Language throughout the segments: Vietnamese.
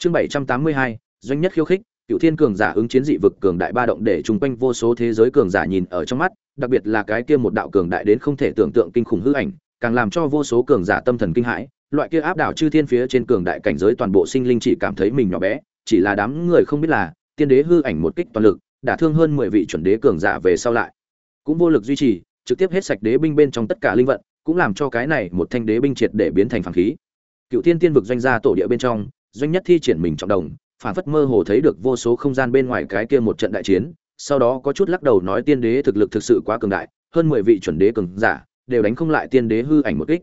chương bảy trăm tám mươi hai, doanh nhất khiêu khích, cựu thiên cường giả ứng chiến dị vực cường đại ba động để chung quanh vô số thế giới cường giả nhìn ở trong mắt, đặc biệt là cái kia một đạo cường đại đến không thể tưởng tượng kinh khủng hư ảnh, càng làm cho vô số cường giả tâm thần kinh hãi. Loại kia áp đảo chư thiên phía trên cường đại cảnh giới toàn bộ sinh linh chỉ cảm thấy mình nhỏ bé, chỉ là đám người không biết là, tiên đế hư ảnh một kích toàn lực đả thương hơn mười vị chuẩn đế cường giả về sau lại. Cũng vô lực duy trì, trực tiếp hết sạch đế binh bên trong tất cả linh vận, cũng làm cho cái này một thanh đế binh triệt để biến thành phản khí. Cựu thiên tiên vực doanh gia tổ địa bên trong doanh nhất thi triển mình trọng đồng, phản phất mơ hồ thấy được vô số không gian bên ngoài cái kia một trận đại chiến, sau đó có chút lắc đầu nói tiên đế thực lực thực sự quá cường đại, hơn mười vị chuẩn đế cường giả, đều đánh không lại tiên đế hư ảnh một kích.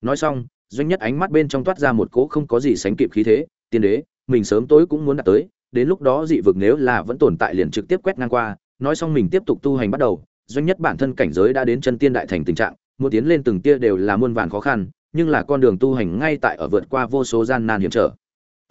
Nói xong, doanh nhất ánh mắt bên trong toát ra một cỗ không có gì sánh kịp khí thế, tiên đế, mình sớm tối cũng muốn đạt tới, đến lúc đó dị vực nếu là vẫn tồn tại liền trực tiếp quét ngang qua, nói xong mình tiếp tục tu hành bắt đầu, doanh nhất bản thân cảnh giới đã đến chân tiên đại thành tình trạng, muốn tiến lên từng tia đều là muôn vàn khó khăn, nhưng là con đường tu hành ngay tại ở vượt qua vô số gian nan hiểm trở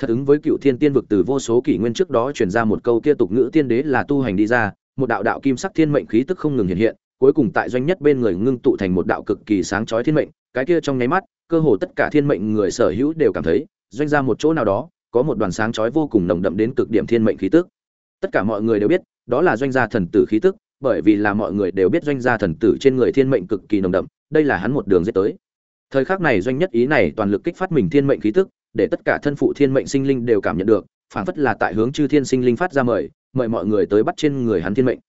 thật ứng với cựu thiên tiên vực từ vô số kỷ nguyên trước đó truyền ra một câu kia tục ngữ tiên đế là tu hành đi ra, một đạo đạo kim sắc thiên mệnh khí tức không ngừng hiện hiện, cuối cùng tại doanh nhất bên người ngưng tụ thành một đạo cực kỳ sáng chói thiên mệnh, cái kia trong nháy mắt, cơ hồ tất cả thiên mệnh người sở hữu đều cảm thấy, doanh ra một chỗ nào đó, có một đoàn sáng chói vô cùng nồng đậm đến cực điểm thiên mệnh khí tức. Tất cả mọi người đều biết, đó là doanh gia thần tử khí tức, bởi vì là mọi người đều biết doanh gia thần tử trên người thiên mệnh cực kỳ nồng đậm, đây là hắn một đường dễ tới. Thời khắc này doanh nhất ý này toàn lực kích phát mình thiên mệnh khí tức để tất cả thân phụ thiên mệnh sinh linh đều cảm nhận được phản phất là tại hướng chư thiên sinh linh phát ra mời mời mọi người tới bắt trên người hắn thiên mệnh.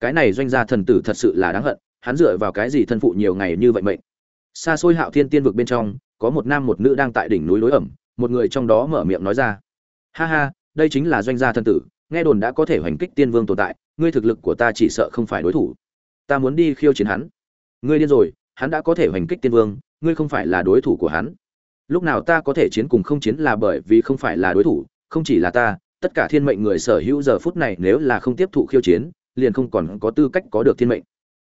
Cái này doanh gia thần tử thật sự là đáng hận, hắn dựa vào cái gì thân phụ nhiều ngày như vậy mệnh? Xa xôi hạo thiên tiên vực bên trong, có một nam một nữ đang tại đỉnh núi lối ẩm, một người trong đó mở miệng nói ra. Ha ha, đây chính là doanh gia thần tử, nghe đồn đã có thể hoành kích tiên vương tồn tại, ngươi thực lực của ta chỉ sợ không phải đối thủ. Ta muốn đi khiêu chiến hắn. Ngươi điên rồi, hắn đã có thể hoành kích tiên vương, ngươi không phải là đối thủ của hắn lúc nào ta có thể chiến cùng không chiến là bởi vì không phải là đối thủ, không chỉ là ta, tất cả thiên mệnh người sở hữu giờ phút này nếu là không tiếp thụ khiêu chiến, liền không còn có tư cách có được thiên mệnh.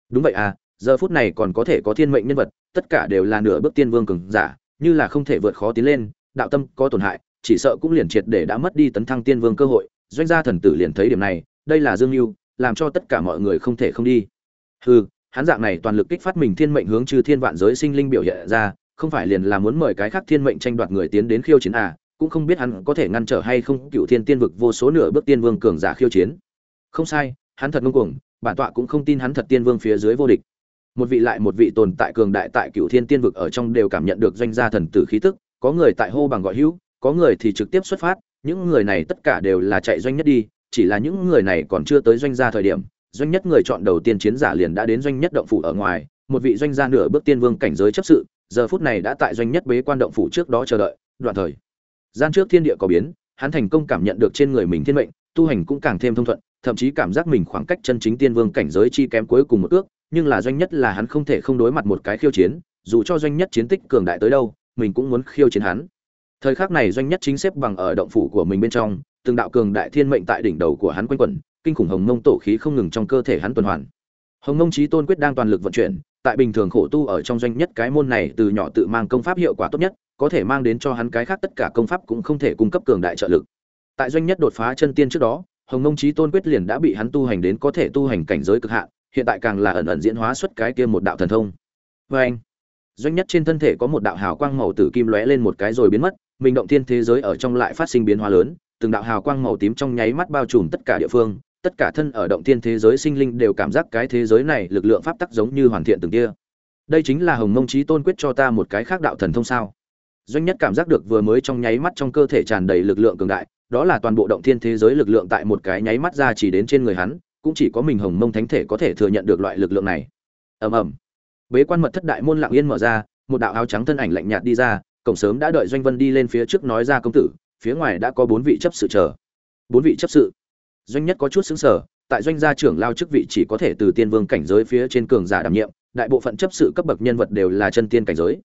Đúng vậy à giờ phút này còn có thể có thiên mệnh nhân vật, tất cả đều là nửa bước tiên vương cường giả, như là không thể vượt khó tiến lên, đạo tâm có tổn hại, chỉ sợ cũng liền triệt để đã mất đi tấn thăng tiên vương cơ hội. Doanh gia thần tử liền thấy điểm này, đây là dương mưu làm cho tất cả mọi người không thể không đi. Hừ, hắn dạng này toàn lực kích phát mình thiên mệnh hướng trừ thiên vạn giới sinh linh biểu hiện ra không phải liền là muốn mời cái khác thiên mệnh tranh đoạt người tiến đến khiêu chiến à cũng không biết hắn có thể ngăn trở hay không, cựu thiên tiên vực vô số nửa bước tiên vương cường giả khiêu chiến. Không sai, hắn thật ngông cuồng, bản tọa cũng không tin hắn thật tiên vương phía dưới vô địch. Một vị lại một vị tồn tại cường đại tại cựu thiên tiên vực ở trong đều cảm nhận được doanh gia thần tử khí tức, có người tại hô bằng gọi hữu, có người thì trực tiếp xuất phát, những người này tất cả đều là chạy doanh nhất đi, chỉ là những người này còn chưa tới doanh gia thời điểm, doanh nhất người chọn đầu tiên chiến giả liền đã đến doanh nhất động phủ ở ngoài, một vị doanh gia nửa bước tiên vương cảnh giới chấp sự giờ phút này đã tại doanh nhất bế quan động phủ trước đó chờ đợi, đoạn thời gian trước thiên địa có biến, hắn thành công cảm nhận được trên người mình thiên mệnh, tu hành cũng càng thêm thông thuận, thậm chí cảm giác mình khoảng cách chân chính tiên vương cảnh giới chi kém cuối cùng một ước, nhưng là doanh nhất là hắn không thể không đối mặt một cái khiêu chiến, dù cho doanh nhất chiến tích cường đại tới đâu, mình cũng muốn khiêu chiến hắn. Thời khắc này doanh nhất chính xếp bằng ở động phủ của mình bên trong, từng đạo cường đại thiên mệnh tại đỉnh đầu của hắn quanh quẩn, kinh khủng hồng mông tổ khí không ngừng trong cơ thể hắn tuần hoàn. Hồng mông trí tôn quyết đang toàn lực vận chuyển tại bình thường khổ tu ở trong doanh nhất cái môn này từ nhỏ tự mang công pháp hiệu quả tốt nhất, có thể mang đến cho hắn cái khác tất cả công pháp cũng không thể cung cấp cường đại trợ lực. Tại doanh nhất đột phá chân tiên trước đó, hồng mông trí tôn quyết liền đã bị hắn tu hành đến có thể tu hành cảnh giới cực hạn, hiện tại càng là ẩn ẩn diễn hóa xuất cái kia một đạo thần thông. Vê anh doanh nhất trên thân thể có một đạo hào quang màu tử kim lóe lên một cái rồi biến mất, mình động thiên thế giới ở trong lại phát sinh biến hóa lớn, từng đạo hào quang màu tím trong nháy mắt bao trùm tất cả địa phương tất cả thân ở động thiên thế giới sinh linh đều cảm giác cái thế giới này lực lượng pháp tắc giống như hoàn thiện từng kia. Đây chính là hồng mông trí tôn quyết cho ta một cái khác đạo thần thông sao? Doanh nhất cảm giác được vừa mới trong nháy mắt trong cơ thể tràn đầy lực lượng cường đại, đó là toàn bộ động thiên thế giới lực lượng tại một cái nháy mắt ra chỉ đến trên người hắn, cũng chỉ có mình hồng mông thánh thể có thể thừa nhận được loại lực lượng này. Ầm ầm. Bế quan mật thất đại môn lặng yên mở ra, một đạo áo trắng thân ảnh lạnh nhạt đi ra, cổng sớm đã đợi doanh vân đi lên phía trước nói ra công tử, phía ngoài đã có bốn vị chấp sự chờ. Bốn vị chấp sự doanh nhất có chút xứng sở tại doanh gia trưởng lao chức vị chỉ có thể từ tiên vương cảnh giới phía trên cường giả đảm nhiệm đại bộ phận chấp sự cấp bậc nhân vật đều là chân tiên cảnh giới.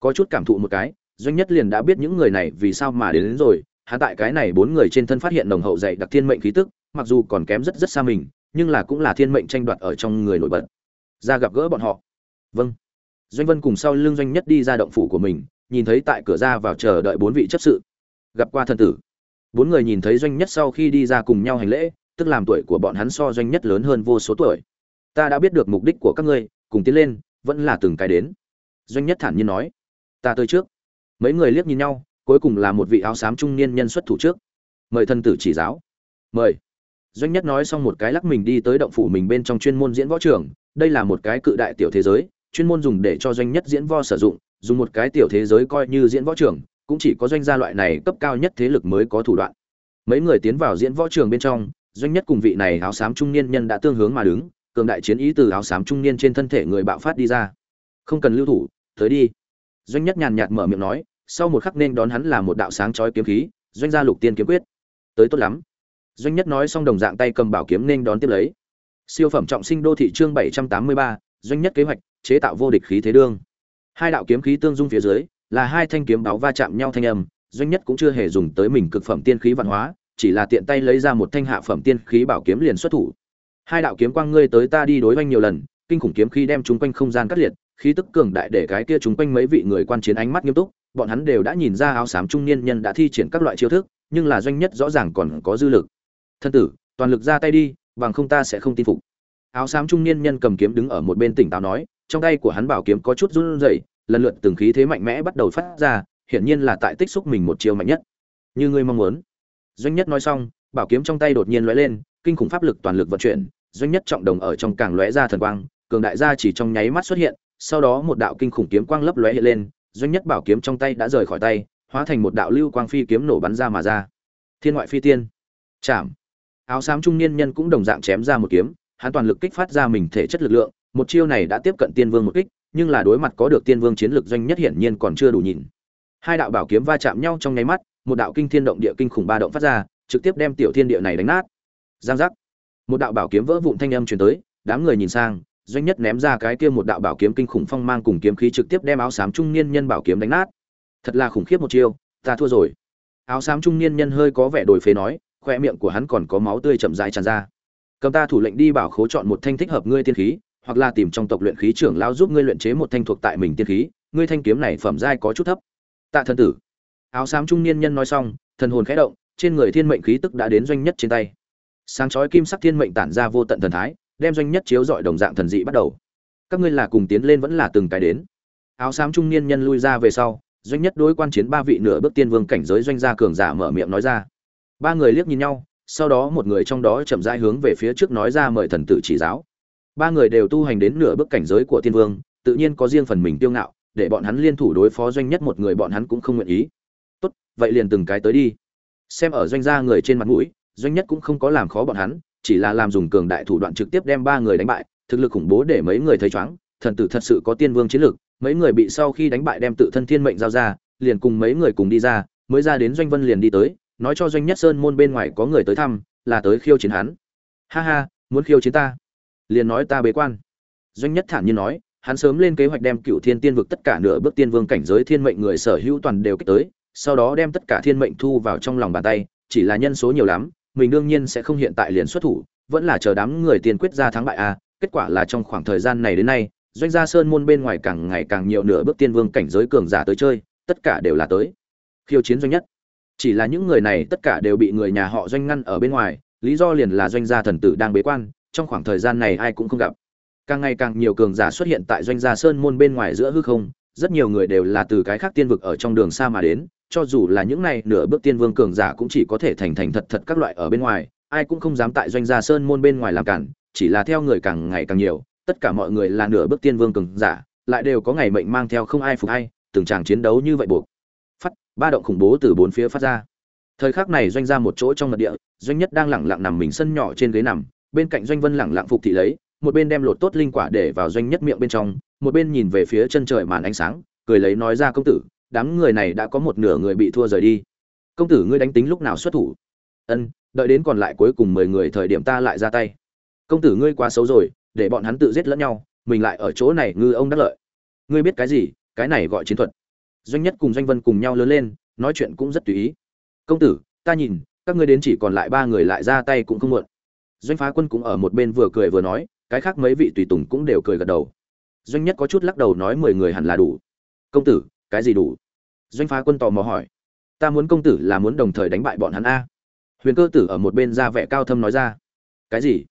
Có chút cảm thụ một cái doanh nhất liền đã biết những người này vì sao mà đến, đến rồi hắn tại cái này bốn người trên thân phát hiện nồng hậu dạy đặc thiên mệnh khí tức mặc dù còn kém rất rất xa mình nhưng là cũng là thiên mệnh tranh đoạt ở trong người nổi bật. Ra gặp gỡ bọn họ. Vâng. Doanh vân cùng sau lưng doanh nhất đi ra động phủ của mình nhìn thấy tại cửa ra vào chờ đợi bốn vị chấp sự. Gặp qua thần tử bốn người nhìn thấy doanh nhất sau khi đi ra cùng nhau hành lễ, tức làm tuổi của bọn hắn so doanh nhất lớn hơn vô số tuổi. Ta đã biết được mục đích của các ngươi, cùng tiến lên, vẫn là từng cái đến. Doanh nhất thản nhiên nói. Ta tới trước. Mấy người liếc nhìn nhau, cuối cùng là một vị áo xám trung niên nhân xuất thủ trước. Mời thân tử chỉ giáo. Mời. Doanh nhất nói xong một cái lắc mình đi tới động phủ mình bên trong chuyên môn diễn võ trường. Đây là một cái cự đại tiểu thế giới, chuyên môn dùng để cho doanh nhất diễn võ sử dụng, dùng một cái tiểu thế giới coi như diễn võ trường cũng chỉ có doanh gia loại này cấp cao nhất thế lực mới có thủ đoạn. Mấy người tiến vào diễn võ trường bên trong, doanh nhất cùng vị này áo xám trung niên nhân đã tương hướng mà đứng, cường đại chiến ý từ áo xám trung niên trên thân thể người bạo phát đi ra. Không cần lưu thủ, tới đi. Doanh nhất nhàn nhạt mở miệng nói, sau một khắc nên đón hắn là một đạo sáng chói kiếm khí, doanh gia lục tiên kiếm quyết. Tới tốt lắm. Doanh nhất nói xong đồng dạng tay cầm bảo kiếm nên đón tiếp lấy. Siêu phẩm trọng sinh đô thị chương bảy trăm tám mươi ba, doanh nhất kế hoạch, chế tạo vô địch khí thế đương. Hai đạo kiếm khí tương dung phía dưới là hai thanh kiếm đáo va chạm nhau thanh âm, doanh nhất cũng chưa hề dùng tới mình cực phẩm tiên khí văn hóa, chỉ là tiện tay lấy ra một thanh hạ phẩm tiên khí bảo kiếm liền xuất thủ. Hai đạo kiếm quang ngươi tới ta đi đối oanh nhiều lần, kinh khủng kiếm khí đem chúng quanh không gian cắt liệt, khí tức cường đại để cái kia chúng quanh mấy vị người quan chiến ánh mắt nghiêm túc, bọn hắn đều đã nhìn ra áo xám trung niên nhân đã thi triển các loại chiêu thức, nhưng là doanh nhất rõ ràng còn có dư lực. Thân tử, toàn lực ra tay đi, bằng không ta sẽ không tin phục. Áo xám trung niên nhân cầm kiếm đứng ở một bên tỉnh táo nói, trong tay của hắn bảo kiếm có chút run rẩy lần lượt từng khí thế mạnh mẽ bắt đầu phát ra, hiển nhiên là tại tích xúc mình một chiêu mạnh nhất. Như ngươi mong muốn. Doanh nhất nói xong, bảo kiếm trong tay đột nhiên lóe lên, kinh khủng pháp lực toàn lực vận chuyển, doanh nhất trọng đồng ở trong càng lóe ra thần quang, cường đại gia chỉ trong nháy mắt xuất hiện, sau đó một đạo kinh khủng kiếm quang lấp lóe hiện lên, doanh nhất bảo kiếm trong tay đã rời khỏi tay, hóa thành một đạo lưu quang phi kiếm nổ bắn ra mà ra. Thiên ngoại phi tiên. Chạm. Áo xám trung niên nhân cũng đồng dạng chém ra một kiếm, hắn toàn lực kích phát ra mình thể chất lực lượng, một chiêu này đã tiếp cận tiên vương một kích nhưng là đối mặt có được tiên vương chiến lực doanh nhất hiển nhiên còn chưa đủ nhìn. Hai đạo bảo kiếm va chạm nhau trong nháy mắt, một đạo kinh thiên động địa kinh khủng ba động phát ra, trực tiếp đem tiểu thiên địa này đánh nát. Giang giác. Một đạo bảo kiếm vỡ vụn thanh âm truyền tới, đám người nhìn sang, doanh nhất ném ra cái kia một đạo bảo kiếm kinh khủng phong mang cùng kiếm khí trực tiếp đem áo xám trung niên nhân bảo kiếm đánh nát. Thật là khủng khiếp một chiêu, ta thua rồi. Áo xám trung niên nhân hơi có vẻ đổi phế nói, khoe miệng của hắn còn có máu tươi chậm rãi tràn ra. Cầm ta thủ lệnh đi bảo khố chọn một thanh thích hợp ngươi tiên khí hoặc là tìm trong tộc luyện khí trưởng lão giúp ngươi luyện chế một thanh thuộc tại mình tiên khí, ngươi thanh kiếm này phẩm giai có chút thấp. Tạ thần tử. Áo xám trung niên nhân nói xong, thần hồn khẽ động, trên người thiên mệnh khí tức đã đến doanh nhất trên tay. Sáng chói kim sắc thiên mệnh tản ra vô tận thần thái, đem doanh nhất chiếu dọi đồng dạng thần dị bắt đầu. Các ngươi là cùng tiến lên vẫn là từng cái đến. Áo xám trung niên nhân lui ra về sau, doanh nhất đối quan chiến ba vị nửa bước tiên vương cảnh giới doanh gia cường giả mở miệng nói ra. Ba người liếc nhìn nhau, sau đó một người trong đó chậm rãi hướng về phía trước nói ra mời thần tử chỉ giáo ba người đều tu hành đến nửa bước cảnh giới của tiên vương, tự nhiên có riêng phần mình tiêu ngạo, để bọn hắn liên thủ đối phó doanh nhất một người bọn hắn cũng không nguyện ý. Tốt, vậy liền từng cái tới đi. Xem ở doanh gia người trên mặt mũi, doanh nhất cũng không có làm khó bọn hắn, chỉ là làm dùng cường đại thủ đoạn trực tiếp đem ba người đánh bại, thực lực khủng bố để mấy người thấy chóng, thần tử thật sự có tiên vương chiến lực, mấy người bị sau khi đánh bại đem tự thân thiên mệnh giao ra, liền cùng mấy người cùng đi ra, mới ra đến doanh vân liền đi tới, nói cho doanh nhất sơn môn bên ngoài có người tới thăm, là tới khiêu chiến hắn. Ha ha, muốn khiêu chiến ta liền nói ta bế quan. Doanh nhất thản nhiên nói, hắn sớm lên kế hoạch đem cựu thiên tiên vực tất cả nửa bước tiên vương cảnh giới thiên mệnh người sở hữu toàn đều kích tới, sau đó đem tất cả thiên mệnh thu vào trong lòng bàn tay, chỉ là nhân số nhiều lắm, mình đương nhiên sẽ không hiện tại liền xuất thủ, vẫn là chờ đám người tiên quyết ra thắng bại a. Kết quả là trong khoảng thời gian này đến nay, doanh gia sơn môn bên ngoài càng ngày càng nhiều nửa bước tiên vương cảnh giới cường giả tới chơi, tất cả đều là tới. Khiêu chiến doanh nhất. Chỉ là những người này tất cả đều bị người nhà họ doanh ngăn ở bên ngoài, lý do liền là doanh gia thần tử đang bế quan trong khoảng thời gian này ai cũng không gặp. Càng ngày càng nhiều cường giả xuất hiện tại doanh gia sơn môn bên ngoài giữa hư không, rất nhiều người đều là từ cái khác tiên vực ở trong đường xa mà đến, cho dù là những này nửa bước tiên vương cường giả cũng chỉ có thể thành thành thật thật các loại ở bên ngoài, ai cũng không dám tại doanh gia sơn môn bên ngoài làm cản, chỉ là theo người càng ngày càng nhiều, tất cả mọi người là nửa bước tiên vương cường giả, lại đều có ngày mệnh mang theo không ai phục ai, từng tràng chiến đấu như vậy buộc. Phát, ba động khủng bố từ bốn phía phát ra. Thời khắc này doanh ra một chỗ trong mật địa, doanh nhất đang lẳng lặng nằm mình sân nhỏ trên ghế nằm bên cạnh doanh vân lẳng lặng phục thị lấy, một bên đem lột tốt linh quả để vào doanh nhất miệng bên trong, một bên nhìn về phía chân trời màn ánh sáng, cười lấy nói ra công tử, đám người này đã có một nửa người bị thua rời đi. Công tử ngươi đánh tính lúc nào xuất thủ? Ân, đợi đến còn lại cuối cùng mười người thời điểm ta lại ra tay. Công tử ngươi quá xấu rồi, để bọn hắn tự giết lẫn nhau, mình lại ở chỗ này ngư ông đắc lợi. Ngươi biết cái gì, cái này gọi chiến thuật. Doanh nhất cùng doanh vân cùng nhau lớn lên, nói chuyện cũng rất tùy ý. Công tử, ta nhìn, các ngươi đến chỉ còn lại ba người lại ra tay cũng không muộn doanh phá quân cũng ở một bên vừa cười vừa nói, cái khác mấy vị tùy tùng cũng đều cười gật đầu. Doanh nhất có chút lắc đầu nói mười người hẳn là đủ. Công tử, cái gì đủ? Doanh phá quân tò mò hỏi. Ta muốn công tử là muốn đồng thời đánh bại bọn hắn a. Huyền cơ tử ở một bên ra vẻ cao thâm nói ra. Cái gì?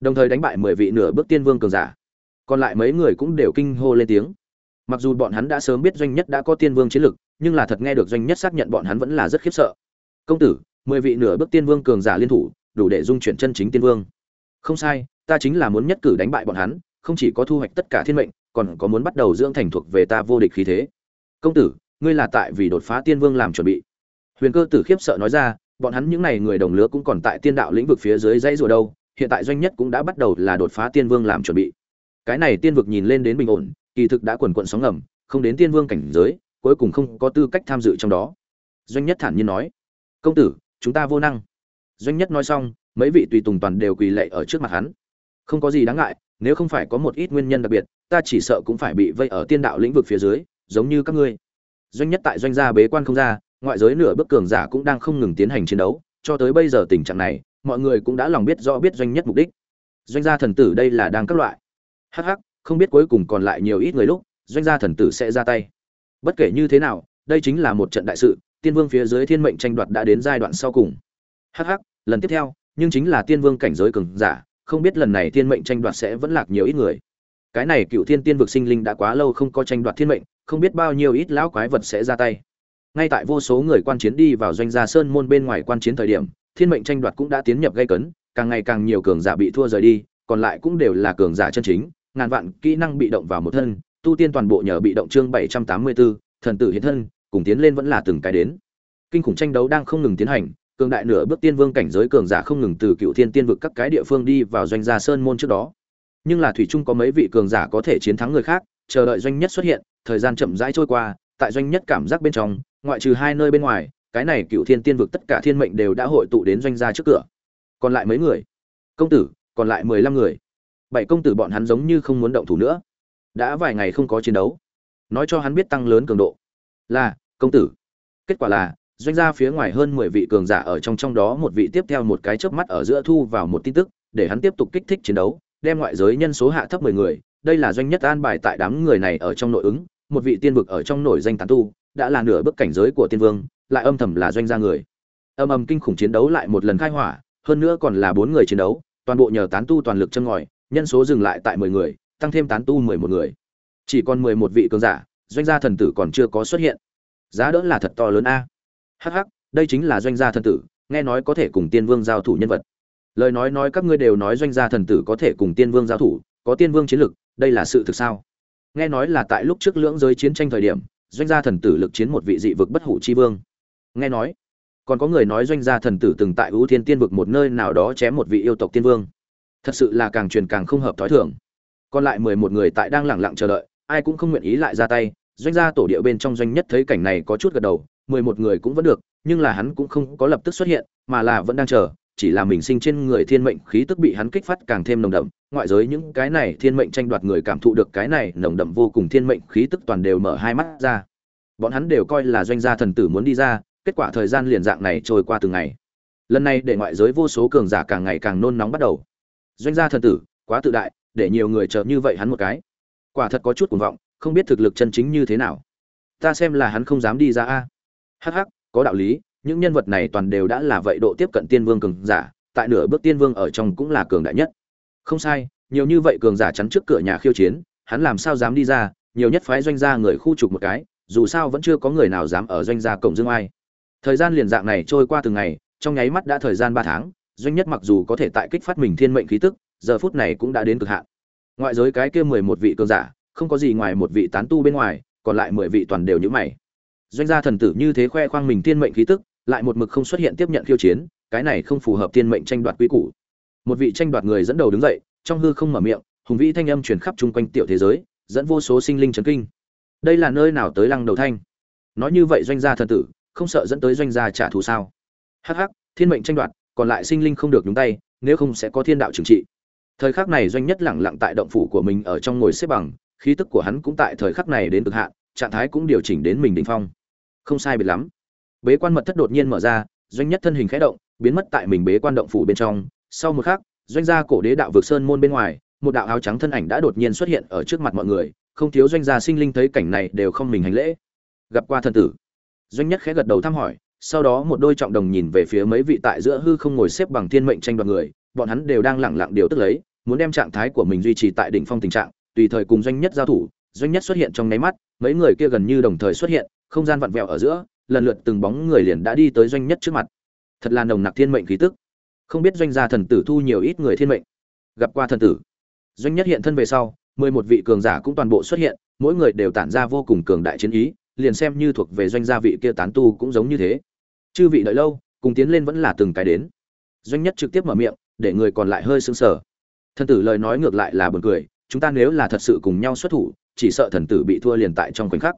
Đồng thời đánh bại mười vị nửa bước tiên vương cường giả. Còn lại mấy người cũng đều kinh hô lên tiếng. Mặc dù bọn hắn đã sớm biết doanh nhất đã có tiên vương chiến lực, nhưng là thật nghe được doanh nhất xác nhận bọn hắn vẫn là rất khiếp sợ. Công tử, mười vị nửa bước tiên vương cường giả liên thủ đủ để dung chuyển chân chính tiên vương. Không sai, ta chính là muốn nhất cử đánh bại bọn hắn, không chỉ có thu hoạch tất cả thiên mệnh, còn có muốn bắt đầu dưỡng thành thuộc về ta vô địch khí thế. Công tử, ngươi là tại vì đột phá tiên vương làm chuẩn bị. Huyền cơ tử khiếp sợ nói ra, bọn hắn những n à y người đồng lứa cũng còn tại tiên đạo lĩnh vực phía dưới dãy rùa đâu, hiện tại doanh nhất cũng đã bắt đầu là đột phá tiên vương làm chuẩn bị. Cái này tiên vực nhìn lên đến bình ổn, kỳ thực đã quần quận sóng ngầm, không đến tiên vương cảnh giới, cuối cùng không có tư cách tham dự trong đó. Doanh nhất thản nhiên nói, công tử, chúng ta vô năng doanh nhất nói xong, mấy vị tùy tùng toàn đều quỳ lệ ở trước mặt hắn. Không có gì đáng ngại, nếu không phải có một ít nguyên nhân đặc biệt, ta chỉ sợ cũng phải bị vây ở tiên đạo lĩnh vực phía dưới, giống như các ngươi. Doanh nhất tại doanh gia bế quan không ra, ngoại giới nửa bước cường giả cũng đang không ngừng tiến hành chiến đấu, cho tới bây giờ tình trạng này, mọi người cũng đã lòng biết rõ biết doanh nhất mục đích. Doanh gia thần tử đây là đang các loại. Hắc hắc, không biết cuối cùng còn lại nhiều ít người lúc, doanh gia thần tử sẽ ra tay. Bất kể như thế nào, đây chính là một trận đại sự, tiên vương phía dưới thiên mệnh tranh đoạt đã đến giai đoạn sau cùng. Hắc hắc lần tiếp theo nhưng chính là tiên vương cảnh giới cường giả không biết lần này thiên mệnh tranh đoạt sẽ vẫn lạc nhiều ít người. Cái này cựu thiên tiên vực sinh linh đã quá lâu không có tranh đoạt thiên mệnh không biết bao nhiêu ít lão quái vật sẽ ra tay. Ngay tại vô số người quan chiến đi vào doanh gia sơn môn bên ngoài quan chiến thời điểm thiên mệnh tranh đoạt cũng đã tiến nhập gây cấn càng ngày càng nhiều cường giả bị thua rời đi còn lại cũng đều là cường giả chân chính ngàn vạn kỹ năng bị động vào một thân tu tiên toàn bộ nhờ bị động chương bảy trăm tám mươi 784, thần tử hiện thân cùng tiến lên vẫn là từng cái đến. Kinh khủng tranh đấu đang không ngừng tiến hành cường đại nửa bước tiên vương cảnh giới cường giả không ngừng từ cựu thiên tiên vực các cái địa phương đi vào doanh gia sơn môn trước đó. Nhưng là thủy trung có mấy vị cường giả có thể chiến thắng người khác, chờ đợi doanh nhất xuất hiện, thời gian chậm rãi trôi qua, tại doanh nhất cảm giác bên trong, ngoại trừ hai nơi bên ngoài, cái này cựu thiên tiên vực tất cả thiên mệnh đều đã hội tụ đến doanh gia trước cửa. Còn lại mấy người? Công tử, còn lại mười lăm người. Bảy công tử bọn hắn giống như không muốn động thủ nữa. Đã vài ngày không có chiến đấu. Nói cho hắn biết tăng lớn cường độ. Là, công tử. Kết quả là doanh gia phía ngoài hơn mười vị cường giả ở trong trong đó một vị tiếp theo một cái chớp mắt ở giữa thu vào một tin tức, để hắn tiếp tục kích thích chiến đấu, đem ngoại giới nhân số hạ thấp mười người. Đây là doanh nhất an bài tại đám người này ở trong nội ứng, một vị tiên vực ở trong nổi danh tán tu, đã là nửa bước cảnh giới của tiên vương, lại âm thầm là doanh gia người. Âm ầm kinh khủng chiến đấu lại một lần khai hỏa, hơn nữa còn là bốn người chiến đấu, toàn bộ nhờ tán tu toàn lực châm ngòi, nhân số dừng lại tại mười người, tăng thêm tán tu mười một người. Chỉ còn mười một vị cường giả, doanh gia thần tử còn chưa có xuất hiện. Giá đỡ là thật to lớn a. Hắc Hắc, đây chính là doanh gia thần tử nghe nói có thể cùng tiên vương giao thủ nhân vật. Lời nói nói các ngươi đều nói doanh gia thần tử có thể cùng tiên vương giao thủ có tiên vương chiến lực đây là sự thực sao? Nghe nói là tại lúc trước lưỡng giới chiến tranh thời điểm doanh gia thần tử lực chiến một vị dị vực bất hủ chi vương. Nghe nói còn có người nói doanh gia thần tử từng tại ưu thiên tiên vực một nơi nào đó chém một vị yêu tộc tiên vương. Thật sự là càng truyền càng không hợp thói thường. Còn lại mười một người tại đang lẳng lặng chờ đợi ai cũng không nguyện ý lại ra tay doanh gia tổ địa bên trong doanh nhất thấy cảnh này có chút gật đầu mười một người cũng vẫn được, nhưng là hắn cũng không có lập tức xuất hiện, mà là vẫn đang chờ, chỉ là mình sinh trên người thiên mệnh khí tức bị hắn kích phát càng thêm nồng đậm. Ngoại giới những cái này thiên mệnh tranh đoạt người cảm thụ được cái này nồng đậm vô cùng thiên mệnh khí tức toàn đều mở hai mắt ra. Bọn hắn đều coi là doanh gia thần tử muốn đi ra, kết quả thời gian liền dạng này trôi qua từng ngày. Lần này để ngoại giới vô số cường giả càng ngày càng nôn nóng bắt đầu. Doanh gia thần tử, quá tự đại, để nhiều người chờ như vậy hắn một cái. Quả thật có chút cuồng vọng, không biết thực lực chân chính như thế nào. Ta xem là hắn không dám đi ra a hh có đạo lý, những nhân vật này toàn đều đã là vậy độ tiếp cận tiên vương cường giả, tại nửa bước tiên vương ở trong cũng là cường đại nhất. Không sai, nhiều như vậy cường giả chắn trước cửa nhà khiêu chiến, hắn làm sao dám đi ra, nhiều nhất phái doanh gia người khu trục một cái, dù sao vẫn chưa có người nào dám ở doanh gia cổng dương ai. Thời gian liền dạng này trôi qua từng ngày, trong nháy mắt đã thời gian ba tháng, doanh nhất mặc dù có thể tại kích phát mình thiên mệnh khí tức, giờ phút này cũng đã đến cực hạn. Ngoại giới cái kia mười một vị cường giả, không có gì ngoài một vị tán tu bên ngoài, còn lại mười vị toàn đều như mày doanh gia thần tử như thế khoe khoang mình tiên mệnh khí tức, lại một mực không xuất hiện tiếp nhận khiêu chiến, cái này không phù hợp tiên mệnh tranh đoạt quy củ. Một vị tranh đoạt người dẫn đầu đứng dậy, trong hư không mở miệng, hùng vĩ thanh âm truyền khắp chung quanh tiểu thế giới, dẫn vô số sinh linh chấn kinh. Đây là nơi nào tới lăng đầu thanh? Nói như vậy doanh gia thần tử, không sợ dẫn tới doanh gia trả thù sao? Hắc hắc, thiên mệnh tranh đoạt, còn lại sinh linh không được nhúng tay, nếu không sẽ có thiên đạo trừng trị. Thời khắc này doanh nhất lẳng lặng tại động phủ của mình ở trong ngồi xếp bằng, khí tức của hắn cũng tại thời khắc này đến cực hạn, trạng thái cũng điều chỉnh đến mình đỉnh phong không sai biệt lắm. Bế quan mật thất đột nhiên mở ra, doanh nhất thân hình khẽ động, biến mất tại mình bế quan động phủ bên trong. Sau một khắc, doanh gia cổ đế đạo vực sơn môn bên ngoài, một đạo áo trắng thân ảnh đã đột nhiên xuất hiện ở trước mặt mọi người, không thiếu doanh gia sinh linh thấy cảnh này đều không mình hành lễ. Gặp qua thần tử. Doanh nhất khẽ gật đầu thăm hỏi, sau đó một đôi trọng đồng nhìn về phía mấy vị tại giữa hư không ngồi xếp bằng thiên mệnh tranh đoạt người, bọn hắn đều đang lẳng lặng điều tức lấy, muốn đem trạng thái của mình duy trì tại đỉnh phong tình trạng, tùy thời cùng doanh nhất giao thủ. Doanh nhất xuất hiện trong nháy mắt, mấy người kia gần như đồng thời xuất hiện không gian vặn vẹo ở giữa, lần lượt từng bóng người liền đã đi tới doanh nhất trước mặt. Thật là nồng nặc thiên mệnh khí tức. Không biết doanh gia thần tử thu nhiều ít người thiên mệnh. Gặp qua thần tử. Doanh nhất hiện thân về sau, mười một vị cường giả cũng toàn bộ xuất hiện, mỗi người đều tản ra vô cùng cường đại chiến ý, liền xem như thuộc về doanh gia vị kia tán tu cũng giống như thế. Chư vị đợi lâu, cùng tiến lên vẫn là từng cái đến. Doanh nhất trực tiếp mở miệng, để người còn lại hơi sững sờ. Thần tử lời nói ngược lại là buồn cười, chúng ta nếu là thật sự cùng nhau xuất thủ, chỉ sợ thần tử bị thua liền tại trong khoảnh khắc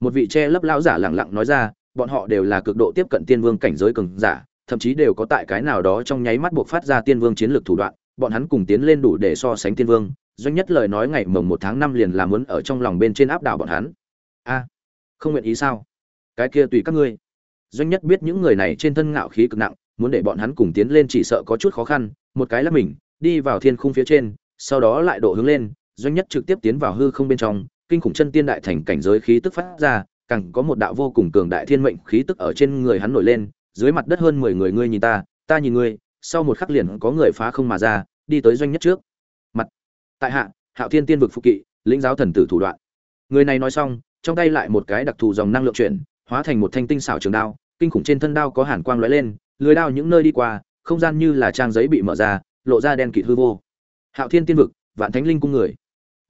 một vị che lấp lão giả lẳng lặng nói ra, bọn họ đều là cực độ tiếp cận tiên vương cảnh giới cường giả, thậm chí đều có tại cái nào đó trong nháy mắt buộc phát ra tiên vương chiến lược thủ đoạn, bọn hắn cùng tiến lên đủ để so sánh tiên vương, doanh nhất lời nói ngày mồng một tháng năm liền là muốn ở trong lòng bên trên áp đảo bọn hắn. A, không nguyện ý sao? Cái kia tùy các ngươi. Doanh nhất biết những người này trên thân ngạo khí cực nặng, muốn để bọn hắn cùng tiến lên chỉ sợ có chút khó khăn, một cái là mình, đi vào thiên khung phía trên, sau đó lại độ hướng lên, doanh nhất trực tiếp tiến vào hư không bên trong kinh khủng chân tiên đại thành cảnh giới khí tức phát ra, càng có một đạo vô cùng cường đại thiên mệnh khí tức ở trên người hắn nổi lên, dưới mặt đất hơn mười người ngươi nhìn ta ta nhìn ngươi, sau một khắc liền có người phá không mà ra, đi tới doanh nhất trước. Mặt, tại hạ, hạo thiên tiên vực phục kỵ, lĩnh giáo thần tử thủ đoạn. Người này nói xong, trong tay lại một cái đặc thù dòng năng lượng chuyển, hóa thành một thanh tinh xảo trường đao, kinh khủng trên thân đao có hàn quang lóe lên lưỡi đao những nơi đi qua, không gian như là trang giấy bị mở ra, lộ ra đen kịt hư vô. Hạo thiên tiên vực, vạn thánh linh cung người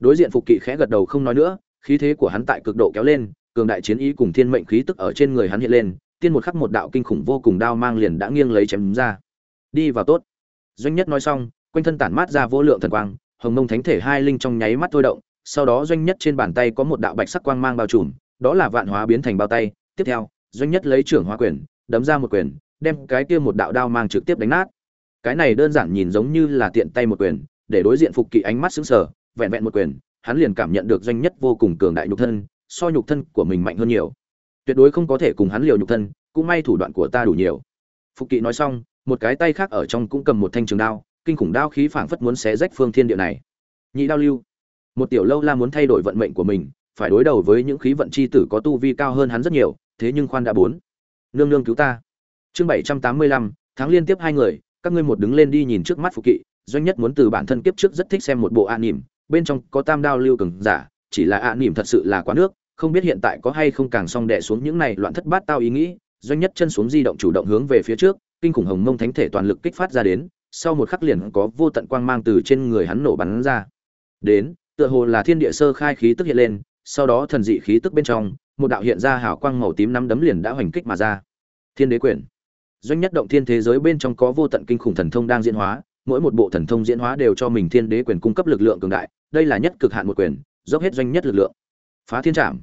đối diện phục kỵ khẽ gật đầu không nói nữa, khí thế của hắn tại cực độ kéo lên, cường đại chiến ý cùng thiên mệnh khí tức ở trên người hắn hiện lên, tiên một khắc một đạo kinh khủng vô cùng đao mang liền đã nghiêng lấy chém ra. Đi vào tốt. Doanh nhất nói xong, quanh thân tản mát ra vô lượng thần quang, hồng mông thánh thể hai linh trong nháy mắt thôi động, sau đó doanh nhất trên bàn tay có một đạo bạch sắc quang mang bao trùm, đó là vạn hóa biến thành bao tay. Tiếp theo, doanh nhất lấy trưởng hóa quyền, đấm ra một quyền, đem cái kia một đạo đao mang trực tiếp đánh nát. Cái này đơn giản nhìn giống như là tiện tay một quyền, để đối diện phục kỵ ánh mắt sững sờ vẹn vẹn một quyền, hắn liền cảm nhận được doanh nhất vô cùng cường đại nhục thân, so nhục thân của mình mạnh hơn nhiều. Tuyệt đối không có thể cùng hắn liều nhục thân, cũng may thủ đoạn của ta đủ nhiều. Phục kỵ nói xong, một cái tay khác ở trong cũng cầm một thanh trường đao, kinh khủng đao khí phảng phất muốn xé rách phương thiên địa này. Nhị đao lưu. Một tiểu lâu la muốn thay đổi vận mệnh của mình, phải đối đầu với những khí vận chi tử có tu vi cao hơn hắn rất nhiều, thế nhưng khoan đã bốn. Nương nương cứu ta. Chương bảy trăm tám mươi lăm tháng liên tiếp hai người, các ngươi một đứng lên đi nhìn trước mắt phục kỵ, doanh nhất muốn từ bản thân kiếp trước rất thích xem một bộ an nỉm bên trong có tam đao lưu cường giả, chỉ là ạ nỉm thật sự là quá nước, không biết hiện tại có hay không càng xong đẻ xuống những này loạn thất bát tao ý nghĩ, doanh nhất chân xuống di động chủ động hướng về phía trước, kinh khủng hồng mông thánh thể toàn lực kích phát ra đến, sau một khắc liền có vô tận quang mang từ trên người hắn nổ bắn ra. Đến, tựa hồ là thiên địa sơ khai khí tức hiện lên, sau đó thần dị khí tức bên trong, một đạo hiện ra hào quang màu tím năm đấm liền đã hoành kích mà ra. Thiên đế quyền. Doanh nhất động thiên thế giới bên trong có vô tận kinh khủng thần thông đang diễn hóa, mỗi một bộ thần thông diễn hóa đều cho mình thiên đế quyền cung cấp lực lượng cường đại đây là nhất cực hạn một quyền, dốc hết doanh nhất lực lượng. Phá thiên trảm.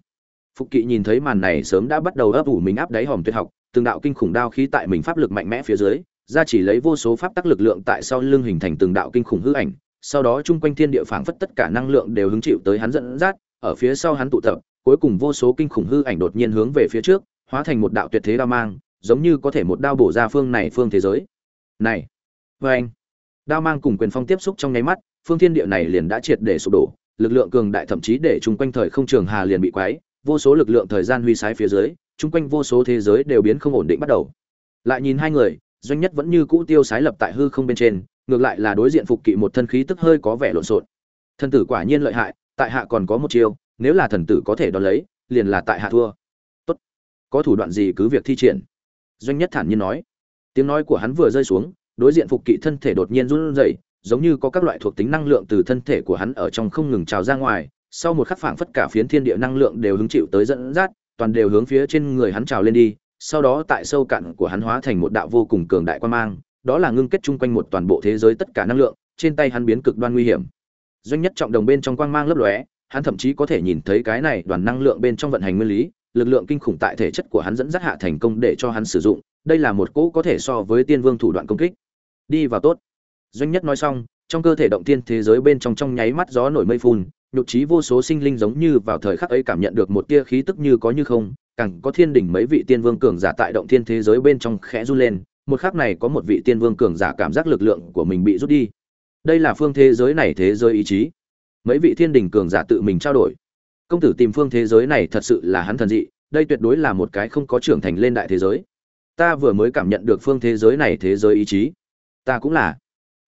Phục kỵ nhìn thấy màn này sớm đã bắt đầu ấp ủ mình áp đáy hòm tuyệt học, từng đạo kinh khủng đao khí tại mình pháp lực mạnh mẽ phía dưới, ra chỉ lấy vô số pháp tắc lực lượng tại sau lưng hình thành từng đạo kinh khủng hư ảnh, sau đó chung quanh thiên địa phảng phất tất cả năng lượng đều hứng chịu tới hắn dẫn dắt, ở phía sau hắn tụ tập, cuối cùng vô số kinh khủng hư ảnh đột nhiên hướng về phía trước, hóa thành một đạo tuyệt thế đao mang, giống như có thể một đao bổ ra phương này phương thế giới. Này vê anh đao mang cùng quyền phong tiếp xúc trong nháy mắt phương thiên địa này liền đã triệt để sụp đổ, lực lượng cường đại thậm chí để chung quanh thời không trường hà liền bị quái vô số lực lượng thời gian huy sái phía dưới, chung quanh vô số thế giới đều biến không ổn định bắt đầu. Lại nhìn hai người, doanh nhất vẫn như cũ tiêu sái lập tại hư không bên trên, ngược lại là đối diện phục kỵ một thân khí tức hơi có vẻ lộn xộn. Thần tử quả nhiên lợi hại, tại hạ còn có một chiêu, nếu là thần tử có thể đón lấy, liền là tại hạ thua. Tốt. Có thủ đoạn gì cứ việc thi triển. Doanh nhất thản nhiên nói. Tiếng nói của hắn vừa rơi xuống, đối diện phục kỵ thân thể đột nhiên run rẩy giống như có các loại thuộc tính năng lượng từ thân thể của hắn ở trong không ngừng trào ra ngoài, sau một khắc phảng phất cả phiến thiên địa năng lượng đều hứng chịu tới dẫn dắt, toàn đều hướng phía trên người hắn trào lên đi, sau đó tại sâu cạn của hắn hóa thành một đạo vô cùng cường đại quan mang, đó là ngưng kết chung quanh một toàn bộ thế giới tất cả năng lượng, trên tay hắn biến cực đoan nguy hiểm. Doanh nhất trọng đồng bên trong quang mang lấp lóe, hắn thậm chí có thể nhìn thấy cái này đoàn năng lượng bên trong vận hành nguyên lý, lực lượng kinh khủng tại thể chất của hắn dẫn dắt hạ thành công để cho hắn sử dụng, đây là một cỗ có thể so với tiên vương thủ đoạn công kích. Đi vào tốt doanh nhất nói xong, trong cơ thể động tiên thế giới bên trong trong nháy mắt gió nổi mây phun, nhục trí vô số sinh linh giống như vào thời khắc ấy cảm nhận được một tia khí tức như có như không, càng có thiên đỉnh mấy vị tiên vương cường giả tại động thiên thế giới bên trong khẽ run lên, một khắc này có một vị tiên vương cường giả cảm giác lực lượng của mình bị rút đi. Đây là phương thế giới này thế giới ý chí. Mấy vị thiên đình cường giả tự mình trao đổi. Công tử tìm phương thế giới này thật sự là hắn thần dị, đây tuyệt đối là một cái không có trưởng thành lên đại thế giới. Ta vừa mới cảm nhận được phương thế giới này thế giới ý chí. Ta cũng là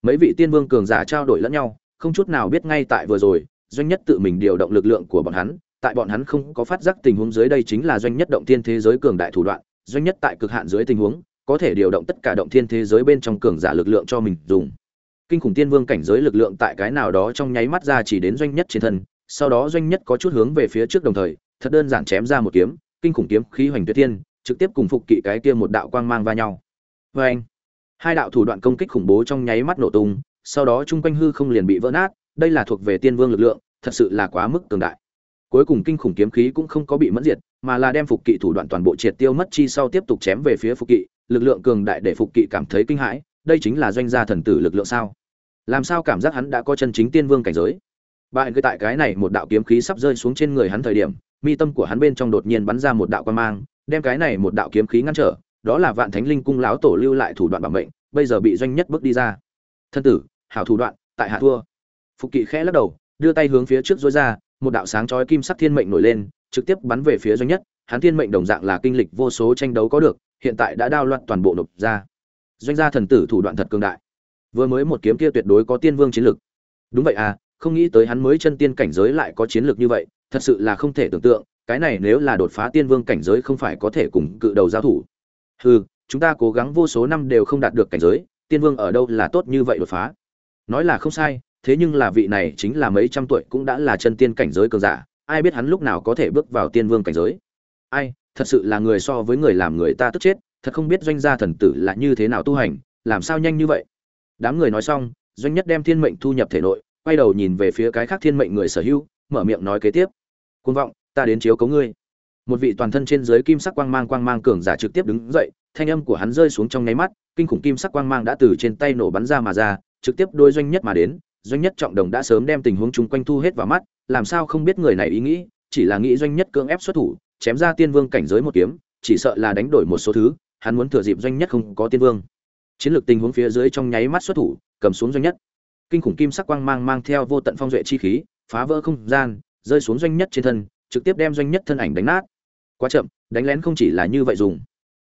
mấy vị tiên vương cường giả trao đổi lẫn nhau, không chút nào biết ngay tại vừa rồi, doanh nhất tự mình điều động lực lượng của bọn hắn. Tại bọn hắn không có phát giác tình huống dưới đây chính là doanh nhất động tiên thế giới cường đại thủ đoạn. Doanh nhất tại cực hạn dưới tình huống, có thể điều động tất cả động thiên thế giới bên trong cường giả lực lượng cho mình dùng. Kinh khủng tiên vương cảnh giới lực lượng tại cái nào đó trong nháy mắt ra chỉ đến doanh nhất trên thân, sau đó doanh nhất có chút hướng về phía trước đồng thời, thật đơn giản chém ra một kiếm, kinh khủng kiếm khí hoành tuyệt thiên, trực tiếp cùng phục kỵ cái kia một đạo quang mang va nhau. Vê anh hai đạo thủ đoạn công kích khủng bố trong nháy mắt nổ tung, sau đó chung quanh hư không liền bị vỡ nát, đây là thuộc về tiên vương lực lượng, thật sự là quá mức cường đại. Cuối cùng kinh khủng kiếm khí cũng không có bị mẫn diệt, mà là đem phục kỵ thủ đoạn toàn bộ triệt tiêu mất chi sau tiếp tục chém về phía phục kỵ, lực lượng cường đại để phục kỵ cảm thấy kinh hãi, đây chính là doanh gia thần tử lực lượng sao? Làm sao cảm giác hắn đã có chân chính tiên vương cảnh giới? Bạn cứ tại cái này một đạo kiếm khí sắp rơi xuống trên người hắn thời điểm, mi tâm của hắn bên trong đột nhiên bắn ra một đạo quan mang, đem cái này một đạo kiếm khí ngăn trở đó là vạn thánh linh cung lão tổ lưu lại thủ đoạn bảo mệnh, bây giờ bị doanh nhất bước đi ra. Thân tử, hảo thủ đoạn, tại hạ thua. Phục kỵ khẽ lắc đầu, đưa tay hướng phía trước dối ra, một đạo sáng chói kim sắc thiên mệnh nổi lên, trực tiếp bắn về phía doanh nhất, hắn thiên mệnh đồng dạng là kinh lịch vô số tranh đấu có được, hiện tại đã đao loạn toàn bộ nộp ra. Doanh gia thần tử thủ đoạn thật cường đại. Vừa mới một kiếm kia tuyệt đối có tiên vương chiến lực. Đúng vậy à không nghĩ tới hắn mới chân tiên cảnh giới lại có chiến lược như vậy, thật sự là không thể tưởng tượng, cái này nếu là đột phá tiên vương cảnh giới không phải có thể cùng cự đầu giao thủ hừ, chúng ta cố gắng vô số năm đều không đạt được cảnh giới, tiên vương ở đâu là tốt như vậy đột phá? Nói là không sai, thế nhưng là vị này chính là mấy trăm tuổi cũng đã là chân tiên cảnh giới cường giả, ai biết hắn lúc nào có thể bước vào tiên vương cảnh giới? Ai, thật sự là người so với người làm người ta tức chết, thật không biết doanh gia thần tử là như thế nào tu hành, làm sao nhanh như vậy? Đám người nói xong, doanh nhất đem thiên mệnh thu nhập thể nội, quay đầu nhìn về phía cái khác thiên mệnh người sở hữu, mở miệng nói kế tiếp. Cuồng vọng, ta đến chiếu cố ngươi một vị toàn thân trên dưới kim sắc quang mang quang mang cường giả trực tiếp đứng dậy, thanh âm của hắn rơi xuống trong nháy mắt, kinh khủng kim sắc quang mang đã từ trên tay nổ bắn ra mà ra, trực tiếp đôi doanh nhất mà đến, doanh nhất trọng đồng đã sớm đem tình huống chung quanh thu hết vào mắt, làm sao không biết người này ý nghĩ, chỉ là nghĩ doanh nhất cưỡng ép xuất thủ, chém ra tiên vương cảnh giới một kiếm, chỉ sợ là đánh đổi một số thứ, hắn muốn thừa dịp doanh nhất không có tiên vương. Chiến lược tình huống phía dưới trong nháy mắt xuất thủ, cầm xuống doanh nhất. Kinh khủng kim sắc quang mang mang theo vô tận phong duệ chi khí, phá vỡ không gian, rơi xuống doanh nhất trên thân, trực tiếp đem doanh nhất thân ảnh đánh nát quá chậm, đánh lén không chỉ là như vậy dùng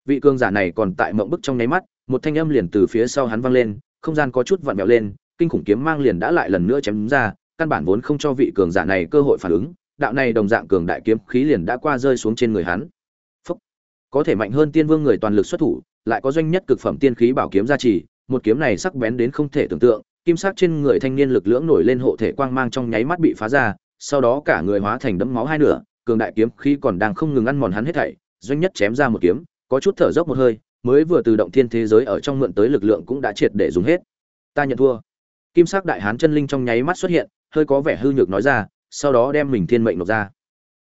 vị cương giả này còn tại mộng bức trong nháy mắt, một thanh âm liền từ phía sau hắn vang lên, không gian có chút vặn vẹo lên, kinh khủng kiếm mang liền đã lại lần nữa chém ra, căn bản vốn không cho vị cường giả này cơ hội phản ứng, đạo này đồng dạng cường đại kiếm khí liền đã qua rơi xuống trên người hắn Phúc. có thể mạnh hơn tiên vương người toàn lực xuất thủ, lại có doanh nhất cực phẩm tiên khí bảo kiếm gia trì, một kiếm này sắc bén đến không thể tưởng tượng, kim sắc trên người thanh niên lực lưỡng nổi lên hộ thể quang mang trong nháy mắt bị phá ra, sau đó cả người hóa thành đẫm máu hai nửa cường đại kiếm khí còn đang không ngừng ăn mòn hắn hết thảy, doanh nhất chém ra một kiếm, có chút thở dốc một hơi, mới vừa từ động thiên thế giới ở trong mượn tới lực lượng cũng đã triệt để dùng hết. Ta nhận thua. Kim sắc đại hán chân linh trong nháy mắt xuất hiện, hơi có vẻ hư nhược nói ra, sau đó đem mình thiên mệnh nộp ra.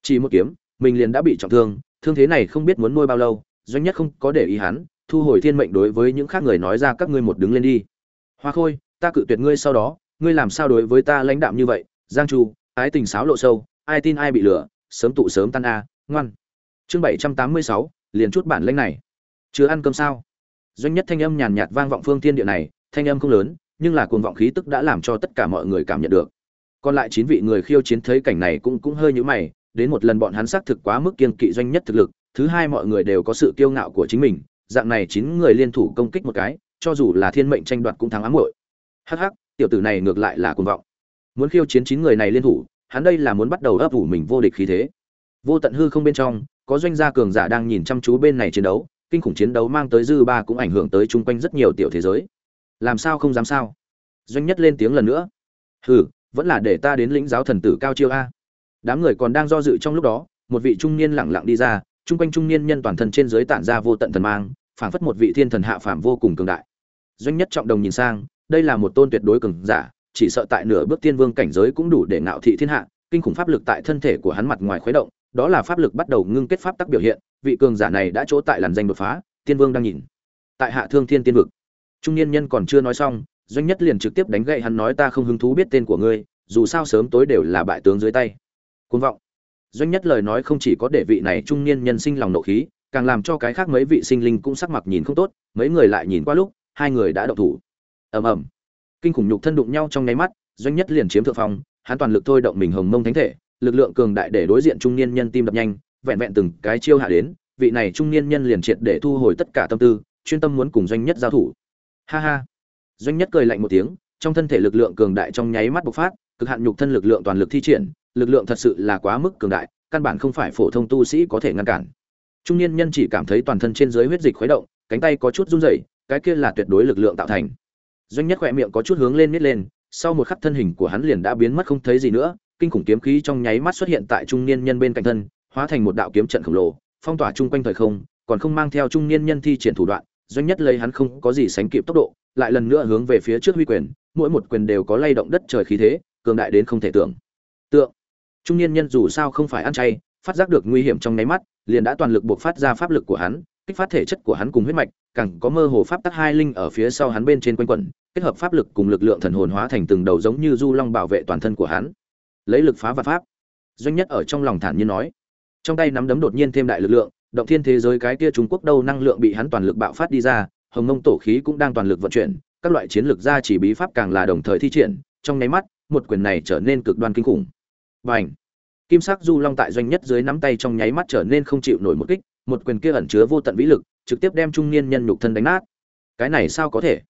Chỉ một kiếm, mình liền đã bị trọng thương thương thế này không biết muốn nuôi bao lâu, doanh nhất không có để ý hắn, thu hồi thiên mệnh đối với những khác người nói ra các ngươi một đứng lên đi. Hoa khôi, ta cự tuyệt ngươi sau đó, ngươi làm sao đối với ta lãnh đạm như vậy? Giang chu, ái tình sáo lộ sâu, ai tin ai bị lừa? Sớm tụ sớm tan a, ngoan. Chương bảy trăm tám mươi sáu, liền chút bản lĩnh này. Chưa ăn cơm sao? Doanh nhất thanh âm nhàn nhạt vang vọng phương thiên địa này, thanh âm không lớn, nhưng là cuồng vọng khí tức đã làm cho tất cả mọi người cảm nhận được. Còn lại chín vị người khiêu chiến thấy cảnh này cũng cũng hơi nhũ mày, đến một lần bọn hắn xác thực quá mức kiên kỵ doanh nhất thực lực, thứ hai mọi người đều có sự kiêu ngạo của chính mình, dạng này chín người liên thủ công kích một cái, cho dù là thiên mệnh tranh đoạt cũng thắng ám muội. Hắc hắc, tiểu tử này ngược lại là cuồng vọng. Muốn khiêu chiến chín người này liên thủ hắn đây là muốn bắt đầu ấp ủ mình vô địch khí thế. Vô tận hư không bên trong, có doanh gia cường giả đang nhìn chăm chú bên này chiến đấu, kinh khủng chiến đấu mang tới dư ba cũng ảnh hưởng tới chung quanh rất nhiều tiểu thế giới. Làm sao không dám sao? Doanh nhất lên tiếng lần nữa. Hừ, vẫn là để ta đến lĩnh giáo thần tử cao chiêu a. Đám người còn đang do dự trong lúc đó, một vị trung niên lẳng lặng đi ra, chung quanh trung niên nhân toàn thân trên dưới tản ra vô tận thần mang, phảng phất một vị thiên thần hạ phàm vô cùng cường đại. Doanh nhất trọng đồng nhìn sang, đây là một tôn tuyệt đối cường giả chỉ sợ tại nửa bước tiên vương cảnh giới cũng đủ để ngạo thị thiên hạ, kinh khủng pháp lực tại thân thể của hắn mặt ngoài khuấy động, đó là pháp lực bắt đầu ngưng kết pháp tắc biểu hiện, vị cường giả này đã chỗ tại làn danh đột phá, tiên vương đang nhìn. Tại hạ thương thiên tiên vực, trung niên nhân còn chưa nói xong, doanh nhất liền trực tiếp đánh gậy hắn nói ta không hứng thú biết tên của ngươi, dù sao sớm tối đều là bại tướng dưới tay. Côn vọng. Doanh nhất lời nói không chỉ có để vị này trung niên nhân sinh lòng nộ khí, càng làm cho cái khác mấy vị sinh linh cũng sắc mặt nhìn không tốt, mấy người lại nhìn qua lúc, hai người đã động thủ. Ầm ầm kinh khủng nhục thân đụng nhau trong nháy mắt, doanh nhất liền chiếm thượng phong, hắn toàn lực thôi động mình hồng mông thánh thể, lực lượng cường đại để đối diện trung niên nhân tim đập nhanh, vẹn vẹn từng cái chiêu hạ đến, vị này trung niên nhân liền triệt để thu hồi tất cả tâm tư, chuyên tâm muốn cùng doanh nhất giao thủ. Ha ha. Doanh nhất cười lạnh một tiếng, trong thân thể lực lượng cường đại trong nháy mắt bộc phát, cực hạn nhục thân lực lượng toàn lực thi triển, lực lượng thật sự là quá mức cường đại, căn bản không phải phổ thông tu sĩ có thể ngăn cản. Trung niên nhân chỉ cảm thấy toàn thân trên dưới huyết dịch khuấy động, cánh tay có chút run rẩy, cái kia là tuyệt đối lực lượng tạo thành doanh nhất khỏe miệng có chút hướng lên nít lên, sau một khắc thân hình của hắn liền đã biến mất không thấy gì nữa, kinh khủng kiếm khí trong nháy mắt xuất hiện tại trung niên nhân bên cạnh thân, hóa thành một đạo kiếm trận khổng lồ, phong tỏa chung quanh thời không, còn không mang theo trung niên nhân thi triển thủ đoạn, doanh nhất lấy hắn không có gì sánh kịp tốc độ, lại lần nữa hướng về phía trước huy quyền, mỗi một quyền đều có lay động đất trời khí thế, cường đại đến không thể tưởng tượng. Trung niên nhân dù sao không phải ăn chay, phát giác được nguy hiểm trong nháy mắt, liền đã toàn lực buộc phát ra pháp lực của hắn, kích phát thể chất của hắn cùng huyết mạch càng có mơ hồ pháp tắc hai linh ở phía sau hắn bên trên quanh quẩn, kết hợp pháp lực cùng lực lượng thần hồn hóa thành từng đầu giống như du long bảo vệ toàn thân của hắn. Lấy lực phá và pháp. Doanh nhất ở trong lòng thản nhiên nói. Trong tay nắm đấm đột nhiên thêm đại lực lượng, động thiên thế giới cái kia trung quốc đâu năng lượng bị hắn toàn lực bạo phát đi ra, hồng ngông tổ khí cũng đang toàn lực vận chuyển, các loại chiến lược gia chỉ bí pháp càng là đồng thời thi triển, trong nháy mắt, một quyền này trở nên cực đoan kinh khủng. Bành! Kim sắc du long tại doanh nhất dưới nắm tay trong nháy mắt trở nên không chịu nổi một kích, một quyền kia ẩn chứa vô tận vĩ lực trực tiếp đem trung niên nhân nhục thân đánh nát. Cái này sao có thể?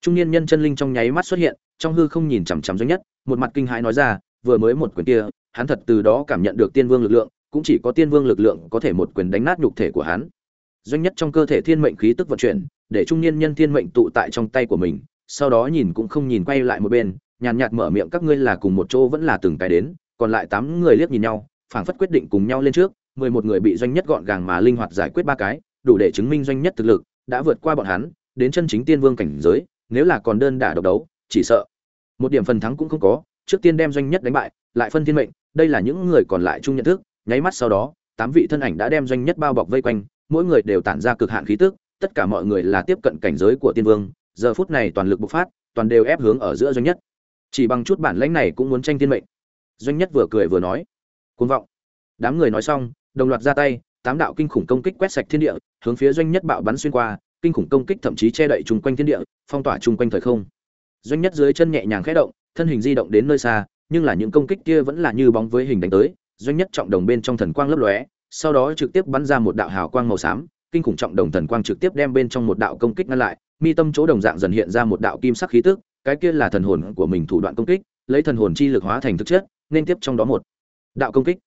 Trung niên nhân chân linh trong nháy mắt xuất hiện, trong hư không nhìn chằm chằm doanh nhất, một mặt kinh hãi nói ra, vừa mới một quyền kia, hắn thật từ đó cảm nhận được tiên vương lực lượng, cũng chỉ có tiên vương lực lượng có thể một quyền đánh nát nhục thể của hắn. Doanh nhất trong cơ thể thiên mệnh khí tức vận chuyển, để trung niên nhân thiên mệnh tụ tại trong tay của mình, sau đó nhìn cũng không nhìn quay lại một bên, nhàn nhạt mở miệng, các ngươi là cùng một chỗ vẫn là từng cái đến, còn lại tám người liếc nhìn nhau, phảng phất quyết định cùng nhau lên trước, mười một người bị doanh nhất gọn gàng mà linh hoạt giải quyết ba cái đủ để chứng minh doanh nhất thực lực, đã vượt qua bọn hắn, đến chân chính tiên vương cảnh giới, nếu là còn đơn đả độc đấu, chỉ sợ. Một điểm phần thắng cũng không có, trước tiên đem doanh nhất đánh bại, lại phân thiên mệnh, đây là những người còn lại chung nhận thức, nháy mắt sau đó, tám vị thân ảnh đã đem doanh nhất bao bọc vây quanh, mỗi người đều tản ra cực hạn khí tức, tất cả mọi người là tiếp cận cảnh giới của tiên vương, giờ phút này toàn lực bộc phát, toàn đều ép hướng ở giữa doanh nhất. Chỉ bằng chút bản lãnh này cũng muốn tranh thiên mệnh. Doanh nhất vừa cười vừa nói côn vọng. Đám người nói xong, đồng loạt ra tay tám đạo kinh khủng công kích quét sạch thiên địa, hướng phía doanh nhất bạo bắn xuyên qua, kinh khủng công kích thậm chí che đậy chung quanh thiên địa, phong tỏa chung quanh thời không. Doanh nhất dưới chân nhẹ nhàng khẽ động, thân hình di động đến nơi xa, nhưng là những công kích kia vẫn là như bóng với hình đánh tới, doanh nhất trọng đồng bên trong thần quang lấp lóe, sau đó trực tiếp bắn ra một đạo hào quang màu xám, kinh khủng trọng đồng thần quang trực tiếp đem bên trong một đạo công kích ngăn lại, mi tâm chỗ đồng dạng dần hiện ra một đạo kim sắc khí tức, cái kia là thần hồn của mình thủ đoạn công kích, lấy thần hồn chi lực hóa thành thực chất, nên tiếp trong đó một đạo công kích.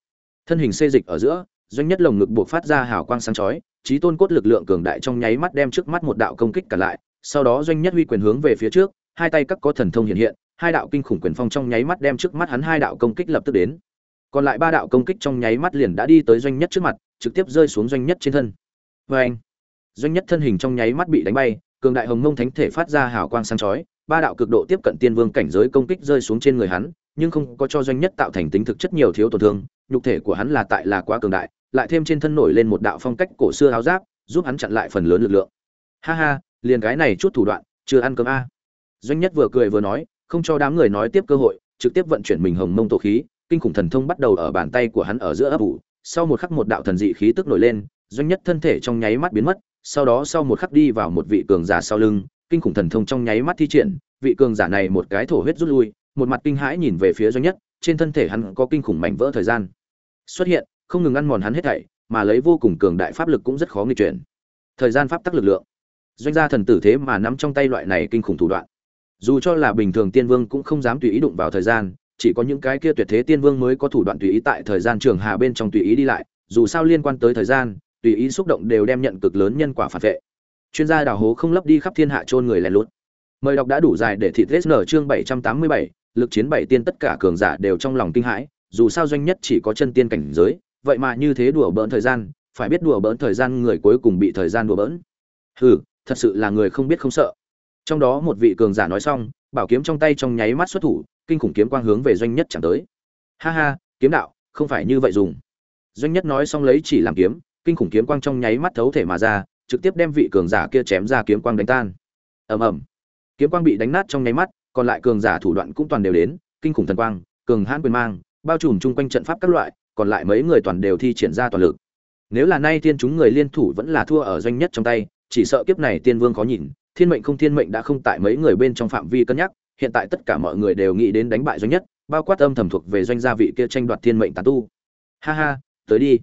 Thân hình xê dịch ở giữa doanh nhất lồng ngực buộc phát ra hào quang sáng chói, trí tôn cốt lực lượng cường đại trong nháy mắt đem trước mắt một đạo công kích cả lại, sau đó doanh nhất huy quyền hướng về phía trước, hai tay các có thần thông hiện hiện, hai đạo kinh khủng quyền phong trong nháy mắt đem trước mắt hắn hai đạo công kích lập tức đến. Còn lại ba đạo công kích trong nháy mắt liền đã đi tới doanh nhất trước mặt, trực tiếp rơi xuống doanh nhất trên thân. Vê anh, doanh nhất thân hình trong nháy mắt bị đánh bay, cường đại hồng mông thánh thể phát ra hào quang sáng chói, ba đạo cực độ tiếp cận tiên vương cảnh giới công kích rơi xuống trên người hắn, nhưng không có cho doanh nhất tạo thành tính thực chất nhiều thiếu tổn thương, nhục thể của hắn là tại là quá cường đại lại thêm trên thân nổi lên một đạo phong cách cổ xưa áo giáp, giúp hắn chặn lại phần lớn lực lượng. Ha ha, liền cái này chút thủ đoạn, chưa ăn cơm a. Doanh nhất vừa cười vừa nói, không cho đám người nói tiếp cơ hội, trực tiếp vận chuyển mình hồng mông tổ khí, kinh khủng thần thông bắt đầu ở bàn tay của hắn ở giữa ấp ủ. Sau một khắc một đạo thần dị khí tức nổi lên, doanh nhất thân thể trong nháy mắt biến mất, sau đó sau một khắc đi vào một vị cường giả sau lưng, kinh khủng thần thông trong nháy mắt thi triển, vị cường giả này một cái thổ huyết rút lui, một mặt kinh hãi nhìn về phía doanh nhất, trên thân thể hắn có kinh khủng mảnh vỡ thời gian xuất hiện không ngừng ăn mòn hắn hết thảy, mà lấy vô cùng cường đại pháp lực cũng rất khó nghịch chuyển. Thời gian pháp tắc lực lượng. Doanh gia thần tử thế mà nắm trong tay loại này kinh khủng thủ đoạn. Dù cho là bình thường tiên vương cũng không dám tùy ý đụng vào thời gian, chỉ có những cái kia tuyệt thế tiên vương mới có thủ đoạn tùy ý tại thời gian trường hà bên trong tùy ý đi lại, dù sao liên quan tới thời gian, tùy ý xúc động đều đem nhận cực lớn nhân quả phản vệ. Chuyên gia đào hố không lấp đi khắp thiên hạ chôn người lẻ lút. Mời đọc đã đủ dài để thị tết nở chương bảy trăm tám mươi bảy, lực chiến bảy tiên tất cả cường giả đều trong lòng kinh hãi, dù sao doanh nhất chỉ có chân tiên cảnh giới vậy mà như thế đùa bỡn thời gian, phải biết đùa bỡn thời gian người cuối cùng bị thời gian đùa bỡn. Hừ, thật sự là người không biết không sợ. Trong đó một vị cường giả nói xong, bảo kiếm trong tay trong nháy mắt xuất thủ, kinh khủng kiếm quang hướng về doanh nhất chẳng tới. Ha ha, kiếm đạo, không phải như vậy dùng. Doanh nhất nói xong lấy chỉ làm kiếm, kinh khủng kiếm quang trong nháy mắt thấu thể mà ra, trực tiếp đem vị cường giả kia chém ra kiếm quang đánh tan. Ầm ầm. Kiếm quang bị đánh nát trong nháy mắt, còn lại cường giả thủ đoạn cũng toàn đều đến, kinh khủng thần quang, cường hãn quyền mang, bao trùm chung quanh trận pháp các loại còn lại mấy người toàn đều thi triển ra toàn lực. Nếu là nay tiên chúng người liên thủ vẫn là thua ở doanh nhất trong tay, chỉ sợ kiếp này tiên vương khó nhìn, thiên mệnh không thiên mệnh đã không tại mấy người bên trong phạm vi cân nhắc, hiện tại tất cả mọi người đều nghĩ đến đánh bại doanh nhất, bao quát âm thầm thuộc về doanh gia vị kia tranh đoạt thiên mệnh tán tu. Ha ha, tới đi.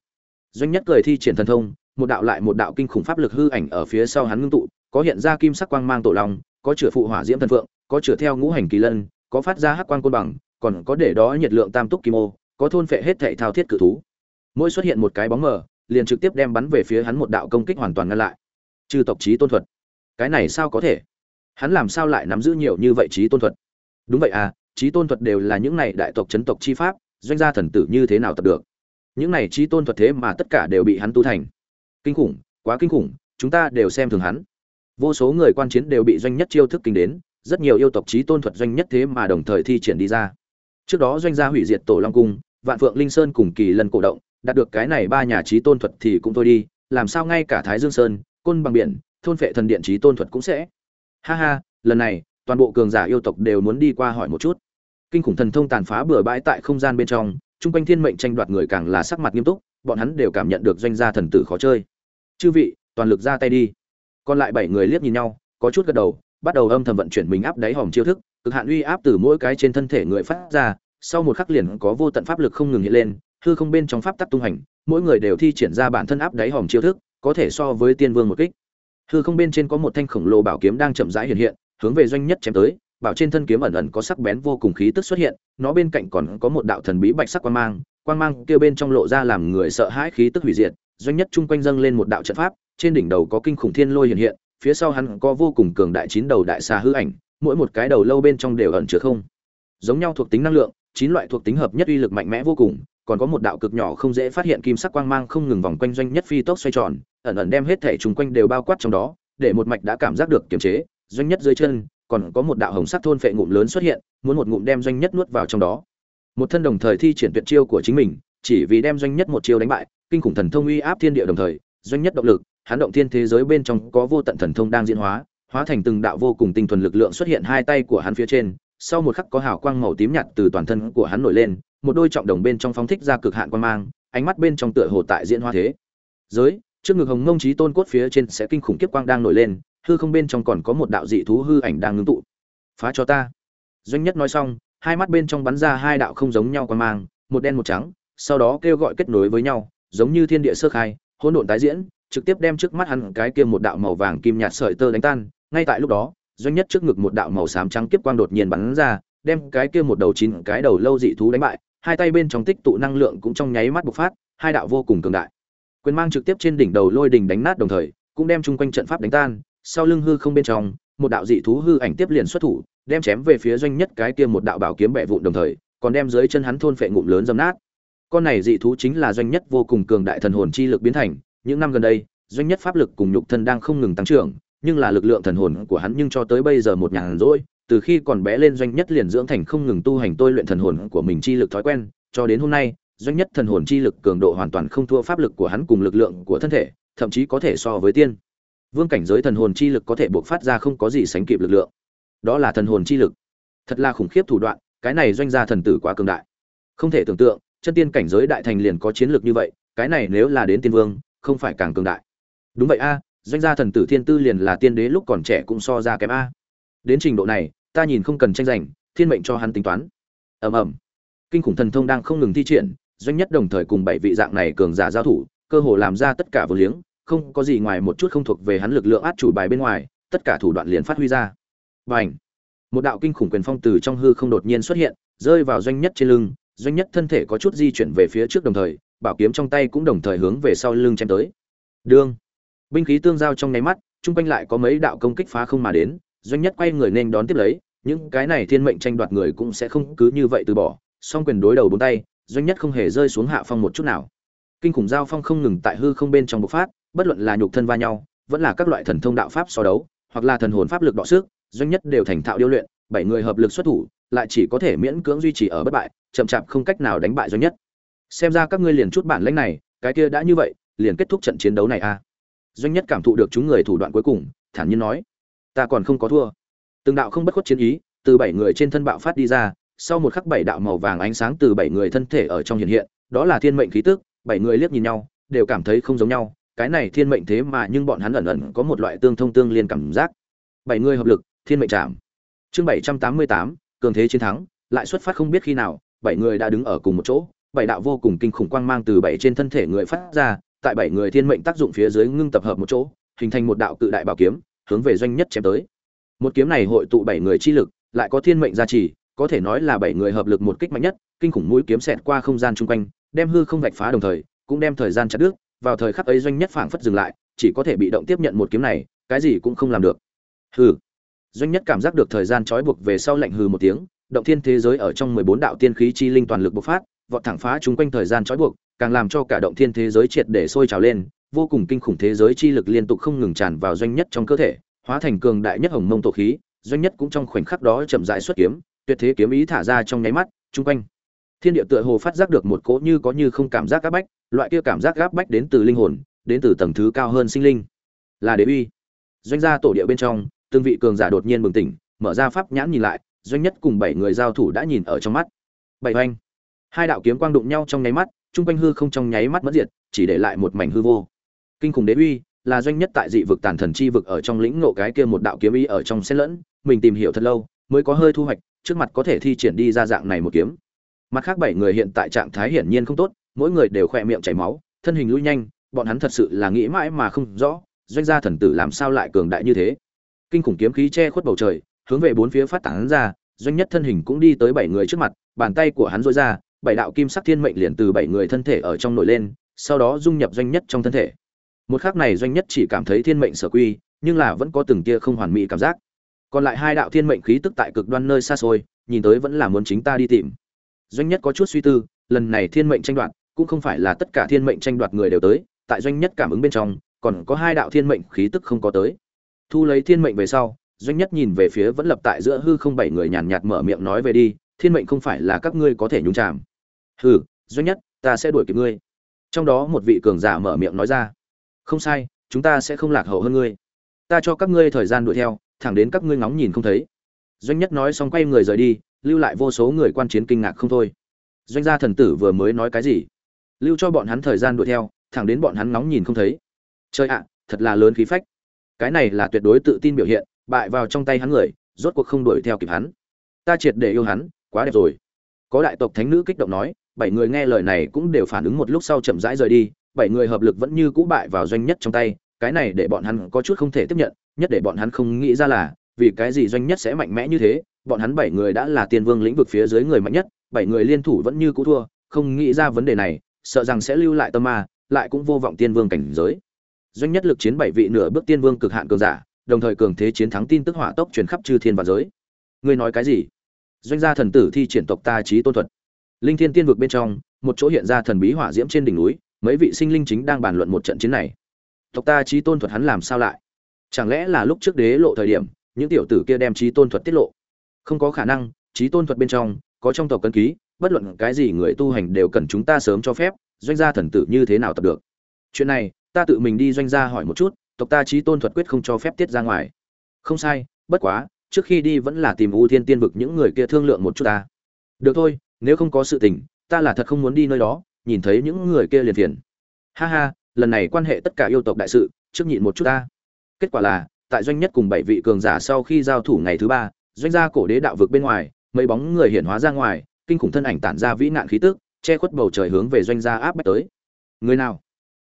Doanh nhất cười thi triển thần thông, một đạo lại một đạo kinh khủng pháp lực hư ảnh ở phía sau hắn ngưng tụ, có hiện ra kim sắc quang mang tổ long, có chửa phụ hỏa diễm thần phượng, có chửa theo ngũ hành kỳ lân, có phát ra hắc quang côn bằng, còn có để đó nhiệt lượng tam túc kim ô có thôn phệ hết thảy thao thiết cự thú. Mỗi xuất hiện một cái bóng mờ, liền trực tiếp đem bắn về phía hắn một đạo công kích hoàn toàn ngăn lại. Trừ tộc chí tôn thuật. Cái này sao có thể? Hắn làm sao lại nắm giữ nhiều như vậy chí tôn thuật? Đúng vậy à chí tôn thuật đều là những này đại tộc chấn tộc chi pháp, doanh gia thần tử như thế nào tập được? Những này chí tôn thuật thế mà tất cả đều bị hắn tu thành. Kinh khủng, quá kinh khủng, chúng ta đều xem thường hắn. Vô số người quan chiến đều bị doanh nhất chiêu thức kinh đến, rất nhiều yêu tộc chí tôn thuật doanh nhất thế mà đồng thời thi triển đi ra. Trước đó doanh gia hủy diệt tổ long cung vạn phượng linh sơn cùng kỳ lần cổ động, đạt được cái này ba nhà trí tôn thuật thì cũng thôi đi, làm sao ngay cả thái dương sơn, côn bằng biển, thôn phệ thần điện trí tôn thuật cũng sẽ. Ha ha, lần này, toàn bộ cường giả yêu tộc đều muốn đi qua hỏi một chút. Kinh khủng thần thông tàn phá bừa bãi tại không gian bên trong trung quanh thiên mệnh tranh đoạt người càng là sắc mặt nghiêm túc, bọn hắn đều cảm nhận được doanh gia thần tử khó chơi. Chư vị, toàn lực ra tay đi. Còn lại bảy người liếc nhìn nhau, có chút gật đầu, bắt đầu âm thầm vận chuyển mình áp đáy hòm chiêu thức, cực hạn uy áp từ mỗi cái trên thân thể người phát ra sau một khắc liền có vô tận pháp lực không ngừng hiện lên, hư không bên trong pháp tắc tung hành, mỗi người đều thi triển ra bản thân áp đáy hòm chiêu thức, có thể so với tiên vương một kích. Hư không bên trên có một thanh khổng lồ bảo kiếm đang chậm rãi hiện hiện, hướng về doanh nhất chém tới, bảo trên thân kiếm ẩn ẩn có sắc bén vô cùng khí tức xuất hiện, nó bên cạnh còn có một đạo thần bí bạch sắc quang mang quang mang kia bên trong lộ ra làm người sợ hãi khí tức hủy diệt, doanh nhất chung quanh dâng lên một đạo trận pháp, trên đỉnh đầu có kinh khủng thiên lôi hiện hiện, phía sau hắn có vô cùng cường đại chín đầu đại xà hư ảnh, mỗi một cái đầu lâu bên trong đều ẩn chứa không, giống nhau thuộc tính năng lượng chín loại thuộc tính hợp nhất uy lực mạnh mẽ vô cùng, còn có một đạo cực nhỏ không dễ phát hiện kim sắc quang mang không ngừng vòng quanh doanh nhất phi tốc xoay tròn, ẩn ẩn đem hết thể chung quanh đều bao quát trong đó, để một mạch đã cảm giác được kiềm chế, doanh nhất dưới chân, còn có một đạo hồng sắc thôn phệ ngụm lớn xuất hiện, muốn một ngụm đem doanh nhất nuốt vào trong đó. Một thân đồng thời thi triển tuyệt chiêu của chính mình, chỉ vì đem doanh nhất một chiêu đánh bại, kinh khủng thần thông uy áp thiên địa đồng thời, doanh nhất động lực, hắn động thiên thế giới bên trong có vô tận thần thông đang diễn hóa hóa thành từng đạo vô cùng tinh thuần lực lượng xuất hiện hai tay của hắn phía trên sau một khắc có hào quang màu tím nhạt từ toàn thân của hắn nổi lên, một đôi trọng đồng bên trong phóng thích ra cực hạn quang mang, ánh mắt bên trong tựa hồ tại diễn hóa thế. Giới, trước ngực hồng ngông trí tôn cốt phía trên sẽ kinh khủng kiếp quang đang nổi lên, hư không bên trong còn có một đạo dị thú hư ảnh đang ngưng tụ. Phá cho ta. Doanh nhất nói xong, hai mắt bên trong bắn ra hai đạo không giống nhau quang mang, một đen một trắng, sau đó kêu gọi kết nối với nhau, giống như thiên địa sơ khai, hỗn độn tái diễn, trực tiếp đem trước mắt hắn cái kia một đạo màu vàng kim nhạt sợi tơ đánh tan, ngay tại lúc đó doanh nhất trước ngực một đạo màu xám trắng kiếp quang đột nhiên bắn ra, đem cái kia một đầu chín cái đầu lâu dị thú đánh bại, hai tay bên trong tích tụ năng lượng cũng trong nháy mắt bộc phát, hai đạo vô cùng cường đại. Quyền mang trực tiếp trên đỉnh đầu lôi đỉnh đánh nát đồng thời, cũng đem chung quanh trận pháp đánh tan, sau lưng hư không bên trong, một đạo dị thú hư ảnh tiếp liền xuất thủ, đem chém về phía doanh nhất cái kia một đạo bảo kiếm bẻ vụn đồng thời, còn đem dưới chân hắn thôn phệ ngụm lớn dâm nát. Con này dị thú chính là doanh nhất vô cùng cường đại thần hồn chi lực biến thành, những năm gần đây, doanh nhất pháp lực cùng nhục thân đang không ngừng tăng trưởng nhưng là lực lượng thần hồn của hắn nhưng cho tới bây giờ một nhàn rỗi, từ khi còn bé lên doanh nhất liền dưỡng thành không ngừng tu hành tôi luyện thần hồn của mình chi lực thói quen, cho đến hôm nay, doanh nhất thần hồn chi lực cường độ hoàn toàn không thua pháp lực của hắn cùng lực lượng của thân thể, thậm chí có thể so với tiên. Vương cảnh giới thần hồn chi lực có thể buộc phát ra không có gì sánh kịp lực lượng. Đó là thần hồn chi lực. Thật là khủng khiếp thủ đoạn, cái này doanh gia thần tử quá cường đại. Không thể tưởng tượng, chân tiên cảnh giới đại thành liền có chiến lược như vậy, cái này nếu là đến tiên vương, không phải càng cường đại. Đúng vậy a doanh gia thần tử thiên tư liền là tiên đế lúc còn trẻ cũng so ra kém a. Đến trình độ này, ta nhìn không cần tranh giành, thiên mệnh cho hắn tính toán. Ầm ầm. Kinh khủng thần thông đang không ngừng thi triển, doanh nhất đồng thời cùng bảy vị dạng này cường giả giao thủ, cơ hồ làm ra tất cả vô liếng, không có gì ngoài một chút không thuộc về hắn lực lượng át chủ bài bên ngoài, tất cả thủ đoạn liền phát huy ra. Và ảnh một đạo kinh khủng quyền phong từ trong hư không đột nhiên xuất hiện, rơi vào doanh nhất trên lưng, doanh nhất thân thể có chút di chuyển về phía trước đồng thời, bảo kiếm trong tay cũng đồng thời hướng về sau lưng chém tới. Đương binh khí tương giao trong nháy mắt, chung quanh lại có mấy đạo công kích phá không mà đến, doanh nhất quay người nên đón tiếp lấy, những cái này thiên mệnh tranh đoạt người cũng sẽ không cứ như vậy từ bỏ, song quyền đối đầu bốn tay, doanh nhất không hề rơi xuống hạ phong một chút nào kinh khủng giao phong không ngừng tại hư không bên trong bộc phát, bất luận là nhục thân va nhau, vẫn là các loại thần thông đạo pháp so đấu, hoặc là thần hồn pháp lực đọ sức, doanh nhất đều thành thạo điêu luyện, bảy người hợp lực xuất thủ, lại chỉ có thể miễn cưỡng duy trì ở bất bại, chậm chạp không cách nào đánh bại doanh nhất xem ra các ngươi liền chút bản lãnh này, cái kia đã như vậy, liền kết thúc trận chiến đấu này a à doanh nhất cảm thụ được chúng người thủ đoạn cuối cùng, thản nhiên nói, ta còn không có thua. Từng đạo không bất khuất chiến ý từ bảy người trên thân bạo phát đi ra, sau một khắc bảy đạo màu vàng ánh sáng từ bảy người thân thể ở trong hiện hiện, đó là thiên mệnh khí tức, bảy người liếc nhìn nhau, đều cảm thấy không giống nhau, cái này thiên mệnh thế mà nhưng bọn hắn ẩn ẩn có một loại tương thông tương liên cảm giác. Bảy người hợp lực, thiên mệnh chạm. Chương bảy trăm tám mươi tám, cường thế chiến thắng, lại xuất phát không biết khi nào, bảy người đã đứng ở cùng một chỗ, bảy đạo vô cùng kinh khủng quang mang từ bảy trên thân thể người phát ra tại bảy người thiên mệnh tác dụng phía dưới ngưng tập hợp một chỗ, hình thành một đạo cự đại bảo kiếm, hướng về doanh nhất chém tới. Một kiếm này hội tụ bảy người chi lực, lại có thiên mệnh gia trì, có thể nói là bảy người hợp lực một kích mạnh nhất, kinh khủng mũi kiếm xẹt qua không gian chung quanh, đem hư không vạch phá đồng thời, cũng đem thời gian chặt đứt, vào thời khắc ấy doanh nhất phảng phất dừng lại, chỉ có thể bị động tiếp nhận một kiếm này, cái gì cũng không làm được. Hừ. Doanh nhất cảm giác được thời gian trói buộc về sau lạnh hừ một tiếng, động thiên thế giới ở trong mười bốn đạo tiên khí chi linh toàn lực bộc phát, vọt thẳng phá chúng quanh thời gian trói buộc càng làm cho cả động thiên thế giới triệt để sôi trào lên, vô cùng kinh khủng thế giới chi lực liên tục không ngừng tràn vào doanh nhất trong cơ thể, hóa thành cường đại nhất hồng mông tổ khí, doanh nhất cũng trong khoảnh khắc đó chậm rãi xuất kiếm, tuyệt thế kiếm ý thả ra trong nháy mắt trung quanh. Thiên địa tựa hồ phát giác được một cỗ như có như không cảm giác áp bách, loại kia cảm giác áp bách đến từ linh hồn, đến từ tầng thứ cao hơn sinh linh. Là đế uy. Doanh gia tổ địa bên trong từng vị cường giả đột nhiên bừng tỉnh, mở ra pháp nhãn nhìn lại, doanh nhất cùng bảy người giao thủ đã nhìn ở trong mắt. Bảy oanh hai đạo kiếm quang đụng nhau trong nháy mắt, chung quanh hư không trong nháy mắt mất diệt, chỉ để lại một mảnh hư vô. Kinh khủng đế uy, là doanh nhất tại dị vực tàn thần chi vực ở trong lĩnh ngộ cái kia một đạo kiếm ý ở trong xen lẫn, mình tìm hiểu thật lâu, mới có hơi thu hoạch, trước mặt có thể thi triển đi ra dạng này một kiếm. Mặt khác bảy người hiện tại trạng thái hiển nhiên không tốt, mỗi người đều khỏe miệng chảy máu, thân hình lui nhanh, bọn hắn thật sự là nghĩ mãi mà không rõ, doanh gia thần tử làm sao lại cường đại như thế. Kinh khủng kiếm khí che khuất bầu trời, hướng về bốn phía phát tán ra, doanh nhất thân hình cũng đi tới bảy người trước mặt, bàn tay của hắn dối ra bảy đạo kim sắc thiên mệnh liền từ bảy người thân thể ở trong nổi lên, sau đó dung nhập doanh nhất trong thân thể. Một khắc này doanh nhất chỉ cảm thấy thiên mệnh sở quy, nhưng là vẫn có từng tia không hoàn mỹ cảm giác. Còn lại hai đạo thiên mệnh khí tức tại cực đoan nơi xa xôi, nhìn tới vẫn là muốn chính ta đi tìm. Doanh nhất có chút suy tư, lần này thiên mệnh tranh đoạt, cũng không phải là tất cả thiên mệnh tranh đoạt người đều tới, tại doanh nhất cảm ứng bên trong, còn có hai đạo thiên mệnh khí tức không có tới. Thu lấy thiên mệnh về sau, doanh nhất nhìn về phía vẫn lập tại giữa hư không bảy người nhàn nhạt mở miệng nói về đi, thiên mệnh không phải là các ngươi có thể nhúng chạm hừ doanh nhất, ta sẽ đuổi kịp ngươi. Trong đó một vị cường giả mở miệng nói ra. Không sai, chúng ta sẽ không lạc hậu hơn ngươi. Ta cho các ngươi thời gian đuổi theo, thẳng đến các ngươi ngóng nhìn không thấy. Doanh nhất nói xong quay người rời đi, lưu lại vô số người quan chiến kinh ngạc không thôi. Doanh gia thần tử vừa mới nói cái gì? Lưu cho bọn hắn thời gian đuổi theo, thẳng đến bọn hắn ngóng nhìn không thấy. Chơi ạ, thật là lớn khí phách. Cái này là tuyệt đối tự tin biểu hiện, bại vào trong tay hắn người, rốt cuộc không đuổi theo kịp hắn. Ta triệt để yêu hắn, quá đẹp rồi. Có đại tộc thánh nữ kích động nói bảy người nghe lời này cũng đều phản ứng một lúc sau chậm rãi rời đi, bảy người hợp lực vẫn như cũ bại vào doanh nhất trong tay, cái này để bọn hắn có chút không thể tiếp nhận, nhất để bọn hắn không nghĩ ra là, vì cái gì doanh nhất sẽ mạnh mẽ như thế, bọn hắn bảy người đã là tiên vương lĩnh vực phía dưới người mạnh nhất, bảy người liên thủ vẫn như cũ thua, không nghĩ ra vấn đề này, sợ rằng sẽ lưu lại tâm ma, lại cũng vô vọng tiên vương cảnh giới. Doanh nhất lực chiến bảy vị nửa bước tiên vương cực hạn cường giả, đồng thời cường thế chiến thắng tin tức hỏa tốc truyền khắp chư thiên và giới. Ngươi nói cái gì? Doanh gia thần tử thi triển tộc ta trí tôn thuật linh thiên tiên vực bên trong, một chỗ hiện ra thần bí hỏa diễm trên đỉnh núi, mấy vị sinh linh chính đang bàn luận một trận chiến này. Tộc ta trí tôn thuật hắn làm sao lại? Chẳng lẽ là lúc trước đế lộ thời điểm, những tiểu tử kia đem trí tôn thuật tiết lộ? Không có khả năng trí tôn thuật bên trong, có trong tộc cân ký, bất luận cái gì người tu hành đều cần chúng ta sớm cho phép, doanh gia thần tử như thế nào tập được? Chuyện này, ta tự mình đi doanh gia hỏi một chút, tộc ta trí tôn thuật quyết không cho phép tiết ra ngoài. Không sai, bất quá, trước khi đi vẫn là tìm ưu thiên tiên vực những người kia thương lượng một chút ta. Được thôi nếu không có sự tình, ta là thật không muốn đi nơi đó, nhìn thấy những người kia liền phiền. Ha ha, lần này quan hệ tất cả yêu tộc đại sự, trước nhịn một chút ta. Kết quả là, tại doanh nhất cùng bảy vị cường giả sau khi giao thủ ngày thứ ba, doanh gia cổ đế đạo vực bên ngoài, mấy bóng người hiển hóa ra ngoài, kinh khủng thân ảnh tản ra vĩ nạn khí tức, che khuất bầu trời hướng về doanh gia áp bách tới. Người nào?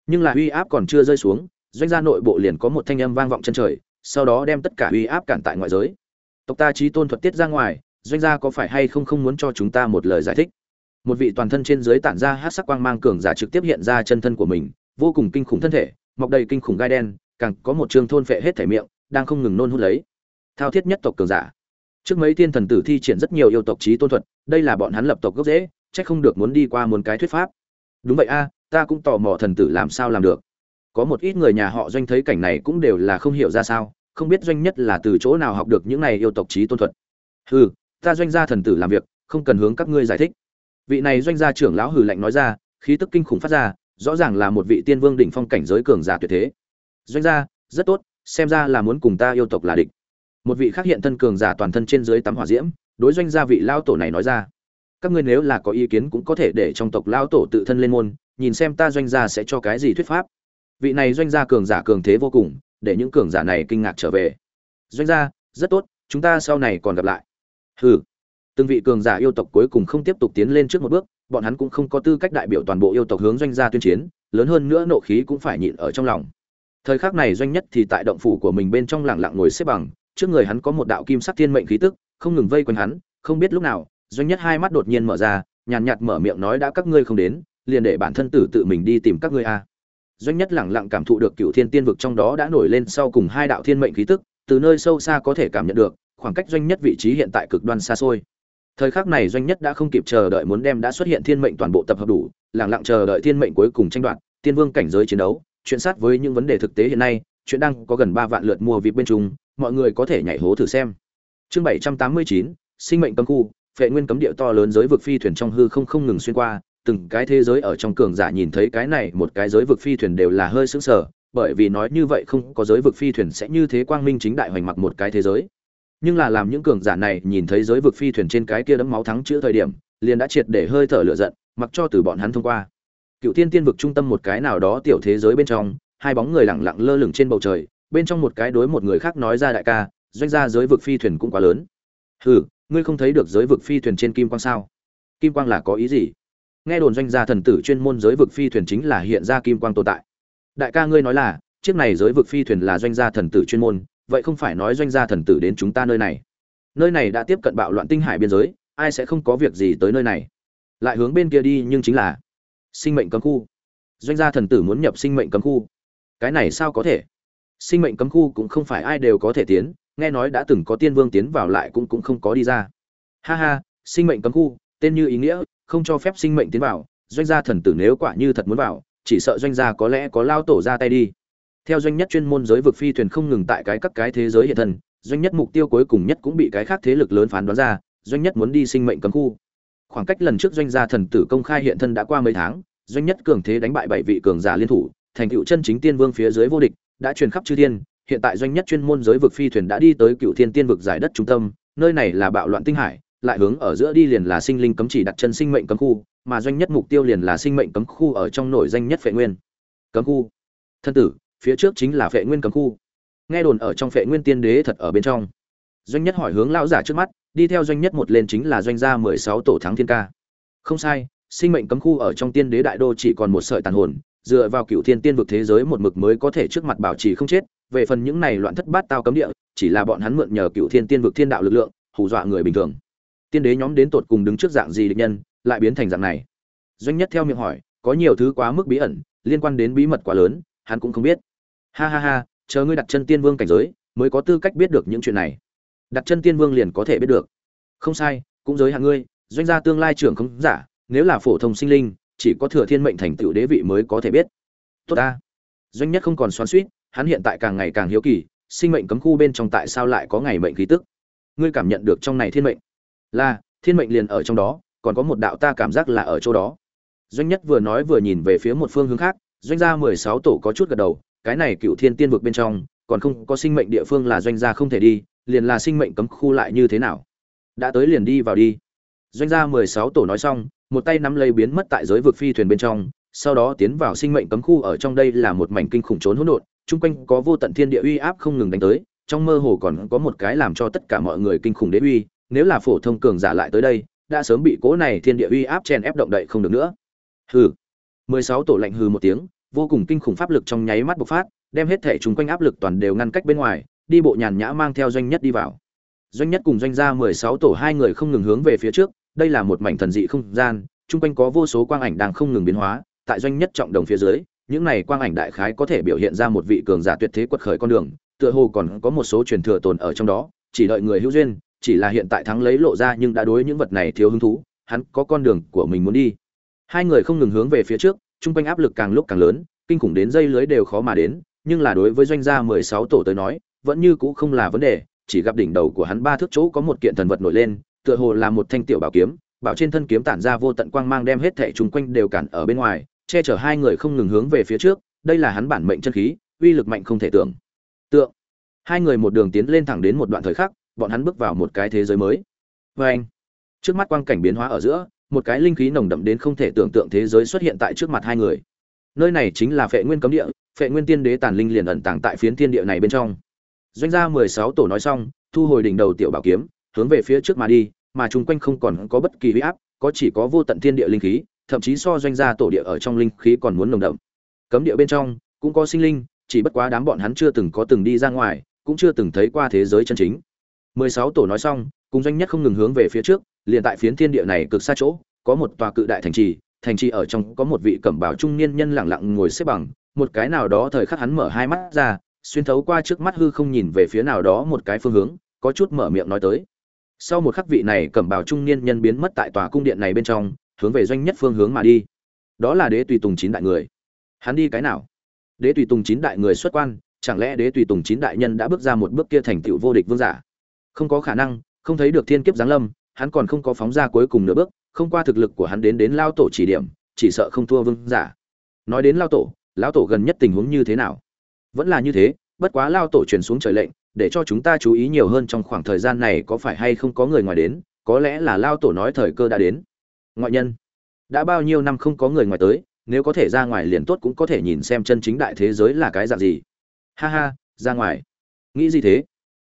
Nhưng là uy áp còn chưa rơi xuống, doanh gia nội bộ liền có một thanh âm vang vọng chân trời, sau đó đem tất cả uy áp cản tại ngoại giới. Tộc ta trí tôn thuật tiết ra ngoài doanh gia có phải hay không không muốn cho chúng ta một lời giải thích? Một vị toàn thân trên dưới tản ra hát sắc quang mang cường giả trực tiếp hiện ra chân thân của mình, vô cùng kinh khủng thân thể, mọc đầy kinh khủng gai đen, càng có một trường thôn phệ hết thể miệng, đang không ngừng nôn hút lấy. Thao thiết nhất tộc cường giả. Trước mấy tiên thần tử thi triển rất nhiều yêu tộc trí tôn thuật, đây là bọn hắn lập tộc gốc dễ chắc không được muốn đi qua muốn cái thuyết pháp. Đúng vậy a, ta cũng tò mò thần tử làm sao làm được. Có một ít người nhà họ doanh thấy cảnh này cũng đều là không hiểu ra sao, không biết doanh nhất là từ chỗ nào học được những này yêu tộc trí tôn thuật. Hừ ta doanh gia thần tử làm việc, không cần hướng các ngươi giải thích. Vị này doanh gia trưởng lão hừ lạnh nói ra, khí tức kinh khủng phát ra, rõ ràng là một vị tiên vương đỉnh phong cảnh giới cường giả tuyệt thế. Doanh gia, rất tốt, xem ra là muốn cùng ta yêu tộc là địch. Một vị khác hiện thân cường giả toàn thân trên dưới tắm hỏa diễm, đối doanh gia vị lao tổ này nói ra. Các ngươi nếu là có ý kiến cũng có thể để trong tộc lao tổ tự thân lên môn, nhìn xem ta doanh gia sẽ cho cái gì thuyết pháp. Vị này doanh gia cường giả cường thế vô cùng, để những cường giả này kinh ngạc trở về. Doanh gia, rất tốt, chúng ta sau này còn gặp lại hừ. Từng vị cường giả yêu tộc cuối cùng không tiếp tục tiến lên trước một bước, bọn hắn cũng không có tư cách đại biểu toàn bộ yêu tộc hướng doanh gia tuyên chiến, lớn hơn nữa nộ khí cũng phải nhịn ở trong lòng. Thời khắc này doanh nhất thì tại động phủ của mình bên trong lặng lặng ngồi xếp bằng, trước người hắn có một đạo kim sắc thiên mệnh khí tức, không ngừng vây quanh hắn, không biết lúc nào, doanh nhất hai mắt đột nhiên mở ra, nhàn nhạt mở miệng nói đã các ngươi không đến, liền để bản thân tử tự mình đi tìm các ngươi a. Doanh nhất lẳng lặng cảm thụ được cựu thiên tiên vực trong đó đã nổi lên sau cùng hai đạo thiên mệnh khí tức, từ nơi sâu xa có thể cảm nhận được khoảng cách doanh nhất vị trí hiện tại cực đoan xa xôi. Thời khắc này doanh nhất đã không kịp chờ đợi muốn đem đã xuất hiện thiên mệnh toàn bộ tập hợp đủ lẳng lặng chờ đợi thiên mệnh cuối cùng tranh đoạt, tiên vương cảnh giới chiến đấu, chuyện sát với những vấn đề thực tế hiện nay, chuyện đang có gần ba vạn lượt mua vip bên trung mọi người có thể nhảy hố thử xem. Chương bảy trăm tám mươi chín, sinh mệnh cấm khu, phệ nguyên cấm địa to lớn giới vực phi thuyền trong hư không không ngừng xuyên qua, từng cái thế giới ở trong cường giả nhìn thấy cái này một cái giới vực phi thuyền đều là hơi sững sờ, bởi vì nói như vậy không có giới vực phi thuyền sẽ như thế quang minh chính đại hoành mặc một cái thế giới nhưng là làm những cường giả này nhìn thấy giới vực phi thuyền trên cái kia đấm máu thắng chữa thời điểm, liền đã triệt để hơi thở lửa giận, mặc cho từ bọn hắn thông qua. Cựu tiên tiên vực trung tâm một cái nào đó tiểu thế giới bên trong, hai bóng người lẳng lặng lơ lửng trên bầu trời, bên trong một cái đối một người khác nói ra đại ca, doanh gia giới vực phi thuyền cũng quá lớn. Hừ, ngươi không thấy được giới vực phi thuyền trên kim quang sao? Kim quang là có ý gì? Nghe đồn doanh gia thần tử chuyên môn giới vực phi thuyền chính là hiện ra kim quang tồn tại. Đại ca ngươi nói là, chiếc này giới vực phi thuyền là doanh gia thần tử chuyên môn vậy không phải nói doanh gia thần tử đến chúng ta nơi này. Nơi này đã tiếp cận bạo loạn tinh hải biên giới, ai sẽ không có việc gì tới nơi này? Lại hướng bên kia đi nhưng chính là sinh mệnh cấm khu. Doanh gia thần tử muốn nhập sinh mệnh cấm khu. Cái này sao có thể? Sinh mệnh cấm khu cũng không phải ai đều có thể tiến, nghe nói đã từng có tiên vương tiến vào lại cũng cũng không có đi ra. Ha ha, sinh mệnh cấm khu, tên như ý nghĩa, không cho phép sinh mệnh tiến vào, doanh gia thần tử nếu quả như thật muốn vào, chỉ sợ doanh gia có lẽ có lao tổ ra tay đi theo doanh nhất chuyên môn giới vực phi thuyền không ngừng tại cái các cái thế giới hiện thân, doanh nhất mục tiêu cuối cùng nhất cũng bị cái khác thế lực lớn phán đoán ra, doanh nhất muốn đi sinh mệnh cấm khu. Khoảng cách lần trước doanh gia thần tử công khai hiện thân đã qua mấy tháng, doanh nhất cường thế đánh bại bảy vị cường giả liên thủ, thành cựu chân chính tiên vương phía dưới vô địch, đã truyền khắp chư thiên. Hiện tại doanh nhất chuyên môn giới vực phi thuyền đã đi tới cựu thiên tiên vực giải đất trung tâm, nơi này là bạo loạn tinh hải, lại hướng ở giữa đi liền là sinh linh cấm chỉ đặt chân sinh mệnh cấm khu, mà doanh nhất mục tiêu liền là sinh mệnh cấm khu ở trong nổi danh nhất phệ nguyên. Cấm khu. Thân tử phía trước chính là phệ nguyên cấm khu. Nghe đồn ở trong phệ nguyên tiên đế thật ở bên trong. Doanh nhất hỏi hướng lão giả trước mắt, đi theo doanh nhất một lên chính là doanh gia mười sáu tổ thắng thiên ca. Không sai, sinh mệnh cấm khu ở trong tiên đế đại đô chỉ còn một sợi tàn hồn, dựa vào cựu thiên tiên vực thế giới một mực mới có thể trước mặt bảo trì không chết, về phần những này loạn thất bát tao cấm địa, chỉ là bọn hắn mượn nhờ cựu thiên tiên vực thiên đạo lực lượng, hù dọa người bình thường. Tiên đế nhóm đến tột cùng đứng trước dạng gì địch nhân, lại biến thành dạng này? Doanh nhất theo miệng hỏi, có nhiều thứ quá mức bí ẩn, liên quan đến bí mật quá lớn, hắn cũng không biết ha ha ha, chờ ngươi đặt chân tiên vương cảnh giới, mới có tư cách biết được những chuyện này. Đặt chân tiên vương liền có thể biết được. Không sai, cũng giới hạn ngươi, doanh gia tương lai trưởng không giả, nếu là phổ thông sinh linh, chỉ có thừa thiên mệnh thành tựu đế vị mới có thể biết. Tốt ta. Doanh nhất không còn xoắn suýt hắn hiện tại càng ngày càng hiếu kỳ, sinh mệnh cấm khu bên trong tại sao lại có ngày mệnh khí tức. Ngươi cảm nhận được trong này thiên mệnh? Là, thiên mệnh liền ở trong đó, còn có một đạo ta cảm giác là ở chỗ đó. Doanh nhất vừa nói vừa nhìn về phía một phương hướng khác, doanh gia mười sáu tổ có chút gật đầu cái này cựu thiên tiên vực bên trong, còn không có sinh mệnh địa phương là doanh gia không thể đi, liền là sinh mệnh cấm khu lại như thế nào? Đã tới liền đi vào đi. Doanh gia mười sáu tổ nói xong, một tay nắm lấy biến mất tại giới vực phi thuyền bên trong, sau đó tiến vào sinh mệnh cấm khu ở trong đây là một mảnh kinh khủng trốn hỗn độn, chung quanh có vô tận thiên địa uy áp không ngừng đánh tới, trong mơ hồ còn có một cái làm cho tất cả mọi người kinh khủng đế uy, nếu là phổ thông cường giả lại tới đây, đã sớm bị cố này thiên địa uy áp chèn ép động đậy không được nữa. Hừ. mười sáu tổ lạnh hừ một tiếng vô cùng kinh khủng pháp lực trong nháy mắt bộc phát, đem hết thể chúng quanh áp lực toàn đều ngăn cách bên ngoài, đi bộ nhàn nhã mang theo doanh nhất đi vào. Doanh nhất cùng doanh gia mười sáu tổ hai người không ngừng hướng về phía trước, đây là một mảnh thần dị không gian, chung quanh có vô số quang ảnh đang không ngừng biến hóa, tại doanh nhất trọng đồng phía dưới, những này quang ảnh đại khái có thể biểu hiện ra một vị cường giả tuyệt thế quật khởi con đường, tựa hồ còn có một số truyền thừa tồn ở trong đó, chỉ đợi người hữu duyên, chỉ là hiện tại thắng lấy lộ ra nhưng đã đối những vật này thiếu hứng thú, hắn có con đường của mình muốn đi. Hai người không ngừng hướng về phía trước chung quanh áp lực càng lúc càng lớn, kinh khủng đến dây lưới đều khó mà đến, nhưng là đối với doanh gia mười sáu tổ tới nói, vẫn như cũ không là vấn đề, chỉ gặp đỉnh đầu của hắn ba thước chỗ có một kiện thần vật nổi lên, tựa hồ là một thanh tiểu bảo kiếm, bảo trên thân kiếm tản ra vô tận quang mang đem hết thảy chung quanh đều cản ở bên ngoài, che chở hai người không ngừng hướng về phía trước, đây là hắn bản mệnh chân khí, uy lực mạnh không thể tưởng. Tượng, hai người một đường tiến lên thẳng đến một đoạn thời khắc, bọn hắn bước vào một cái thế giới mới. Và anh trước mắt quang cảnh biến hóa ở giữa một cái linh khí nồng đậm đến không thể tưởng tượng thế giới xuất hiện tại trước mặt hai người. Nơi này chính là phệ nguyên cấm địa, phệ nguyên tiên đế tàn linh liền ẩn tàng tại phiến thiên địa này bên trong. Doanh gia mười sáu tổ nói xong, thu hồi đỉnh đầu tiểu bảo kiếm, hướng về phía trước mà đi, mà chung quanh không còn có bất kỳ huy áp, có chỉ có vô tận thiên địa linh khí, thậm chí so doanh gia tổ địa ở trong linh khí còn muốn nồng đậm. Cấm địa bên trong, cũng có sinh linh, chỉ bất quá đám bọn hắn chưa từng có từng đi ra ngoài, cũng chưa từng thấy qua thế giới chân chính. mười sáu tổ nói xong, cùng doanh nhất không ngừng hướng về phía trước liền tại phiến thiên địa này cực xa chỗ, có một tòa cự đại thành trì thành trì ở trong có một vị cẩm bào trung niên nhân lặng lặng ngồi xếp bằng, một cái nào đó thời khắc hắn mở hai mắt ra, xuyên thấu qua trước mắt hư không nhìn về phía nào đó một cái phương hướng, có chút mở miệng nói tới. Sau một khắc vị này cẩm bào trung niên nhân biến mất tại tòa cung điện này bên trong, hướng về doanh nhất phương hướng mà đi. Đó là đế tùy tùng chín đại người. Hắn đi cái nào? Đế tùy tùng chín đại người xuất quan, chẳng lẽ đế tùy tùng chín đại nhân đã bước ra một bước kia thành tựu vô địch vương giả? Không có khả năng, không thấy được thiên kiếp giáng lâm hắn còn không có phóng ra cuối cùng nửa bước, không qua thực lực của hắn đến đến lao tổ chỉ điểm, chỉ sợ không thua vương giả. Nói đến lao tổ lão tổ gần nhất tình huống như thế nào? Vẫn là như thế, bất quá lao tổ truyền xuống trời lệnh, để cho chúng ta chú ý nhiều hơn trong khoảng thời gian này có phải hay không có người ngoài đến, có lẽ là lao tổ nói thời cơ đã đến. Ngoại nhân, đã bao nhiêu năm không có người ngoài tới, nếu có thể ra ngoài liền tốt cũng có thể nhìn xem chân chính đại thế giới là cái dạng gì. Ha ha, ra ngoài. Nghĩ gì thế?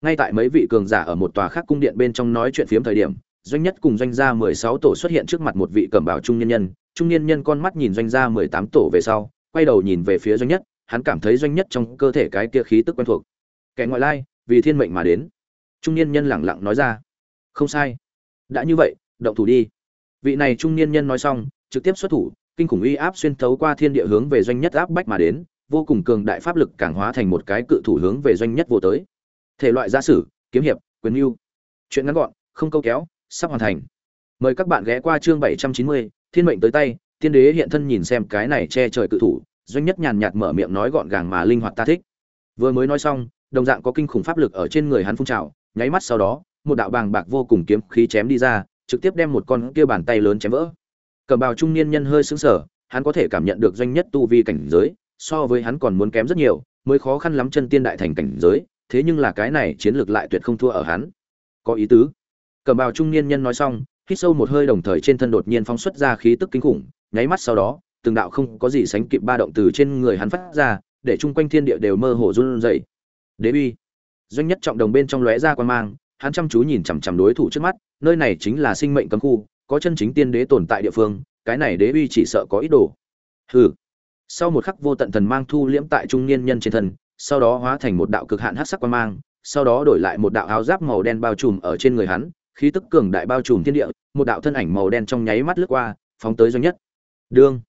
Ngay tại mấy vị cường giả ở một tòa khác cung điện bên trong nói chuyện phiếm thời điểm doanh nhất cùng doanh gia mười sáu tổ xuất hiện trước mặt một vị cẩm bảo trung nhân nhân. Trung niên nhân con mắt nhìn doanh gia mười tám tổ về sau, quay đầu nhìn về phía doanh nhất, hắn cảm thấy doanh nhất trong cơ thể cái kia khí tức quen thuộc. Kẻ ngoại lai, vì thiên mệnh mà đến. Trung niên nhân lẳng lặng nói ra. Không sai. Đã như vậy, động thủ đi. Vị này trung niên nhân nói xong, trực tiếp xuất thủ, kinh khủng uy áp xuyên thấu qua thiên địa hướng về doanh nhất áp bách mà đến, vô cùng cường đại pháp lực càng hóa thành một cái cự thủ hướng về doanh nhất vô tới. Thể loại gia sử, kiếm hiệp, quyền mưu. Chuyện ngắn gọn, không câu kéo sắp hoàn thành. Mời các bạn ghé qua chương bảy trăm chín mươi, thiên mệnh tới tay, tiên đế hiện thân nhìn xem cái này che trời cự thủ, doanh nhất nhàn nhạt mở miệng nói gọn gàng mà linh hoạt ta thích. Vừa mới nói xong, đồng dạng có kinh khủng pháp lực ở trên người hắn phun trào, nháy mắt sau đó, một đạo bàng bạc vô cùng kiếm khí chém đi ra, trực tiếp đem một con kia bàn tay lớn chém vỡ. Cầm bào trung niên nhân hơi sững sờ, hắn có thể cảm nhận được doanh nhất tu vi cảnh giới, so với hắn còn muốn kém rất nhiều, mới khó khăn lắm chân tiên đại thành cảnh giới, thế nhưng là cái này chiến lược lại tuyệt không thua ở hắn. Có ý tứ cầm bào trung niên nhân nói xong, hít sâu một hơi đồng thời trên thân đột nhiên phóng xuất ra khí tức kinh khủng, nháy mắt sau đó, từng đạo không có gì sánh kịp ba động từ trên người hắn phát ra, để chung quanh thiên địa đều mơ hồ run rẩy. Đế uy. Doanh nhất trọng đồng bên trong lóe ra quan mang, hắn chăm chú nhìn chằm chằm đối thủ trước mắt, nơi này chính là sinh mệnh cấm khu, có chân chính tiên đế tồn tại địa phương, cái này đế uy chỉ sợ có ít đồ. Hừ. Sau một khắc vô tận thần mang thu liễm tại trung niên nhân trên thân, sau đó hóa thành một đạo cực hạn hắc sắc quan mang, sau đó đổi lại một đạo áo giáp màu đen bao trùm ở trên người hắn khí tức cường đại bao trùm thiên địa, một đạo thân ảnh màu đen trong nháy mắt lướt qua, phóng tới doanh nhất. Đương.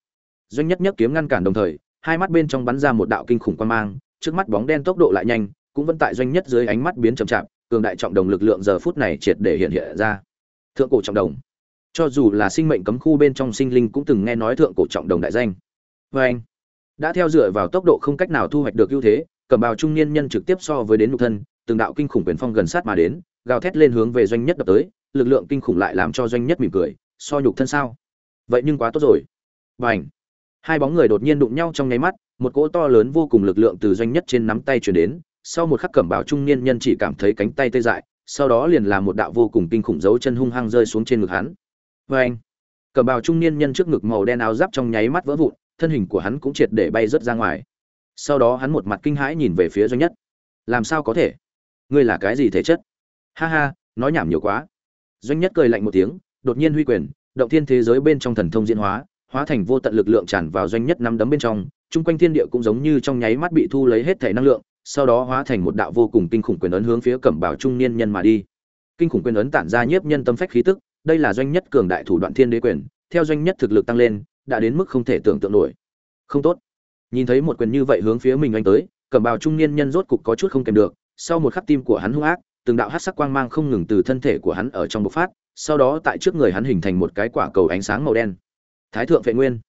Doanh nhất nhất kiếm ngăn cản đồng thời, hai mắt bên trong bắn ra một đạo kinh khủng quan mang, trước mắt bóng đen tốc độ lại nhanh, cũng vẫn tại doanh nhất dưới ánh mắt biến chậm chạp, cường đại trọng đồng lực lượng giờ phút này triệt để hiện hiện ra. Thượng cổ trọng đồng. Cho dù là sinh mệnh cấm khu bên trong sinh linh cũng từng nghe nói thượng cổ trọng đồng đại danh. Vê anh đã theo dựa vào tốc độ không cách nào thu hoạch được ưu thế, cẩm bào trung niên nhân trực tiếp so với đến nhục thân từng đạo kinh khủng quyền phong gần sát mà đến, gào thét lên hướng về doanh nhất đập tới, lực lượng kinh khủng lại làm cho doanh nhất mỉm cười, so nhục thân sao? Vậy nhưng quá tốt rồi. Bành! hai bóng người đột nhiên đụng nhau trong nháy mắt, một cỗ to lớn vô cùng lực lượng từ doanh nhất trên nắm tay truyền đến, sau một khắc cẩm bào trung niên nhân chỉ cảm thấy cánh tay tê dại, sau đó liền là một đạo vô cùng kinh khủng dấu chân hung hăng rơi xuống trên ngực hắn. Bành! cẩm bào trung niên nhân trước ngực màu đen áo giáp trong nháy mắt vỡ vụn, thân hình của hắn cũng triệt để bay rất ra ngoài. Sau đó hắn một mặt kinh hãi nhìn về phía doanh nhất. Làm sao có thể? Ngươi là cái gì thể chất? Ha ha, nói nhảm nhiều quá. Doanh nhất cười lạnh một tiếng, đột nhiên huy quyền, động thiên thế giới bên trong thần thông diễn hóa hóa thành vô tận lực lượng tràn vào doanh nhất năm đấm bên trong, chung quanh thiên địa cũng giống như trong nháy mắt bị thu lấy hết thể năng lượng, sau đó hóa thành một đạo vô cùng kinh khủng quyền ấn hướng phía cẩm bảo trung niên nhân mà đi. Kinh khủng quyền ấn tản ra nhiếp nhân tâm phách khí tức, đây là doanh nhất cường đại thủ đoạn thiên đế quyền, theo doanh nhất thực lực tăng lên, đã đến mức không thể tưởng tượng nổi. Không tốt. Nhìn thấy một quyền như vậy hướng phía mình anh tới, cẩm bào trung niên nhân rốt cục có chút không kèm được sau một khắc tim của hắn hung ác, từng đạo hắc sắc quang mang không ngừng từ thân thể của hắn ở trong bộc phát, sau đó tại trước người hắn hình thành một cái quả cầu ánh sáng màu đen. Thái thượng vệ nguyên.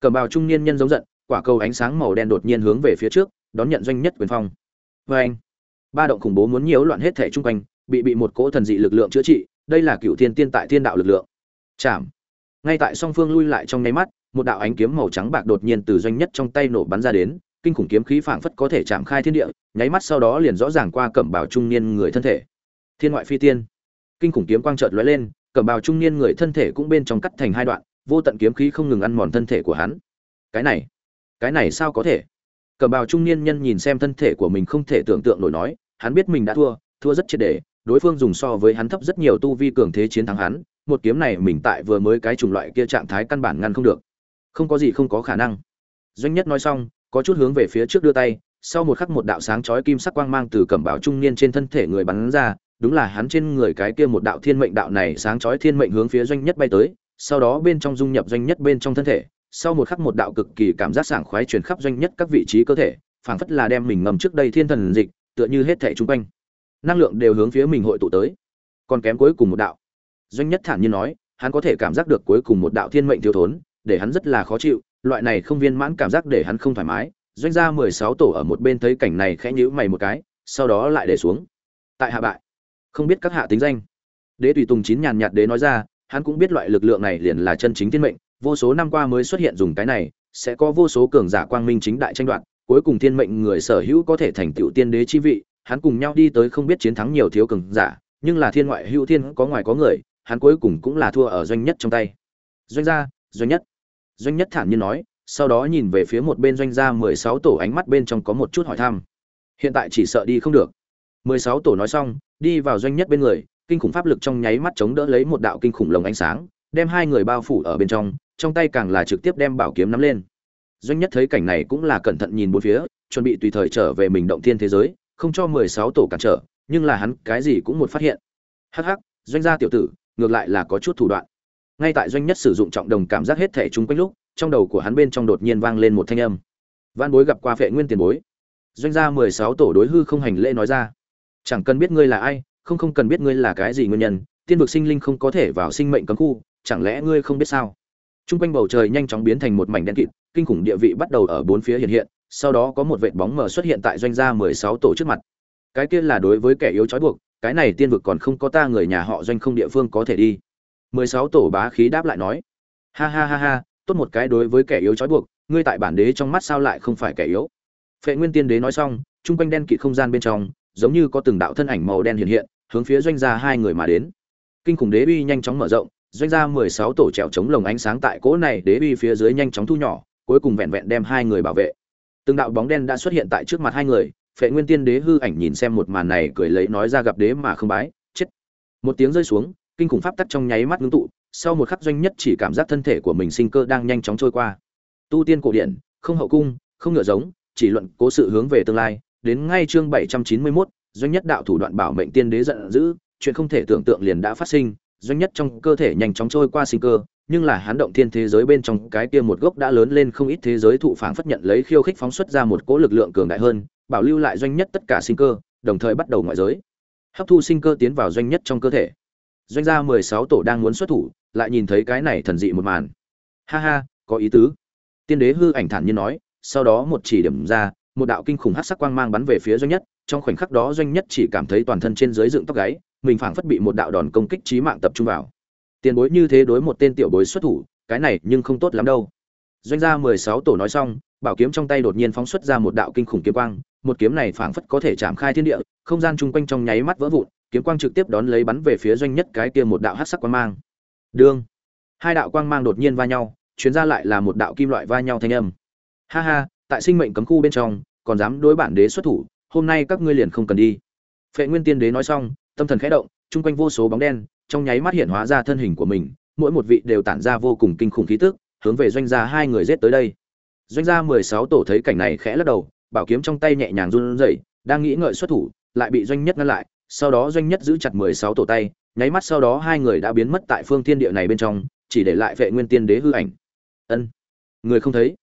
Cẩm bào trung niên nhân giống giận, quả cầu ánh sáng màu đen đột nhiên hướng về phía trước, đón nhận doanh nhất quyền phong. Vê anh, ba động khủng bố muốn nhiễu loạn hết thể trung quanh, bị bị một cỗ thần dị lực lượng chữa trị, đây là cựu thiên tiên tại thiên đạo lực lượng. Chạm ngay tại song phương lui lại trong nháy mắt, một đạo ánh kiếm màu trắng bạc đột nhiên từ doanh nhất trong tay nổ bắn ra đến kinh khủng kiếm khí phảng phất có thể chạm khai thiên địa, nháy mắt sau đó liền rõ ràng qua cẩm bào trung niên người thân thể. Thiên ngoại phi tiên. Kinh khủng kiếm quang chợt lóe lên, cẩm bào trung niên người thân thể cũng bên trong cắt thành hai đoạn, vô tận kiếm khí không ngừng ăn mòn thân thể của hắn. Cái này cái này sao có thể? Cẩm bào trung niên nhân nhìn xem thân thể của mình không thể tưởng tượng nổi nói, hắn biết mình đã thua thua rất triệt để, đối phương dùng so với hắn thấp rất nhiều tu vi cường thế chiến thắng hắn, một kiếm này mình tại vừa mới cái chủng loại kia trạng thái căn bản ngăn không được. Không có gì không có khả năng. Doanh nhất nói xong có chút hướng về phía trước đưa tay, sau một khắc một đạo sáng chói kim sắc quang mang từ cẩm bảo trung niên trên thân thể người bắn ra, đúng là hắn trên người cái kia một đạo thiên mệnh đạo này sáng chói thiên mệnh hướng phía doanh nhất bay tới, sau đó bên trong dung nhập doanh nhất bên trong thân thể, sau một khắc một đạo cực kỳ cảm giác sảng khoái truyền khắp doanh nhất các vị trí cơ thể, phảng phất là đem mình ngầm trước đây thiên thần dịch, tựa như hết thể chung quanh. Năng lượng đều hướng phía mình hội tụ tới. Còn kém cuối cùng một đạo. Doanh nhất thản nhiên nói, hắn có thể cảm giác được cuối cùng một đạo thiên mệnh thiếu thốn, để hắn rất là khó chịu loại này không viên mãn cảm giác để hắn không thoải mái, doanh gia mười sáu tổ ở một bên thấy cảnh này khẽ nhíu mày một cái, sau đó lại để xuống. Tại hạ bại. Không biết các hạ tính danh. Đế tùy tùng chín nhàn nhạt đế nói ra, hắn cũng biết loại lực lượng này liền là chân chính thiên mệnh, vô số năm qua mới xuất hiện dùng cái này, sẽ có vô số cường giả quang minh chính đại tranh đoạt, cuối cùng thiên mệnh người sở hữu có thể thành tựu tiên đế chi vị, hắn cùng nhau đi tới không biết chiến thắng nhiều thiếu cường giả, nhưng là thiên ngoại hữu thiên có ngoài có người, hắn cuối cùng cũng là thua ở doanh nhất trong tay. Doanh gia, doanh nhất doanh nhất thản nhiên nói, sau đó nhìn về phía một bên doanh gia mười sáu tổ ánh mắt bên trong có một chút hỏi thăm. Hiện tại chỉ sợ đi không được. mười sáu tổ nói xong, đi vào doanh nhất bên người, kinh khủng pháp lực trong nháy mắt chống đỡ lấy một đạo kinh khủng lồng ánh sáng, đem hai người bao phủ ở bên trong trong tay càng là trực tiếp đem bảo kiếm nắm lên. Doanh nhất thấy cảnh này cũng là cẩn thận nhìn bốn phía, chuẩn bị tùy thời trở về mình động thiên thế giới, không cho mười sáu tổ cản trở, nhưng là hắn cái gì cũng một phát hiện. Hắc hắc, doanh gia tiểu tử, ngược lại là có chút thủ đoạn ngay tại doanh nhất sử dụng trọng đồng cảm giác hết thể chúng quanh lúc, trong đầu của hắn bên trong đột nhiên vang lên một thanh âm. Văn bối gặp qua phệ nguyên tiền bối. Doanh gia mười sáu tổ đối hư không hành lễ nói ra. Chẳng cần biết ngươi là ai, không không cần biết ngươi là cái gì nguyên nhân, tiên vực sinh linh không có thể vào sinh mệnh cấm khu, chẳng lẽ ngươi không biết sao? T r u n g quanh bầu trời nhanh chóng biến thành một mảnh đen kịt, kinh khủng địa vị bắt đầu ở bốn phía hiện hiện, sau đó có một vệt bóng mờ xuất hiện tại doanh gia mười sáu tổ trước mặt. Cái kia là đối với kẻ yếu trói buộc, cái này tiên vực còn không có ta người nhà họ doanh không địa phương có thể đi mười sáu tổ bá khí đáp lại nói. Ha ha ha ha, tốt một cái đối với kẻ yếu trói buộc, ngươi tại bản đế trong mắt sao lại không phải kẻ yếu? Phệ nguyên tiên đế nói xong, chung quanh đen kịt không gian bên trong, giống như có từng đạo thân ảnh màu đen hiện hiện, hướng phía doanh gia hai người mà đến. Kinh khủng đế uy nhanh chóng mở rộng, doanh gia mười sáu tổ trèo chống lồng ánh sáng tại cỗ này đế uy phía dưới nhanh chóng thu nhỏ, cuối cùng vẹn vẹn đem hai người bảo vệ. Từng đạo bóng đen đã xuất hiện tại trước mặt hai người, phệ nguyên tiên đế hư ảnh nhìn xem một màn này cười lấy nói ra gặp đế mà không bái, chết. Một tiếng rơi xuống kinh khủng pháp tắc trong nháy mắt ngưng tụ sau một khắc doanh nhất chỉ cảm giác thân thể của mình sinh cơ đang nhanh chóng trôi qua tu tiên cổ điển không hậu cung không ngựa giống chỉ luận cố sự hướng về tương lai đến ngay chương 791, doanh nhất đạo thủ đoạn bảo mệnh tiên đế giận dữ, chuyện không thể tưởng tượng liền đã phát sinh, doanh nhất trong cơ thể nhanh chóng trôi qua sinh cơ, nhưng là hắn động thiên thế giới bên trong cái kia một gốc đã lớn lên không ít thế giới thụ phảng phất nhận lấy khiêu khích phóng xuất ra một cỗ lực lượng cường đại hơn, bảo lưu lại doanh nhất tất cả sinh cơ, đồng thời bắt đầu ngoại giới. Hấp thu sinh cơ tiến vào doanh nhất trong cơ thể. Doanh gia 16 tổ đang muốn xuất thủ, lại nhìn thấy cái này thần dị một màn. Ha ha, có ý tứ. Tiên đế hư ảnh thản nhiên nói, sau đó một chỉ điểm ra, một đạo kinh khủng hắc sắc quang mang bắn về phía doanh nhất, trong khoảnh khắc đó doanh nhất chỉ cảm thấy toàn thân trên dưới dựng tóc gáy, mình phảng phất bị một đạo đòn công kích chí mạng tập trung vào. Tiền bối như thế đối một tên tiểu bối xuất thủ, cái này nhưng không tốt lắm đâu. Doanh gia mười sáu tổ nói xong, bảo kiếm trong tay đột nhiên phóng xuất ra một đạo kinh khủng kiếm quang, một kiếm này phảng phất có thể chạm khai thiên địa, không gian chung quanh trong nháy mắt vỡ vụn, kiếm quang trực tiếp đón lấy bắn về phía doanh nhất cái kia một đạo hắc sắc quang mang. Đương, hai đạo quang mang đột nhiên va nhau, chuyến ra lại là một đạo kim loại va nhau thanh âm. Ha ha, tại sinh mệnh cấm khu bên trong, còn dám đối bản đế xuất thủ hôm nay các ngươi liền không cần đi phệ nguyên tiên đế nói xong tâm thần khẽ động chung quanh vô số bóng đen trong nháy mắt hiện hóa ra thân hình của mình mỗi một vị đều tản ra vô cùng kinh khủng khí tức hướng về doanh gia hai người giết tới đây doanh gia mười sáu tổ thấy cảnh này khẽ lắc đầu bảo kiếm trong tay nhẹ nhàng run rẩy đang nghĩ ngợi xuất thủ lại bị doanh nhất ngăn lại, sau đó doanh nhất giữ chặt mười sáu tổ tay, nháy mắt sau đó hai người đã biến mất tại phương thiên địa này bên trong, chỉ để lại vệ nguyên tiên đế hư ảnh. Ân, người không thấy.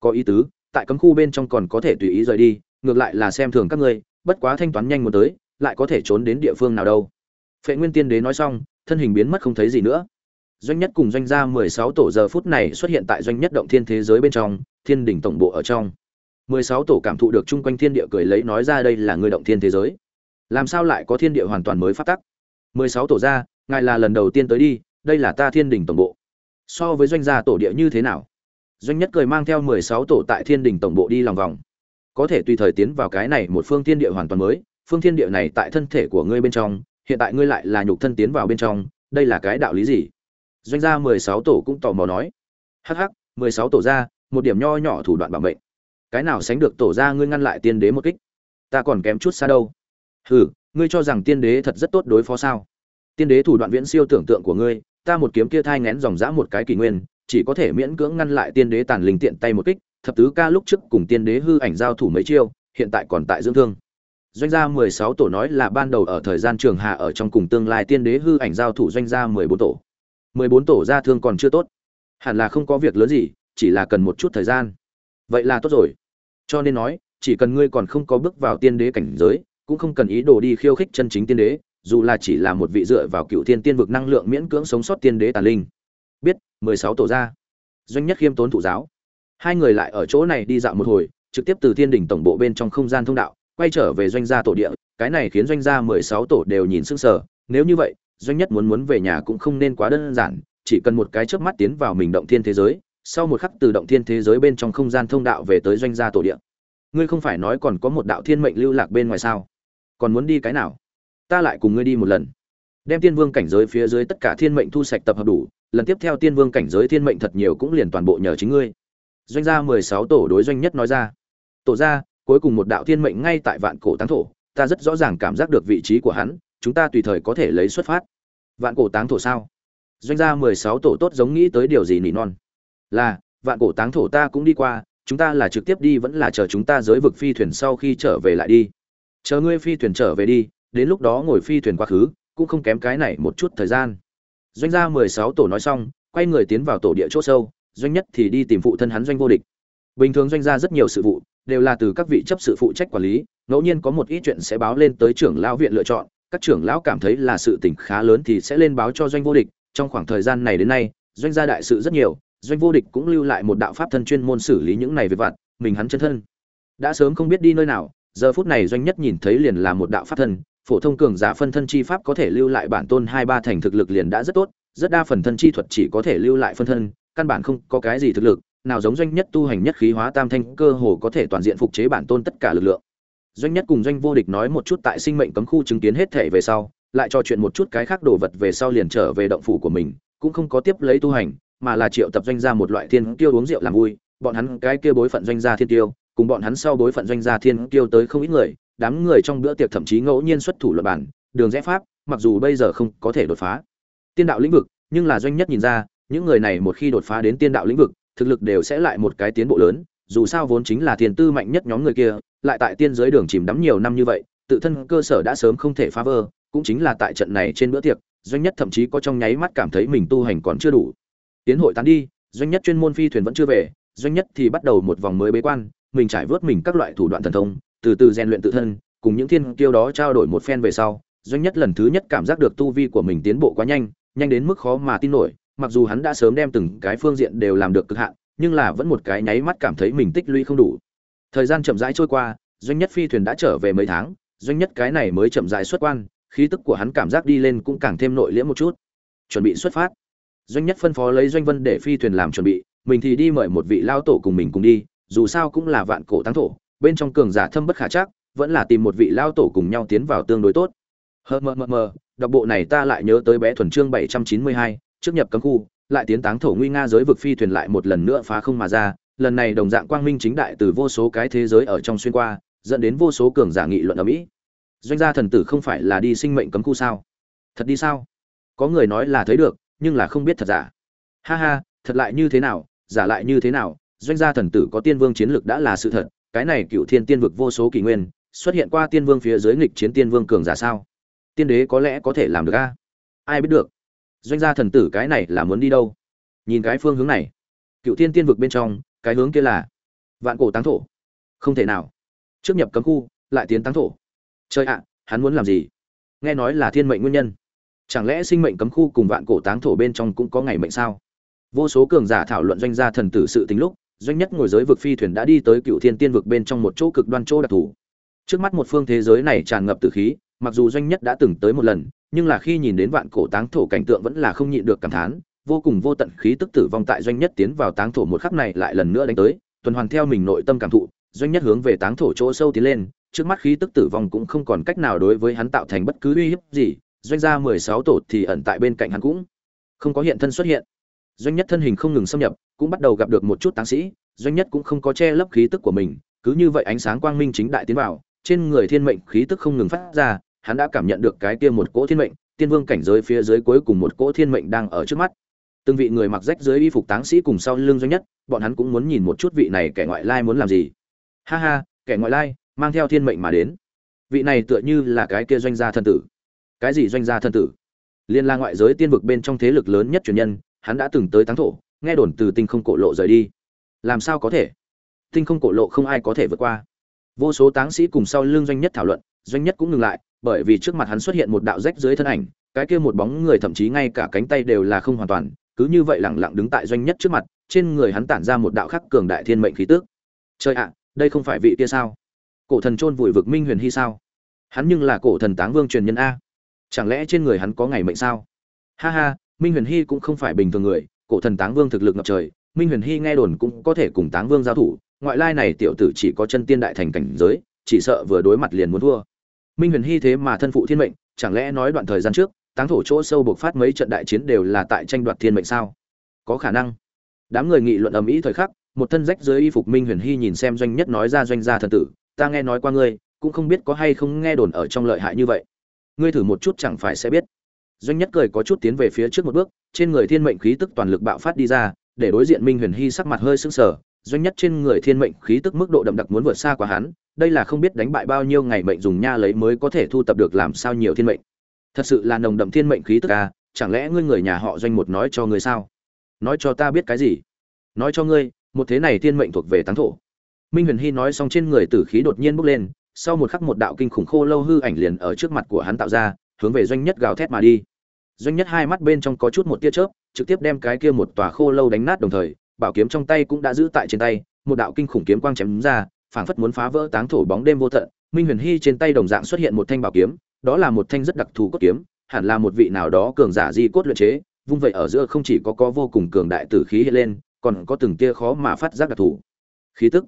Có ý tứ, tại cấm khu bên trong còn có thể tùy ý rời đi, ngược lại là xem thường các ngươi, bất quá thanh toán nhanh một tới, lại có thể trốn đến địa phương nào đâu. Phệ nguyên tiên đế nói xong, thân hình biến mất không thấy gì nữa. Doanh nhất cùng doanh gia mười sáu tổ giờ phút này xuất hiện tại doanh nhất động thiên thế giới bên trong, thiên đỉnh tổng bộ ở trong mười sáu tổ cảm thụ được chung quanh thiên địa cười lấy nói ra đây là người động thiên thế giới. Làm sao lại có thiên địa hoàn toàn mới phát tắc? mười sáu tổ ra, ngài là lần đầu tiên tới đi, đây là ta thiên đỉnh tổng bộ. So với doanh gia tổ địa như thế nào? Doanh nhất cười mang theo mười sáu tổ tại thiên đình tổng bộ đi lòng vòng. Có thể tùy thời tiến vào cái này một phương thiên địa hoàn toàn mới, phương thiên địa này tại thân thể của ngươi bên trong, hiện tại ngươi lại là nhục thân tiến vào bên trong, đây là cái đạo lý gì? Doanh gia mười sáu tổ cũng tò mò nói. Hh mười sáu tổ ra, một điểm nho nhỏ thủ đoạn bảo mệnh cái nào sánh được tổ ra ngươi ngăn lại tiên đế một kích? Ta còn kém chút xa đâu. Hừ, ngươi cho rằng tiên đế thật rất tốt đối phó sao? Tiên đế thủ đoạn viễn siêu tưởng tượng của ngươi, ta một kiếm kia thai ngén dòng dã một cái kỷ nguyên, chỉ có thể miễn cưỡng ngăn lại tiên đế tàn linh tiện tay một kích, thập tứ ca lúc trước cùng tiên đế hư ảnh giao thủ mấy chiêu, hiện tại còn tại dưỡng thương. Doanh gia mười sáu tổ nói là ban đầu ở thời gian trường hạ ở trong cùng tương lai tiên đế hư ảnh giao thủ doanh gia mười bốn tổ. Mười bốn tổ ra thương còn chưa tốt. Hẳn là không có việc lớn gì, chỉ là cần một chút thời gian. Vậy là tốt rồi cho nên nói, chỉ cần ngươi còn không có bước vào tiên đế cảnh giới, cũng không cần ý đồ đi khiêu khích chân chính tiên đế, dù là chỉ là một vị dựa vào cựu thiên tiên vực năng lượng miễn cưỡng sống sót tiên đế tàn linh. Biết, mười sáu tổ ra doanh nhất khiêm tốn thụ giáo. Hai người lại ở chỗ này đi dạo một hồi, trực tiếp từ thiên đỉnh tổng bộ bên trong không gian thông đạo, quay trở về doanh gia tổ địa, cái này khiến doanh gia mười sáu tổ đều nhìn sững sờ. Nếu như vậy, doanh nhất muốn muốn về nhà cũng không nên quá đơn giản, chỉ cần một cái chớp mắt tiến vào mình động thiên thế giới sau một khắc từ động thiên thế giới bên trong không gian thông đạo về tới doanh gia tổ địa. Ngươi không phải nói còn có một đạo thiên mệnh lưu lạc bên ngoài sao? Còn muốn đi cái nào? Ta lại cùng ngươi đi một lần. Đem tiên vương cảnh giới phía dưới tất cả thiên mệnh thu sạch tập hợp đủ, lần tiếp theo tiên vương cảnh giới thiên mệnh thật nhiều cũng liền toàn bộ nhờ chính ngươi. Doanh gia mười sáu tổ đối doanh nhất nói ra. Tổ gia, cuối cùng một đạo thiên mệnh ngay tại vạn cổ táng thổ, ta rất rõ ràng cảm giác được vị trí của hắn, chúng ta tùy thời có thể lấy xuất phát. Vạn cổ táng thổ sao? Doanh gia mười sáu tổ tốt giống nghĩ tới điều gì nỉ non là, vạn cổ táng thổ ta cũng đi qua, chúng ta là trực tiếp đi vẫn là chờ chúng ta giới vực phi thuyền sau khi trở về lại đi. Chờ ngươi phi thuyền trở về đi, đến lúc đó ngồi phi thuyền quá khứ, cũng không kém cái này một chút thời gian. Doanh gia mười sáu tổ nói xong, quay người tiến vào tổ địa chỗ sâu, doanh nhất thì đi tìm phụ thân hắn doanh vô địch. Bình thường doanh gia rất nhiều sự vụ, đều là từ các vị chấp sự phụ trách quản lý, ngẫu nhiên có một ít chuyện sẽ báo lên tới trưởng lão viện lựa chọn, các trưởng lão cảm thấy là sự tình khá lớn thì sẽ lên báo cho doanh vô địch. Trong khoảng thời gian này đến nay, doanh gia đại sự rất nhiều doanh vô địch cũng lưu lại một đạo pháp thân chuyên môn xử lý những này về vặt, mình hắn chân thân. Đã sớm không biết đi nơi nào, giờ phút này doanh nhất nhìn thấy liền là một đạo pháp thân, phổ thông cường giả phân thân chi pháp có thể lưu lại bản tôn hai ba thành thực lực liền đã rất tốt, rất đa phần thân chi thuật chỉ có thể lưu lại phân thân, căn bản không có cái gì thực lực, nào giống doanh nhất tu hành nhất khí hóa tam thanh cơ hồ có thể toàn diện phục chế bản tôn tất cả lực lượng. Doanh nhất cùng doanh vô địch nói một chút tại sinh mệnh cấm khu chứng kiến hết thể về sau, lại trò chuyện một chút cái khác đồ vật về sau liền trở về động phủ của mình, cũng không có tiếp lấy tu hành mà là triệu tập doanh gia một loại thiên tiêu uống rượu làm vui, bọn hắn cái kia bối phận doanh gia thiên tiêu cùng bọn hắn sau bối phận doanh gia thiên tiêu tới không ít người, đám người trong bữa tiệc thậm chí ngẫu nhiên xuất thủ luật bản đường rẽ pháp, mặc dù bây giờ không có thể đột phá tiên đạo lĩnh vực, nhưng là doanh nhất nhìn ra, những người này một khi đột phá đến tiên đạo lĩnh vực, thực lực đều sẽ lại một cái tiến bộ lớn, dù sao vốn chính là tiền tư mạnh nhất nhóm người kia, lại tại tiên giới đường chìm đắm nhiều năm như vậy, tự thân cơ sở đã sớm không thể phá vỡ, cũng chính là tại trận này trên bữa tiệc, doanh nhất thậm chí có trong nháy mắt cảm thấy mình tu hành còn chưa đủ tiến hội tán đi, doanh nhất chuyên môn phi thuyền vẫn chưa về, doanh nhất thì bắt đầu một vòng mới bế quan, mình trải vớt mình các loại thủ đoạn thần thông, từ từ rèn luyện tự thân, cùng những thiên kiêu đó trao đổi một phen về sau, doanh nhất lần thứ nhất cảm giác được tu vi của mình tiến bộ quá nhanh nhanh đến mức khó mà tin nổi, mặc dù hắn đã sớm đem từng cái phương diện đều làm được cực hạn, nhưng là vẫn một cái nháy mắt cảm thấy mình tích lũy không đủ. Thời gian chậm rãi trôi qua, doanh nhất phi thuyền đã trở về mấy tháng, doanh nhất cái này mới chậm rãi xuất quan, khí tức của hắn cảm giác đi lên cũng càng thêm nội liễm một chút. Chuẩn bị xuất phát doanh nhất phân phó lấy doanh vân để phi thuyền làm chuẩn bị, mình thì đi mời một vị lao tổ cùng mình cùng đi, dù sao cũng là vạn cổ táng thổ, bên trong cường giả thâm bất khả chắc, vẫn là tìm một vị lao tổ cùng nhau tiến vào tương đối tốt. Hờ mờ mờ mờ đọc bộ này ta lại nhớ tới bé thuần chương bảy trăm chín mươi hai, trước nhập cấm khu, lại tiến táng thổ nguy nga giới vực phi thuyền lại một lần nữa phá không mà ra, lần này đồng dạng quang minh chính đại từ vô số cái thế giới ở trong xuyên qua, dẫn đến vô số cường giả nghị luận ở mỹ. Doanh gia thần tử không phải là đi sinh mệnh cấm khu sao? Thật đi sao? Có người nói là thấy được nhưng là không biết thật giả. Ha ha, thật lại như thế nào, giả lại như thế nào, doanh gia thần tử có tiên vương chiến lược đã là sự thật, cái này cựu thiên tiên vực vô số kỷ nguyên, xuất hiện qua tiên vương phía dưới nghịch chiến tiên vương cường giả sao? Tiên đế có lẽ có thể làm được a? Ai biết được? Doanh gia thần tử cái này là muốn đi đâu? Nhìn cái phương hướng này. Cựu thiên tiên vực bên trong, cái hướng kia là vạn cổ táng thổ. Không thể nào. Trước nhập cấm khu, lại tiến táng thổ. Chơi ạ, hắn muốn làm gì? Nghe nói là thiên mệnh nguyên nhân chẳng lẽ sinh mệnh cấm khu cùng vạn cổ táng thổ bên trong cũng có ngày mệnh sao? Vô số cường giả thảo luận doanh gia thần tử sự tính lúc, doanh nhất ngồi giới vực phi thuyền đã đi tới cựu thiên tiên vực bên trong một chỗ cực đoan chỗ đặc thù. Trước mắt một phương thế giới này tràn ngập tử khí, mặc dù doanh nhất đã từng tới một lần, nhưng là khi nhìn đến vạn cổ táng thổ cảnh tượng vẫn là không nhịn được cảm thán, vô cùng vô tận khí tức tử vong tại doanh nhất tiến vào táng thổ một khắc này lại lần nữa đánh tới, tuần hoàn theo mình nội tâm cảm thụ, doanh nhất hướng về táng thổ chỗ sâu tiến lên, trước mắt khí tức tử vong cũng không còn cách nào đối với hắn tạo thành bất cứ uy hiếp gì doanh gia mười sáu tổ thì ẩn tại bên cạnh hắn cũng không có hiện thân xuất hiện. Doanh nhất thân hình không ngừng xâm nhập, cũng bắt đầu gặp được một chút táng sĩ. Doanh nhất cũng không có che lấp khí tức của mình, cứ như vậy ánh sáng quang minh chính đại tiến vào, trên người thiên mệnh khí tức không ngừng phát ra, hắn đã cảm nhận được cái kia một cỗ thiên mệnh, tiên vương cảnh giới phía dưới cuối cùng một cỗ thiên mệnh đang ở trước mắt. Từng vị người mặc rách dưới y phục táng sĩ cùng sau lưng doanh nhất, bọn hắn cũng muốn nhìn một chút vị này kẻ ngoại lai muốn làm gì. Ha ha, kẻ ngoại lai, mang theo thiên mệnh mà đến. Vị này tựa như là cái kia doanh gia thân tử cái gì doanh gia thân tử? Liên la ngoại giới tiên vực bên trong thế lực lớn nhất truyền nhân, hắn đã từng tới táng thổ, nghe đồn từ tinh không cổ lộ rời đi. Làm sao có thể? Tinh không cổ lộ không ai có thể vượt qua. Vô số táng sĩ cùng sau lưng doanh nhất thảo luận, doanh nhất cũng ngừng lại, bởi vì trước mặt hắn xuất hiện một đạo rách dưới thân ảnh, cái kia một bóng người thậm chí ngay cả cánh tay đều là không hoàn toàn, cứ như vậy lẳng lặng đứng tại doanh nhất trước mặt, trên người hắn tản ra một đạo khắc cường đại thiên mệnh khí tước trời ạ, đây không phải vị kia sao? Cổ thần chôn vùi vực minh huyền hy sao? Hắn nhưng là cổ thần táng vương truyền nhân a chẳng lẽ trên người hắn có ngày mệnh sao? Ha ha, minh huyền hy cũng không phải bình thường người, cổ thần táng vương thực lực ngập trời, minh huyền hy nghe đồn cũng có thể cùng táng vương giao thủ, ngoại lai này tiểu tử chỉ có chân tiên đại thành cảnh giới, chỉ sợ vừa đối mặt liền muốn thua. Minh huyền hy thế mà thân phụ thiên mệnh, chẳng lẽ nói đoạn thời gian trước, táng thổ chỗ sâu buộc phát mấy trận đại chiến đều là tại tranh đoạt thiên mệnh sao? Có khả năng. Đám người nghị luận ầm ĩ thời khắc, một thân rách dưới y phục minh huyền hy nhìn xem doanh nhất nói ra doanh gia thần tử, ta nghe nói qua ngươi, cũng không biết có hay không nghe đồn ở trong lợi hại như vậy ngươi thử một chút chẳng phải sẽ biết. Doanh nhất cười có chút tiến về phía trước một bước, trên người thiên mệnh khí tức toàn lực bạo phát đi ra, để đối diện minh huyền hy sắc mặt hơi sưng sờ. Doanh nhất trên người thiên mệnh khí tức mức độ đậm đặc muốn vượt xa quá hắn, đây là không biết đánh bại bao nhiêu ngày mệnh dùng nha lấy mới có thể thu tập được làm sao nhiều thiên mệnh. Thật sự là nồng đậm thiên mệnh khí tức à chẳng lẽ ngươi người nhà họ doanh một nói cho ngươi sao? Nói cho ta biết cái gì? Nói cho ngươi, một thế này thiên mệnh thuộc về táng thổ. Minh huyền hy nói xong trên người tử khí đột nhiên bốc lên sau một khắc một đạo kinh khủng khô lâu hư ảnh liền ở trước mặt của hắn tạo ra, hướng về doanh nhất gào thét mà đi. Doanh nhất hai mắt bên trong có chút một tia chớp, trực tiếp đem cái kia một tòa khô lâu đánh nát đồng thời, bảo kiếm trong tay cũng đã giữ tại trên tay, một đạo kinh khủng kiếm quang chém ra, phảng phất muốn phá vỡ táng thổ bóng đêm vô tận. Minh huyền hy trên tay đồng dạng xuất hiện một thanh bảo kiếm, đó là một thanh rất đặc thù cốt kiếm, hẳn là một vị nào đó cường giả di cốt luyện chế, vung vậy ở giữa không chỉ có có vô cùng cường đại tử khí hiện lên, còn có từng tia khó mà phát giác đặc thù. Khí tức.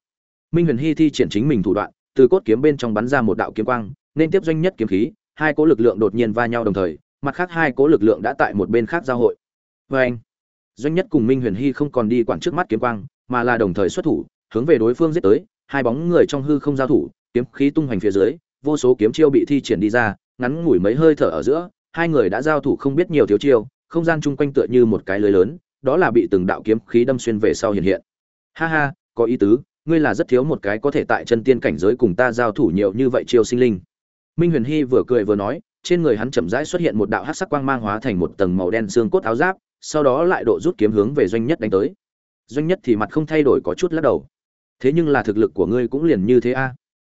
Minh huyền hy thi triển chính mình thủ đoạn từ cốt kiếm bên trong bắn ra một đạo kiếm quang, nên tiếp doanh nhất kiếm khí, hai cố lực lượng đột nhiên va nhau đồng thời, mặt khác hai cố lực lượng đã tại một bên khác giao hội. Vê anh, doanh nhất cùng minh huyền hy không còn đi quản trước mắt kiếm quang, mà là đồng thời xuất thủ, hướng về đối phương giết tới, hai bóng người trong hư không giao thủ, kiếm khí tung hoành phía dưới, vô số kiếm chiêu bị thi triển đi ra, ngắn ngủi mấy hơi thở ở giữa, hai người đã giao thủ không biết nhiều thiếu chiêu, không gian chung quanh tựa như một cái lưới lớn, đó là bị từng đạo kiếm khí đâm xuyên về sau hiện hiện. Ha ha, có ý tứ ngươi là rất thiếu một cái có thể tại chân tiên cảnh giới cùng ta giao thủ nhiều như vậy chiêu sinh linh. Minh huyền hy vừa cười vừa nói, trên người hắn chậm rãi xuất hiện một đạo hắc sắc quang mang hóa thành một tầng màu đen xương cốt áo giáp, sau đó lại độ rút kiếm hướng về doanh nhất đánh tới. Doanh nhất thì mặt không thay đổi có chút lắc đầu. Thế nhưng là thực lực của ngươi cũng liền như thế a. À.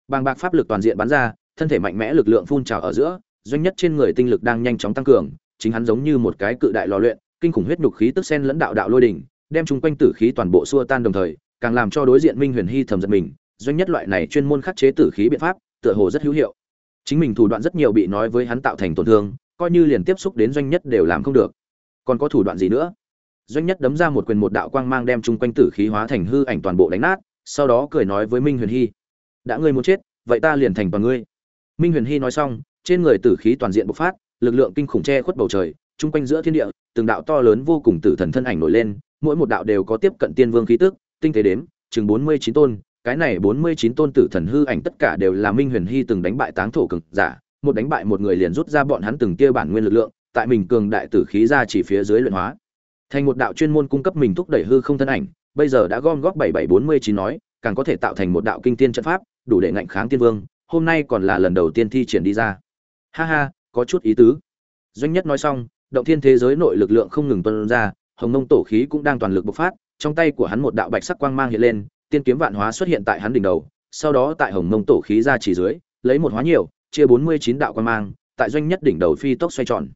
bàng bạc pháp lực toàn diện bắn ra, thân thể mạnh mẽ lực lượng phun trào ở giữa, doanh nhất trên người tinh lực đang nhanh chóng tăng cường, chính hắn giống như một cái cự đại lò luyện, kinh khủng huyết nhục khí tức sen lẫn đạo đạo lôi đỉnh, đem chung quanh tử khí toàn bộ xua tan đồng thời càng làm cho đối diện minh huyền hy thầm giật mình, doanh nhất loại này chuyên môn khắc chế tử khí biện pháp, tựa hồ rất hữu hiệu. Chính mình thủ đoạn rất nhiều bị nói với hắn tạo thành tổn thương, coi như liền tiếp xúc đến doanh nhất đều làm không được. Còn có thủ đoạn gì nữa? Doanh nhất đấm ra một quyền một đạo quang mang đem chung quanh tử khí hóa thành hư ảnh toàn bộ đánh nát, sau đó cười nói với minh huyền hy, đã ngươi muốn chết, vậy ta liền thành toàn ngươi. Minh huyền hy nói xong, trên người tử khí toàn diện bộc phát, lực lượng kinh khủng che khuất bầu trời, chung quanh giữa thiên địa, từng đạo to lớn vô cùng tử thần thân ảnh nổi lên, mỗi một đạo đều có tiếp cận tiên vương khí tức tinh tế đếm, chừng bốn mươi chín tôn, cái này bốn mươi chín tôn tử thần hư ảnh tất cả đều là minh huyền hy từng đánh bại táng thổ cường giả, một đánh bại một người liền rút ra bọn hắn từng kia bản nguyên lực lượng, tại mình cường đại tử khí ra chỉ phía dưới luyện hóa. Thành một đạo chuyên môn cung cấp mình thúc đẩy hư không thân ảnh, bây giờ đã gom góp bảy bảy bốn mươi chín nói, càng có thể tạo thành một đạo kinh tiên trận pháp, đủ để ngạnh kháng tiên vương, hôm nay còn là lần đầu tiên thi triển đi ra. Ha ha, có chút ý tứ. Doanh nhất nói xong, động thiên thế giới nội lực lượng không ngừng tuân ra, hồng nông tổ khí cũng đang toàn lực bộc phát trong tay của hắn một đạo bạch sắc quang mang hiện lên, tiên kiếm vạn hóa xuất hiện tại hắn đỉnh đầu, sau đó tại hồng mông tổ khí ra chỉ dưới, lấy một hóa nhiều, chia bốn mươi chín đạo quang mang, tại doanh nhất đỉnh đầu phi tốc xoay tròn.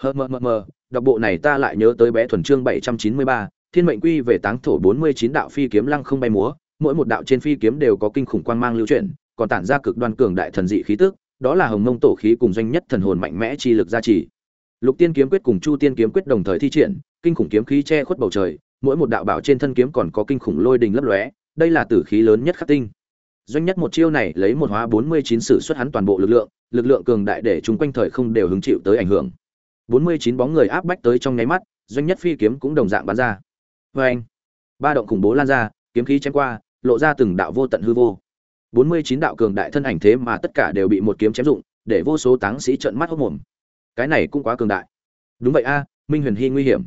Hờ, mờ mờ mờ, đọc bộ này ta lại nhớ tới bé thuần chương bảy trăm chín mươi ba, thiên mệnh quy về táng thổ bốn mươi chín đạo phi kiếm lăng không bay múa, mỗi một đạo trên phi kiếm đều có kinh khủng quang mang lưu chuyển, còn tản ra cực đoan cường đại thần dị khí tức, đó là hồng mông tổ khí cùng doanh nhất thần hồn mạnh mẽ chi lực gia trì. Lục tiên kiếm quyết cùng chu tiên kiếm quyết đồng thời thi triển, kinh khủng kiếm khí che khuất bầu trời mỗi một đạo bảo trên thân kiếm còn có kinh khủng lôi đình lấp lóe, đây là tử khí lớn nhất khắc tinh. Doanh nhất một chiêu này lấy một hóa bốn mươi chín sử xuất hắn toàn bộ lực lượng lực lượng cường đại để chúng quanh thời không đều hứng chịu tới ảnh hưởng. bốn mươi chín bóng người áp bách tới trong nháy mắt, doanh nhất phi kiếm cũng đồng dạng bắn ra. Vê anh ba động khủng bố lan ra, kiếm khí chém qua, lộ ra từng đạo vô tận hư vô. bốn mươi chín đạo cường đại thân ảnh thế mà tất cả đều bị một kiếm chém dụng, để vô số táng sĩ trợn mắt hốc mồm cái này cũng quá cường đại. Đúng vậy a, minh huyền hy nguy hiểm.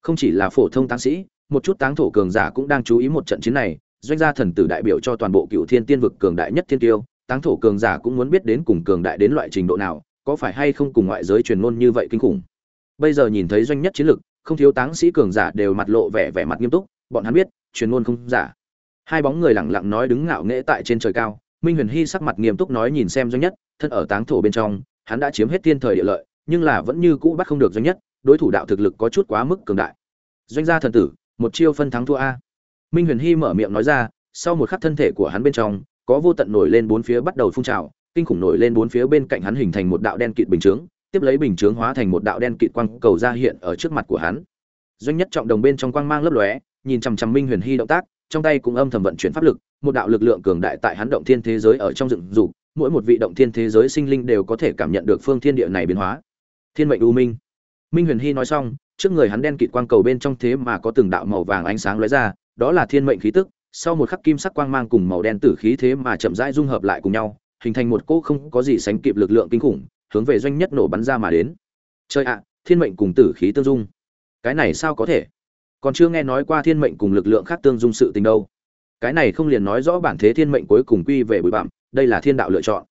Không chỉ là phổ thông táng sĩ một chút táng thổ cường giả cũng đang chú ý một trận chiến này, doanh gia thần tử đại biểu cho toàn bộ cựu thiên tiên vực cường đại nhất thiên tiêu, táng thổ cường giả cũng muốn biết đến cùng cường đại đến loại trình độ nào, có phải hay không cùng ngoại giới truyền ngôn như vậy kinh khủng. Bây giờ nhìn thấy doanh nhất chiến lực, không thiếu táng sĩ cường giả đều mặt lộ vẻ vẻ mặt nghiêm túc, bọn hắn biết, truyền ngôn không giả. Hai bóng người lẳng lặng nói đứng ngạo nghễ tại trên trời cao, minh huyền hy sắc mặt nghiêm túc nói nhìn xem doanh nhất, thân ở táng thổ bên trong, hắn đã chiếm hết thiên thời địa lợi, nhưng là vẫn như cũ bắt không được doanh nhất, đối thủ đạo thực lực có chút quá mức cường đại. Doanh gia thần tử một chiêu phân thắng thua a. Minh huyền hy mở miệng nói ra, sau một khắc thân thể của hắn bên trong, có vô tận nổi lên bốn phía bắt đầu phun trào, kinh khủng nổi lên bốn phía bên cạnh hắn hình thành một đạo đen kịt bình chướng, tiếp lấy bình chướng hóa thành một đạo đen kịt quang cầu ra hiện ở trước mặt của hắn. Doanh nhất trọng đồng bên trong quang mang lấp lóe, nhìn chằm chằm minh huyền hy động tác, trong tay cũng âm thầm vận chuyển pháp lực, một đạo lực lượng cường đại tại hắn động thiên thế giới ở trong dựng dục, mỗi một vị động thiên thế giới sinh linh đều có thể cảm nhận được phương thiên địa này biến hóa. Thiên mệnh u minh. Minh huyền hy nói xong trước người hắn đen kịt quang cầu bên trong thế mà có từng đạo màu vàng ánh sáng lóe ra, đó là thiên mệnh khí tức, sau một khắc kim sắc quang mang cùng màu đen tử khí thế mà chậm rãi dung hợp lại cùng nhau, hình thành một cỗ không có gì sánh kịp lực lượng kinh khủng, hướng về doanh nhất nổ bắn ra mà đến. Chơi ạ, thiên mệnh cùng tử khí tương dung. Cái này sao có thể? Còn chưa nghe nói qua thiên mệnh cùng lực lượng khác tương dung sự tình đâu. Cái này không liền nói rõ bản thế thiên mệnh cuối cùng quy về bụi bặm, đây là thiên đạo lựa chọn.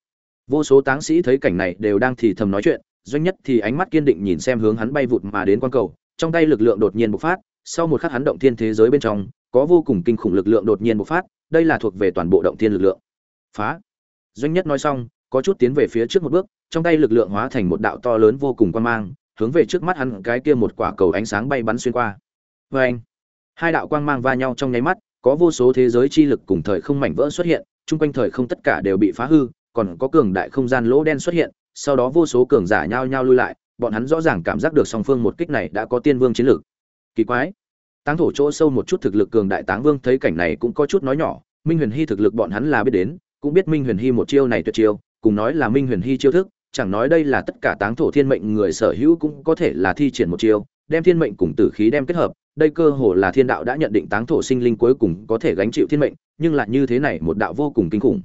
Vô số táng sĩ thấy cảnh này đều đang thì thầm nói chuyện doanh nhất thì ánh mắt kiên định nhìn xem hướng hắn bay vụt mà đến quan cầu, trong tay lực lượng đột nhiên bộc phát, sau một khắc hắn động thiên thế giới bên trong, có vô cùng kinh khủng lực lượng đột nhiên bộc phát, đây là thuộc về toàn bộ động thiên lực lượng. Phá. Doanh nhất nói xong, có chút tiến về phía trước một bước, trong tay lực lượng hóa thành một đạo to lớn vô cùng quan mang, hướng về trước mắt hắn cái kia một quả cầu ánh sáng bay bắn xuyên qua. Vê anh hai đạo quang mang va nhau trong nháy mắt, có vô số thế giới chi lực cùng thời không mảnh vỡ xuất hiện, chung quanh thời không tất cả đều bị phá hư, còn có cường đại không gian lỗ đen xuất hiện sau đó vô số cường giả nhao nhao lui lại, bọn hắn rõ ràng cảm giác được song phương một kích này đã có tiên vương chiến lược. Kỳ quái. Táng thổ chỗ sâu một chút thực lực cường đại táng vương thấy cảnh này cũng có chút nói nhỏ, minh huyền hy thực lực bọn hắn là biết đến, cũng biết minh huyền hy một chiêu này tuyệt chiêu, cùng nói là minh huyền hy chiêu thức, chẳng nói đây là tất cả táng thổ thiên mệnh người sở hữu cũng có thể là thi triển một chiêu, đem thiên mệnh cùng tử khí đem kết hợp, đây cơ hồ là thiên đạo đã nhận định táng thổ sinh linh cuối cùng có thể gánh chịu thiên mệnh, nhưng lại như thế này một đạo vô cùng kinh khủng.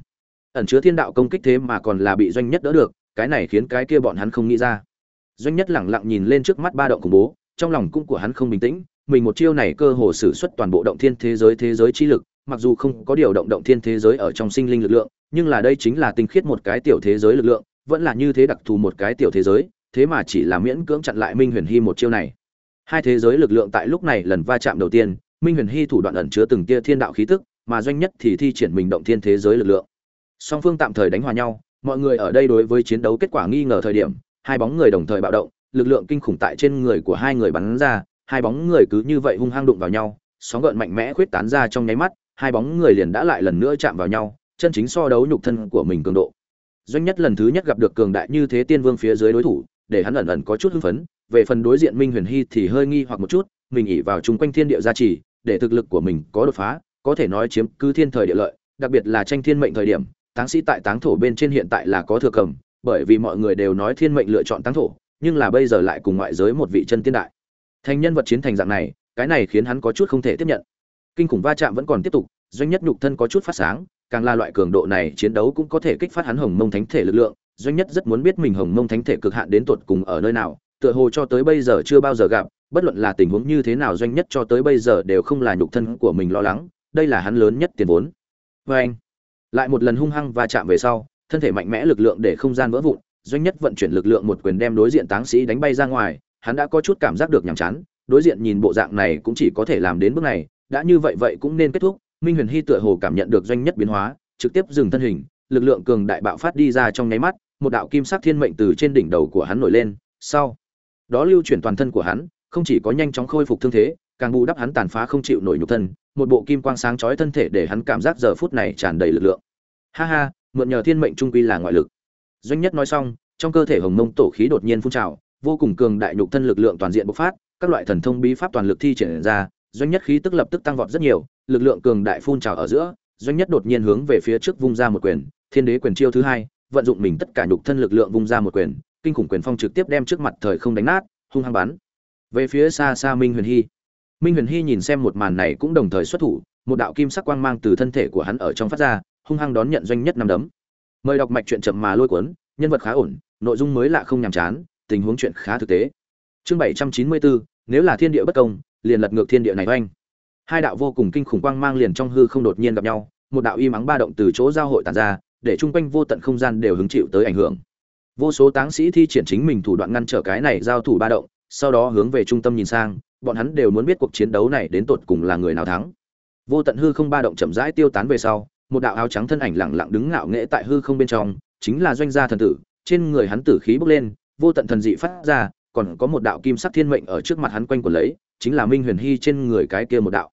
Ẩn chứa thiên đạo công kích thế mà còn là bị doanh nhất đỡ được cái này khiến cái kia bọn hắn không nghĩ ra. Doanh nhất lẳng lặng nhìn lên trước mắt ba động khủng bố, trong lòng cũng của hắn không bình tĩnh, mình một chiêu này cơ hồ sử xuất toàn bộ động thiên thế giới thế giới chi lực, mặc dù không có điều động động thiên thế giới ở trong sinh linh lực lượng, nhưng là đây chính là tinh khiết một cái tiểu thế giới lực lượng, vẫn là như thế đặc thù một cái tiểu thế giới, thế mà chỉ là miễn cưỡng chặn lại minh huyền hy một chiêu này. Hai thế giới lực lượng tại lúc này lần va chạm đầu tiên, minh huyền hy thủ đoạn ẩn chứa từng tia thiên đạo khí tức, mà doanh nhất thì thi triển mình động thiên thế giới lực lượng. Song phương tạm thời đánh hòa nhau mọi người ở đây đối với chiến đấu kết quả nghi ngờ thời điểm, hai bóng người đồng thời bạo động, lực lượng kinh khủng tại trên người của hai người bắn ra, hai bóng người cứ như vậy hung hăng đụng vào nhau, sóng gợn mạnh mẽ khuyết tán ra trong nháy mắt, hai bóng người liền đã lại lần nữa chạm vào nhau, chân chính so đấu nhục thân của mình cường độ. Doanh nhất lần thứ nhất gặp được cường đại như thế tiên vương phía dưới đối thủ, để hắn ẩn ẩn có chút hưng phấn, về phần đối diện minh huyền hy thì hơi nghi hoặc một chút, mình ỉ vào chung quanh thiên địa gia trì, để thực lực của mình có đột phá, có thể nói chiếm cứ thiên thời địa lợi, đặc biệt là tranh thiên mệnh thời điểm táng sĩ tại táng thổ bên trên hiện tại là có thừa cầm, bởi vì mọi người đều nói thiên mệnh lựa chọn táng thổ, nhưng là bây giờ lại cùng ngoại giới một vị chân tiên đại. Thành nhân vật chiến thành dạng này, cái này khiến hắn có chút không thể tiếp nhận. Kinh khủng va chạm vẫn còn tiếp tục, doanh nhất nhục thân có chút phát sáng, càng là loại cường độ này chiến đấu cũng có thể kích phát hắn hồng mông thánh thể lực lượng. Doanh nhất rất muốn biết mình hồng mông thánh thể cực hạn đến tột cùng ở nơi nào, tựa hồ cho tới bây giờ chưa bao giờ gặp, bất luận là tình huống như thế nào doanh nhất cho tới bây giờ đều không là nhục thân của mình lo lắng, đây là hắn lớn nhất tiền vốn. Vê anh lại một lần hung hăng và chạm về sau, thân thể mạnh mẽ lực lượng để không gian vỡ vụn, doanh nhất vận chuyển lực lượng một quyền đem đối diện táng sĩ đánh bay ra ngoài, hắn đã có chút cảm giác được nhàm chán, đối diện nhìn bộ dạng này cũng chỉ có thể làm đến bước này, đã như vậy vậy cũng nên kết thúc, minh huyền hy tựa hồ cảm nhận được doanh nhất biến hóa, trực tiếp dừng thân hình, lực lượng cường đại bạo phát đi ra trong nháy mắt, một đạo kim sắc thiên mệnh từ trên đỉnh đầu của hắn nổi lên, sau, đó lưu chuyển toàn thân của hắn, không chỉ có nhanh chóng khôi phục thương thế, càng bù đắp hắn tàn phá không chịu nổi nhục thân một bộ kim quang sáng chói thân thể để hắn cảm giác giờ phút này tràn đầy lực lượng. Ha ha, mượn nhờ thiên mệnh trung quy là ngoại lực. Doanh nhất nói xong, trong cơ thể hồng mông tổ khí đột nhiên phun trào, vô cùng cường đại nhục thân lực lượng toàn diện bộc phát, các loại thần thông bí pháp toàn lực thi triển ra, doanh nhất khí tức lập tức tăng vọt rất nhiều, lực lượng cường đại phun trào ở giữa, doanh nhất đột nhiên hướng về phía trước vung ra một quyền, thiên đế quyền chiêu thứ hai, vận dụng mình tất cả nhục thân lực lượng vung ra một quyền, kinh khủng quyền phong trực tiếp đem trước mặt thời không đánh nát, hung hăng bắn. Về phía xa xa minh huyền hy minh huyền hy nhìn xem một màn này cũng đồng thời xuất thủ, một đạo kim sắc quang mang từ thân thể của hắn ở trong phát ra, hung hăng đón nhận doanh nhất năm đấm. Mời đọc mạch chuyện chậm mà lôi cuốn, nhân vật khá ổn, nội dung mới lạ không nhàm chán, tình huống chuyện khá thực tế. Chương bảy trăm chín mươi bốn nếu là thiên địa bất công, liền lật ngược thiên địa này oanh. Hai đạo vô cùng kinh khủng quang mang liền trong hư không đột nhiên gặp nhau, một đạo y mắng ba động từ chỗ giao hội tàn ra, để chung quanh vô tận không gian đều hứng chịu tới ảnh hưởng. Vô số táng sĩ thi triển chính mình thủ đoạn ngăn trở cái này giao thủ ba động, sau đó hướng về trung tâm nhìn sang bọn hắn đều muốn biết cuộc chiến đấu này đến tột cùng là người nào thắng. Vô tận hư không ba động chậm rãi tiêu tán về sau, một đạo áo trắng thân ảnh lẳng lặng đứng ngạo nghễ tại hư không bên trong, chính là doanh gia thần tử. Trên người hắn tử khí bốc lên, vô tận thần dị phát ra, còn có một đạo kim sắc thiên mệnh ở trước mặt hắn quanh quẩn lấy, chính là minh huyền hy trên người cái kia một đạo.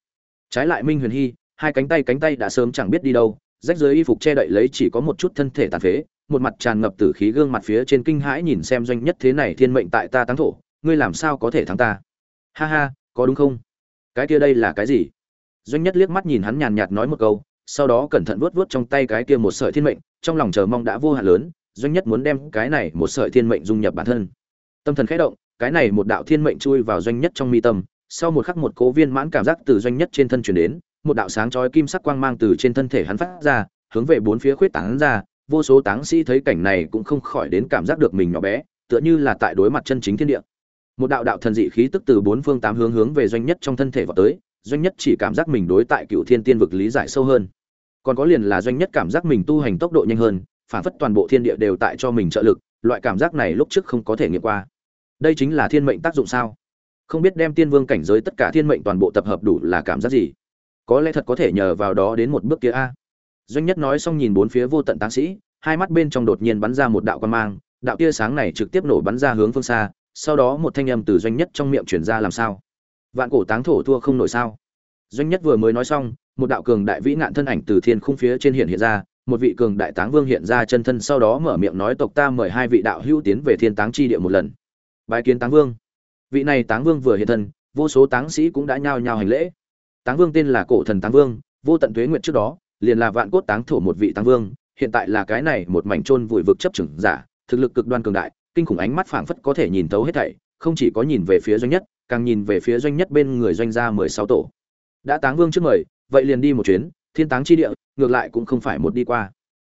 Trái lại minh huyền hy, hai cánh tay cánh tay đã sớm chẳng biết đi đâu, rách dưới y phục che đậy lấy chỉ có một chút thân thể tàn phế, một mặt tràn ngập tử khí gương mặt phía trên kinh hãi nhìn xem doanh nhất thế này thiên mệnh tại ta táng thổ, ngươi làm sao có thể thắng ta? Ha ha, có đúng không? Cái kia đây là cái gì? Doanh nhất liếc mắt nhìn hắn nhàn nhạt nói một câu, sau đó cẩn thận vuốt vuốt trong tay cái kia một sợi thiên mệnh, trong lòng chờ mong đã vô hạn lớn, doanh nhất muốn đem cái này một sợi thiên mệnh dung nhập bản thân. Tâm thần khẽ động, cái này một đạo thiên mệnh chui vào doanh nhất trong mi tâm, sau một khắc một cố viên mãn cảm giác từ doanh nhất trên thân chuyển đến, một đạo sáng chói kim sắc quang mang từ trên thân thể hắn phát ra, hướng về bốn phía khuyết tán ra, vô số táng sĩ thấy cảnh này cũng không khỏi đến cảm giác được mình nhỏ bé, tựa như là tại đối mặt chân chính thiên địa một đạo đạo thần dị khí tức từ bốn phương tám hướng hướng về doanh nhất trong thân thể vào tới, doanh nhất chỉ cảm giác mình đối tại cựu thiên tiên vực lý giải sâu hơn. Còn có liền là doanh nhất cảm giác mình tu hành tốc độ nhanh hơn, phản phất toàn bộ thiên địa đều tại cho mình trợ lực, loại cảm giác này lúc trước không có thể nghiệm qua. Đây chính là thiên mệnh tác dụng sao? Không biết đem tiên vương cảnh giới tất cả thiên mệnh toàn bộ tập hợp đủ là cảm giác gì? Có lẽ thật có thể nhờ vào đó đến một bước kia a. Doanh nhất nói xong nhìn bốn phía vô tận táng sĩ, hai mắt bên trong đột nhiên bắn ra một đạo quan mang, đạo tia sáng này trực tiếp nổ bắn ra hướng phương xa sau đó một thanh âm từ doanh nhất trong miệng chuyển ra làm sao? Vạn cổ táng thổ thua không nổi sao? Doanh nhất vừa mới nói xong, một đạo cường đại vĩ ngạn thân ảnh từ thiên khung phía trên hiện hiện ra, một vị cường đại táng vương hiện ra chân thân sau đó mở miệng nói tộc ta mời hai vị đạo hữu tiến về thiên táng chi địa một lần. Bài kiến táng vương. Vị này táng vương vừa hiện thân, vô số táng sĩ cũng đã nhao nhao hành lễ. Táng vương tên là cổ thần táng vương, vô tận tuế nguyệt trước đó, liền là vạn cốt táng thổ một vị táng vương, hiện tại là cái này một mảnh trôn vùi vực chấp trưởng giả, thực lực cực đoan cường đại kinh khủng ánh mắt phảng phất có thể nhìn thấu hết thảy, không chỉ có nhìn về phía doanh nhất, càng nhìn về phía doanh nhất bên người doanh gia mười sáu tổ. Đã táng vương trước mời, vậy liền đi một chuyến, thiên táng chi địa, ngược lại cũng không phải một đi qua.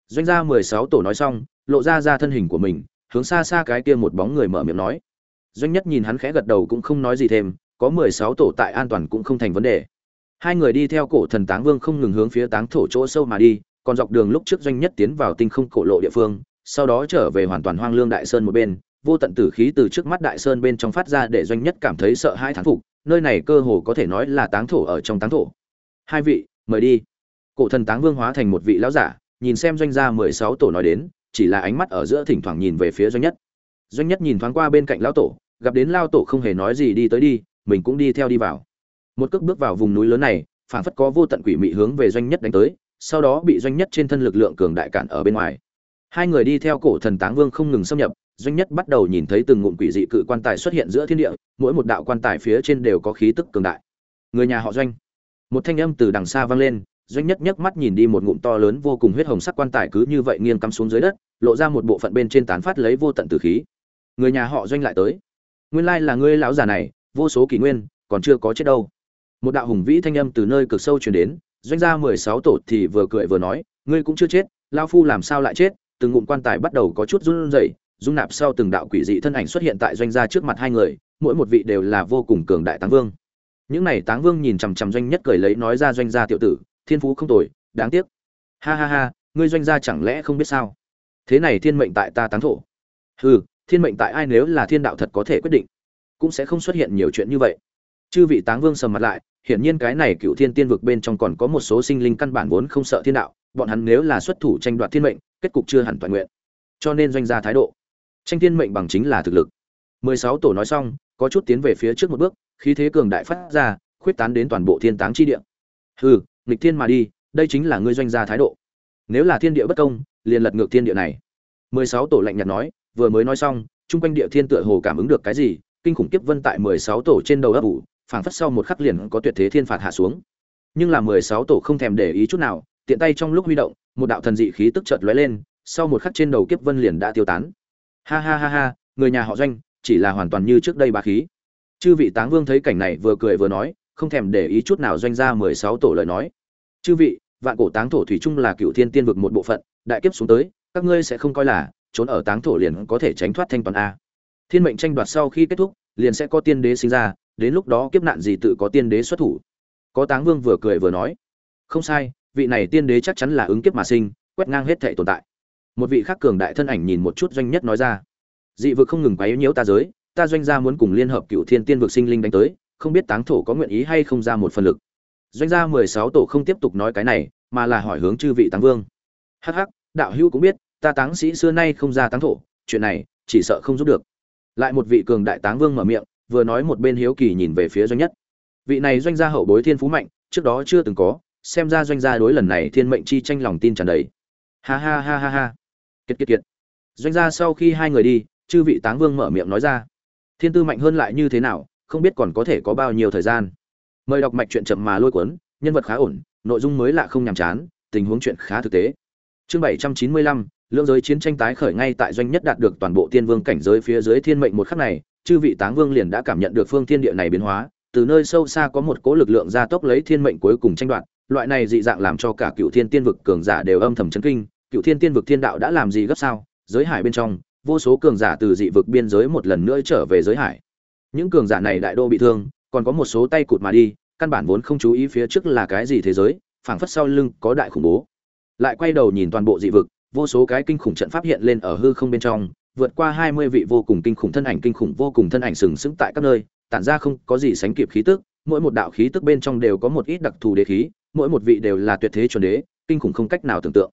Doanh gia mười sáu tổ nói xong, lộ ra ra thân hình của mình, hướng xa xa cái kia một bóng người mở miệng nói. Doanh nhất nhìn hắn khẽ gật đầu cũng không nói gì thêm, có mười sáu tổ tại an toàn cũng không thành vấn đề. Hai người đi theo cổ thần táng vương không ngừng hướng phía táng thổ chỗ sâu mà đi, còn dọc đường lúc trước doanh nhất tiến vào tinh không cổ lộ địa phương sau đó trở về hoàn toàn hoang lương đại sơn một bên, vô tận tử khí từ trước mắt đại sơn bên trong phát ra để doanh nhất cảm thấy sợ hai thán phục, nơi này cơ hồ có thể nói là táng thổ ở trong táng thổ. Hai vị, mời đi. Cổ thần táng vương hóa thành một vị lão giả, nhìn xem doanh gia mười sáu tổ nói đến, chỉ là ánh mắt ở giữa thỉnh thoảng nhìn về phía doanh nhất. Doanh nhất nhìn thoáng qua bên cạnh lão tổ, gặp đến lao tổ không hề nói gì đi tới đi, mình cũng đi theo đi vào. Một cước bước vào vùng núi lớn này phản phất có vô tận quỷ mị hướng về doanh nhất đánh tới, sau đó bị doanh nhất trên thân lực lượng cường đại cản ở bên ngoài hai người đi theo cổ thần táng vương không ngừng xâm nhập doanh nhất bắt đầu nhìn thấy từng ngụm quỷ dị cự quan tài xuất hiện giữa thiên địa, mỗi một đạo quan tài phía trên đều có khí tức cường đại. Người nhà họ doanh. Một thanh âm từ đằng xa vang lên, doanh nhất nhấc mắt nhìn đi một ngụm to lớn vô cùng huyết hồng sắc quan tài cứ như vậy nghiêng cắm xuống dưới đất, lộ ra một bộ phận bên trên tán phát lấy vô tận tử khí. Người nhà họ doanh lại tới. Nguyên lai là ngươi lão già này, vô số kỷ nguyên, còn chưa có chết đâu. Một đạo hùng vĩ thanh âm từ nơi cực sâu truyền đến, doanh gia mười sáu tổ thì vừa cười vừa nói, ngươi cũng chưa chết lao phu làm sao lại chết từng ngụm quan tài bắt đầu có chút run rẩy, dung nạp sau từng đạo quỷ dị thân ảnh xuất hiện tại doanh gia trước mặt hai người, mỗi một vị đều là vô cùng cường đại táng vương. Những này táng vương nhìn chằm chằm doanh nhất cười lấy nói ra doanh gia tiểu tử, thiên phú không tồi, đáng tiếc. Ha ha ha, ngươi doanh gia chẳng lẽ không biết sao? Thế này thiên mệnh tại ta táng thổ. Hừ, thiên mệnh tại ai nếu là thiên đạo thật có thể quyết định? Cũng sẽ không xuất hiện nhiều chuyện như vậy. Chư vị táng vương sầm mặt lại, hiển nhiên cái này cựu thiên tiên vực bên trong còn có một số sinh linh căn bản vốn không sợ thiên đạo, bọn hắn nếu là xuất thủ tranh đoạt thiên mệnh kết cục chưa hẳn toàn nguyện. Cho nên doanh gia thái độ. Tranh thiên mệnh bằng chính là thực lực. Mười sáu tổ nói xong, có chút tiến về phía trước một bước, khí thế cường đại phát ra, khuyết tán đến toàn bộ thiên táng chi địa. Hừ, nghịch thiên mà đi, đây chính là ngươi doanh gia thái độ. Nếu là thiên địa bất công, liền lật ngược thiên địa này. Mười sáu tổ lạnh nhạt nói, vừa mới nói xong, chung quanh địa thiên tựa hồ cảm ứng được cái gì, kinh khủng kiếp vân tại mười sáu tổ trên đầu ấp ủ, phảng phất sau một khắc liền có tuyệt thế thiên phạt hạ xuống. Nhưng là mười sáu tổ không thèm để ý chút nào, tiện tay trong lúc huy động một đạo thần dị khí tức chợt lóe lên, sau một khắc trên đầu kiếp vân liền đã tiêu tán. Ha ha ha ha, người nhà họ doanh, chỉ là hoàn toàn như trước đây bá khí. Chư vị táng vương thấy cảnh này vừa cười vừa nói, không thèm để ý chút nào doanh gia mười sáu tổ lời nói. Chư vị, vạn cổ táng thổ thủy chung là cựu thiên tiên vực một bộ phận, đại kiếp xuống tới, các ngươi sẽ không coi là, trốn ở táng thổ liền có thể tránh thoát thanh toàn a. Thiên mệnh tranh đoạt sau khi kết thúc, liền sẽ có tiên đế sinh ra, đến lúc đó kiếp nạn gì tự có tiên đế xuất thủ. Có táng vương vừa cười vừa nói, không sai vị này tiên đế chắc chắn là ứng kiếp mà sinh, quét ngang hết thể tồn tại. Một vị khác cường đại thân ảnh nhìn một chút doanh nhất nói ra, dị vực không ngừng quấy nhiễu ta giới, ta doanh gia muốn cùng liên hợp cựu thiên tiên vực sinh linh đánh tới, không biết táng thổ có nguyện ý hay không ra một phần lực. Doanh gia mười sáu tổ không tiếp tục nói cái này, mà là hỏi hướng chư vị táng vương. Hắc hắc, đạo hữu cũng biết, ta táng sĩ xưa nay không ra táng thổ, chuyện này chỉ sợ không giúp được. Lại một vị cường đại táng vương mở miệng, vừa nói một bên hiếu kỳ nhìn về phía doanh nhất. Vị này doanh gia hậu bối thiên phú mạnh, trước đó chưa từng có xem ra doanh gia đối lần này thiên mệnh chi tranh lòng tin tràn đầy. Ha ha ha ha ha. Kiệt kiệt kiệt. Doanh gia sau khi hai người đi, chư vị táng vương mở miệng nói ra. Thiên tư mạnh hơn lại như thế nào, không biết còn có thể có bao nhiêu thời gian. Mời đọc mạch chuyện chậm mà lôi cuốn, nhân vật khá ổn, nội dung mới lạ không nhàm chán, tình huống chuyện khá thực tế. Chương bảy trăm chín mươi lăm lưỡng giới chiến tranh tái khởi ngay tại doanh nhất đạt được toàn bộ tiên vương cảnh giới phía dưới thiên mệnh một khắc này, chư vị táng vương liền đã cảm nhận được phương thiên địa này biến hóa, từ nơi sâu xa có một cỗ lực lượng gia tốc lấy thiên mệnh cuối cùng tranh đoạt loại này dị dạng làm cho cả cựu thiên tiên vực cường giả đều âm thầm chấn kinh, cựu thiên tiên vực thiên đạo đã làm gì gấp sao? Giới hải bên trong, vô số cường giả từ dị vực biên giới một lần nữa trở về giới hải. Những cường giả này đại đô bị thương, còn có một số tay cụt mà đi, căn bản vốn không chú ý phía trước là cái gì thế giới, phảng phất sau lưng có đại khủng bố. Lại quay đầu nhìn toàn bộ dị vực, vô số cái kinh khủng trận pháp hiện lên ở hư không bên trong, vượt qua hai mươi vị vô cùng kinh khủng thân ảnh kinh khủng vô cùng thân ảnh sừng sững tại các nơi, tản ra không có gì sánh kịp khí tức, mỗi một đạo khí tức bên trong đều có một ít đặc thù đế khí mỗi một vị đều là tuyệt thế chuẩn đế kinh khủng không cách nào tưởng tượng.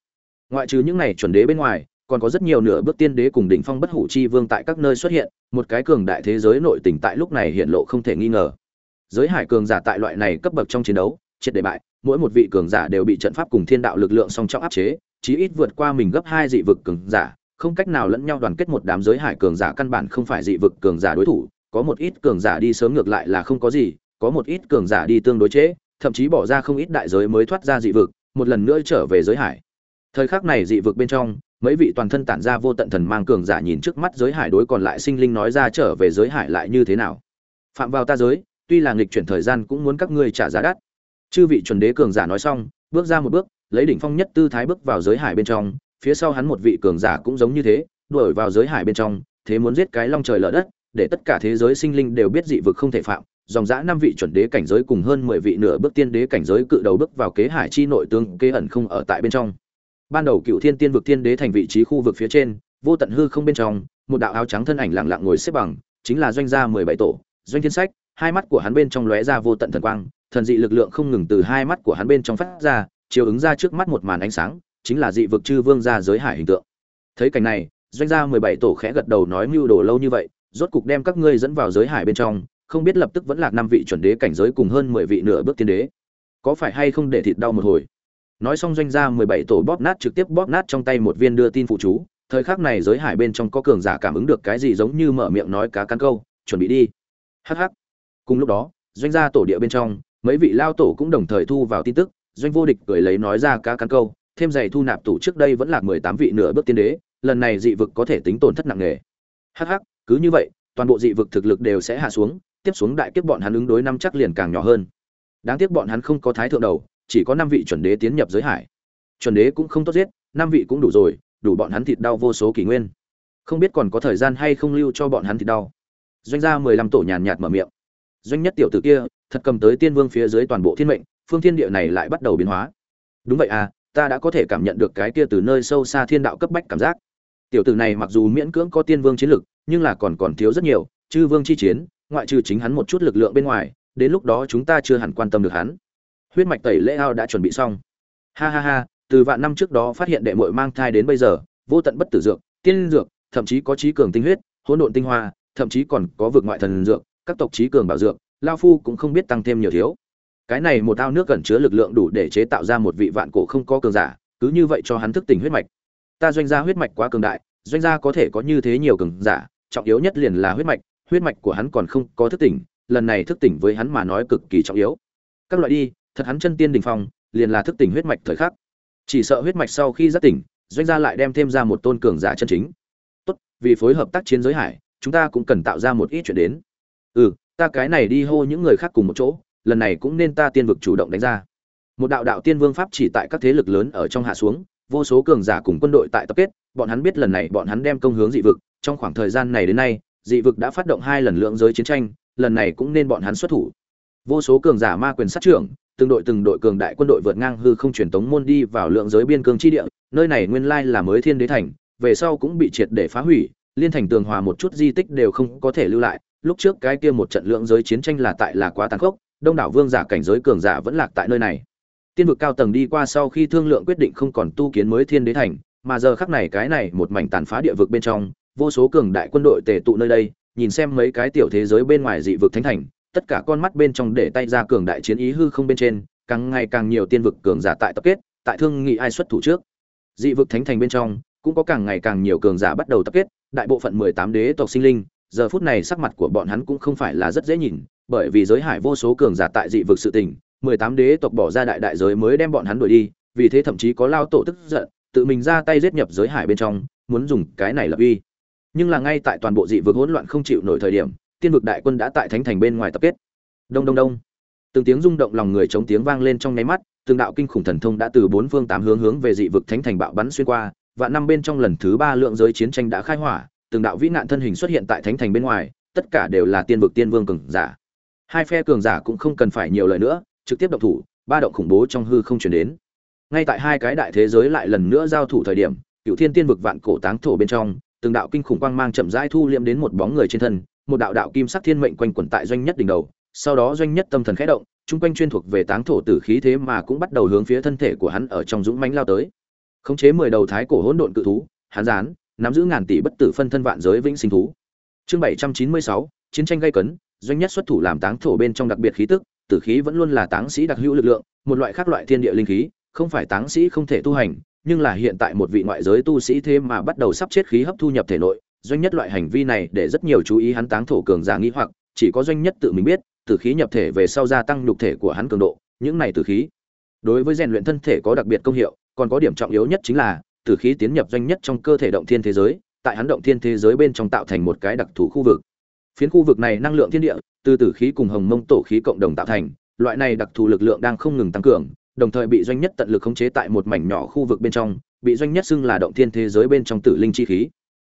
Ngoại trừ những này chuẩn đế bên ngoài còn có rất nhiều nửa bước tiên đế cùng đỉnh phong bất hủ chi vương tại các nơi xuất hiện một cái cường đại thế giới nội tình tại lúc này hiện lộ không thể nghi ngờ. Giới hải cường giả tại loại này cấp bậc trong chiến đấu triệt để bại mỗi một vị cường giả đều bị trận pháp cùng thiên đạo lực lượng song trọng áp chế chí ít vượt qua mình gấp hai dị vực cường giả không cách nào lẫn nhau đoàn kết một đám giới hải cường giả căn bản không phải dị vực cường giả đối thủ có một ít cường giả đi sớm ngược lại là không có gì có một ít cường giả đi tương đối chế, thậm chí bỏ ra không ít đại giới mới thoát ra dị vực, một lần nữa trở về giới hải. Thời khắc này dị vực bên trong, mấy vị toàn thân tản ra vô tận thần mang cường giả nhìn trước mắt giới hải đối còn lại sinh linh nói ra trở về giới hải lại như thế nào. Phạm vào ta giới, tuy là nghịch chuyển thời gian cũng muốn các ngươi trả giá đắt. Chư vị chuẩn đế cường giả nói xong, bước ra một bước, lấy đỉnh phong nhất tư thái bước vào giới hải bên trong, phía sau hắn một vị cường giả cũng giống như thế, đuổi vào giới hải bên trong, thế muốn giết cái long trời lở đất, để tất cả thế giới sinh linh đều biết dị vực không thể phạm dòng dã năm vị chuẩn đế cảnh giới cùng hơn mười vị nửa bước tiên đế cảnh giới cự đầu bước vào kế hải chi nội tướng kế ẩn không ở tại bên trong. Ban đầu cựu thiên tiên vực tiên đế thành vị trí khu vực phía trên, vô tận hư không bên trong, một đạo áo trắng thân ảnh lặng lặng ngồi xếp bằng, chính là doanh gia mười bảy tổ, doanh thiên sách, hai mắt của hắn bên trong lóe ra vô tận thần quang, thần dị lực lượng không ngừng từ hai mắt của hắn bên trong phát ra, chiếu ứng ra trước mắt một màn ánh sáng, chính là dị vực chư vương gia giới hải hình tượng. Thấy cảnh này, doanh gia mười bảy tổ khẽ gật đầu nói mưu đồ lâu như vậy, rốt cục đem các ngươi dẫn vào giới hải bên trong không biết lập tức vẫn lạc năm vị chuẩn đế cảnh giới cùng hơn mười vị nửa bước tiên đế. Có phải hay không để thịt đau một hồi? Nói xong doanh gia mười bảy tổ bóp nát trực tiếp bóp nát trong tay một viên đưa tin phụ chú. Thời khắc này giới hải bên trong có cường giả cảm ứng được cái gì giống như mở miệng nói cá cắn câu, chuẩn bị đi. Hh cùng lúc đó, doanh gia tổ địa bên trong, mấy vị lao tổ cũng đồng thời thu vào tin tức. Doanh vô địch cười lấy nói ra cá cắn câu, thêm giày thu nạp tủ trước đây vẫn là mười tám vị nửa bước tiên đế, lần này dị vực có thể tính tổn thất nặng nề. Hh cứ như vậy, toàn bộ dị vực thực lực đều sẽ hạ xuống tiếp xuống đại kiếp bọn hắn ứng đối năm chắc liền càng nhỏ hơn. Đáng tiếc bọn hắn không có thái thượng đầu, chỉ có năm vị chuẩn đế tiến nhập giới hải. Chuẩn đế cũng không tốt giết, năm vị cũng đủ rồi, đủ bọn hắn thịt đau vô số kỷ nguyên. Không biết còn có thời gian hay không lưu cho bọn hắn thịt đau. Doanh gia mười lăm tổ nhàn nhạt mở miệng. Doanh nhất tiểu tử kia, thật cầm tới tiên vương phía dưới toàn bộ thiên mệnh, phương thiên địa này lại bắt đầu biến hóa. Đúng vậy à ta đã có thể cảm nhận được cái kia từ nơi sâu xa thiên đạo cấp bách cảm giác. Tiểu tử này mặc dù miễn cưỡng có tiên vương chiến lực, nhưng là còn còn thiếu rất nhiều, chư vương chi chiến ngoại trừ chính hắn một chút lực lượng bên ngoài, đến lúc đó chúng ta chưa hẳn quan tâm được hắn. Huyết mạch tẩy lễ ao đã chuẩn bị xong. Ha ha ha, từ vạn năm trước đó phát hiện đệ muội mang thai đến bây giờ, vô tận bất tử dược, tiên dược, thậm chí có trí cường tinh huyết, hỗn độn tinh hoa, thậm chí còn có vượt ngoại thần dược, các tộc trí cường bảo dược, lao phu cũng không biết tăng thêm nhiều thiếu. Cái này một ao nước cần chứa lực lượng đủ để chế tạo ra một vị vạn cổ không có cường giả, cứ như vậy cho hắn thức tỉnh huyết mạch. Ta doanh gia huyết mạch quá cường đại, doanh gia có thể có như thế nhiều cường giả, trọng yếu nhất liền là huyết mạch huyết mạch của hắn còn không có thức tỉnh, lần này thức tỉnh với hắn mà nói cực kỳ trọng yếu. Các loại đi, thật hắn chân tiên đỉnh phong, liền là thức tỉnh huyết mạch thời khắc. Chỉ sợ huyết mạch sau khi giác tỉnh, doanh gia lại đem thêm ra một tôn cường giả chân chính. Tốt, vì phối hợp tác chiến giới hải, chúng ta cũng cần tạo ra một ít chuyện đến. Ừ ta cái này đi hô những người khác cùng một chỗ, lần này cũng nên ta tiên vực chủ động đánh ra. Một đạo đạo tiên vương pháp chỉ tại các thế lực lớn ở trong hạ xuống, vô số cường giả cùng quân đội tại tập kết, bọn hắn biết lần này bọn hắn đem công hướng dị vực, trong khoảng thời gian này đến nay dị vực đã phát động hai lần lượng giới chiến tranh, lần này cũng nên bọn hắn xuất thủ. Vô số cường giả ma quyền sát trưởng, từng đội từng đội cường đại quân đội vượt ngang hư không truyền tống môn đi vào lượng giới biên cương chi địa, nơi này nguyên lai là mới thiên đế thành, về sau cũng bị triệt để phá hủy, liên thành tường hòa một chút di tích đều không có thể lưu lại. Lúc trước cái kia một trận lượng giới chiến tranh là tại là quá tàn khốc, đông đảo vương giả cảnh giới cường giả vẫn lạc tại nơi này. Tiên vực cao tầng đi qua sau khi thương lượng quyết định không còn tu kiến mới thiên đế thành, mà giờ khắc này cái này một mảnh tàn phá địa vực bên trong vô số cường đại quân đội tề tụ nơi đây, nhìn xem mấy cái tiểu thế giới bên ngoài dị vực thánh thành, tất cả con mắt bên trong để tay ra cường đại chiến ý hư không bên trên, càng ngày càng nhiều tiên vực cường giả tại tập kết, tại thương nghị ai xuất thủ trước. Dị vực thánh thành bên trong, cũng có càng ngày càng nhiều cường giả bắt đầu tập kết, đại bộ phận mười tám đế tộc sinh linh, giờ phút này sắc mặt của bọn hắn cũng không phải là rất dễ nhìn, bởi vì giới hải vô số cường giả tại dị vực sự tình, mười tám đế tộc bỏ ra đại đại giới mới đem bọn hắn đuổi đi, vì thế thậm chí có lao tổ tức giận, tự mình ra tay giết nhập giới hải bên trong, muốn dùng cái này lập uy nhưng là ngay tại toàn bộ dị vực hỗn loạn không chịu nổi thời điểm, tiên vực đại quân đã tại thánh thành bên ngoài tập kết. Đông đông đông. Từng tiếng rung động lòng người chống tiếng vang lên trong nháy mắt, từng đạo kinh khủng thần thông đã từ bốn phương tám hướng hướng về dị vực thánh thành bạo bắn xuyên qua, và năm bên trong lần thứ ba lượng giới chiến tranh đã khai hỏa, từng đạo vĩ nạn thân hình xuất hiện tại thánh thành bên ngoài, tất cả đều là tiên vực tiên vương cường giả. Hai phe cường giả cũng không cần phải nhiều lời nữa, trực tiếp động thủ, ba động khủng bố trong hư không chuyển đến. Ngay tại hai cái đại thế giới lại lần nữa giao thủ thời điểm, cựu thiên tiên vực vạn cổ táng thổ bên trong từng đạo kinh khủng quang mang chậm rãi thu liệm đến một bóng người trên thân, một đạo đạo kim sắc thiên mệnh quanh quẩn tại doanh nhất đỉnh đầu. Sau đó doanh nhất tâm thần khẽ động, chung quanh chuyên thuộc về táng thổ tử khí thế mà cũng bắt đầu hướng phía thân thể của hắn ở trong dũng mãnh lao tới. Khống chế mười đầu thái cổ hỗn độn cự thú, hắn dán nắm giữ ngàn tỷ bất tử phân thân vạn giới vĩnh sinh thú. Chương bảy trăm chín mươi sáu, chiến tranh gây cấn, doanh nhất xuất thủ làm táng thổ bên trong đặc biệt khí tức, tử khí vẫn luôn là táng sĩ đặc hữu lực lượng, một loại khác loại thiên địa linh khí, không phải táng sĩ không thể tu hành nhưng là hiện tại một vị ngoại giới tu sĩ thế mà bắt đầu sắp chết khí hấp thu nhập thể nội, doanh nhất loại hành vi này để rất nhiều chú ý hắn táng thổ cường giả nghĩ hoặc, chỉ có doanh nhất tự mình biết tử khí nhập thể về sau gia tăng nhục thể của hắn cường độ, những này tử khí. Đối với rèn luyện thân thể có đặc biệt công hiệu, còn có điểm trọng yếu nhất chính là tử khí tiến nhập doanh nhất trong cơ thể động thiên thế giới, tại hắn động thiên thế giới bên trong tạo thành một cái đặc thù khu vực. Phiến khu vực này năng lượng thiên địa, từ tử khí cùng hồng mông tổ khí cộng đồng tạo thành, loại này đặc thù lực lượng đang không ngừng tăng cường đồng thời bị doanh nhất tận lực khống chế tại một mảnh nhỏ khu vực bên trong, bị doanh nhất xưng là động thiên thế giới bên trong tử linh chi khí.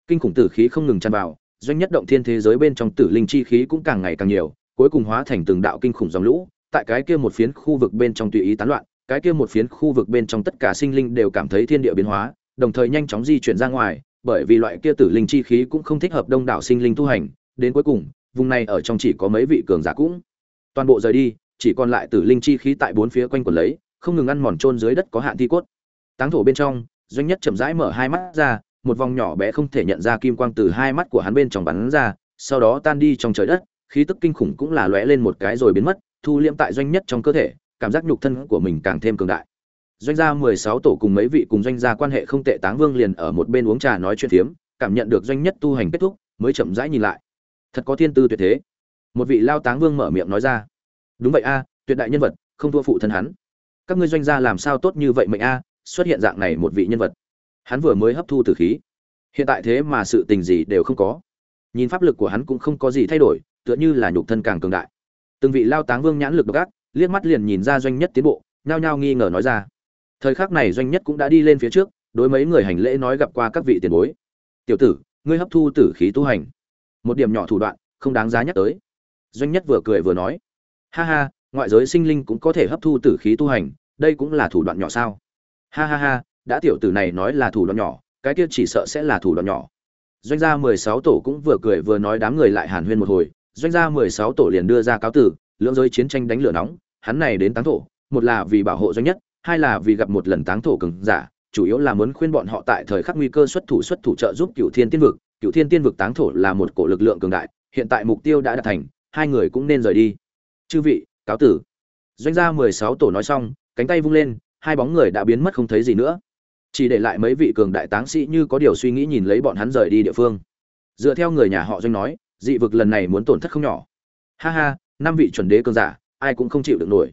Kinh khủng tử khí không ngừng tràn vào, doanh nhất động thiên thế giới bên trong tử linh chi khí cũng càng ngày càng nhiều, cuối cùng hóa thành từng đạo kinh khủng dòng lũ, tại cái kia một phiến khu vực bên trong tùy ý tán loạn, cái kia một phiến khu vực bên trong tất cả sinh linh đều cảm thấy thiên địa biến hóa, đồng thời nhanh chóng di chuyển ra ngoài, bởi vì loại kia tử linh chi khí cũng không thích hợp đông đảo sinh linh tu hành, đến cuối cùng, vùng này ở trong chỉ có mấy vị cường giả cũng toàn bộ rời đi, chỉ còn lại tử linh chi khí tại bốn phía quanh quần lấy không ngừng ăn mòn trôn dưới đất có hạn thi cốt. Táng thổ bên trong, doanh nhất chậm rãi mở hai mắt ra, một vòng nhỏ bé không thể nhận ra kim quang từ hai mắt của hắn bên trong bắn ra, sau đó tan đi trong trời đất, khí tức kinh khủng cũng là lóe lên một cái rồi biến mất, thu liễm tại doanh nhất trong cơ thể, cảm giác nhục thân của mình càng thêm cường đại. Doanh gia mười sáu tổ cùng mấy vị cùng doanh gia quan hệ không tệ táng vương liền ở một bên uống trà nói chuyện phiếm, cảm nhận được doanh nhất tu hành kết thúc, mới chậm rãi nhìn lại. Thật có thiên tư tuyệt thế. Một vị lao táng vương mở miệng nói ra. Đúng vậy a, tuyệt đại nhân vật, không thua phụ thân hắn các ngươi doanh gia làm sao tốt như vậy mệnh a, xuất hiện dạng này một vị nhân vật. Hắn vừa mới hấp thu tử khí. Hiện tại thế mà sự tình gì đều không có. Nhìn pháp lực của hắn cũng không có gì thay đổi, tựa như là nhục thân càng cường đại. Từng vị lao táng vương nhãn lực độc ác, liếc mắt liền nhìn ra doanh nhất tiến bộ, nhao nhao nghi ngờ nói ra. Thời khắc này doanh nhất cũng đã đi lên phía trước, đối mấy người hành lễ nói gặp qua các vị tiền bối. Tiểu tử, ngươi hấp thu tử khí tu hành. Một điểm nhỏ thủ đoạn, không đáng giá nhắc tới. Doanh nhất vừa cười vừa nói. Ha ha, ngoại giới sinh linh cũng có thể hấp thu tử khí tu hành đây cũng là thủ đoạn nhỏ sao? Ha ha ha, đã tiểu tử này nói là thủ đoạn nhỏ, cái kia chỉ sợ sẽ là thủ đoạn nhỏ. Doanh gia mười sáu tổ cũng vừa cười vừa nói đám người lại hàn huyên một hồi, doanh gia mười sáu tổ liền đưa ra cáo tử, lưỡng giới chiến tranh đánh lửa nóng, hắn này đến táng thổ, một là vì bảo hộ doanh nhất, hai là vì gặp một lần táng thổ cường giả, chủ yếu là muốn khuyên bọn họ tại thời khắc nguy cơ xuất thủ xuất thủ trợ giúp cựu thiên tiên vực. Cựu thiên tiên vực táng thổ là một cổ lực lượng cường đại, hiện tại mục tiêu đã đạt thành, hai người cũng nên rời đi. Chư vị, cáo tử. Doanh gia mười sáu tổ nói xong cánh tay vung lên, hai bóng người đã biến mất không thấy gì nữa. Chỉ để lại mấy vị cường đại táng sĩ như có điều suy nghĩ nhìn lấy bọn hắn rời đi địa phương. Dựa theo người nhà họ doanh nói, dị vực lần này muốn tổn thất không nhỏ. Ha ha, năm vị chuẩn đế cường giả, ai cũng không chịu được nổi.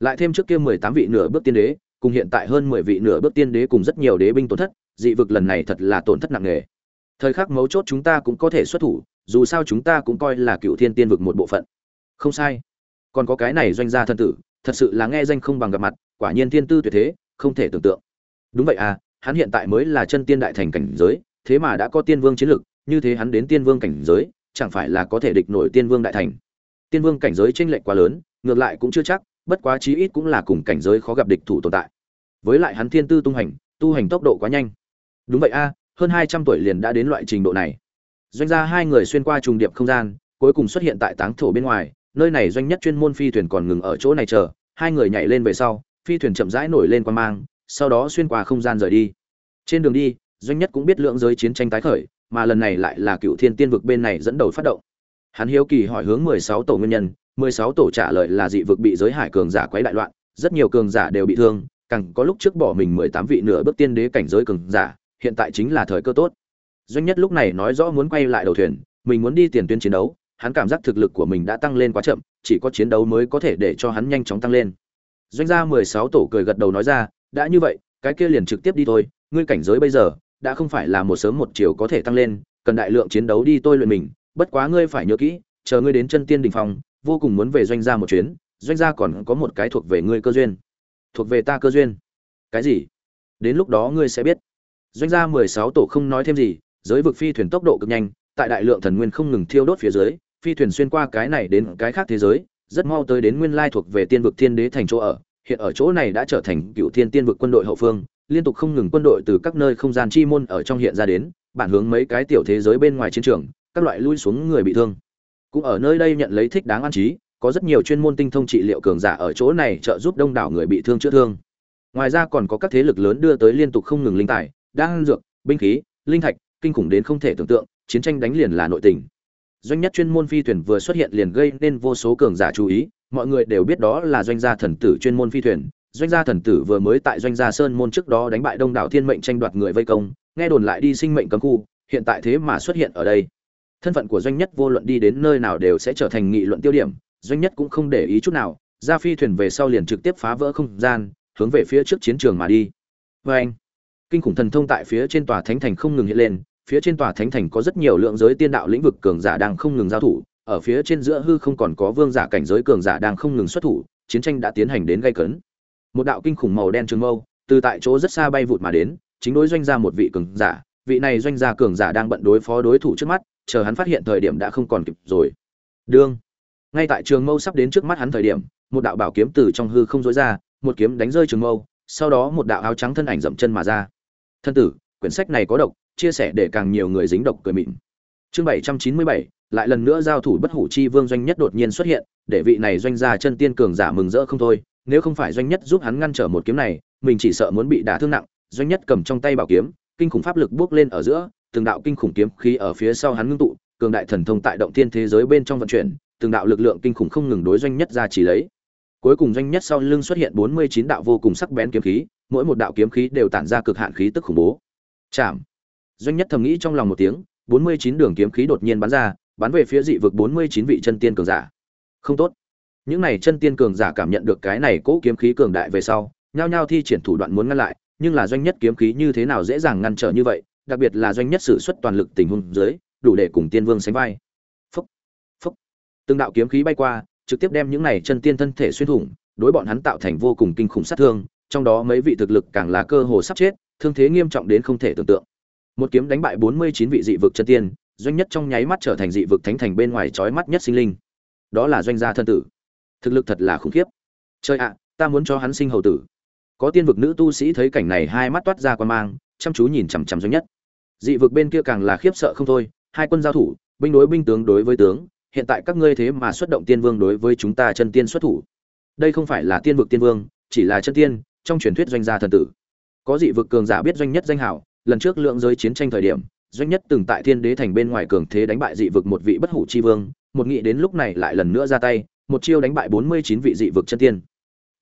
Lại thêm trước kia mười tám vị nửa bước tiên đế, cùng hiện tại hơn mười vị nửa bước tiên đế cùng rất nhiều đế binh tổn thất, dị vực lần này thật là tổn thất nặng nề. Thời khắc mấu chốt chúng ta cũng có thể xuất thủ, dù sao chúng ta cũng coi là cựu thiên tiên vực một bộ phận. Không sai. Còn có cái này doanh gia thân tử thật sự là nghe danh không bằng gặp mặt, quả nhiên thiên tư tuyệt thế, không thể tưởng tượng. Đúng vậy à hắn hiện tại mới là chân tiên đại thành cảnh giới, thế mà đã có tiên vương chiến lực, như thế hắn đến tiên vương cảnh giới, chẳng phải là có thể địch nổi tiên vương đại thành. Tiên vương cảnh giới chênh lệch quá lớn, ngược lại cũng chưa chắc, bất quá chí ít cũng là cùng cảnh giới khó gặp địch thủ tồn tại. Với lại hắn thiên tư tung hành, tu hành tốc độ quá nhanh. Đúng vậy a hơn hai trăm tuổi liền đã đến loại trình độ này. Doanh gia hai người xuyên qua trùng điệp không gian, cuối cùng xuất hiện tại táng thổ bên ngoài nơi này doanh nhất chuyên môn phi thuyền còn ngừng ở chỗ này chờ, hai người nhảy lên về sau, phi thuyền chậm rãi nổi lên quan mang, sau đó xuyên qua không gian rời đi. Trên đường đi, doanh nhất cũng biết lượng giới chiến tranh tái khởi, mà lần này lại là cựu thiên tiên vực bên này dẫn đầu phát động. Hắn hiếu kỳ hỏi hướng mười sáu tổ nguyên nhân, mười sáu tổ trả lời là dị vực bị giới hải cường giả quấy đại loạn, rất nhiều cường giả đều bị thương, càng có lúc trước bỏ mình mười tám vị nửa bước tiên đế cảnh giới cường giả, hiện tại chính là thời cơ tốt. Doanh nhất lúc này nói rõ muốn quay lại đầu thuyền, mình muốn đi tiền tuyến chiến đấu hắn cảm giác thực lực của mình đã tăng lên quá chậm, chỉ có chiến đấu mới có thể để cho hắn nhanh chóng tăng lên. Doanh gia mười sáu tổ cười gật đầu nói ra, đã như vậy, cái kia liền trực tiếp đi thôi, ngươi cảnh giới bây giờ đã không phải là một sớm một chiều có thể tăng lên, cần đại lượng chiến đấu đi tôi luyện mình, bất quá ngươi phải nhớ kỹ, chờ ngươi đến chân tiên đỉnh phong, vô cùng muốn về doanh gia một chuyến, doanh gia còn có một cái thuộc về ngươi cơ duyên. Thuộc về ta cơ duyên? Cái gì? Đến lúc đó ngươi sẽ biết. Doanh gia mười sáu tổ không nói thêm gì, giới vực phi thuyền tốc độ cực nhanh tại đại lượng thần nguyên không ngừng thiêu đốt phía dưới, phi thuyền xuyên qua cái này đến cái khác thế giới, rất mau tới đến nguyên lai thuộc về tiên vực thiên đế thành chỗ ở. Hiện ở chỗ này đã trở thành cựu thiên tiên vực quân đội hậu phương, liên tục không ngừng quân đội từ các nơi không gian chi môn ở trong hiện ra đến, bản hướng mấy cái tiểu thế giới bên ngoài chiến trường, các loại lui xuống người bị thương. Cũng ở nơi đây nhận lấy thích đáng an trí, có rất nhiều chuyên môn tinh thông trị liệu cường giả ở chỗ này trợ giúp đông đảo người bị thương chữa thương. Ngoài ra còn có các thế lực lớn đưa tới liên tục không ngừng linh tài, đan dược, binh khí, linh thạch, kinh khủng đến không thể tưởng tượng chiến tranh đánh liền là nội tình. Doanh nhất chuyên môn phi thuyền vừa xuất hiện liền gây nên vô số cường giả chú ý, mọi người đều biết đó là doanh gia thần tử chuyên môn phi thuyền. Doanh gia thần tử vừa mới tại doanh gia sơn môn trước đó đánh bại đông đảo thiên mệnh tranh đoạt người vây công, nghe đồn lại đi sinh mệnh cấm khu, hiện tại thế mà xuất hiện ở đây. Thân phận của doanh nhất vô luận đi đến nơi nào đều sẽ trở thành nghị luận tiêu điểm, doanh nhất cũng không để ý chút nào, ra phi thuyền về sau liền trực tiếp phá vỡ không gian, hướng về phía trước chiến trường mà đi. Và anh. Kinh khủng thần thông tại phía trên tòa thánh thành không ngừng hiện lên phía trên tòa thánh thành có rất nhiều lượng giới tiên đạo lĩnh vực cường giả đang không ngừng giao thủ, ở phía trên giữa hư không còn có vương giả cảnh giới cường giả đang không ngừng xuất thủ, chiến tranh đã tiến hành đến gây cấn. Một đạo kinh khủng màu đen trường mâu, từ tại chỗ rất xa bay vụt mà đến, chính đối doanh ra một vị cường giả. Vị này doanh gia cường giả đang bận đối phó đối thủ trước mắt, chờ hắn phát hiện thời điểm đã không còn kịp rồi. Đương, ngay tại trường mâu sắp đến trước mắt hắn thời điểm, một đạo bảo kiếm từ trong hư không dối ra, một kiếm đánh rơi trường mâu, sau đó một đạo áo trắng thân ảnh dậm chân mà ra. Thân tử, quyển sách này có độc chia sẻ để càng nhiều người dính độc cười mịn. Chương bảy trăm chín mươi bảy, lại lần nữa giao thủ bất hủ chi vương doanh nhất đột nhiên xuất hiện, để vị này doanh gia chân tiên cường giả mừng rỡ không thôi, nếu không phải doanh nhất giúp hắn ngăn trở một kiếm này, mình chỉ sợ muốn bị đả thương nặng, doanh nhất cầm trong tay bảo kiếm, kinh khủng pháp lực bước lên ở giữa, từng đạo kinh khủng kiếm khí ở phía sau hắn ngưng tụ, cường đại thần thông tại động thiên thế giới bên trong vận chuyển, từng đạo lực lượng kinh khủng không ngừng đối doanh nhất ra chỉ lấy. Cuối cùng doanh nhất sau lưng xuất hiện bốn mươi chín đạo vô cùng sắc bén kiếm khí, mỗi một đạo kiếm khí đều tản ra cực hạn khí tức khủng bố. Chạm doanh nhất thầm nghĩ trong lòng một tiếng, bốn mươi chín đường kiếm khí đột nhiên bắn ra, bắn về phía dị vực bốn mươi chín vị chân tiên cường giả. Không tốt. Những này chân tiên cường giả cảm nhận được cái này cỗ kiếm khí cường đại về sau, nhao nhao thi triển thủ đoạn muốn ngăn lại, nhưng là doanh nhất kiếm khí như thế nào dễ dàng ngăn trở như vậy, đặc biệt là doanh nhất sử xuất toàn lực tình huống dưới, đủ để cùng tiên vương sánh vai. Phúc. Phúc. Từng đạo kiếm khí bay qua, trực tiếp đem những này chân tiên thân thể xuyên thủng, đối bọn hắn tạo thành vô cùng kinh khủng sát thương, trong đó mấy vị thực lực càng là cơ hồ sắp chết, thương thế nghiêm trọng đến không thể tưởng tượng một kiếm đánh bại bốn mươi chín vị dị vực chân tiên, doanh nhất trong nháy mắt trở thành dị vực thánh thành bên ngoài chói mắt nhất sinh linh. Đó là doanh gia thân tử. Thực lực thật là khủng khiếp. Chơi ạ, ta muốn cho hắn sinh hầu tử. Có tiên vực nữ tu sĩ thấy cảnh này hai mắt toát ra quan mang, chăm chú nhìn chằm chằm doanh nhất. Dị vực bên kia càng là khiếp sợ không thôi, hai quân giao thủ, binh đối binh tướng đối với tướng, hiện tại các ngươi thế mà xuất động tiên vương đối với chúng ta chân tiên xuất thủ. Đây không phải là tiên vực tiên vương, chỉ là chân tiên, trong truyền thuyết doanh gia thần tử. Có dị vực cường giả biết doanh nhất danh hảo lần trước lượng giới chiến tranh thời điểm, doanh nhất từng tại thiên đế thành bên ngoài cường thế đánh bại dị vực một vị bất hủ chi vương, một nghị đến lúc này lại lần nữa ra tay, một chiêu đánh bại bốn mươi chín vị dị vực chân tiên.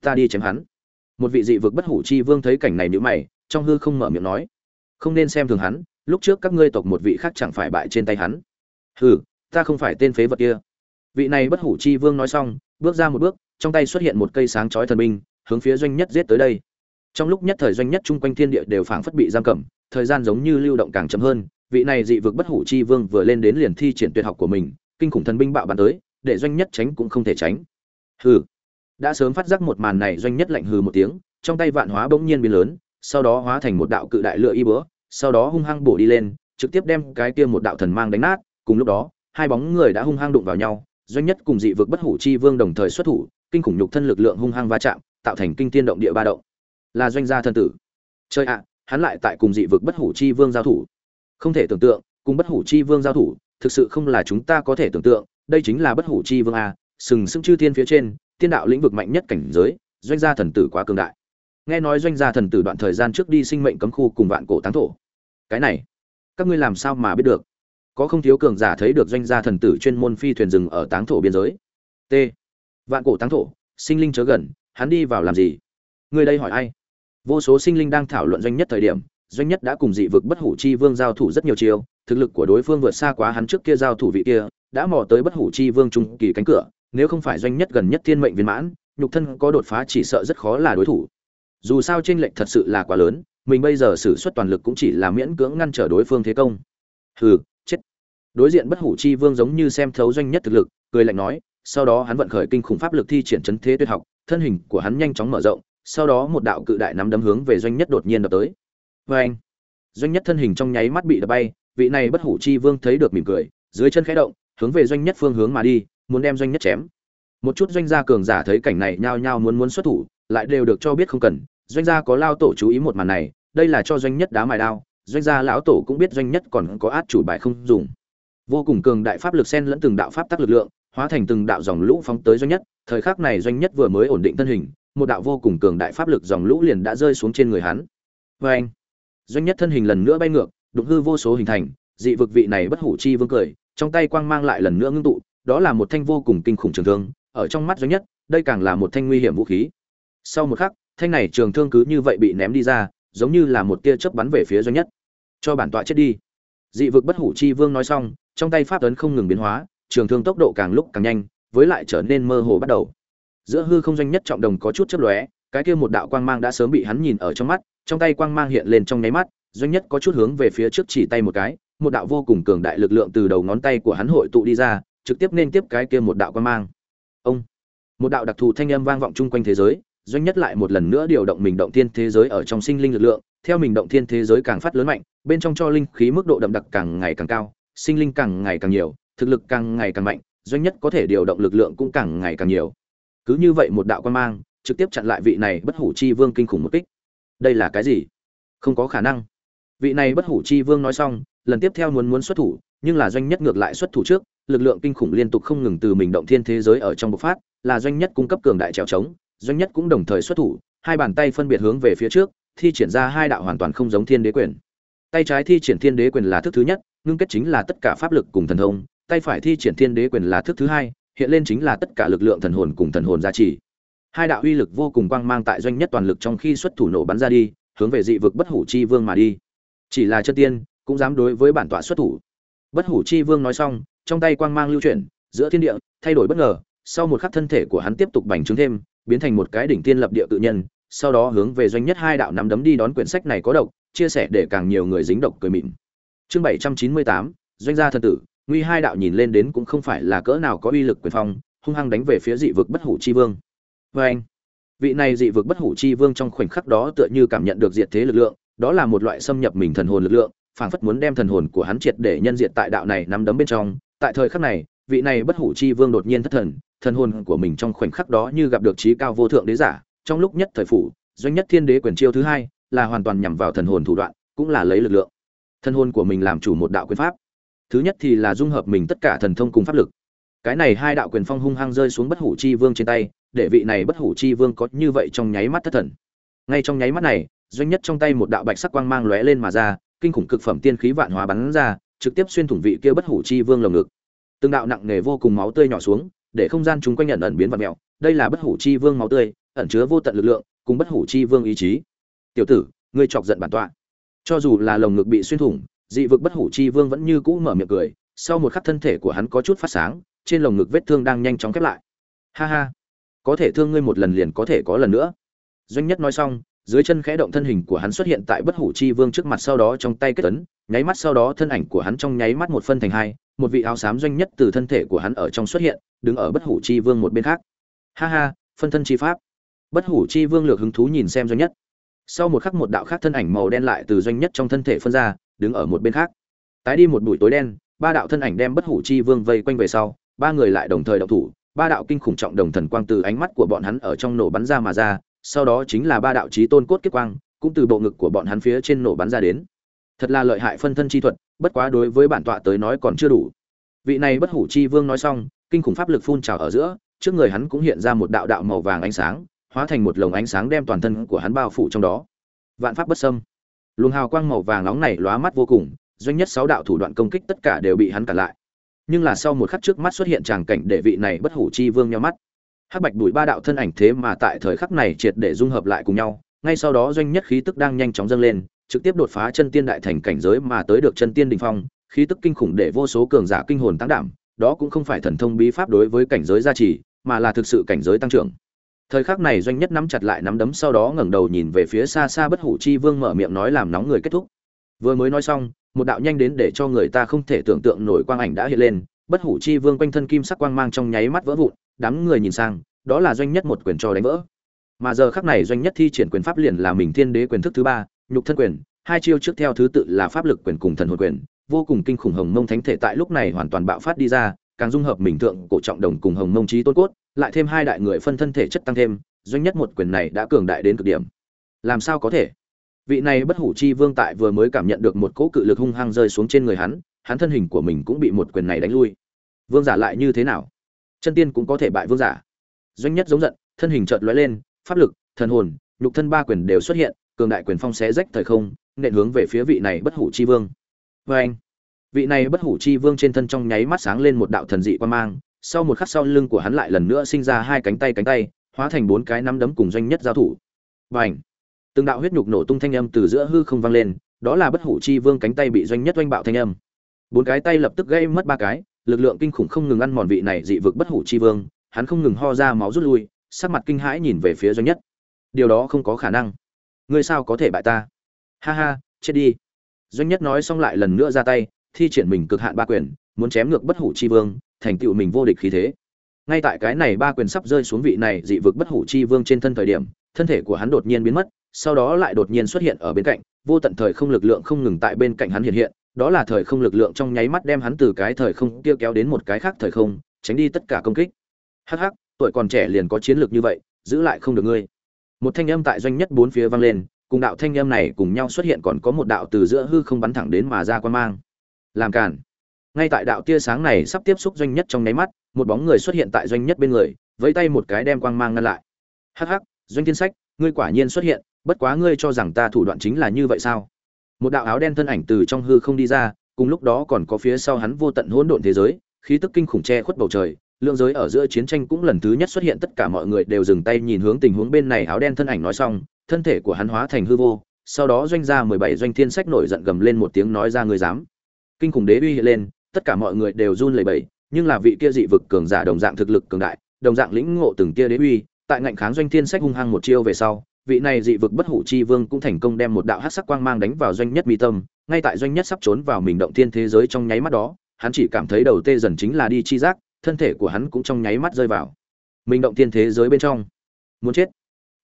Ta đi chém hắn. Một vị dị vực bất hủ chi vương thấy cảnh này nhíu mày, trong hư không mở miệng nói, không nên xem thường hắn, lúc trước các ngươi tộc một vị khác chẳng phải bại trên tay hắn. Hừ, ta không phải tên phế vật kia. Vị này bất hủ chi vương nói xong, bước ra một bước, trong tay xuất hiện một cây sáng chói thần binh, hướng phía doanh nhất giết tới đây. Trong lúc nhất thời doanh nhất chung quanh thiên địa đều phảng phất bị giam cầm thời gian giống như lưu động càng chậm hơn, vị này dị vực bất hủ chi vương vừa lên đến liền thi triển tuyệt học của mình, kinh khủng thần binh bạo bắn tới, để doanh nhất tránh cũng không thể tránh. Hừ. Đã sớm phát giác một màn này, doanh nhất lạnh hừ một tiếng, trong tay vạn hóa bỗng nhiên biến lớn, sau đó hóa thành một đạo cự đại lựa y bữa sau đó hung hăng bổ đi lên, trực tiếp đem cái kia một đạo thần mang đánh nát, cùng lúc đó, hai bóng người đã hung hăng đụng vào nhau, doanh nhất cùng dị vực bất hủ chi vương đồng thời xuất thủ, kinh khủng nhục thân lực lượng hung hăng va chạm, tạo thành kinh thiên động địa ba động. Là doanh gia thân tử. Chơi ạ hắn lại tại cùng dị vực bất hủ chi vương giao thủ. Không thể tưởng tượng, cùng bất hủ chi vương giao thủ, thực sự không là chúng ta có thể tưởng tượng, đây chính là bất hủ chi vương a, sừng sững chư thiên phía trên, tiên đạo lĩnh vực mạnh nhất cảnh giới, doanh gia thần tử quá cường đại. Nghe nói doanh gia thần tử đoạn thời gian trước đi sinh mệnh cấm khu cùng vạn cổ táng thổ. Cái này, các ngươi làm sao mà biết được? Có không thiếu cường giả thấy được doanh gia thần tử chuyên môn phi thuyền rừng ở táng thổ biên giới? T. Vạn cổ táng thổ, sinh linh chớ gần, hắn đi vào làm gì? Người đây hỏi ai? Vô số sinh linh đang thảo luận doanh nhất thời điểm, doanh nhất đã cùng dị vực bất hủ chi vương giao thủ rất nhiều chiều thực lực của đối phương vượt xa quá hắn trước kia giao thủ vị kia, đã mò tới bất hủ chi vương trung kỳ cánh cửa, nếu không phải doanh nhất gần nhất thiên mệnh viên mãn, nhục thân có đột phá chỉ sợ rất khó là đối thủ. Dù sao tranh lệch thật sự là quá lớn, mình bây giờ sử xuất toàn lực cũng chỉ là miễn cưỡng ngăn trở đối phương thế công. Hừ, chết. Đối diện bất hủ chi vương giống như xem thấu doanh nhất thực lực, cười lạnh nói, sau đó hắn vận khởi kinh khủng pháp lực thi triển chấn thế tuyệt học, thân hình của hắn nhanh chóng mở rộng sau đó một đạo cự đại nắm đấm hướng về doanh nhất đột nhiên đập tới. Vê anh, doanh nhất thân hình trong nháy mắt bị đập bay, vị này bất hủ chi vương thấy được mỉm cười, dưới chân khẽ động, hướng về doanh nhất phương hướng mà đi, muốn đem doanh nhất chém. Một chút doanh gia cường giả thấy cảnh này nhao nhao muốn muốn xuất thủ, lại đều được cho biết không cần. Doanh gia có lao tổ chú ý một màn này, đây là cho doanh nhất đá mài đao, doanh gia lão tổ cũng biết doanh nhất còn có át chủ bài không dùng. Vô cùng cường đại pháp lực sen lẫn từng đạo pháp tắc lực lượng, hóa thành từng đạo dòng lũ phóng tới doanh nhất, thời khắc này doanh nhất vừa mới ổn định thân hình một đạo vô cùng cường đại pháp lực dòng lũ liền đã rơi xuống trên người hắn. Và anh, doanh nhất thân hình lần nữa bay ngược, đụng hư vô số hình thành, dị vực vị này bất hủ chi vương cười, trong tay quang mang lại lần nữa ngưng tụ, đó là một thanh vô cùng kinh khủng trường thương, ở trong mắt doanh nhất, đây càng là một thanh nguy hiểm vũ khí. Sau một khắc, thanh này trường thương cứ như vậy bị ném đi ra, giống như là một tia chớp bắn về phía doanh nhất. Cho bản tọa chết đi. Dị vực bất hủ chi vương nói xong, trong tay pháp ấn không ngừng biến hóa, trường thương tốc độ càng lúc càng nhanh, với lại trở nên mơ hồ bắt đầu giữa hư không doanh nhất trọng đồng có chút chớp lóe, cái kia một đạo quang mang đã sớm bị hắn nhìn ở trong mắt, trong tay quang mang hiện lên trong nháy mắt, doanh nhất có chút hướng về phía trước chỉ tay một cái, một đạo vô cùng cường đại lực lượng từ đầu ngón tay của hắn hội tụ đi ra, trực tiếp nên tiếp cái kia một đạo quang mang. Ông! Một đạo đặc thù thanh âm vang vọng chung quanh thế giới, doanh nhất lại một lần nữa điều động mình động thiên thế giới ở trong sinh linh lực lượng, theo mình động thiên thế giới càng phát lớn mạnh, bên trong cho linh khí mức độ đậm đặc càng ngày càng cao, sinh linh càng ngày càng nhiều, thực lực càng ngày càng mạnh, doanh nhất có thể điều động lực lượng cũng càng ngày càng nhiều cứ như vậy một đạo quan mang, trực tiếp chặn lại vị này bất hủ chi vương kinh khủng một kích. Đây là cái gì? Không có khả năng. Vị này bất hủ chi vương nói xong, lần tiếp theo muốn muốn xuất thủ, nhưng là doanh nhất ngược lại xuất thủ trước, lực lượng kinh khủng liên tục không ngừng từ mình động thiên thế giới ở trong bộc phát, là doanh nhất cung cấp cường đại trèo trống, doanh nhất cũng đồng thời xuất thủ, hai bàn tay phân biệt hướng về phía trước, thi triển ra hai đạo hoàn toàn không giống thiên đế quyền. Tay trái thi triển thiên đế quyền là thức thứ nhất, ngưng kết chính là tất cả pháp lực cùng thần thông, tay phải thi triển thiên đế quyền là thức thứ hai hiện lên chính là tất cả lực lượng thần hồn cùng thần hồn gia trì. Hai đạo uy lực vô cùng quang mang tại doanh nhất toàn lực trong khi xuất thủ nổ bắn ra đi, hướng về dị vực bất hủ chi vương mà đi. Chỉ là chân tiên, cũng dám đối với bản tọa xuất thủ. Bất hủ chi vương nói xong, trong tay quang mang lưu chuyển, giữa thiên địa, thay đổi bất ngờ, sau một khắc thân thể của hắn tiếp tục bành trướng thêm, biến thành một cái đỉnh tiên lập địa tự nhân, sau đó hướng về doanh nhất hai đạo nắm đấm đi đón quyển sách này có độc, chia sẻ để càng nhiều người dính độc cười mịn. Chương bảy trăm chín mươi tám, doanh gia thần tử nguy hai đạo nhìn lên đến cũng không phải là cỡ nào có uy lực quyền phong, hung hăng đánh về phía dị vực bất hủ chi vương. Vê anh, vị này dị vực bất hủ chi vương trong khoảnh khắc đó tựa như cảm nhận được diệt thế lực lượng, đó là một loại xâm nhập mình thần hồn lực lượng, phảng phất muốn đem thần hồn của hắn triệt để nhân diện tại đạo này nắm đấm bên trong. Tại thời khắc này, vị này bất hủ chi vương đột nhiên thất thần thần hồn của mình trong khoảnh khắc đó như gặp được trí cao vô thượng đế giả, trong lúc nhất thời phủ, doanh nhất thiên đế quyền chiêu thứ hai là hoàn toàn nhằm vào thần hồn thủ đoạn, cũng là lấy lực lượng. Thần hồn của mình làm chủ một đạo quyền pháp thứ nhất thì là dung hợp mình tất cả thần thông cùng pháp lực. Cái này hai đạo quyền phong hung hăng rơi xuống bất hủ chi vương trên tay, để vị này bất hủ chi vương có như vậy trong nháy mắt thất thần. Ngay trong nháy mắt này, doanh nhất trong tay một đạo bạch sắc quang mang lóe lên mà ra, kinh khủng cực phẩm tiên khí vạn hóa bắn ra, trực tiếp xuyên thủng vị kia bất hủ chi vương lồng ngực. Từng đạo nặng nề vô cùng máu tươi nhỏ xuống, để không gian chúng quanh nhận ẩn biến vật mẹo đây là bất hủ chi vương máu tươi, ẩn chứa vô tận lực lượng, cùng bất hủ chi vương ý chí. Tiểu tử, ngươi chọc giận bản tọa. Cho dù là lồng ngực bị xuyên thủng dị vực bất hủ chi vương vẫn như cũ mở miệng cười sau một khắc thân thể của hắn có chút phát sáng trên lồng ngực vết thương đang nhanh chóng khép lại. Ha ha có thể thương ngươi một lần liền có thể có lần nữa. Doanh nhất nói xong dưới chân khẽ động thân hình của hắn xuất hiện tại bất hủ chi vương trước mặt sau đó trong tay kết tấn, nháy mắt sau đó thân ảnh của hắn trong nháy mắt một phân thành hai một vị áo xám doanh nhất từ thân thể của hắn ở trong xuất hiện đứng ở bất hủ chi vương một bên khác. Ha ha phân thân chi pháp. Bất hủ chi vương lược hứng thú nhìn xem doanh nhất. Sau một khắc một đạo khác thân ảnh màu đen lại từ doanh nhất trong thân thể phân ra đứng ở một bên khác. Tái đi một bụi tối đen, ba đạo thân ảnh đem bất hủ chi vương vây quanh về sau, ba người lại đồng thời động thủ, ba đạo kinh khủng trọng đồng thần quang từ ánh mắt của bọn hắn ở trong nổ bắn ra mà ra, sau đó chính là ba đạo chí tôn cốt kiếp quang, cũng từ bộ ngực của bọn hắn phía trên nổ bắn ra đến. Thật là lợi hại phân thân chi thuật, bất quá đối với bản tọa tới nói còn chưa đủ. Vị này bất hủ chi vương nói xong, kinh khủng pháp lực phun trào ở giữa, trước người hắn cũng hiện ra một đạo đạo màu vàng ánh sáng, hóa thành một lồng ánh sáng đem toàn thân của hắn bao phủ trong đó. Vạn pháp bất xâm luồng hào quang màu vàng nóng này lóa mắt vô cùng, doanh nhất sáu đạo thủ đoạn công kích tất cả đều bị hắn cản lại. Nhưng là sau một khắc trước mắt xuất hiện tràng cảnh để vị này bất hủ chi vương nhau mắt. Hắc bạch đuổi ba đạo thân ảnh thế mà tại thời khắc này triệt để dung hợp lại cùng nhau, ngay sau đó doanh nhất khí tức đang nhanh chóng dâng lên, trực tiếp đột phá chân tiên đại thành cảnh giới mà tới được chân tiên đỉnh phong, khí tức kinh khủng để vô số cường giả kinh hồn tăng đảm, đó cũng không phải thần thông bí pháp đối với cảnh giới gia trì, mà là thực sự cảnh giới tăng trưởng thời khắc này doanh nhất nắm chặt lại nắm đấm sau đó ngẩng đầu nhìn về phía xa xa bất hủ chi vương mở miệng nói làm nóng người kết thúc. Vừa mới nói xong, một đạo nhanh đến để cho người ta không thể tưởng tượng nổi quang ảnh đã hiện lên, bất hủ chi vương quanh thân kim sắc quang mang trong nháy mắt vỡ vụn, đám người nhìn sang, đó là doanh nhất một quyền cho đánh vỡ. Mà giờ khắc này doanh nhất thi triển quyền pháp liền là mình thiên đế quyền thức thứ ba, nhục thân quyền, hai chiêu trước theo thứ tự là pháp lực quyền cùng thần hồn quyền, vô cùng kinh khủng hồng mông thánh thể tại lúc này hoàn toàn bạo phát đi ra càng dung hợp mình thượng cổ trọng đồng cùng hồng mông trí tôn cốt, lại thêm hai đại người phân thân thể chất tăng thêm, doanh nhất một quyền này đã cường đại đến cực điểm. Làm sao có thể? Vị này bất hủ chi vương tại vừa mới cảm nhận được một cỗ cự lực hung hăng rơi xuống trên người hắn hắn thân hình của mình cũng bị một quyền này đánh lui. Vương giả lại như thế nào? Chân tiên cũng có thể bại vương giả. Doanh nhất giống giận, thân hình chợt lóe lên, pháp lực, thần hồn, nhục thân ba quyền đều xuất hiện, cường đại quyền phong xé rách thời không, nện hướng về phía vị này bất hủ chi vương. Vê anh vị này bất hủ chi vương trên thân trong nháy mắt sáng lên một đạo thần dị quan mang, sau một khắc sau lưng của hắn lại lần nữa sinh ra hai cánh tay cánh tay, hóa thành bốn cái nắm đấm cùng doanh nhất giao thủ. Và ảnh từng đạo huyết nhục nổ tung thanh âm từ giữa hư không vang lên, đó là bất hủ chi vương cánh tay bị doanh nhất oanh bạo thanh âm. Bốn cái tay lập tức gây mất ba cái, lực lượng kinh khủng không ngừng ăn mòn vị này dị vực bất hủ chi vương, hắn không ngừng ho ra máu rút lui, sắc mặt kinh hãi nhìn về phía doanh nhất. Điều đó không có khả năng. Ngươi sao có thể bại ta? Ha ha, chết đi. Doanh nhất nói xong lại lần nữa ra tay thi triển mình cực hạn ba quyền, muốn chém ngược bất hủ chi vương, thành tựu mình vô địch khí thế. Ngay tại cái này ba quyền sắp rơi xuống vị này dị vực bất hủ chi vương trên thân thời điểm, thân thể của hắn đột nhiên biến mất, sau đó lại đột nhiên xuất hiện ở bên cạnh, vô tận thời không lực lượng không ngừng tại bên cạnh hắn hiện hiện, đó là thời không lực lượng trong nháy mắt đem hắn từ cái thời không kia kéo đến một cái khác thời không, tránh đi tất cả công kích. Hắc hắc, tuổi còn trẻ liền có chiến lược như vậy, giữ lại không được ngươi. Một thanh âm tại doanh nhất bốn phía vang lên, cùng đạo thanh âm này cùng nhau xuất hiện còn có một đạo từ giữa hư không bắn thẳng đến mà ra quan mang làm cản ngay tại đạo tia sáng này sắp tiếp xúc doanh nhất trong nháy mắt, một bóng người xuất hiện tại doanh nhất bên người với tay một cái đem quang mang ngăn lại. Hắc hắc, doanh thiên sách, ngươi quả nhiên xuất hiện, bất quá ngươi cho rằng ta thủ đoạn chính là như vậy sao? Một đạo áo đen thân ảnh từ trong hư không đi ra, cùng lúc đó còn có phía sau hắn vô tận hỗn độn thế giới, khí tức kinh khủng che khuất bầu trời, lượng giới ở giữa chiến tranh cũng lần thứ nhất xuất hiện, tất cả mọi người đều dừng tay nhìn hướng tình huống bên này, áo đen thân ảnh nói xong, thân thể của hắn hóa thành hư vô, sau đó doanh ra mười bảy doanh thiên sách nổi giận gầm lên một tiếng nói ra người dám? Kinh khủng đế uy hiện lên, tất cả mọi người đều run lẩy bẩy, nhưng là vị kia dị vực cường giả đồng dạng thực lực cường đại, đồng dạng lĩnh ngộ từng kia đế uy, tại ngạnh kháng doanh thiên sách hung hăng một chiêu về sau, vị này dị vực bất hủ chi vương cũng thành công đem một đạo hắc sắc quang mang đánh vào doanh nhất mi tâm, ngay tại doanh nhất sắp trốn vào mình động thiên thế giới trong nháy mắt đó, hắn chỉ cảm thấy đầu tê dần chính là đi chi giác, thân thể của hắn cũng trong nháy mắt rơi vào mình động thiên thế giới bên trong. Muốn chết.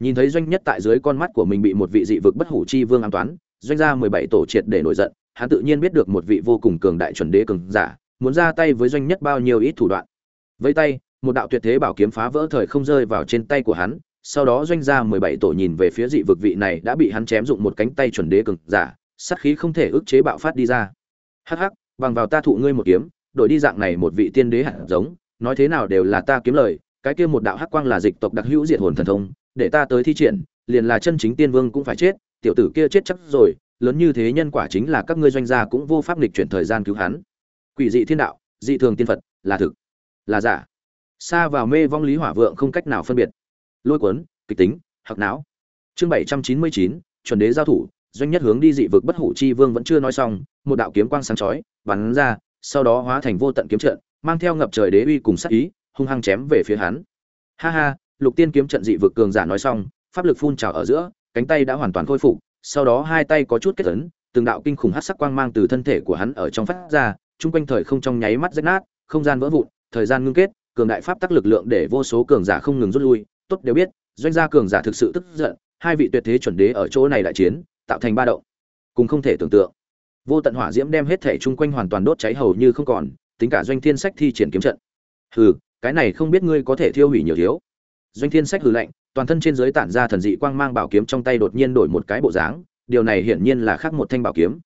Nhìn thấy doanh nhất tại dưới con mắt của mình bị một vị dị vực bất hủ chi vương an toán, doanh gia mười bảy tổ triệt để nổi giận hắn tự nhiên biết được một vị vô cùng cường đại chuẩn đế cường giả, muốn ra tay với doanh nhất bao nhiêu ít thủ đoạn. Vây tay, một đạo tuyệt thế bảo kiếm phá vỡ thời không rơi vào trên tay của hắn, sau đó doanh gia mười bảy tổ nhìn về phía dị vực vị này đã bị hắn chém dụng một cánh tay chuẩn đế cường giả, sát khí không thể ức chế bạo phát đi ra. Hắc hắc, bằng vào ta thụ ngươi một kiếm, đổi đi dạng này một vị tiên đế hạt giống, nói thế nào đều là ta kiếm lời, cái kia một đạo hắc quang là dịch tộc đặc hữu diệt hồn thần thông, để ta tới thi triển, liền là chân chính tiên vương cũng phải chết, tiểu tử kia chết chắc rồi lớn như thế nhân quả chính là các ngươi doanh gia cũng vô pháp nghịch chuyển thời gian cứu hắn. Quỷ dị thiên đạo, dị thường tiên phật, là thực, là giả. Xa vào mê vong lý hỏa vượng không cách nào phân biệt. Lôi cuốn, kịch tính hoặc não. Chương bảy trăm chín mươi chín, chuẩn đế giao thủ, doanh nhất hướng đi dị vực bất hủ chi vương vẫn chưa nói xong, một đạo kiếm quang sáng chói, bắn ra, sau đó hóa thành vô tận kiếm trận, mang theo ngập trời đế uy cùng sát ý, hung hăng chém về phía hắn. Ha ha, lục tiên kiếm trận dị vực cường giả nói xong, pháp lực phun trào ở giữa, cánh tay đã hoàn toàn khôi phục sau đó hai tay có chút kết ấn, từng đạo kinh khủng hắc sắc quang mang từ thân thể của hắn ở trong phát ra, chung quanh thời không trong nháy mắt rách nát, không gian vỡ vụn, thời gian ngưng kết, cường đại pháp tắc lực lượng để vô số cường giả không ngừng rút lui. Tốt, đều biết, doanh gia cường giả thực sự tức giận, hai vị tuyệt thế chuẩn đế ở chỗ này đại chiến, tạo thành ba động, cùng không thể tưởng tượng. Vô tận hỏa diễm đem hết thể chung quanh hoàn toàn đốt cháy hầu như không còn, tính cả doanh thiên sách thi triển kiếm trận. Hừ, cái này không biết ngươi có thể thiêu hủy nhiều thiếu doanh thiên sách hừ lạnh, toàn thân trên dưới tản ra thần dị quang mang bảo kiếm trong tay đột nhiên đổi một cái bộ dáng, điều này hiển nhiên là khác một thanh bảo kiếm.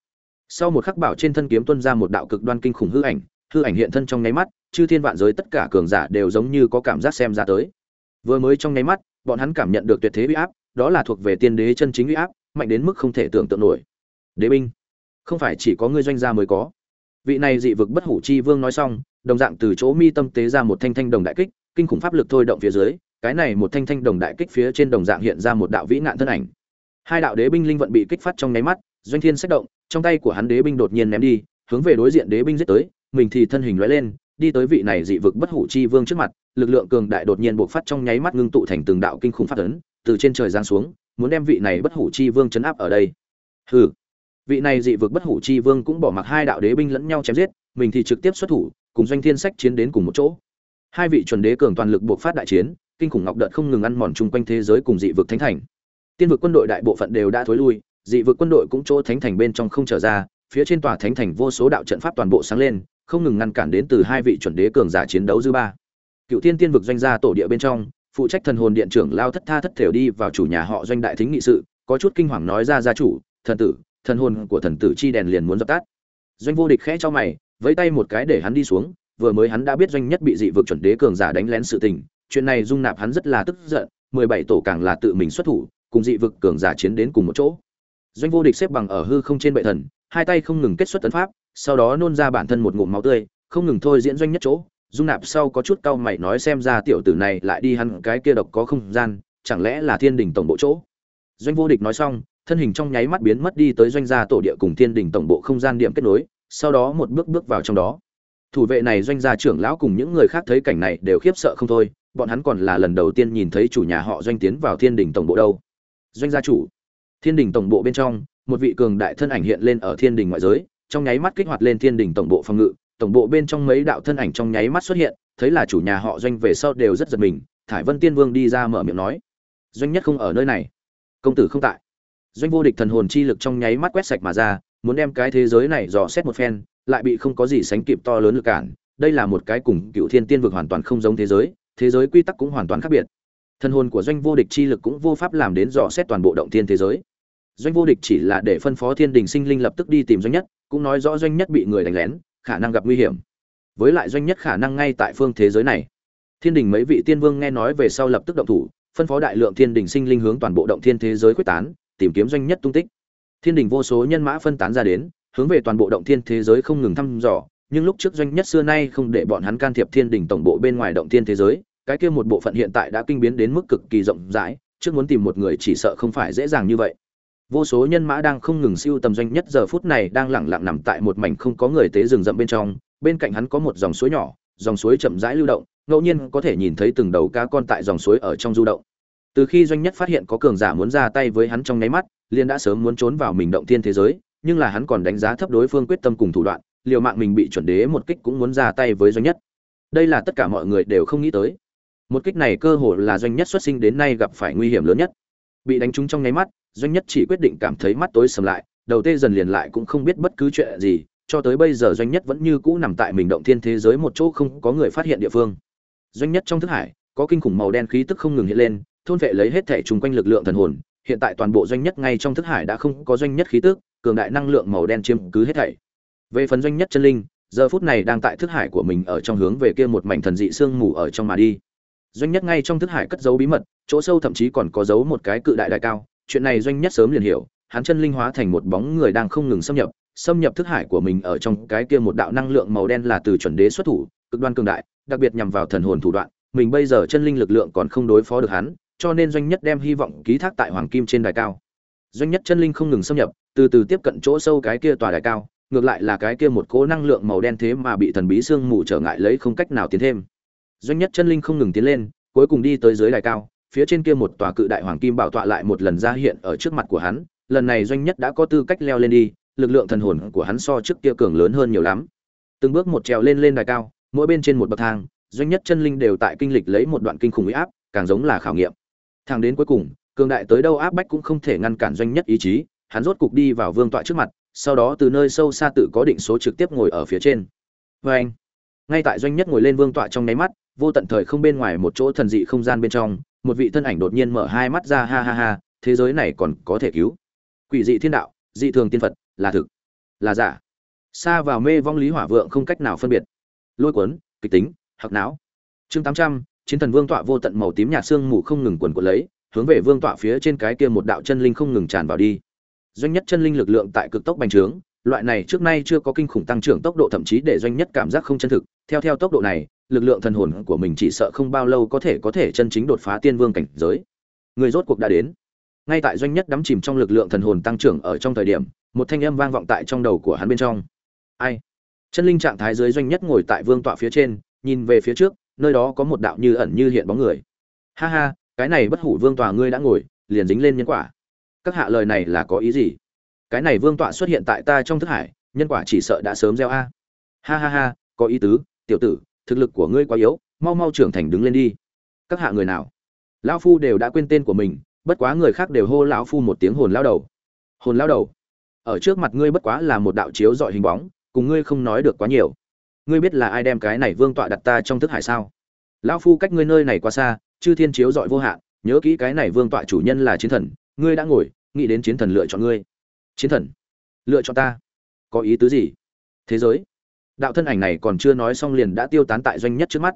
Sau một khắc bảo trên thân kiếm tuân ra một đạo cực đoan kinh khủng hư ảnh hư ảnh hiện thân trong nháy mắt, chư thiên vạn giới tất cả cường giả đều giống như có cảm giác xem ra tới. Vừa mới trong nháy mắt, bọn hắn cảm nhận được tuyệt thế uy áp, đó là thuộc về tiên đế chân chính uy áp, mạnh đến mức không thể tưởng tượng nổi. Đế binh, không phải chỉ có ngươi doanh gia mới có. Vị này dị vực bất hủ chi vương nói xong, đồng dạng từ chỗ mi tâm tế ra một thanh thanh đồng đại kích, kinh khủng pháp lực thôi động phía dưới cái này một thanh thanh đồng đại kích phía trên đồng dạng hiện ra một đạo vĩ nạn thân ảnh. Hai đạo đế binh linh vận bị kích phát trong nháy mắt, doanh thiên sách động, trong tay của hắn đế binh đột nhiên ném đi, hướng về đối diện đế binh giết tới, mình thì thân hình lóe lên, đi tới vị này dị vực bất hủ chi vương trước mặt, lực lượng cường đại đột nhiên bộc phát trong nháy mắt ngưng tụ thành từng đạo kinh khủng phát ấn, từ trên trời giáng xuống, muốn đem vị này bất hủ chi vương chấn áp ở đây. Hừ. Vị này dị vực bất hủ chi vương cũng bỏ mặc hai đạo đế binh lẫn nhau chém giết, mình thì trực tiếp xuất thủ, cùng doanh thiên sách chiến đến cùng một chỗ. Hai vị chuẩn đế cường toàn lực bộc phát đại chiến kinh khủng ngọc đợt không ngừng ăn mòn chung quanh thế giới cùng dị vực thánh thành. Tiên vực quân đội đại bộ phận đều đã thối lui, dị vực quân đội cũng chỗ thánh thành bên trong không trở ra, phía trên tòa thánh thành vô số đạo trận pháp toàn bộ sáng lên, không ngừng ngăn cản đến từ hai vị chuẩn đế cường giả chiến đấu dư ba. Cựu tiên tiên vực doanh gia tổ địa bên trong, phụ trách thần hồn điện trưởng lao thất tha thất thểu đi vào chủ nhà họ doanh đại thính nghị sự, có chút kinh hoàng nói ra gia chủ, thần tử, thần hồn của thần tử chi đèn liền muốn dập tắt. Doanh vô địch khẽ cho mày, vẫy tay một cái để hắn đi xuống, vừa mới hắn đã biết doanh nhất bị dị vực chuẩn đế cường giả đánh lén sự tình chuyện này dung nạp hắn rất là tức giận, mười bảy tổ càng là tự mình xuất thủ, cùng dị vực cường giả chiến đến cùng một chỗ. Doanh vô địch xếp bằng ở hư không trên bệ thần, hai tay không ngừng kết xuất tấn pháp, sau đó nôn ra bản thân một ngụm máu tươi, không ngừng thôi diễn doanh nhất chỗ. Dung nạp sau có chút cau mày nói xem ra tiểu tử này lại đi hắn cái kia độc có không gian, chẳng lẽ là thiên đình tổng bộ chỗ? Doanh vô địch nói xong, thân hình trong nháy mắt biến mất đi tới doanh gia tổ địa cùng thiên đình tổng bộ không gian điểm kết nối, sau đó một bước bước vào trong đó. Thủ vệ này doanh gia trưởng lão cùng những người khác thấy cảnh này đều khiếp sợ không thôi bọn hắn còn là lần đầu tiên nhìn thấy chủ nhà họ doanh tiến vào thiên đình tổng bộ đâu. Doanh gia chủ. Thiên đình tổng bộ bên trong, một vị cường đại thân ảnh hiện lên ở thiên đình ngoại giới, trong nháy mắt kích hoạt lên thiên đình tổng bộ phòng ngự. Tổng bộ bên trong mấy đạo thân ảnh trong nháy mắt xuất hiện, thấy là chủ nhà họ doanh về sau đều rất giật mình, thải vân tiên vương đi ra mở miệng nói, doanh nhất không ở nơi này. Công tử không tại. Doanh vô địch thần hồn chi lực trong nháy mắt quét sạch mà ra, muốn đem cái thế giới này dò xét một phen, lại bị không có gì sánh kịp to lớn lực cản. Đây là một cái cùng cựu thiên tiên vực hoàn toàn không giống thế giới thế giới quy tắc cũng hoàn toàn khác biệt. Thân hồn của doanh vô địch chi lực cũng vô pháp làm đến dò xét toàn bộ động thiên thế giới. Doanh vô địch chỉ là để phân phó thiên đình sinh linh lập tức đi tìm doanh nhất, cũng nói rõ doanh nhất bị người đánh lén, khả năng gặp nguy hiểm. Với lại doanh nhất khả năng ngay tại phương thế giới này. Thiên đình mấy vị tiên vương nghe nói về sau lập tức động thủ, phân phó đại lượng thiên đình sinh linh hướng toàn bộ động thiên thế giới quyết tán, tìm kiếm doanh nhất tung tích. Thiên đình vô số nhân mã phân tán ra đến, hướng về toàn bộ động thiên thế giới không ngừng thăm dò nhưng lúc trước doanh nhất xưa nay không để bọn hắn can thiệp thiên đình tổng bộ bên ngoài động thiên thế giới, cái kia một bộ phận hiện tại đã kinh biến đến mức cực kỳ rộng rãi, trước muốn tìm một người chỉ sợ không phải dễ dàng như vậy. Vô số nhân mã đang không ngừng siêu tầm doanh nhất giờ phút này đang lẳng lặng nằm tại một mảnh không có người tế rừng rậm bên trong, bên cạnh hắn có một dòng suối nhỏ, dòng suối chậm rãi lưu động, ngẫu nhiên có thể nhìn thấy từng đầu cá con tại dòng suối ở trong du động. Từ khi doanh nhất phát hiện có cường giả muốn ra tay với hắn trong nháy mắt liên đã sớm muốn trốn vào mình động thiên thế giới, nhưng là hắn còn đánh giá thấp đối phương quyết tâm cùng thủ đoạn liều mạng mình bị chuẩn đế một kích cũng muốn ra tay với doanh nhất. Đây là tất cả mọi người đều không nghĩ tới. Một kích này cơ hồ là doanh nhất xuất sinh đến nay gặp phải nguy hiểm lớn nhất. Bị đánh trúng trong nháy mắt, doanh nhất chỉ quyết định cảm thấy mắt tối sầm lại, đầu tê dần liền lại cũng không biết bất cứ chuyện gì, cho tới bây giờ doanh nhất vẫn như cũ nằm tại mình động thiên thế giới một chỗ không có người phát hiện địa phương. Doanh nhất trong thức hải, có kinh khủng màu đen khí tức không ngừng hiện lên, thôn vệ lấy hết thể chung quanh lực lượng thần hồn. Hiện tại toàn bộ doanh nhất ngay trong thức hải đã không có doanh nhất khí tức, cường đại năng lượng màu đen chiếm cứ hết thảy về phần doanh nhất chân linh, giờ phút này đang tại thức hải của mình ở trong hướng về kia một mảnh thần dị sương mù ở trong mà đi. Doanh nhất ngay trong thức hải cất giấu bí mật, chỗ sâu thậm chí còn có giấu một cái cự đại đại cao. Chuyện này doanh nhất sớm liền hiểu, hắn chân linh hóa thành một bóng người đang không ngừng xâm nhập. Xâm nhập thức hải của mình ở trong cái kia một đạo năng lượng màu đen là từ chuẩn đế xuất thủ, cực đoan cường đại, đặc biệt nhằm vào thần hồn thủ đoạn. Mình bây giờ chân linh lực lượng còn không đối phó được hắn, cho nên doanh nhất đem hy vọng ký thác tại hoàng kim trên đài cao. Doanh nhất chân linh không ngừng xâm nhập, từ từ tiếp cận chỗ sâu cái kia tòa đài cao ngược lại là cái kia một cỗ năng lượng màu đen thế mà bị thần bí sương mù trở ngại lấy không cách nào tiến thêm. Doanh nhất chân linh không ngừng tiến lên, cuối cùng đi tới dưới đài cao, phía trên kia một tòa cự đại hoàng kim bảo tọa lại một lần ra hiện ở trước mặt của hắn, lần này doanh nhất đã có tư cách leo lên đi, lực lượng thần hồn của hắn so trước kia cường lớn hơn nhiều lắm. Từng bước một trèo lên lên đài cao, mỗi bên trên một bậc thang, doanh nhất chân linh đều tại kinh lịch lấy một đoạn kinh khủng uy áp, càng giống là khảo nghiệm. Thang đến cuối cùng, cường đại tới đâu áp bách cũng không thể ngăn cản doanh nhất ý chí, hắn rốt cục đi vào vương tọa trước mặt sau đó từ nơi sâu xa tự có định số trực tiếp ngồi ở phía trên. Vê anh, ngay tại doanh nhất ngồi lên vương tọa trong nháy mắt, vô tận thời không bên ngoài một chỗ thần dị không gian bên trong, một vị thân ảnh đột nhiên mở hai mắt ra, ha ha ha, thế giới này còn có thể cứu. Quỷ dị thiên đạo, dị thường tiên phật, là thực, là giả. Xa vào mê vong lý hỏa vượng không cách nào phân biệt. Lôi cuốn, kịch tính hoặc não. Chương tám trăm, chiến thần vương tọa vô tận màu tím nhạt xương mù không ngừng quần quật lấy, hướng về vương tọa phía trên cái kia một đạo chân linh không ngừng tràn vào đi doanh nhất chân linh lực lượng tại cực tốc bành trướng, loại này trước nay chưa có kinh khủng tăng trưởng tốc độ thậm chí để doanh nhất cảm giác không chân thực. Theo theo tốc độ này, lực lượng thần hồn của mình chỉ sợ không bao lâu có thể có thể chân chính đột phá tiên vương cảnh giới. Người rốt cuộc đã đến. Ngay tại doanh nhất đắm chìm trong lực lượng thần hồn tăng trưởng ở trong thời điểm, một thanh âm vang vọng tại trong đầu của hắn bên trong. Ai? Chân linh trạng thái dưới doanh nhất ngồi tại vương tọa phía trên, nhìn về phía trước, nơi đó có một đạo như ẩn như hiện bóng người. Ha ha, cái này bất hủ vương tòa ngươi đã ngồi, liền dính lên nhân quả các hạ lời này là có ý gì? Cái này vương tọa xuất hiện tại ta trong thức hải, nhân quả chỉ sợ đã sớm gieo a. Ha ha ha, có ý tứ, tiểu tử, thực lực của ngươi quá yếu, mau mau trưởng thành đứng lên đi. Các hạ người nào? Lão phu đều đã quên tên của mình, bất quá người khác đều hô lão phu một tiếng hồn lao đầu. Hồn lao đầu? Ở trước mặt ngươi bất quá là một đạo chiếu dọi hình bóng, cùng ngươi không nói được quá nhiều. Ngươi biết là ai đem cái này vương tọa đặt ta trong thức hải sao? Lão phu cách ngươi nơi này quá xa, chư thiên chiếu dọi vô hạn, nhớ kỹ cái này vương tọa chủ nhân là chiến thần ngươi đã ngồi, nghĩ đến chiến thần lựa chọn ngươi. Chiến thần, lựa chọn ta. Có ý tứ gì? Thế giới. Đạo thân ảnh này còn chưa nói xong liền đã tiêu tán tại doanh nhất trước mắt.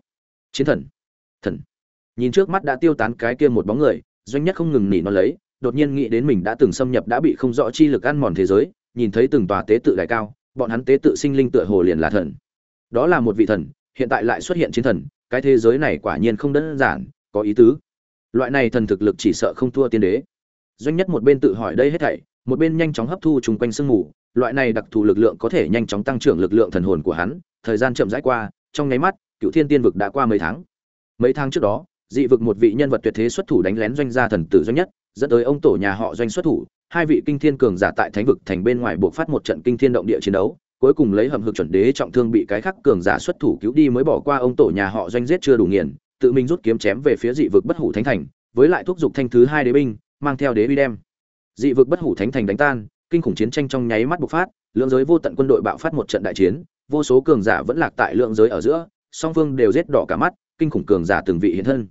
Chiến thần thần. Nhìn trước mắt đã tiêu tán cái kia một bóng người, doanh nhất không ngừng nỉ nó lấy, đột nhiên nghĩ đến mình đã từng xâm nhập đã bị không rõ chi lực ăn mòn thế giới, nhìn thấy từng tòa tế tự đại cao, bọn hắn tế tự sinh linh tựa hồ liền là thần. Đó là một vị thần, hiện tại lại xuất hiện chiến thần, cái thế giới này quả nhiên không đơn giản, có ý tứ. Loại này thần thực lực chỉ sợ không thua tiên đế doanh nhất một bên tự hỏi đây hết thảy, một bên nhanh chóng hấp thu chung quanh sương mù. Loại này đặc thù lực lượng có thể nhanh chóng tăng trưởng lực lượng thần hồn của hắn. Thời gian chậm rãi qua, trong nháy mắt cựu thiên tiên vực đã qua mấy tháng. Mấy tháng trước đó, dị vực một vị nhân vật tuyệt thế xuất thủ đánh lén doanh gia thần tử doanh nhất, dẫn tới ông tổ nhà họ doanh xuất thủ. Hai vị kinh thiên cường giả tại thánh vực thành bên ngoài buộc phát một trận kinh thiên động địa chiến đấu, cuối cùng lấy hầm hực chuẩn đế trọng thương bị cái khắc cường giả xuất thủ cứu đi mới bỏ qua ông tổ nhà họ doanh giết chưa đủ nghiền, tự mình rút kiếm chém về phía dị vực bất hủ thánh thành, với lại thúc giục thanh thứ hai đế binh mang theo đế uy đem. Dị vực bất hủ thánh thành đánh tan, kinh khủng chiến tranh trong nháy mắt bộc phát, lượng giới vô tận quân đội bạo phát một trận đại chiến, vô số cường giả vẫn lạc tại lượng giới ở giữa, song phương đều rết đỏ cả mắt, kinh khủng cường giả từng vị hiện thân.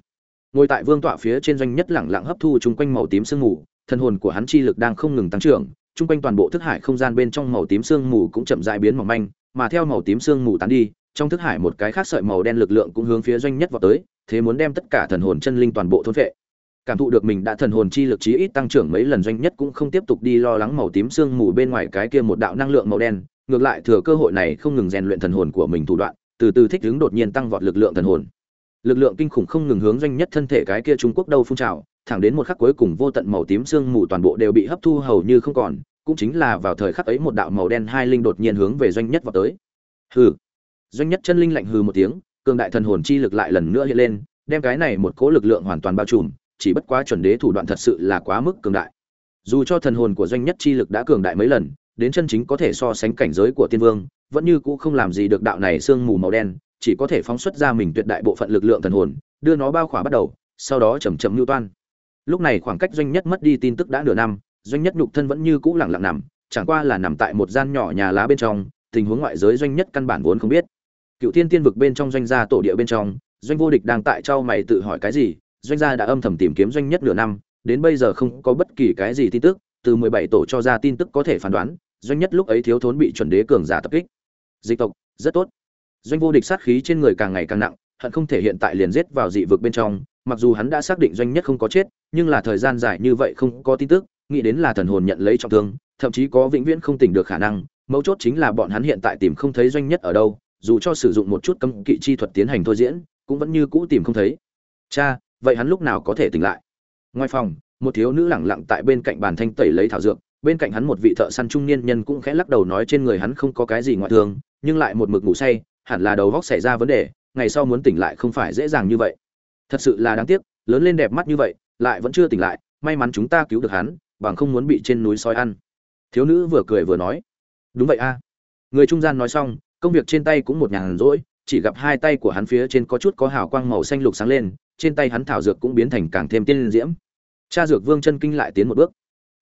Ngồi tại vương tọa phía trên doanh nhất lẳng lặng hấp thu chung quanh màu tím sương mù, thân hồn của hắn chi lực đang không ngừng tăng trưởng, chung quanh toàn bộ thức hải không gian bên trong màu tím sương mù cũng chậm rãi biến mỏng manh, mà theo màu tím sương mù tán đi, trong thức hải một cái khác sợi màu đen lực lượng cũng hướng phía doanh nhất vào tới, thế muốn đem tất cả thần hồn chân linh toàn bộ thôn vệ cảm thụ được mình đã thần hồn chi lực chí ít tăng trưởng mấy lần, doanh nhất cũng không tiếp tục đi lo lắng màu tím sương mù bên ngoài cái kia một đạo năng lượng màu đen. Ngược lại thừa cơ hội này không ngừng rèn luyện thần hồn của mình thủ đoạn, từ từ thích ứng đột nhiên tăng vọt lực lượng thần hồn. Lực lượng kinh khủng không ngừng hướng doanh nhất thân thể cái kia trung quốc đâu phun trào, thẳng đến một khắc cuối cùng vô tận màu tím sương mù toàn bộ đều bị hấp thu hầu như không còn, cũng chính là vào thời khắc ấy một đạo màu đen hai linh đột nhiên hướng về doanh nhất vào tới. Hừ. Doanh nhất chân linh lạnh hừ một tiếng, cường đại thần hồn chi lực lại lần nữa hiện lên, đem cái này một cỗ lực lượng hoàn toàn bao trùm chỉ bất quá chuẩn đế thủ đoạn thật sự là quá mức cường đại. Dù cho thần hồn của doanh nhất chi lực đã cường đại mấy lần, đến chân chính có thể so sánh cảnh giới của tiên vương, vẫn như cũ không làm gì được đạo này sương mù màu đen, chỉ có thể phóng xuất ra mình tuyệt đại bộ phận lực lượng thần hồn, đưa nó bao khỏa bắt đầu, sau đó chầm chậm lưu toan. Lúc này khoảng cách doanh nhất mất đi tin tức đã nửa năm, doanh nhất nhục thân vẫn như cũ lặng lặng nằm, chẳng qua là nằm tại một gian nhỏ nhà lá bên trong, tình huống ngoại giới doanh nhất căn bản vốn không biết. Cựu tiên tiên vực bên trong doanh gia tổ địa bên trong, doanh vô địch đang tại trao mày tự hỏi cái gì doanh gia đã âm thầm tìm kiếm doanh nhất nửa năm, đến bây giờ không có bất kỳ cái gì tin tức, từ mười bảy tổ cho ra tin tức có thể phán đoán, doanh nhất lúc ấy thiếu thốn bị chuẩn đế cường giả tập kích. Dịch tộc, rất tốt. Doanh vô địch sát khí trên người càng ngày càng nặng, hận không thể hiện tại liền giết vào dị vực bên trong, mặc dù hắn đã xác định doanh nhất không có chết, nhưng là thời gian dài như vậy không có tin tức, nghĩ đến là thần hồn nhận lấy trọng thương, thậm chí có vĩnh viễn không tỉnh được khả năng, mấu chốt chính là bọn hắn hiện tại tìm không thấy doanh nhất ở đâu, dù cho sử dụng một chút cấm kỵ chi thuật tiến hành thôi diễn, cũng vẫn như cũ tìm không thấy. Cha vậy hắn lúc nào có thể tỉnh lại? Ngoài phòng, một thiếu nữ lẳng lặng tại bên cạnh bàn thanh tẩy lấy thảo dược, bên cạnh hắn một vị thợ săn trung niên nhân cũng khẽ lắc đầu nói trên người hắn không có cái gì ngoại thường nhưng lại một mực ngủ say, hẳn là đầu góc xảy ra vấn đề, ngày sau muốn tỉnh lại không phải dễ dàng như vậy. Thật sự là đáng tiếc, lớn lên đẹp mắt như vậy, lại vẫn chưa tỉnh lại, may mắn chúng ta cứu được hắn, bằng không muốn bị trên núi sói ăn. Thiếu nữ vừa cười vừa nói, đúng vậy a. Người trung gian nói xong, công việc trên tay cũng một nhàn rỗi chỉ gặp hai tay của hắn phía trên có chút có hào quang màu xanh lục sáng lên, trên tay hắn thảo dược cũng biến thành càng thêm tiên diễm. Cha dược vương chân kinh lại tiến một bước.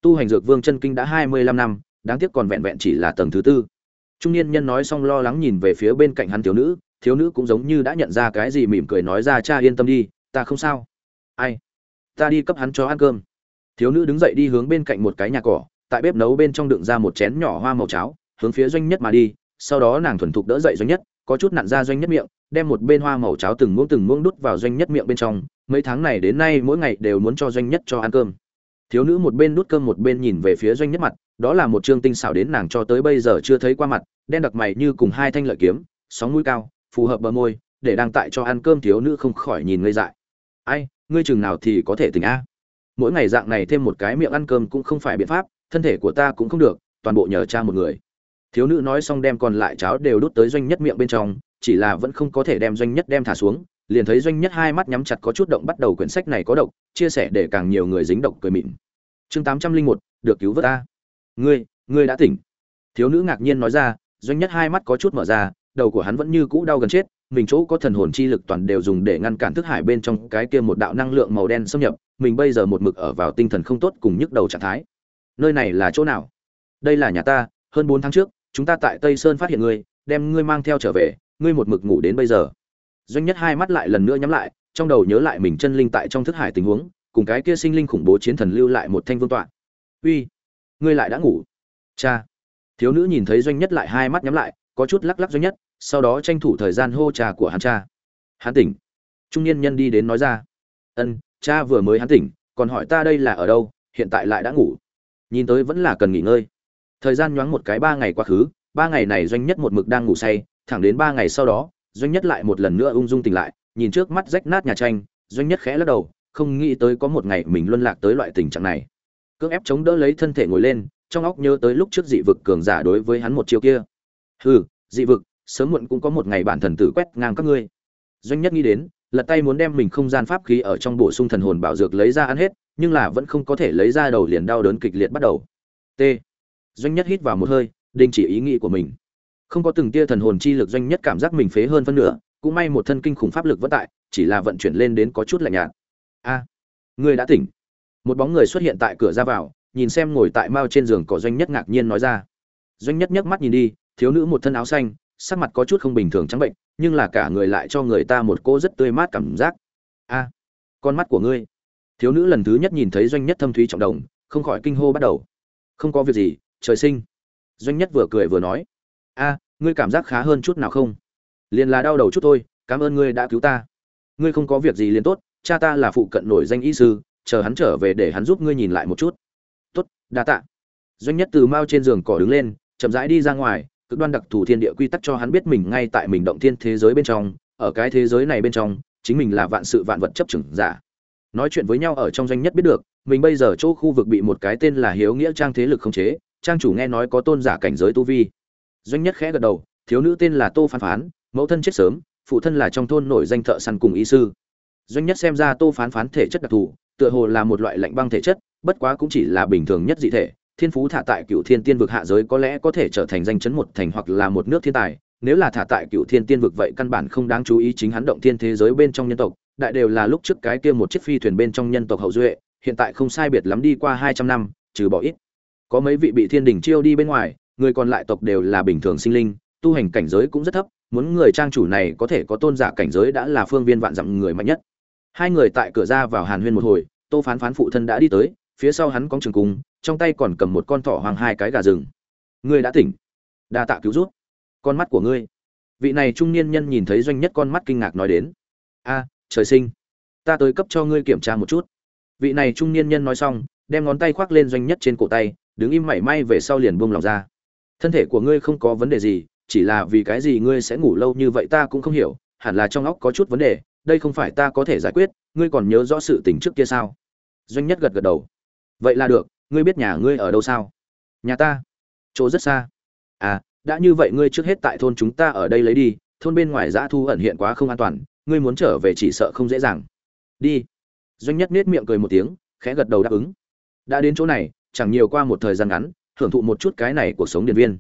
Tu hành dược vương chân kinh đã hai mươi lăm năm, đáng tiếc còn vẹn vẹn chỉ là tầng thứ tư. Trung niên nhân nói xong lo lắng nhìn về phía bên cạnh hắn thiếu nữ thiếu nữ cũng giống như đã nhận ra cái gì mỉm cười nói ra, cha yên tâm đi, ta không sao. Ai? Ta đi cấp hắn cho ăn cơm. Thiếu nữ đứng dậy đi hướng bên cạnh một cái nhà cỏ, tại bếp nấu bên trong đựng ra một chén nhỏ hoa màu cháo, hướng phía doanh nhất mà đi, sau đó nàng thuần thục đỡ dậy doanh nhất có chút nặn ra doanh nhất miệng, đem một bên hoa màu cháo từng muỗng từng muỗng đút vào doanh nhất miệng bên trong, mấy tháng này đến nay mỗi ngày đều muốn cho doanh nhất cho ăn cơm. Thiếu nữ một bên đút cơm một bên nhìn về phía doanh nhất mặt, đó là một trương tinh xảo đến nàng cho tới bây giờ chưa thấy qua mặt, đen đặc mày như cùng hai thanh lợi kiếm, sóng mũi cao, phù hợp bờ môi, để đang tại cho ăn cơm thiếu nữ không khỏi nhìn ngây dại. Ai, ngươi chừng nào thì có thể tỉnh a? Mỗi ngày dạng này thêm một cái miệng ăn cơm cũng không phải biện pháp, thân thể của ta cũng không được, toàn bộ nhờ cha một người thiếu nữ nói xong đem còn lại cháo đều đút tới doanh nhất miệng bên trong, chỉ là vẫn không có thể đem doanh nhất đem thả xuống, liền thấy doanh nhất hai mắt nhắm chặt có chút động bắt đầu quyển sách này có độc, chia sẻ để càng nhiều người dính độc cười mịn. Chương tám trăm linh một, được cứu vớt ta. Ngươi ngươi đã tỉnh. Thiếu nữ ngạc nhiên nói ra, doanh nhất hai mắt có chút mở ra, đầu của hắn vẫn như cũ đau gần chết, mình chỗ có thần hồn chi lực toàn đều dùng để ngăn cản thức hải bên trong cái kia một đạo năng lượng màu đen xâm nhập, mình bây giờ một mực ở vào tinh thần không tốt cùng nhức đầu trạng thái. Nơi này là chỗ nào? Đây là nhà ta, hơn bốn tháng trước chúng ta tại tây sơn phát hiện ngươi, đem ngươi mang theo trở về, ngươi một mực ngủ đến bây giờ. Doanh nhất hai mắt lại lần nữa nhắm lại, trong đầu nhớ lại mình chân linh tại trong thức hải tình huống, cùng cái kia sinh linh khủng bố chiến thần lưu lại một thanh vương tọa. Uy, ngươi lại đã ngủ. Cha. Thiếu nữ nhìn thấy doanh nhất lại hai mắt nhắm lại, có chút lắc lắc doanh nhất, sau đó tranh thủ thời gian hô trà của hắn cha. Hắn tỉnh. Trung niên nhân đi đến nói ra. Ân, cha vừa mới hắn tỉnh, còn hỏi ta đây là ở đâu, hiện tại lại đã ngủ. Nhìn tới vẫn là cần nghỉ ngơi thời gian nhoáng một cái ba ngày quá khứ, ba ngày này doanh nhất một mực đang ngủ say, thẳng đến ba ngày sau đó, doanh nhất lại một lần nữa ung dung tỉnh lại, nhìn trước mắt rách nát nhà tranh, doanh nhất khẽ lắc đầu, không nghĩ tới có một ngày mình luân lạc tới loại tình trạng này. Cưỡng ép chống đỡ lấy thân thể ngồi lên, trong óc nhớ tới lúc trước dị vực cường giả đối với hắn một chiêu kia. Hừ, dị vực, sớm muộn cũng có một ngày bản thần tử quét ngang các ngươi. Doanh nhất nghĩ đến, lật tay muốn đem mình không gian pháp khí ở trong bổ sung thần hồn bảo dược lấy ra ăn hết, nhưng là vẫn không có thể lấy ra đầu liền đau đớn kịch liệt bắt đầu. T doanh nhất hít vào một hơi đình chỉ ý nghĩ của mình. Không có từng tia thần hồn chi lực doanh nhất cảm giác mình phế hơn phân nửa cũng may một thân kinh khủng pháp lực vất tại chỉ là vận chuyển lên đến có chút lạnh nhạt. A à, đã tỉnh. Một bóng người xuất hiện tại cửa ra vào nhìn xem ngồi tại mao trên giường cỏ doanh nhất ngạc nhiên nói ra. Doanh nhất nhấc mắt nhìn đi thiếu nữ một thân áo xanh sắc mặt có chút không bình thường trắng bệnh nhưng là cả người lại cho người ta một cô rất tươi mát cảm giác. A con mắt của ngươi. Thiếu nữ lần thứ nhất nhìn thấy doanh nhất thâm thúy trọng đồng không khỏi kinh hô bắt đầu. Không có việc gì trời sinh. Doanh nhất vừa cười vừa nói, a, ngươi cảm giác khá hơn chút nào không? Liền là đau đầu chút thôi, cảm ơn ngươi đã cứu ta. Ngươi không có việc gì liền tốt, cha ta là phụ cận nổi danh y sư, chờ hắn trở về để hắn giúp ngươi nhìn lại một chút. Tốt, đa tạ. Doanh nhất từ mao trên giường cỏ đứng lên, chậm rãi đi ra ngoài, cực đoan đặc thù thiên địa quy tắc cho hắn biết mình ngay tại mình động thiên thế giới bên trong, ở cái thế giới này bên trong, chính mình là vạn sự vạn vật chấp chừng giả. Nói chuyện với nhau ở trong doanh nhất biết được, mình bây giờ chỗ khu vực bị một cái tên là hiếu nghĩa trang thế lực khống chế trang chủ nghe nói có tôn giả cảnh giới tu vi. Doanh nhất khẽ gật đầu, thiếu nữ tên là tô phán phán, mẫu thân chết sớm, phụ thân là trong thôn nổi danh thợ săn cùng y sư. Doanh nhất xem ra tô phán phán thể chất đặc thù, tựa hồ là một loại lạnh băng thể chất, bất quá cũng chỉ là bình thường nhất dị thể. Thiên phú thả tại cựu thiên tiên vực hạ giới có lẽ có thể trở thành danh chấn một thành hoặc là một nước thiên tài. Nếu là thả tại cựu thiên tiên vực vậy căn bản không đáng chú ý chính hắn động thiên thế giới bên trong nhân tộc. Đại đều là lúc trước cái kia một chiếc phi thuyền bên trong nhân tộc hậu duệ, hiện tại không sai biệt lắm đi qua hai trăm năm, trừ bỏ ít có mấy vị bị thiên đình chiêu đi bên ngoài, người còn lại tộc đều là bình thường sinh linh, tu hành cảnh giới cũng rất thấp, muốn người trang chủ này có thể có tôn giả cảnh giới đã là phương viên vạn dặm người mạnh nhất. Hai người tại cửa ra vào hàn huyên một hồi, tô phán phán phụ thân đã đi tới, phía sau hắn có trường cung, trong tay còn cầm một con thỏ hoàng hai cái gà rừng. Ngươi đã tỉnh. Đa tạ cứu rút con mắt của ngươi. Vị này trung niên nhân nhìn thấy doanh nhất con mắt kinh ngạc nói đến. A, trời sinh. Ta tới cấp cho ngươi kiểm tra một chút. Vị này trung niên nhân nói xong, đem ngón tay khoác lên doanh nhất trên cổ tay đứng im mảy may về sau liền buông lòng ra. Thân thể của ngươi không có vấn đề gì, chỉ là vì cái gì ngươi sẽ ngủ lâu như vậy ta cũng không hiểu, hẳn là trong óc có chút vấn đề, đây không phải ta có thể giải quyết, ngươi còn nhớ rõ sự tình trước kia sao? Doanh nhất gật gật đầu. Vậy là được, ngươi biết nhà ngươi ở đâu sao? Nhà ta. Chỗ rất xa. À đã như vậy ngươi trước hết tại thôn chúng ta ở đây lấy đi, thôn bên ngoài dã thu ẩn hiện quá không an toàn, ngươi muốn trở về chỉ sợ không dễ dàng. Đi. Doanh nhất nết miệng cười một tiếng, khẽ gật đầu đáp ứng. Đã đến chỗ này chẳng nhiều qua một thời gian ngắn, hưởng thụ một chút cái này cuộc sống điện viên.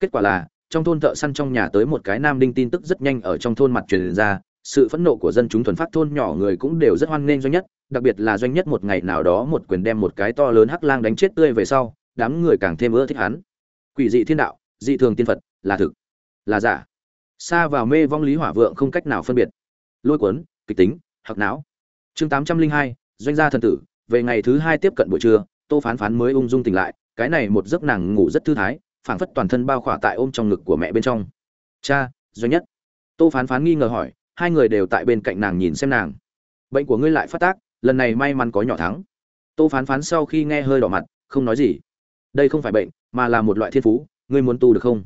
Kết quả là, trong thôn thợ săn trong nhà tới một cái nam đinh tin tức rất nhanh ở trong thôn mặt truyền ra, sự phẫn nộ của dân chúng thuần phát thôn nhỏ người cũng đều rất hoan nghênh doanh nhất, đặc biệt là doanh nhất một ngày nào đó một quyền đem một cái to lớn hắc lang đánh chết tươi về sau, đám người càng thêm ưa thích hắn. Quỷ dị thiên đạo, dị thường tiên phật, là thực, là giả. Xa vào mê vong lý hỏa vượng không cách nào phân biệt. Lôi cuốn, kịch tính hạc não. Chương tám trăm linh hai, doanh gia thần tử, về ngày thứ hai tiếp cận buổi trưa tô phán phán mới ung dung tỉnh lại, cái này một giấc nàng ngủ rất thư thái, phảng phất toàn thân bao khỏa tại ôm trong ngực của mẹ bên trong. Cha, doanh nhất. Tô phán phán nghi ngờ hỏi, hai người đều tại bên cạnh nàng nhìn xem nàng. Bệnh của ngươi lại phát tác, lần này may mắn có nhỏ thắng. Tô phán phán sau khi nghe hơi đỏ mặt, không nói gì. Đây không phải bệnh, mà là một loại thiên phú, ngươi muốn tu được không?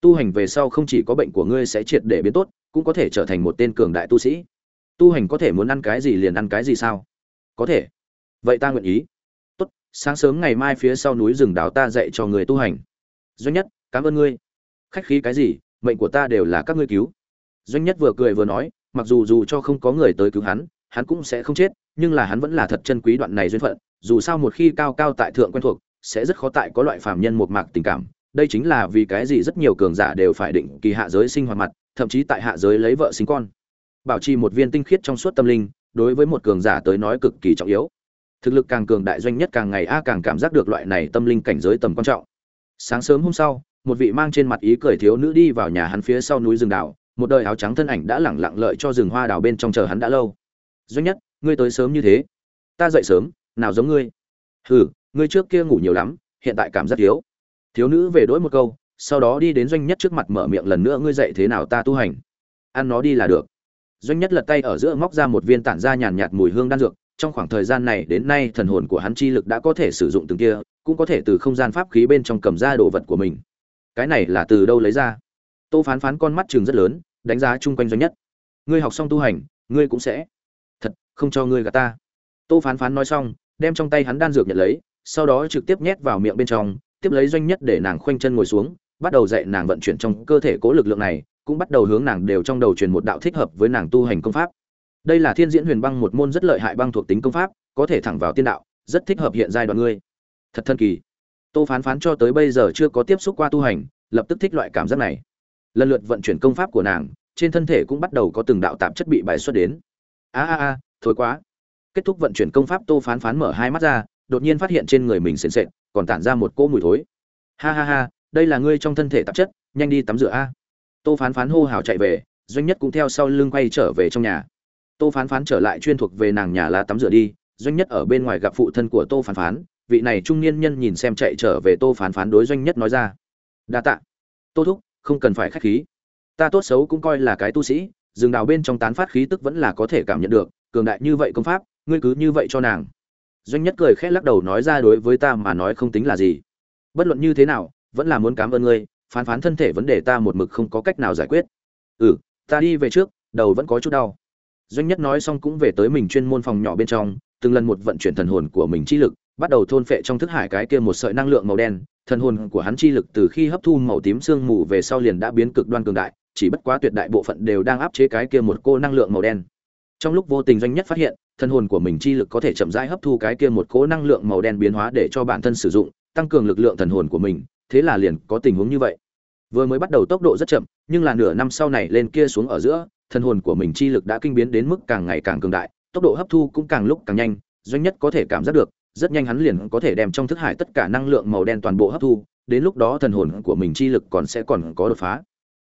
Tu hành về sau không chỉ có bệnh của ngươi sẽ triệt để biến tốt, cũng có thể trở thành một tên cường đại tu sĩ. Tu hành có thể muốn ăn cái gì liền ăn cái gì sao? Có thể. Vậy ta nguyện ý sáng sớm ngày mai phía sau núi rừng đào ta dạy cho người tu hành. Doanh nhất, cảm ơn ngươi. Khách khí cái gì, mệnh của ta đều là các ngươi cứu. Doanh nhất vừa cười vừa nói, mặc dù dù cho không có người tới cứu hắn hắn cũng sẽ không chết, nhưng là hắn vẫn là thật chân quý đoạn này duyên phận, dù sao một khi cao cao tại thượng quen thuộc, sẽ rất khó tại có loại phàm nhân một mạc tình cảm. Đây chính là vì cái gì rất nhiều cường giả đều phải định kỳ hạ giới sinh hoạt mặt, thậm chí tại hạ giới lấy vợ sinh con. Bảo trì một viên tinh khiết trong suốt tâm linh, đối với một cường giả tới nói cực kỳ trọng yếu thực lực càng cường đại doanh nhất càng ngày a càng cảm giác được loại này tâm linh cảnh giới tầm quan trọng. Sáng sớm hôm sau, một vị mang trên mặt ý cười thiếu nữ đi vào nhà hắn phía sau núi rừng đào một đời áo trắng thân ảnh đã lẳng lặng lợi cho rừng hoa đào bên trong chờ hắn đã lâu. Doanh nhất, ngươi tới sớm như thế. Ta dậy sớm, nào giống ngươi? Hừ, ngươi trước kia ngủ nhiều lắm, hiện tại cảm giác thiếu. Thiếu nữ về đỗi một câu, sau đó đi đến doanh nhất trước mặt mở miệng lần nữa, ngươi dậy thế nào ta tu hành? Ăn nó đi là được. Doanh nhất lật tay ở giữa móc ra một viên tản ra nhàn nhạt mùi hương đan dược trong khoảng thời gian này đến nay thần hồn của hắn chi lực đã có thể sử dụng từng kia, cũng có thể từ không gian pháp khí bên trong cầm ra đồ vật của mình. Cái này là từ đâu lấy ra? Tô phán phán con mắt trường rất lớn, đánh giá chung quanh doanh nhất. Ngươi học xong tu hành, ngươi cũng sẽ thật không cho ngươi gạt ta. Tô phán phán nói xong, đem trong tay hắn đan dược nhận lấy, sau đó trực tiếp nhét vào miệng bên trong, tiếp lấy doanh nhất để nàng khoanh chân ngồi xuống, bắt đầu dạy nàng vận chuyển trong cơ thể cố lực lượng này, cũng bắt đầu hướng nàng đều trong đầu truyền một đạo thích hợp với nàng tu hành công pháp đây là thiên diễn huyền băng một môn rất lợi hại băng thuộc tính công pháp, có thể thẳng vào tiên đạo, rất thích hợp hiện giai đoạn ngươi. Thật thân kỳ. Tô phán phán cho tới bây giờ chưa có tiếp xúc qua tu hành, lập tức thích loại cảm giác này. Lần lượt vận chuyển công pháp của nàng, trên thân thể cũng bắt đầu có từng đạo tạp chất bị bài xuất đến. A a a thối quá. Kết thúc vận chuyển công pháp, tô phán phán mở hai mắt ra, đột nhiên phát hiện trên người mình sền sệt, còn tản ra một cỗ mùi thối. Ha ha ha, đây là ngươi trong thân thể tạp chất, nhanh đi tắm rửa a. Tô phán phán hô hào chạy về, doanh nhất cũng theo sau lưng quay trở về trong nhà tô phán phán trở lại chuyên thuộc về nàng nhà là tắm rửa đi, doanh nhất ở bên ngoài gặp phụ thân của tô phán phán, vị này trung niên nhân nhìn xem chạy trở về tô phán phán đối doanh nhất nói ra. Đa tạ. Tô thúc, không cần phải khách khí. Ta tốt xấu cũng coi là cái tu sĩ, rừng đào bên trong tán phát khí tức vẫn là có thể cảm nhận được, cường đại như vậy công pháp, ngươi cứ như vậy cho nàng. Doanh nhất cười khẽ lắc đầu nói ra đối với ta mà nói không tính là gì. Bất luận như thế nào, vẫn là muốn cảm ơn ngươi, phán phán thân thể vấn đề ta một mực không có cách nào giải quyết. Ừ ta đi về trước, đầu vẫn có chút đau doanh nhất nói xong cũng về tới mình chuyên môn phòng nhỏ bên trong, từng lần một vận chuyển thần hồn của mình chi lực, bắt đầu thôn phệ trong thức hải cái kia một sợi năng lượng màu đen. Thần hồn của hắn chi lực từ khi hấp thu màu tím sương mù về sau liền đã biến cực đoan cường đại, chỉ bất quá tuyệt đại bộ phận đều đang áp chế cái kia một cô năng lượng màu đen. Trong lúc vô tình doanh nhất phát hiện, thần hồn của mình chi lực có thể chậm rãi hấp thu cái kia một cỗ năng lượng màu đen biến hóa để cho bản thân sử dụng, tăng cường lực lượng thần hồn của mình, thế là liền có tình huống như vậy. Vừa mới bắt đầu tốc độ rất chậm, nhưng là nửa năm sau này lên kia xuống ở giữa thần hồn của mình chi lực đã kinh biến đến mức càng ngày càng cường đại, tốc độ hấp thu cũng càng lúc càng nhanh, doanh nhất có thể cảm giác được, rất nhanh hắn liền có thể đem trong thức hải tất cả năng lượng màu đen toàn bộ hấp thu, đến lúc đó thần hồn của mình chi lực còn sẽ còn có đột phá.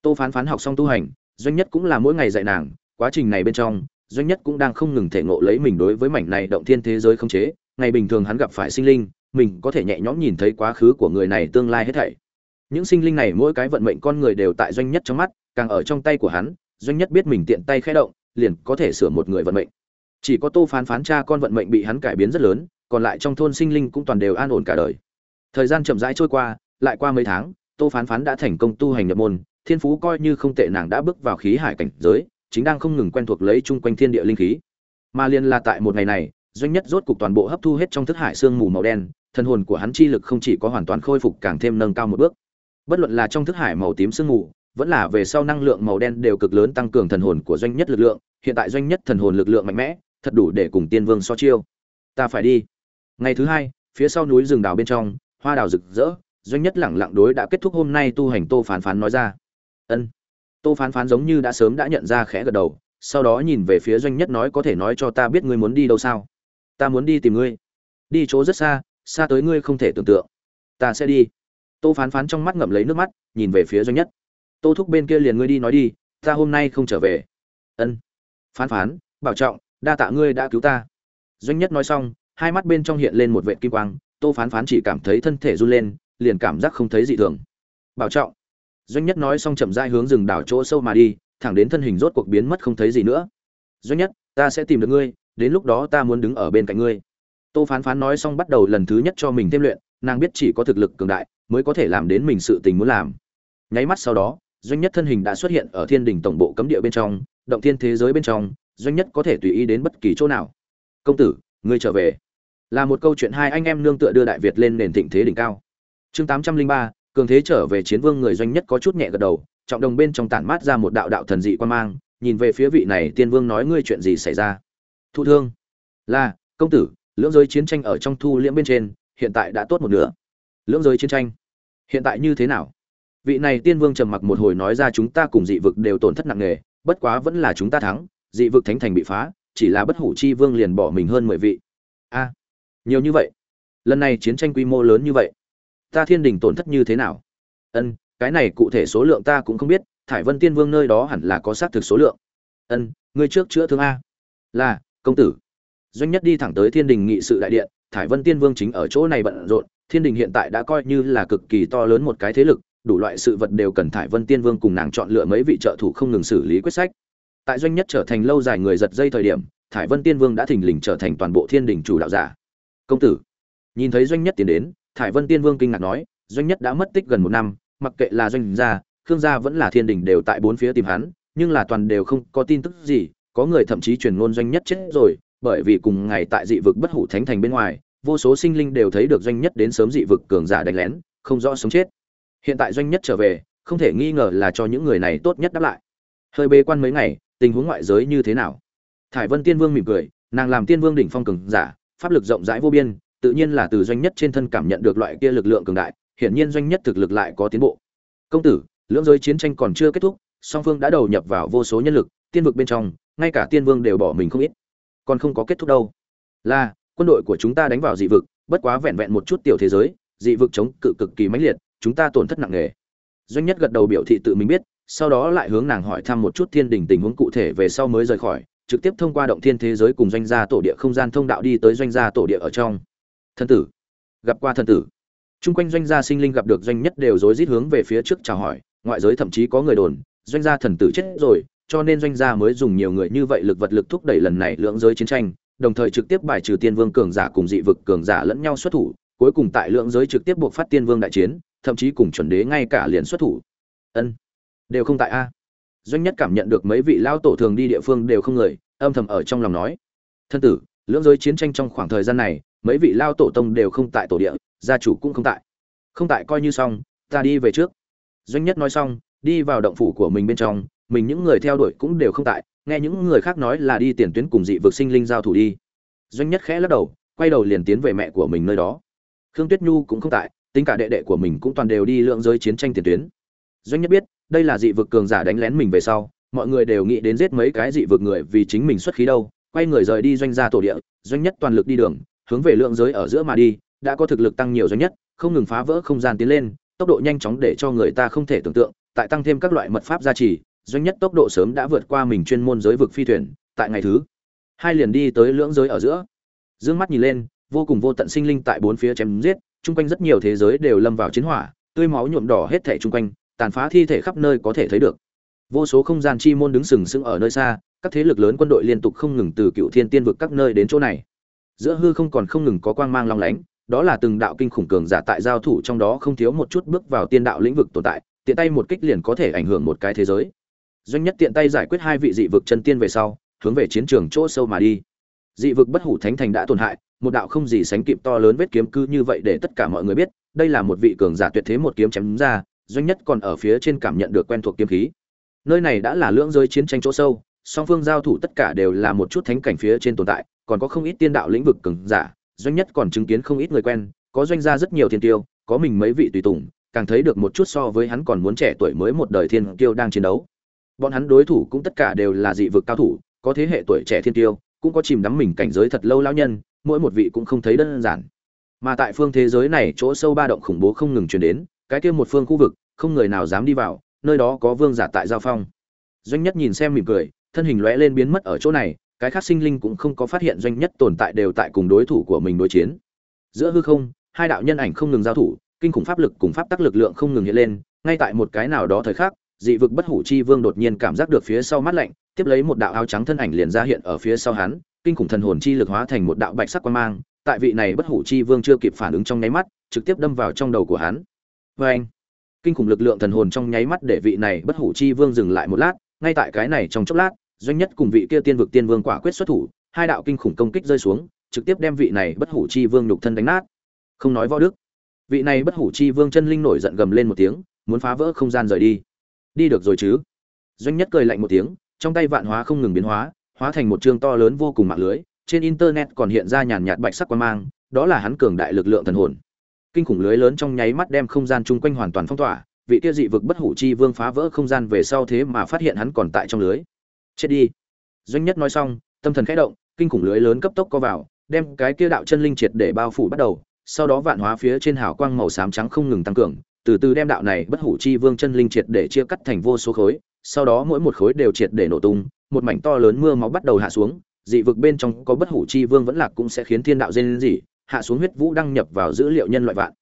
Tô phán phán học xong tu hành, doanh nhất cũng là mỗi ngày dạy nàng, quá trình này bên trong, doanh nhất cũng đang không ngừng thể ngộ lấy mình đối với mảnh này động thiên thế giới không chế, ngày bình thường hắn gặp phải sinh linh, mình có thể nhẹ nhõm nhìn thấy quá khứ của người này tương lai hết thảy. Những sinh linh này mỗi cái vận mệnh con người đều tại doanh nhất trong mắt, càng ở trong tay của hắn doanh nhất biết mình tiện tay khẽ động, liền có thể sửa một người vận mệnh. Chỉ có tô phán phán cha con vận mệnh bị hắn cải biến rất lớn, còn lại trong thôn sinh linh cũng toàn đều an ổn cả đời. Thời gian chậm rãi trôi qua, lại qua mấy tháng, tô phán phán đã thành công tu hành nhập môn, thiên phú coi như không tệ nàng đã bước vào khí hải cảnh giới, chính đang không ngừng quen thuộc lấy chung quanh thiên địa linh khí. Mà liên là tại một ngày này, doanh nhất rốt cục toàn bộ hấp thu hết trong thức hải xương mù màu đen thần hồn của hắn chi lực không chỉ có hoàn toàn khôi phục càng thêm nâng cao một bước. Bất luận là trong thức hải màu tím sương mù vẫn là về sau năng lượng màu đen đều cực lớn tăng cường thần hồn của doanh nhất lực lượng, hiện tại doanh nhất thần hồn lực lượng mạnh mẽ, thật đủ để cùng tiên vương so chiêu. Ta phải đi. Ngày thứ hai, phía sau núi rừng đào bên trong, hoa đào rực rỡ, doanh nhất lẳng lặng đối đã kết thúc hôm nay tu hành tô phán phán nói ra. Ân. Tô phán phán giống như đã sớm đã nhận ra khẽ gật đầu, sau đó nhìn về phía doanh nhất nói có thể nói cho ta biết ngươi muốn đi đâu sao? Ta muốn đi tìm ngươi. Đi chỗ rất xa xa tới ngươi không thể tưởng tượng. Ta sẽ đi. Tô phán phán trong mắt ngậm lấy nước mắt, nhìn về phía doanh nhất tô thúc bên kia liền ngươi đi nói đi, ta hôm nay không trở về. Ân. Phán phán, bảo trọng, đa tạ ngươi đã cứu ta. Doanh nhất nói xong, hai mắt bên trong hiện lên một vệ kim quang, tô phán phán chỉ cảm thấy thân thể run lên, liền cảm giác không thấy dị thường. Bảo trọng. Doanh nhất nói xong chậm rãi hướng rừng đảo chỗ sâu mà đi, thẳng đến thân hình rốt cuộc biến mất không thấy gì nữa. Doanh nhất, ta sẽ tìm được ngươi, đến lúc đó ta muốn đứng ở bên cạnh ngươi. Tô phán phán nói xong bắt đầu lần thứ nhất cho mình thêm luyện, nàng biết chỉ có thực lực cường đại, mới có thể làm đến mình sự tình muốn làm. Nháy mắt sau đó doanh nhất thân hình đã xuất hiện ở thiên đình tổng bộ cấm địa bên trong, động thiên thế giới bên trong, doanh nhất có thể tùy ý đến bất kỳ chỗ nào. Công tử, ngươi trở về. Là một câu chuyện hai anh em nương tựa đưa đại việt lên nền thịnh thế đỉnh cao. Chương tám trăm linh ba, cường thế trở về chiến vương người doanh nhất có chút nhẹ gật đầu, trọng đồng bên trong tản mát ra một đạo đạo thần dị quan mang, nhìn về phía vị này tiên vương nói ngươi chuyện gì xảy ra? Thu thương. Là, công tử, lưỡng giới chiến tranh ở trong thu liễm bên trên, hiện tại đã tốt một nửa. Lưỡng giới chiến tranh, hiện tại như thế nào? Vị này tiên vương trầm mặc một hồi nói ra chúng ta cùng dị vực đều tổn thất nặng nề, bất quá vẫn là chúng ta thắng, dị vực thánh thành bị phá, chỉ là bất hủ chi vương liền bỏ mình hơn mười vị. A, nhiều như vậy. Lần này chiến tranh quy mô lớn như vậy, ta thiên đình tổn thất như thế nào? Ân, cái này cụ thể số lượng ta cũng không biết, thải vân tiên vương nơi đó hẳn là có xác thực số lượng. Ân, ngươi trước chữa thương a. Là, công tử. Doanh nhất đi thẳng tới thiên đình nghị sự đại điện, thải vân tiên vương chính ở chỗ này bận rộn, thiên đình hiện tại đã coi như là cực kỳ to lớn một cái thế lực đủ loại sự vật đều cần thải vân tiên vương cùng nàng chọn lựa mấy vị trợ thủ không ngừng xử lý quyết sách. Tại doanh nhất trở thành lâu dài người giật dây thời điểm, thải vân tiên vương đã thình lình trở thành toàn bộ thiên đình chủ đạo giả. Công tử, nhìn thấy doanh nhất tiến đến, thải vân tiên vương kinh ngạc nói, doanh nhất đã mất tích gần một năm, mặc kệ là doanh gia, khương gia vẫn là thiên đình đều tại bốn phía tìm hắn, nhưng là toàn đều không có tin tức gì, có người thậm chí truyền ngôn doanh nhất chết rồi, bởi vì cùng ngày tại dị vực bất hủ thánh thành bên ngoài, vô số sinh linh đều thấy được doanh nhất đến sớm dị vực cường giả đánh lén, không rõ sống chết hiện tại doanh nhất trở về, không thể nghi ngờ là cho những người này tốt nhất đáp lại. Hơi bê quan mấy ngày, tình huống ngoại giới như thế nào? Thải vân tiên vương mỉm cười, nàng làm tiên vương đỉnh phong cường giả, pháp lực rộng rãi vô biên, tự nhiên là từ doanh nhất trên thân cảm nhận được loại kia lực lượng cường đại, hiển nhiên doanh nhất thực lực lại có tiến bộ. Công tử, lưỡng giới chiến tranh còn chưa kết thúc, song phương đã đầu nhập vào vô số nhân lực, tiên vực bên trong, ngay cả tiên vương đều bỏ mình không ít. Còn không có kết thúc đâu. Là, quân đội của chúng ta đánh vào dị vực, bất quá vẹn vẹn một chút tiểu thế giới, dị vực chống cự cực kỳ mãnh liệt chúng ta tổn thất nặng nề. Doanh nhất gật đầu biểu thị tự mình biết, sau đó lại hướng nàng hỏi thăm một chút thiên đình tình huống cụ thể về sau mới rời khỏi, trực tiếp thông qua động thiên thế giới cùng doanh gia tổ địa không gian thông đạo đi tới doanh gia tổ địa ở trong. Thân tử. Gặp qua thân tử. Chung quanh doanh gia sinh linh gặp được doanh nhất đều rối rít hướng về phía trước chào hỏi, ngoại giới thậm chí có người đồn, doanh gia thần tử chết rồi, cho nên doanh gia mới dùng nhiều người như vậy lực vật lực thúc đẩy lần này lưỡng giới chiến tranh, đồng thời trực tiếp bài trừ tiên vương cường giả cùng dị vực cường giả lẫn nhau xuất thủ, cuối cùng tại lưỡng giới trực tiếp buộc phát tiên vương đại chiến thậm chí cùng chuẩn đế ngay cả liền xuất thủ. Ân, đều không tại a. Doanh nhất cảm nhận được mấy vị lao tổ thường đi địa phương đều không người, âm thầm ở trong lòng nói. Thân tử, lưỡng giới chiến tranh trong khoảng thời gian này, mấy vị lao tổ tông đều không tại tổ địa, gia chủ cũng không tại. Không tại coi như xong, ta đi về trước. Doanh nhất nói xong, đi vào động phủ của mình bên trong, mình những người theo đuổi cũng đều không tại, nghe những người khác nói là đi tiền tuyến cùng dị vực sinh linh giao thủ đi. Doanh nhất khẽ lắc đầu, quay đầu liền tiến về mẹ của mình nơi đó. Khương tuyết nhu cũng không tại tính cả đệ đệ của mình cũng toàn đều đi lượng giới chiến tranh tiền tuyến. Doanh nhất biết, đây là dị vực cường giả đánh lén mình về sau, mọi người đều nghĩ đến giết mấy cái dị vực người vì chính mình xuất khí đâu, quay người rời đi doanh gia tổ địa, doanh nhất toàn lực đi đường, hướng về lượng giới ở giữa mà đi, đã có thực lực tăng nhiều doanh nhất, không ngừng phá vỡ không gian tiến lên, tốc độ nhanh chóng để cho người ta không thể tưởng tượng, tại tăng thêm các loại mật pháp gia trì, doanh nhất tốc độ sớm đã vượt qua mình chuyên môn giới vực phi thuyền, tại ngày thứ hai liền đi tới lưỡng giới ở giữa. D ư ơ n g mắt nhìn lên, vô cùng vô tận sinh linh tại bốn phía chém giết chung quanh rất nhiều thế giới đều lâm vào chiến hỏa, tươi máu nhuộm đỏ hết thẻ chung quanh, tàn phá thi thể khắp nơi có thể thấy được. Vô số không gian chi môn đứng sừng sững ở nơi xa, các thế lực lớn quân đội liên tục không ngừng từ cựu thiên tiên vực các nơi đến chỗ này. Giữa hư không còn không ngừng có quang mang long lánh, đó là từng đạo kinh khủng cường giả tại giao thủ trong đó không thiếu một chút bước vào tiên đạo lĩnh vực tồn tại, tiện tay một kích liền có thể ảnh hưởng một cái thế giới. Doanh nhất tiện tay giải quyết hai vị dị vực chân tiên về sau, hướng về chiến trường chỗ sâu mà đi. Dị vực bất hủ thánh thành đã tổn hại một đạo không gì sánh kịp to lớn vết kiếm cứ như vậy để tất cả mọi người biết, đây là một vị cường giả tuyệt thế một kiếm chém ra, doanh nhất còn ở phía trên cảm nhận được quen thuộc kiếm khí. Nơi này đã là lưỡng giới chiến tranh chỗ sâu, song phương giao thủ tất cả đều là một chút thánh cảnh phía trên tồn tại, còn có không ít tiên đạo lĩnh vực cường giả, doanh nhất còn chứng kiến không ít người quen, có doanh gia rất nhiều thiên tiêu, có mình mấy vị tùy tùng, càng thấy được một chút so với hắn còn muốn trẻ tuổi mới một đời thiên tiêu đang chiến đấu. Bọn hắn đối thủ cũng tất cả đều là dị vực cao thủ, có thế hệ tuổi trẻ thiên tiêu, cũng có chìm đắm mình cảnh giới thật lâu lão nhân mỗi một vị cũng không thấy đơn giản. Mà tại phương thế giới này chỗ sâu ba động khủng bố không ngừng truyền đến, cái kia một phương khu vực, không người nào dám đi vào, nơi đó có vương giả tại giao phong. Doanh nhất nhìn xem mỉm cười, thân hình lóe lên biến mất ở chỗ này, cái khác sinh linh cũng không có phát hiện doanh nhất tồn tại đều tại cùng đối thủ của mình đối chiến. Giữa hư không, hai đạo nhân ảnh không ngừng giao thủ, kinh khủng pháp lực cùng pháp tắc lực lượng không ngừng hiện lên, ngay tại một cái nào đó thời khắc, dị vực bất hủ chi vương đột nhiên cảm giác được phía sau mắt lạnh, tiếp lấy một đạo áo trắng thân ảnh liền ra hiện ở phía sau hắn kinh khủng thần hồn chi lực hóa thành một đạo bạch sắc quan mang, tại vị này bất hủ chi vương chưa kịp phản ứng trong nháy mắt, trực tiếp đâm vào trong đầu của hắn. Vê anh, kinh khủng lực lượng thần hồn trong nháy mắt để vị này bất hủ chi vương dừng lại một lát, ngay tại cái này trong chốc lát, doanh nhất cùng vị kia tiên vực tiên vương quả quyết xuất thủ, hai đạo kinh khủng công kích rơi xuống, trực tiếp đem vị này bất hủ chi vương nhục thân đánh nát. Không nói võ đức, vị này bất hủ chi vương chân linh nổi giận gầm lên một tiếng, muốn phá vỡ không gian rời đi. Đi được rồi chứ? Doanh nhất cười lạnh một tiếng, trong tay vạn hóa không ngừng biến hóa hóa thành một chương to lớn vô cùng mạng lưới, trên internet còn hiện ra nhàn nhạt bạch sắc quan mang, đó là hắn cường đại lực lượng thần hồn. Kinh khủng lưới lớn trong nháy mắt đem không gian chung quanh hoàn toàn phong tỏa, vị kia dị vực bất hủ chi vương phá vỡ không gian về sau thế mà phát hiện hắn còn tại trong lưới. Chết đi. Doanh nhất nói xong, tâm thần khẽ động, kinh khủng lưới lớn cấp tốc co vào, đem cái kia đạo chân linh triệt để bao phủ bắt đầu, sau đó vạn hóa phía trên hào quang màu xám trắng không ngừng tăng cường, từ từ đem đạo này bất hủ chi vương chân linh triệt để chia cắt thành vô số khối, sau đó mỗi một khối đều triệt để nổ tung một mảnh to lớn mưa máu bắt đầu hạ xuống, dị vực bên trong có bất hủ chi vương vẫn lạc cũng sẽ khiến thiên đạo dên dị hạ xuống huyết vũ đăng nhập vào dữ liệu nhân loại vạn.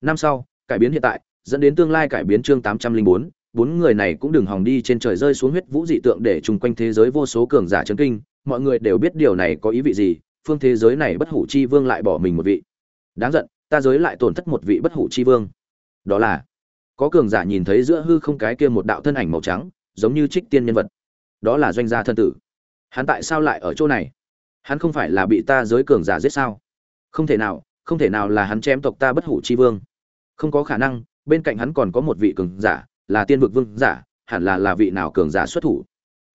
Năm sau, cải biến hiện tại, dẫn đến tương lai cải biến chương tám trăm linh bốn bốn người này cũng đừng hòng đi trên trời rơi xuống huyết vũ dị tượng để chung quanh thế giới vô số cường giả chấn kinh, mọi người đều biết điều này có ý vị gì, phương thế giới này bất hủ chi vương lại bỏ mình một vị. Đáng giận, ta giới lại tổn thất một vị bất hủ chi vương. Đó là, có cường giả nhìn thấy giữa hư không cái kia một đạo thân ảnh màu trắng, giống như trích tiên nhân vật đó là doanh gia thân tử. Hắn tại sao lại ở chỗ này? Hắn không phải là bị ta giới cường giả giết sao? Không thể nào, không thể nào là hắn chém tộc ta bất hủ chi vương. Không có khả năng, bên cạnh hắn còn có một vị cường giả, là tiên vực vương giả, hẳn là là vị nào cường giả xuất thủ?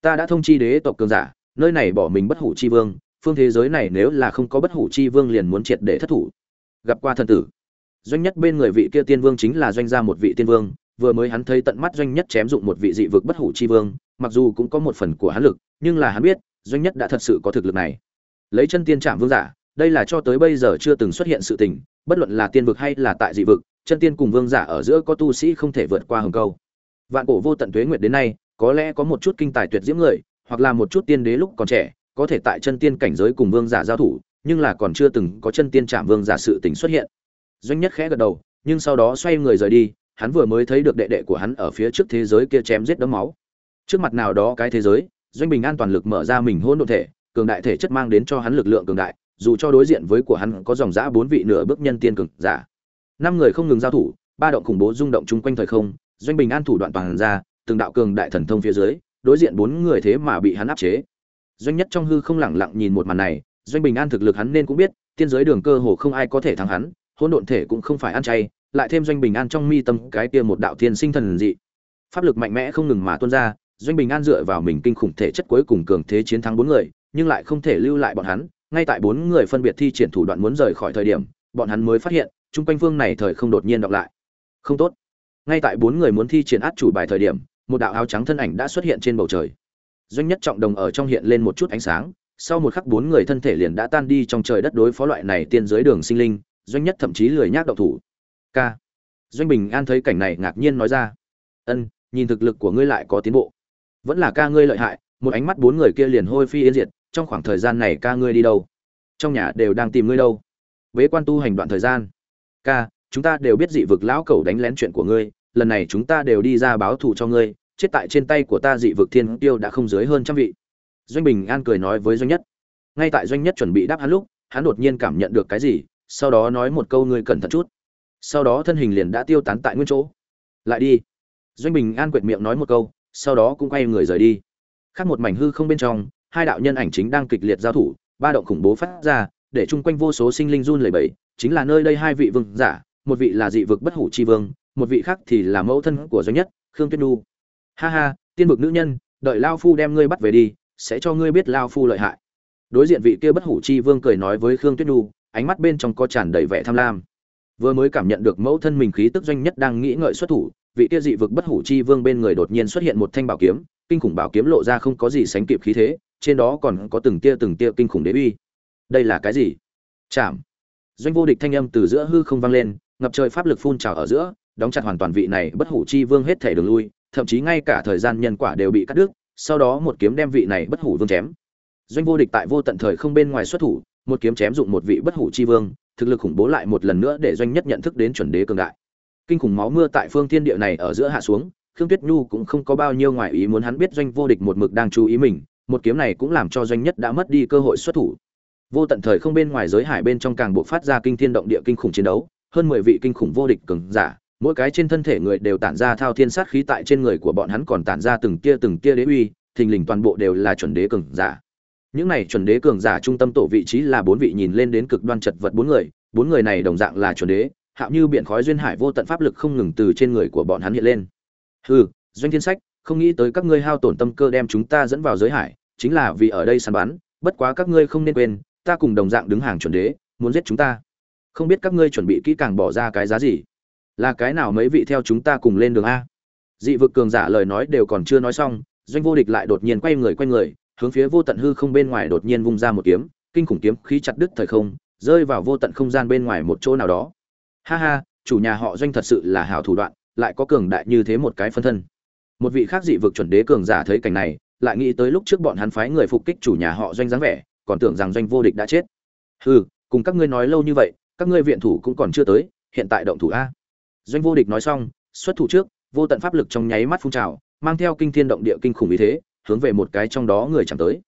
Ta đã thông chi đế tộc cường giả, nơi này bỏ mình bất hủ chi vương, phương thế giới này nếu là không có bất hủ chi vương liền muốn triệt để thất thủ. Gặp qua thần tử. Doanh nhất bên người vị kia tiên vương chính là doanh gia một vị tiên vương vừa mới hắn thấy tận mắt doanh nhất chém dụng một vị dị vực bất hủ chi vương, mặc dù cũng có một phần của hắn lực, nhưng là hắn biết, doanh nhất đã thật sự có thực lực này. Lấy chân tiên chạm vương giả, đây là cho tới bây giờ chưa từng xuất hiện sự tình, bất luận là tiên vực hay là tại dị vực, chân tiên cùng vương giả ở giữa có tu sĩ không thể vượt qua hầm câu. Vạn cổ vô tận tuế nguyệt đến nay, có lẽ có một chút kinh tài tuyệt diễm người, hoặc là một chút tiên đế lúc còn trẻ, có thể tại chân tiên cảnh giới cùng vương giả giao thủ, nhưng là còn chưa từng có chân tiên chạm vương giả sự tình xuất hiện. Doanh nhất khẽ gật đầu, nhưng sau đó xoay người rời đi hắn vừa mới thấy được đệ đệ của hắn ở phía trước thế giới kia chém giết đấm máu. Trước mặt nào đó cái thế giới, doanh bình an toàn lực mở ra mình hôn độn thể, cường đại thể chất mang đến cho hắn lực lượng cường đại, dù cho đối diện với của hắn có dòng dã bốn vị nửa bước nhân tiên cường giả. Năm người không ngừng giao thủ, ba động khủng bố rung động chung quanh thời không, doanh bình an thủ đoạn toàn ra, từng đạo cường đại thần thông phía dưới, đối diện bốn người thế mà bị hắn áp chế. Doanh nhất trong hư không lẳng lặng nhìn một màn này, doanh bình an thực lực hắn nên cũng biết, tiên giới đường cơ hồ không ai có thể thắng hắn, hỗn độn thể cũng không phải ăn chay lại thêm doanh bình an trong mi tâm cái kia một đạo thiên sinh thần dị. Pháp lực mạnh mẽ không ngừng mà tuôn ra, doanh bình an dựa vào mình kinh khủng thể chất cuối cùng cường thế chiến thắng bốn người, nhưng lại không thể lưu lại bọn hắn. Ngay tại bốn người phân biệt thi triển thủ đoạn muốn rời khỏi thời điểm, bọn hắn mới phát hiện, chung quanh phương này thời không đột nhiên đọc lại. Không tốt. Ngay tại bốn người muốn thi triển át chủ bài thời điểm, một đạo áo trắng thân ảnh đã xuất hiện trên bầu trời. Doanh nhất trọng đồng ở trong hiện lên một chút ánh sáng, sau một khắc bốn người thân thể liền đã tan đi trong trời đất đối phó loại này tiên giới đường sinh linh, doanh nhất thậm chí lười nhác động thủ k. Doanh bình an thấy cảnh này ngạc nhiên nói ra. Ân, nhìn thực lực của ngươi lại có tiến bộ. Vẫn là ca ngươi lợi hại, một ánh mắt bốn người kia liền hôi phi yên diệt, trong khoảng thời gian này ca ngươi đi đâu? Trong nhà đều đang tìm ngươi đâu? Bế quan tu hành đoạn thời gian. Ca chúng ta đều biết dị vực lão cẩu đánh lén chuyện của ngươi, lần này chúng ta đều đi ra báo thù cho ngươi, chết tại trên tay của ta dị vực thiên tiêu đã không dưới hơn trăm vị. Doanh bình an cười nói với doanh nhất. Ngay tại doanh nhất chuẩn bị đáp hắn lúc, hắn đột nhiên cảm nhận được cái gì, sau đó nói một câu ngươi cẩn thận chút sau đó thân hình liền đã tiêu tán tại nguyên chỗ. Lại đi. Doanh bình an quệt miệng nói một câu, sau đó cũng quay người rời đi. Khác một mảnh hư không bên trong, hai đạo nhân ảnh chính đang kịch liệt giao thủ, ba động khủng bố phát ra, để chung quanh vô số sinh linh run lẩy bẩy. Chính là nơi đây hai vị vương giả, một vị là dị vực bất hủ chi vương, một vị khác thì là mẫu thân của doanh nhất, khương tuyết nhu. Ha ha, tiên vực nữ nhân, đợi lao phu đem ngươi bắt về đi, sẽ cho ngươi biết lao phu lợi hại. Đối diện vị kia bất hủ chi vương cười nói với khương tuyết nhu, ánh mắt bên trong có tràn đầy vẻ tham lam vừa mới cảm nhận được mẫu thân mình khí tức doanh nhất đang nghĩ ngợi xuất thủ, vị kia dị vực bất hủ chi vương bên người đột nhiên xuất hiện một thanh bảo kiếm, kinh khủng bảo kiếm lộ ra không có gì sánh kịp khí thế, trên đó còn có từng tia từng tia kinh khủng đế uy. Đây là cái gì? Chạm. Doanh vô địch thanh âm từ giữa hư không vang lên, ngập trời pháp lực phun trào ở giữa, đóng chặt hoàn toàn vị này bất hủ chi vương hết thể đường lui, thậm chí ngay cả thời gian nhân quả đều bị cắt đứt, sau đó một kiếm đem vị này bất hủ vương chém. Doanh vô địch tại vô tận thời không bên ngoài xuất thủ, một kiếm chém dụng một vị bất hủ chi vương thực lực khủng bố lại một lần nữa để doanh nhất nhận thức đến chuẩn đế cường đại. Kinh khủng máu mưa tại phương thiên địa này ở giữa hạ xuống, khương tuyết nhu cũng không có bao nhiêu ngoại ý muốn hắn biết doanh vô địch một mực đang chú ý mình, một kiếm này cũng làm cho doanh nhất đã mất đi cơ hội xuất thủ. Vô tận thời không bên ngoài giới hải bên trong càng bộ phát ra kinh thiên động địa kinh khủng chiến đấu, hơn mười vị kinh khủng vô địch cường giả, mỗi cái trên thân thể người đều tản ra thao thiên sát khí tại trên người của bọn hắn còn tản ra từng tia từng tia đế uy, thình lình toàn bộ đều là chuẩn đế cường giả những này chuẩn đế cường giả trung tâm tổ vị trí là bốn vị nhìn lên đến cực đoan chật vật bốn người bốn người này đồng dạng là chuẩn đế, hạo như biển khói duyên hải vô tận pháp lực không ngừng từ trên người của bọn hắn hiện lên. Hừ, doanh thiên sách, không nghĩ tới các ngươi hao tổn tâm cơ đem chúng ta dẫn vào giới hải, chính là vì ở đây săn bắn, bất quá các ngươi không nên quên, ta cùng đồng dạng đứng hàng chuẩn đế, muốn giết chúng ta. Không biết các ngươi chuẩn bị kỹ càng bỏ ra cái giá gì? Là cái nào mấy vị theo chúng ta cùng lên đường a? Dị vực cường giả lời nói đều còn chưa nói xong, doanh vô địch lại đột nhiên quay người quay người hướng phía vô tận hư không bên ngoài đột nhiên vung ra một kiếm, kinh khủng kiếm khí chặt đứt thời không, rơi vào vô tận không gian bên ngoài một chỗ nào đó. Ha ha, chủ nhà họ doanh thật sự là hảo thủ đoạn, lại có cường đại như thế một cái phân thân. Một vị khác dị vực chuẩn đế cường giả thấy cảnh này, lại nghĩ tới lúc trước bọn hắn phái người phục kích chủ nhà họ doanh dáng vẻ, còn tưởng rằng doanh vô địch đã chết. Hừ, cùng các ngươi nói lâu như vậy, các ngươi viện thủ cũng còn chưa tới, hiện tại động thủ a. Doanh vô địch nói xong, xuất thủ trước, vô tận pháp lực trong nháy mắt phun trào, mang theo kinh thiên động địa kinh khủng ý thế hướng về một cái trong đó người chẳng tới.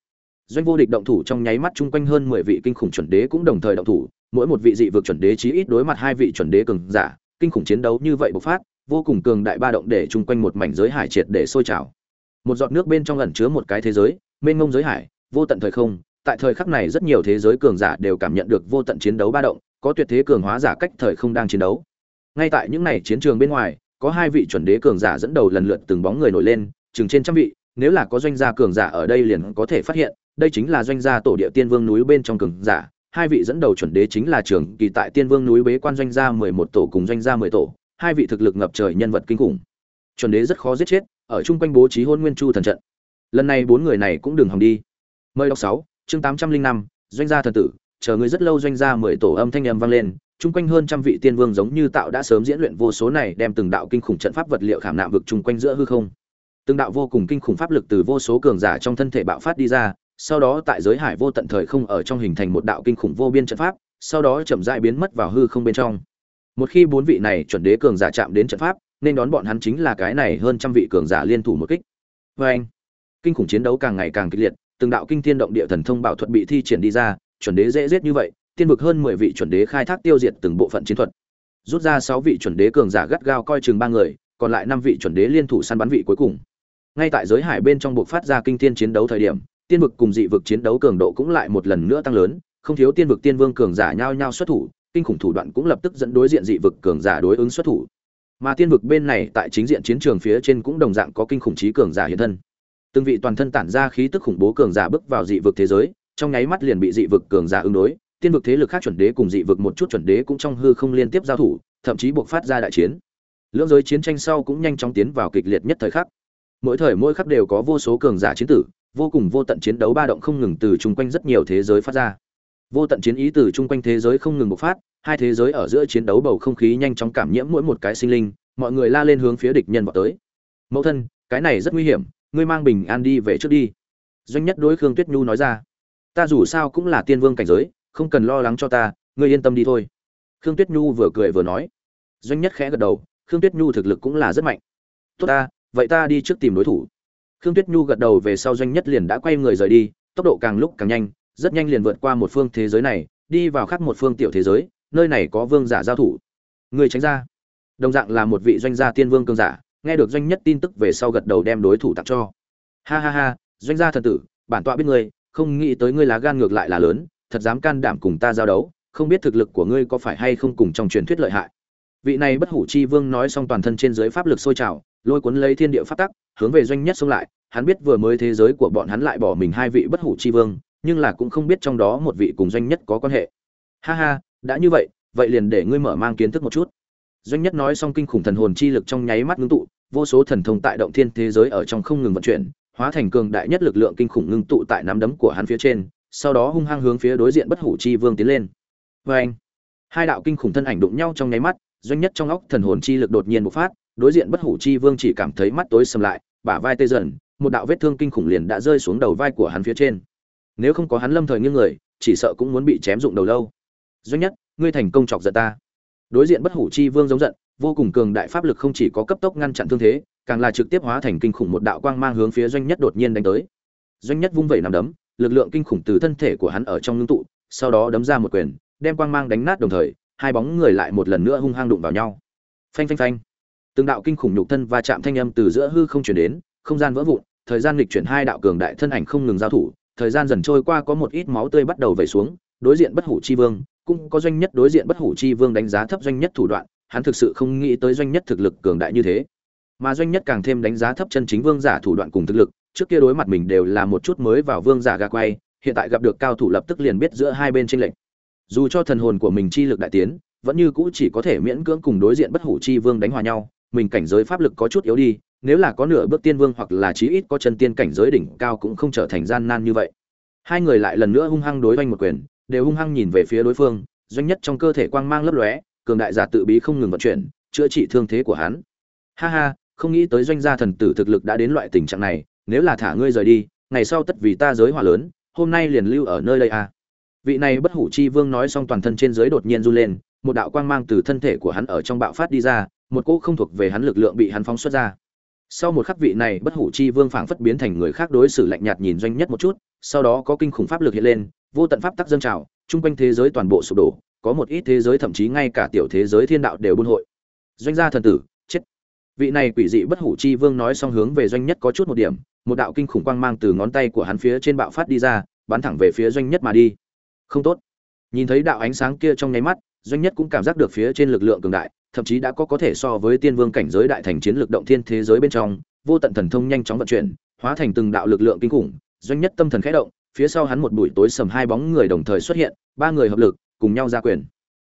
Doanh vô địch động thủ trong nháy mắt chung quanh hơn mười vị kinh khủng chuẩn đế cũng đồng thời động thủ, mỗi một vị dị vực chuẩn đế chí ít đối mặt hai vị chuẩn đế cường giả, kinh khủng chiến đấu như vậy bộc phát, vô cùng cường đại ba động để chung quanh một mảnh giới hải triệt để sôi trào. Một giọt nước bên trong ẩn chứa một cái thế giới, mênh mông giới hải, vô tận thời không, tại thời khắc này rất nhiều thế giới cường giả đều cảm nhận được vô tận chiến đấu ba động, có tuyệt thế cường hóa giả cách thời không đang chiến đấu. Ngay tại những này chiến trường bên ngoài, có hai vị chuẩn đế cường giả dẫn đầu lần lượt từng bóng người nổi lên, chừng trên trăm vị nếu là có doanh gia cường giả ở đây liền có thể phát hiện, đây chính là doanh gia tổ địa tiên vương núi bên trong cường giả. Hai vị dẫn đầu chuẩn đế chính là trưởng kỳ tại tiên vương núi bế quan doanh gia mười một tổ cùng doanh gia mười tổ. Hai vị thực lực ngập trời nhân vật kinh khủng. Chuẩn đế rất khó giết chết, ở chung quanh bố trí Hỗn nguyên chu thần trận. Lần này bốn người này cũng đừng hòng đi. Mời đọc sáu, chương tám trăm linh năm, doanh gia thần tử, chờ người rất lâu doanh gia mười tổ âm thanh âm vang lên, chung quanh hơn trăm vị tiên vương giống như tạo đã sớm diễn luyện vô số này đem từng đạo kinh khủng trận pháp vật liệu khảm nạm vực chung quanh giữa hư không từng đạo vô cùng kinh khủng pháp lực từ vô số cường giả trong thân thể bạo phát đi ra, sau đó tại giới hải vô tận thời không ở trong hình thành một đạo kinh khủng vô biên trận pháp, sau đó chậm rãi biến mất vào hư không bên trong. Một khi bốn vị này chuẩn đế cường giả chạm đến trận pháp, nên đón bọn hắn chính là cái này hơn trăm vị cường giả liên thủ một kích. Vê anh kinh khủng chiến đấu càng ngày càng kịch liệt, từng đạo kinh thiên động địa thần thông bảo thuật bị thi triển đi ra, chuẩn đế dễ giết như vậy, tiên vực hơn mười vị chuẩn đế khai thác tiêu diệt từng bộ phận chiến thuật. Rút ra sáu vị chuẩn đế cường giả gắt gao coi chừng ba người, còn lại năm vị chuẩn đế liên thủ săn bắn vị cuối cùng ngay tại giới hải bên trong buộc phát ra kinh thiên chiến đấu thời điểm, tiên vực cùng dị vực chiến đấu cường độ cũng lại một lần nữa tăng lớn, không thiếu tiên vực tiên vương cường giả nhao nhao xuất thủ, kinh khủng thủ đoạn cũng lập tức dẫn đối diện dị vực cường giả đối ứng xuất thủ. Mà tiên vực bên này tại chính diện chiến trường phía trên cũng đồng dạng có kinh khủng trí cường giả hiện thân. Từng vị toàn thân tản ra khí tức khủng bố cường giả bước vào dị vực thế giới, trong nháy mắt liền bị dị vực cường giả ứng đối, tiên vực thế lực khác chuẩn đế cùng dị vực một chút chuẩn đế cũng trong hư không liên tiếp giao thủ, thậm chí buộc phát ra đại chiến. Lưỡng giới chiến tranh sau cũng nhanh chóng tiến vào kịch liệt nhất thời khắc mỗi thời mỗi khắc đều có vô số cường giả chiến tử, vô cùng vô tận chiến đấu ba động không ngừng từ chung quanh rất nhiều thế giới phát ra. Vô tận chiến ý từ chung quanh thế giới không ngừng bộc phát, hai thế giới ở giữa chiến đấu bầu không khí nhanh chóng cảm nhiễm mỗi một cái sinh linh, mọi người la lên hướng phía địch nhân vào tới. Mẫu thân, cái này rất nguy hiểm, ngươi mang bình an đi về trước đi. Doanh nhất đối khương tuyết nhu nói ra. Ta dù sao cũng là tiên vương cảnh giới, không cần lo lắng cho ta, ngươi yên tâm đi thôi. Khương tuyết nhu vừa cười vừa nói. Doanh nhất khẽ gật đầu, khương tuyết nhu thực lực cũng là rất mạnh. Tốt ta vậy ta đi trước tìm đối thủ. Khương tuyết nhu gật đầu về sau doanh nhất liền đã quay người rời đi, tốc độ càng lúc càng nhanh, rất nhanh liền vượt qua một phương thế giới này, đi vào khác một phương tiểu thế giới, nơi này có vương giả giao thủ. Người tránh ra. Đồng dạng là một vị doanh gia tiên vương cương giả, nghe được doanh nhất tin tức về sau gật đầu đem đối thủ tặng cho. Ha ha ha, doanh gia thần tử, bản tọa biết ngươi, không nghĩ tới ngươi lá gan ngược lại là lớn, thật dám can đảm cùng ta giao đấu, không biết thực lực của ngươi có phải hay không cùng trong truyền thuyết lợi hại. Vị này bất hủ chi vương nói xong toàn thân trên dưới pháp lực sôi trào lôi cuốn lấy thiên địa pháp tắc, hướng về doanh nhất xông lại. Hắn biết vừa mới thế giới của bọn hắn lại bỏ mình hai vị bất hủ chi vương, nhưng là cũng không biết trong đó một vị cùng doanh nhất có quan hệ. Ha ha, đã như vậy vậy liền để ngươi mở mang kiến thức một chút. Doanh nhất nói xong kinh khủng thần hồn chi lực trong nháy mắt ngưng tụ, vô số thần thông tại động thiên thế giới ở trong không ngừng vận chuyển, hóa thành cường đại nhất lực lượng kinh khủng ngưng tụ tại nắm đấm của hắn phía trên, sau đó hung hăng hướng phía đối diện bất hủ chi vương tiến lên. Vê anh hai đạo kinh khủng thân ảnh đụng nhau trong nháy mắt, doanh nhất trong óc thần hồn chi lực đột nhiên bộc phát đối diện bất hủ chi vương chỉ cảm thấy mắt tối sầm lại, bả vai tê dần, một đạo vết thương kinh khủng liền đã rơi xuống đầu vai của hắn phía trên. Nếu không có hắn lâm thời nghiêng người, chỉ sợ cũng muốn bị chém dụng đầu lâu. Doanh nhất, ngươi thành công chọc giận ta. Đối diện bất hủ chi vương giống giận, vô cùng cường đại pháp lực không chỉ có cấp tốc ngăn chặn thương thế, càng là trực tiếp hóa thành kinh khủng một đạo quang mang hướng phía doanh nhất đột nhiên đánh tới. Doanh nhất vung vẩy nằm đấm, lực lượng kinh khủng từ thân thể của hắn ở trong ngưng tụ, sau đó đấm ra một quyền, đem quang mang đánh nát đồng thời, hai bóng người lại một lần nữa hung hăng đụng vào nhau. Phanh phanh phanh từng đạo kinh khủng nhục thân va chạm thanh âm từ giữa hư không chuyển đến, không gian vỡ vụn, thời gian lịch chuyển hai đạo cường đại thân ảnh không ngừng giao thủ, thời gian dần trôi qua có một ít máu tươi bắt đầu vẩy xuống, đối diện bất hủ chi vương, cũng có doanh nhất đối diện bất hủ chi vương đánh giá thấp doanh nhất thủ đoạn, hắn thực sự không nghĩ tới doanh nhất thực lực cường đại như thế. Mà doanh nhất càng thêm đánh giá thấp chân chính vương giả thủ đoạn cùng thực lực, trước kia đối mặt mình đều là một chút mới vào vương giả ga quay, hiện tại gặp được cao thủ lập tức liền biết giữa hai bên tranh lệch. Dù cho thần hồn của mình chi lực đại tiến, vẫn như cũ chỉ có thể miễn cưỡng cùng đối diện bất hủ chi vương đánh hòa nhau mình cảnh giới pháp lực có chút yếu đi, nếu là có nửa bước tiên vương hoặc là chí ít có chân tiên cảnh giới đỉnh cao cũng không trở thành gian nan như vậy hai người lại lần nữa hung hăng đối doanh một quyền, đều hung hăng nhìn về phía đối phương, doanh nhất trong cơ thể quang mang lấp lóe, cường đại giả tự bí không ngừng vận chuyển, chữa trị thương thế của hắn ha ha, không nghĩ tới doanh gia thần tử thực lực đã đến loại tình trạng này, nếu là thả ngươi rời đi, ngày sau tất vì ta giới hỏa lớn, hôm nay liền lưu ở nơi đây à. vị này bất hủ chi vương nói xong toàn thân trên giới đột nhiên run lên, một đạo quang mang từ thân thể của hắn ở trong bạo phát đi ra một cỗ không thuộc về hắn lực lượng bị hắn phóng xuất ra. Sau một khắc vị này, bất hủ chi vương phảng phất biến thành người khác đối xử lạnh nhạt nhìn doanh nhất một chút, sau đó có kinh khủng pháp lực hiện lên, vô tận pháp tắc dâng trào, chung quanh thế giới toàn bộ sụp đổ, có một ít thế giới thậm chí ngay cả tiểu thế giới thiên đạo đều buôn hội. Doanh gia thần tử, chết. Vị này quỷ dị bất hủ chi vương nói xong hướng về doanh nhất có chút một điểm, một đạo kinh khủng quang mang từ ngón tay của hắn phía trên bạo phát đi ra, bắn thẳng về phía doanh nhất mà đi. Không tốt. Nhìn thấy đạo ánh sáng kia trong nháy mắt doanh nhất cũng cảm giác được phía trên lực lượng cường đại, thậm chí đã có có thể so với tiên vương cảnh giới đại thành chiến lực động thiên thế giới bên trong, vô tận thần thông nhanh chóng vận chuyển, hóa thành từng đạo lực lượng kinh khủng. Doanh nhất tâm thần khẽ động, phía sau hắn một bụi tối sầm hai bóng người đồng thời xuất hiện, ba người hợp lực, cùng nhau ra quyền.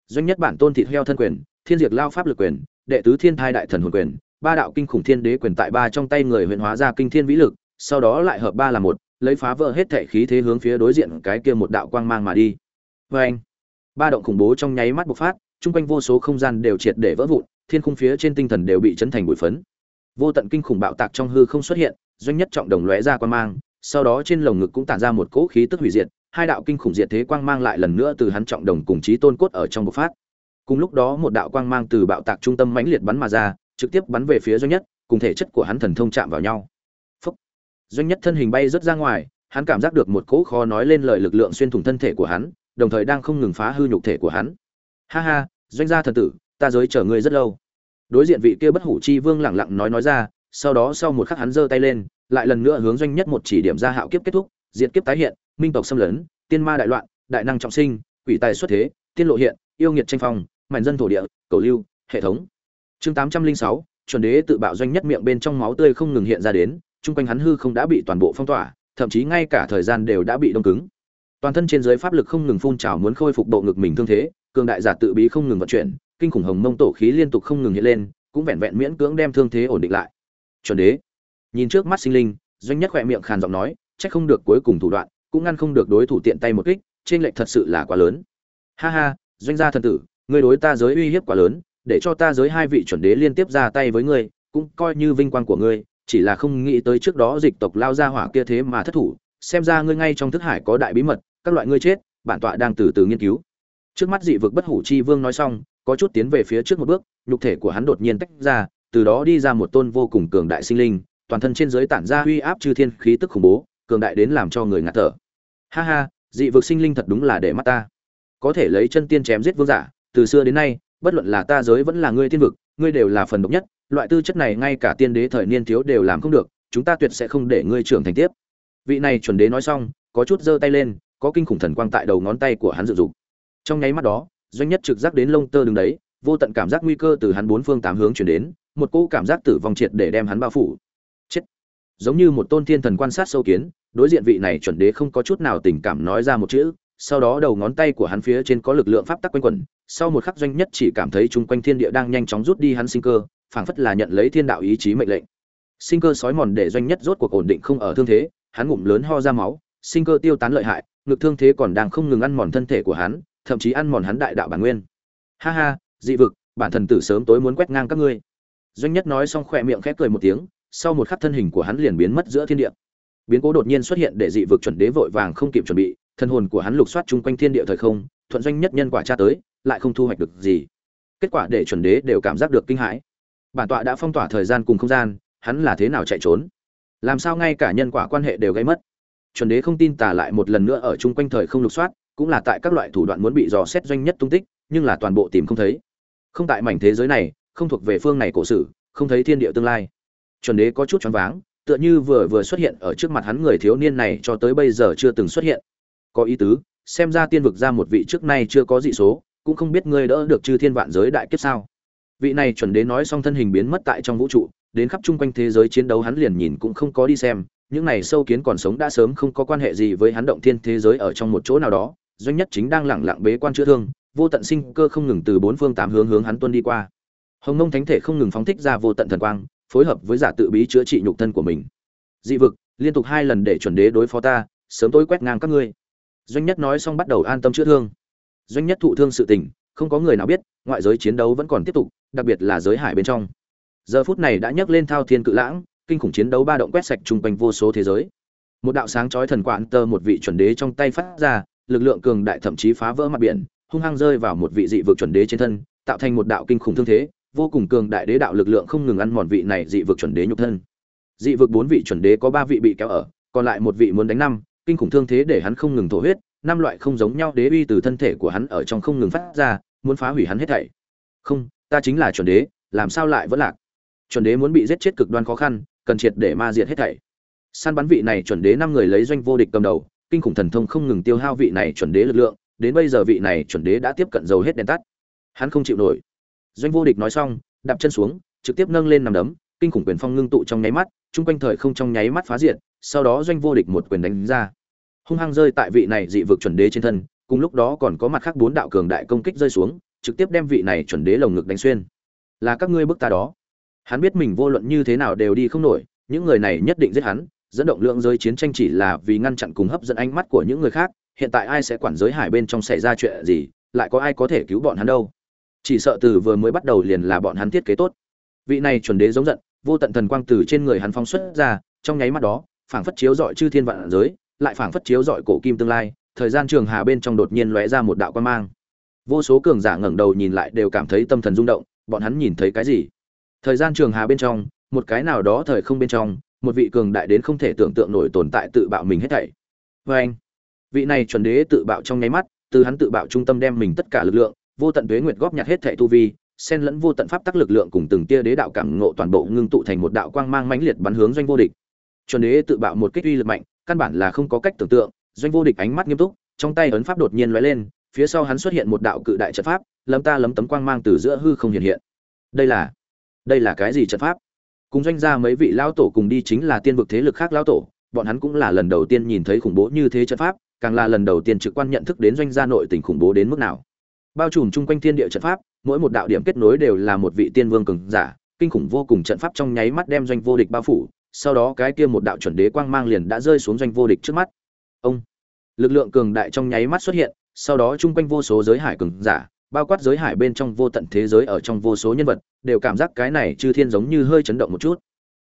Doanh nhất bản tôn thịt heo thân quyền, thiên diệt lao pháp lực quyền, đệ tứ thiên thai đại thần hồn quyền, ba đạo kinh khủng thiên đế quyền tại ba trong tay người huyện hóa ra kinh thiên vĩ lực, sau đó lại hợp ba là một, lấy phá vỡ hết thể khí thế hướng phía đối diện cái kia một đạo quang mang mà đi. Vê anh ba động khủng bố trong nháy mắt bộc phát, chung quanh vô số không gian đều triệt để vỡ vụn, thiên khung phía trên tinh thần đều bị chấn thành bụi phấn. Vô tận kinh khủng bạo tạc trong hư không xuất hiện, doanh nhất trọng đồng lóe ra quang mang, sau đó trên lồng ngực cũng tản ra một cỗ khí tức hủy diệt, hai đạo kinh khủng diệt thế quang mang lại lần nữa từ hắn trọng đồng cùng chí tôn cốt ở trong bộc phát. Cùng lúc đó một đạo quang mang từ bạo tạc trung tâm mãnh liệt bắn mà ra, trực tiếp bắn về phía doanh nhất, cùng thể chất của hắn thần thông chạm vào nhau. Phúc. doanh nhất thân hình bay rớt ra ngoài, hắn cảm giác được một cỗ khó nói lên lời lực lượng xuyên thủng thân thể của hắn đồng thời đang không ngừng phá hư nhục thể của hắn. Ha ha, doanh gia thần tử, ta giới chờ ngươi rất lâu. Đối diện vị kia bất hủ chi vương lẳng lặng nói nói ra, sau đó sau một khắc hắn giơ tay lên, lại lần nữa hướng doanh nhất một chỉ điểm ra hạo kiếp kết thúc, diệt kiếp tái hiện, minh tộc xâm lấn, tiên ma đại loạn, đại năng trọng sinh, quỷ tài xuất thế, tiên lộ hiện, yêu nghiệt tranh phong mạnh dân thổ địa, cầu lưu, hệ thống. Chương tám trăm linh sáu, chuẩn đế tự bạo doanh nhất miệng bên trong máu tươi không ngừng hiện ra đến, chung quanh hắn hư không đã bị toàn bộ phong tỏa, thậm chí ngay cả thời gian đều đã bị đông cứng toàn thân trên dưới pháp lực không ngừng phun trào muốn khôi phục độ ngực mình thương thế, cường đại giả tự bí không ngừng vận chuyển, kinh khủng hồng mông tổ khí liên tục không ngừng hiện lên, cũng vẹn vẹn miễn cưỡng đem thương thế ổn định lại. Chuẩn đế. Nhìn trước mắt sinh linh, doanh nhất khỏe miệng khàn giọng nói, chắc không được cuối cùng thủ đoạn, cũng ngăn không được đối thủ tiện tay một kích, trên lệch thật sự là quá lớn. Ha ha, doanh gia thần tử, ngươi đối ta giới uy hiếp quá lớn, để cho ta giới hai vị chuẩn đế liên tiếp ra tay với ngươi, cũng coi như vinh quang của ngươi, chỉ là không nghĩ tới trước đó dịch tộc lao ra hỏa kia thế mà thất thủ, xem ra ngươi ngay trong thức hải có đại bí mật các loại ngươi chết, bản tọa đang từ từ nghiên cứu. Trước mắt dị vực bất hủ chi vương nói xong, có chút tiến về phía trước một bước, nhục thể của hắn đột nhiên tách ra, từ đó đi ra một tôn vô cùng cường đại sinh linh, toàn thân trên dưới tản ra uy áp chư thiên khí tức khủng bố, cường đại đến làm cho người ngạt thở. Ha ha, dị vực sinh linh thật đúng là để mắt ta. Có thể lấy chân tiên chém giết vương giả, từ xưa đến nay, bất luận là ta giới vẫn là ngươi tiên vực, ngươi đều là phần độc nhất, loại tư chất này ngay cả tiên đế thời niên thiếu đều làm không được, chúng ta tuyệt sẽ không để ngươi trưởng thành tiếp. Vị này chuẩn đế nói xong, có chút giơ tay lên có kinh khủng thần quang tại đầu ngón tay của hắn dự dục. Trong nháy mắt đó, doanh nhất trực giác đến lông tơ đứng đấy, vô tận cảm giác nguy cơ từ hắn bốn phương tám hướng chuyển đến, một cỗ cảm giác tử vong triệt để đem hắn bao phủ. Chết! Giống như một tôn thiên thần quan sát sâu kiến, đối diện vị này chuẩn đế không có chút nào tình cảm nói ra một chữ, sau đó đầu ngón tay của hắn phía trên có lực lượng pháp tắc quanh quẩn, sau một khắc doanh nhất chỉ cảm thấy chung quanh thiên địa đang nhanh chóng rút đi hắn sinh cơ, phảng phất là nhận lấy thiên đạo ý chí mệnh lệnh. Sinh cơ sói mòn để doanh nhất rốt cuộc ổn định không ở thương thế, hắn ngụm lớn ho ra máu, sinh cơ tiêu tán lợi hại ngực thương thế còn đang không ngừng ăn mòn thân thể của hắn, thậm chí ăn mòn hắn đại đạo bản nguyên. Ha ha, dị vực, bản thần tử sớm tối muốn quét ngang các ngươi. Doanh nhất nói xong khỏe miệng khẽ cười một tiếng, sau một khắc thân hình của hắn liền biến mất giữa thiên địa. Biến cố đột nhiên xuất hiện để dị vực chuẩn đế vội vàng không kịp chuẩn bị, thân hồn của hắn lục soát chung quanh thiên địa thời không, thuận doanh nhất nhân quả tra tới, lại không thu hoạch được gì. Kết quả để chuẩn đế đều cảm giác được kinh hãi. Bản tọa đã phong tỏa thời gian cùng không gian, hắn là thế nào chạy trốn? Làm sao ngay cả nhân quả quan hệ đều gây mất? Chuẩn đế không tin tà lại một lần nữa ở chung quanh thời không lục soát, cũng là tại các loại thủ đoạn muốn bị dò xét doanh nhất tung tích, nhưng là toàn bộ tìm không thấy. Không tại mảnh thế giới này, không thuộc về phương này cổ sử, không thấy thiên địa tương lai. Chuẩn đế có chút choáng váng, tựa như vừa vừa xuất hiện ở trước mặt hắn người thiếu niên này cho tới bây giờ chưa từng xuất hiện. Có ý tứ, xem ra tiên vực ra một vị trước nay chưa có dị số, cũng không biết ngươi đỡ được chư thiên vạn giới đại kiếp sao. Vị này chuẩn đế nói xong thân hình biến mất tại trong vũ trụ, đến khắp chung quanh thế giới chiến đấu hắn liền nhìn cũng không có đi xem những này sâu kiến còn sống đã sớm không có quan hệ gì với hắn động thiên thế giới ở trong một chỗ nào đó, doanh nhất chính đang lẳng lặng bế quan chữa thương, vô tận sinh cơ không ngừng từ bốn phương tám hướng hướng hắn tuân đi qua. Hồng nông thánh thể không ngừng phóng thích ra vô tận thần quang, phối hợp với giả tự bí chữa trị nhục thân của mình. Dị vực, liên tục hai lần để chuẩn đế đối phó ta, sớm tối quét ngang các ngươi. Doanh nhất nói xong bắt đầu an tâm chữa thương. Doanh nhất thụ thương sự tình, không có người nào biết, ngoại giới chiến đấu vẫn còn tiếp tục, đặc biệt là giới hải bên trong. Giờ phút này đã nhấc lên thao thiên cự lãng kinh khủng chiến đấu ba động quét sạch chung quanh vô số thế giới. Một đạo sáng chói thần quạn tơ một vị chuẩn đế trong tay phát ra, lực lượng cường đại thậm chí phá vỡ mặt biển, hung hăng rơi vào một vị dị vực chuẩn đế trên thân, tạo thành một đạo kinh khủng thương thế, vô cùng cường đại đế đạo lực lượng không ngừng ăn mòn vị này dị vực chuẩn đế nhục thân. Dị vực bốn vị chuẩn đế có ba vị bị kéo ở, còn lại một vị muốn đánh năm, kinh khủng thương thế để hắn không ngừng thổ huyết, năm loại không giống nhau đế uy từ thân thể của hắn ở trong không ngừng phát ra, muốn phá hủy hắn hết thảy. Không, ta chính là chuẩn đế, làm sao lại vẫn lạc? Chuẩn đế muốn bị giết chết cực đoan khó khăn cần triệt để ma diệt hết thảy. Săn bắn vị này chuẩn đế năm người lấy doanh vô địch cầm đầu, kinh khủng thần thông không ngừng tiêu hao vị này chuẩn đế lực lượng, đến bây giờ vị này chuẩn đế đã tiếp cận dầu hết đèn tắt. Hắn không chịu nổi. Doanh vô địch nói xong, đạp chân xuống, trực tiếp nâng lên nằm đấm, kinh khủng quyền phong ngưng tụ trong nháy mắt, chung quanh thời không trong nháy mắt phá diện. sau đó doanh vô địch một quyền đánh ra. Hung hăng rơi tại vị này dị vực chuẩn đế trên thân, cùng lúc đó còn có mặt khác bốn đạo cường đại công kích rơi xuống, trực tiếp đem vị này chuẩn đế lồng ngực đánh xuyên. Là các ngươi bức ta đó hắn biết mình vô luận như thế nào đều đi không nổi, những người này nhất định giết hắn, dẫn động lượng giới chiến tranh chỉ là vì ngăn chặn cùng hấp dẫn ánh mắt của những người khác, hiện tại ai sẽ quản giới hải bên trong xảy ra chuyện gì, lại có ai có thể cứu bọn hắn đâu. Chỉ sợ từ vừa mới bắt đầu liền là bọn hắn thiết kế tốt. Vị này chuẩn đế giống giận, vô tận thần quang từ trên người hắn phóng xuất ra, trong nháy mắt đó, phảng phất chiếu dọi chư thiên vạn giới, lại phảng phất chiếu dọi cổ kim tương lai, thời gian trường hà bên trong đột nhiên lóe ra một đạo quan mang. Vô số cường giả ngẩng đầu nhìn lại đều cảm thấy tâm thần rung động, bọn hắn nhìn thấy cái gì? Thời gian trường hà bên trong, một cái nào đó thời không bên trong, một vị cường đại đến không thể tưởng tượng nổi tồn tại tự bạo mình hết thảy. Vê anh, vị này chuẩn đế tự bạo trong nháy mắt, từ hắn tự bạo trung tâm đem mình tất cả lực lượng, vô tận tuế nguyệt góp nhặt hết thảy tu vi, xen lẫn vô tận pháp tắc lực lượng cùng từng tia đế đạo cảm ngộ toàn bộ ngưng tụ thành một đạo quang mang mãnh liệt bắn hướng doanh vô địch. Chuẩn đế tự bạo một kích uy lực mạnh, căn bản là không có cách tưởng tượng, doanh vô địch ánh mắt nghiêm túc, trong tay ấn pháp đột nhiên lóe lên, phía sau hắn xuất hiện một đạo cự đại trận pháp lâm ta lấm tấm quang mang từ giữa hư không hiện hiện. Đây là đây là cái gì trận pháp? Cùng doanh gia mấy vị lão tổ cùng đi chính là tiên vực thế lực khác lão tổ, bọn hắn cũng là lần đầu tiên nhìn thấy khủng bố như thế trận pháp, càng là lần đầu tiên trực quan nhận thức đến doanh gia nội tình khủng bố đến mức nào. Bao trùm chung quanh thiên địa trận pháp, mỗi một đạo điểm kết nối đều là một vị tiên vương cường giả, kinh khủng vô cùng trận pháp trong nháy mắt đem doanh vô địch bao phủ, sau đó cái kia một đạo chuẩn đế quang mang liền đã rơi xuống doanh vô địch trước mắt. Ông! Lực lượng cường đại trong nháy mắt xuất hiện, sau đó chung quanh vô số giới hải cường giả bao quát giới hải bên trong vô tận thế giới ở trong vô số nhân vật, đều cảm giác cái này chư thiên giống như hơi chấn động một chút.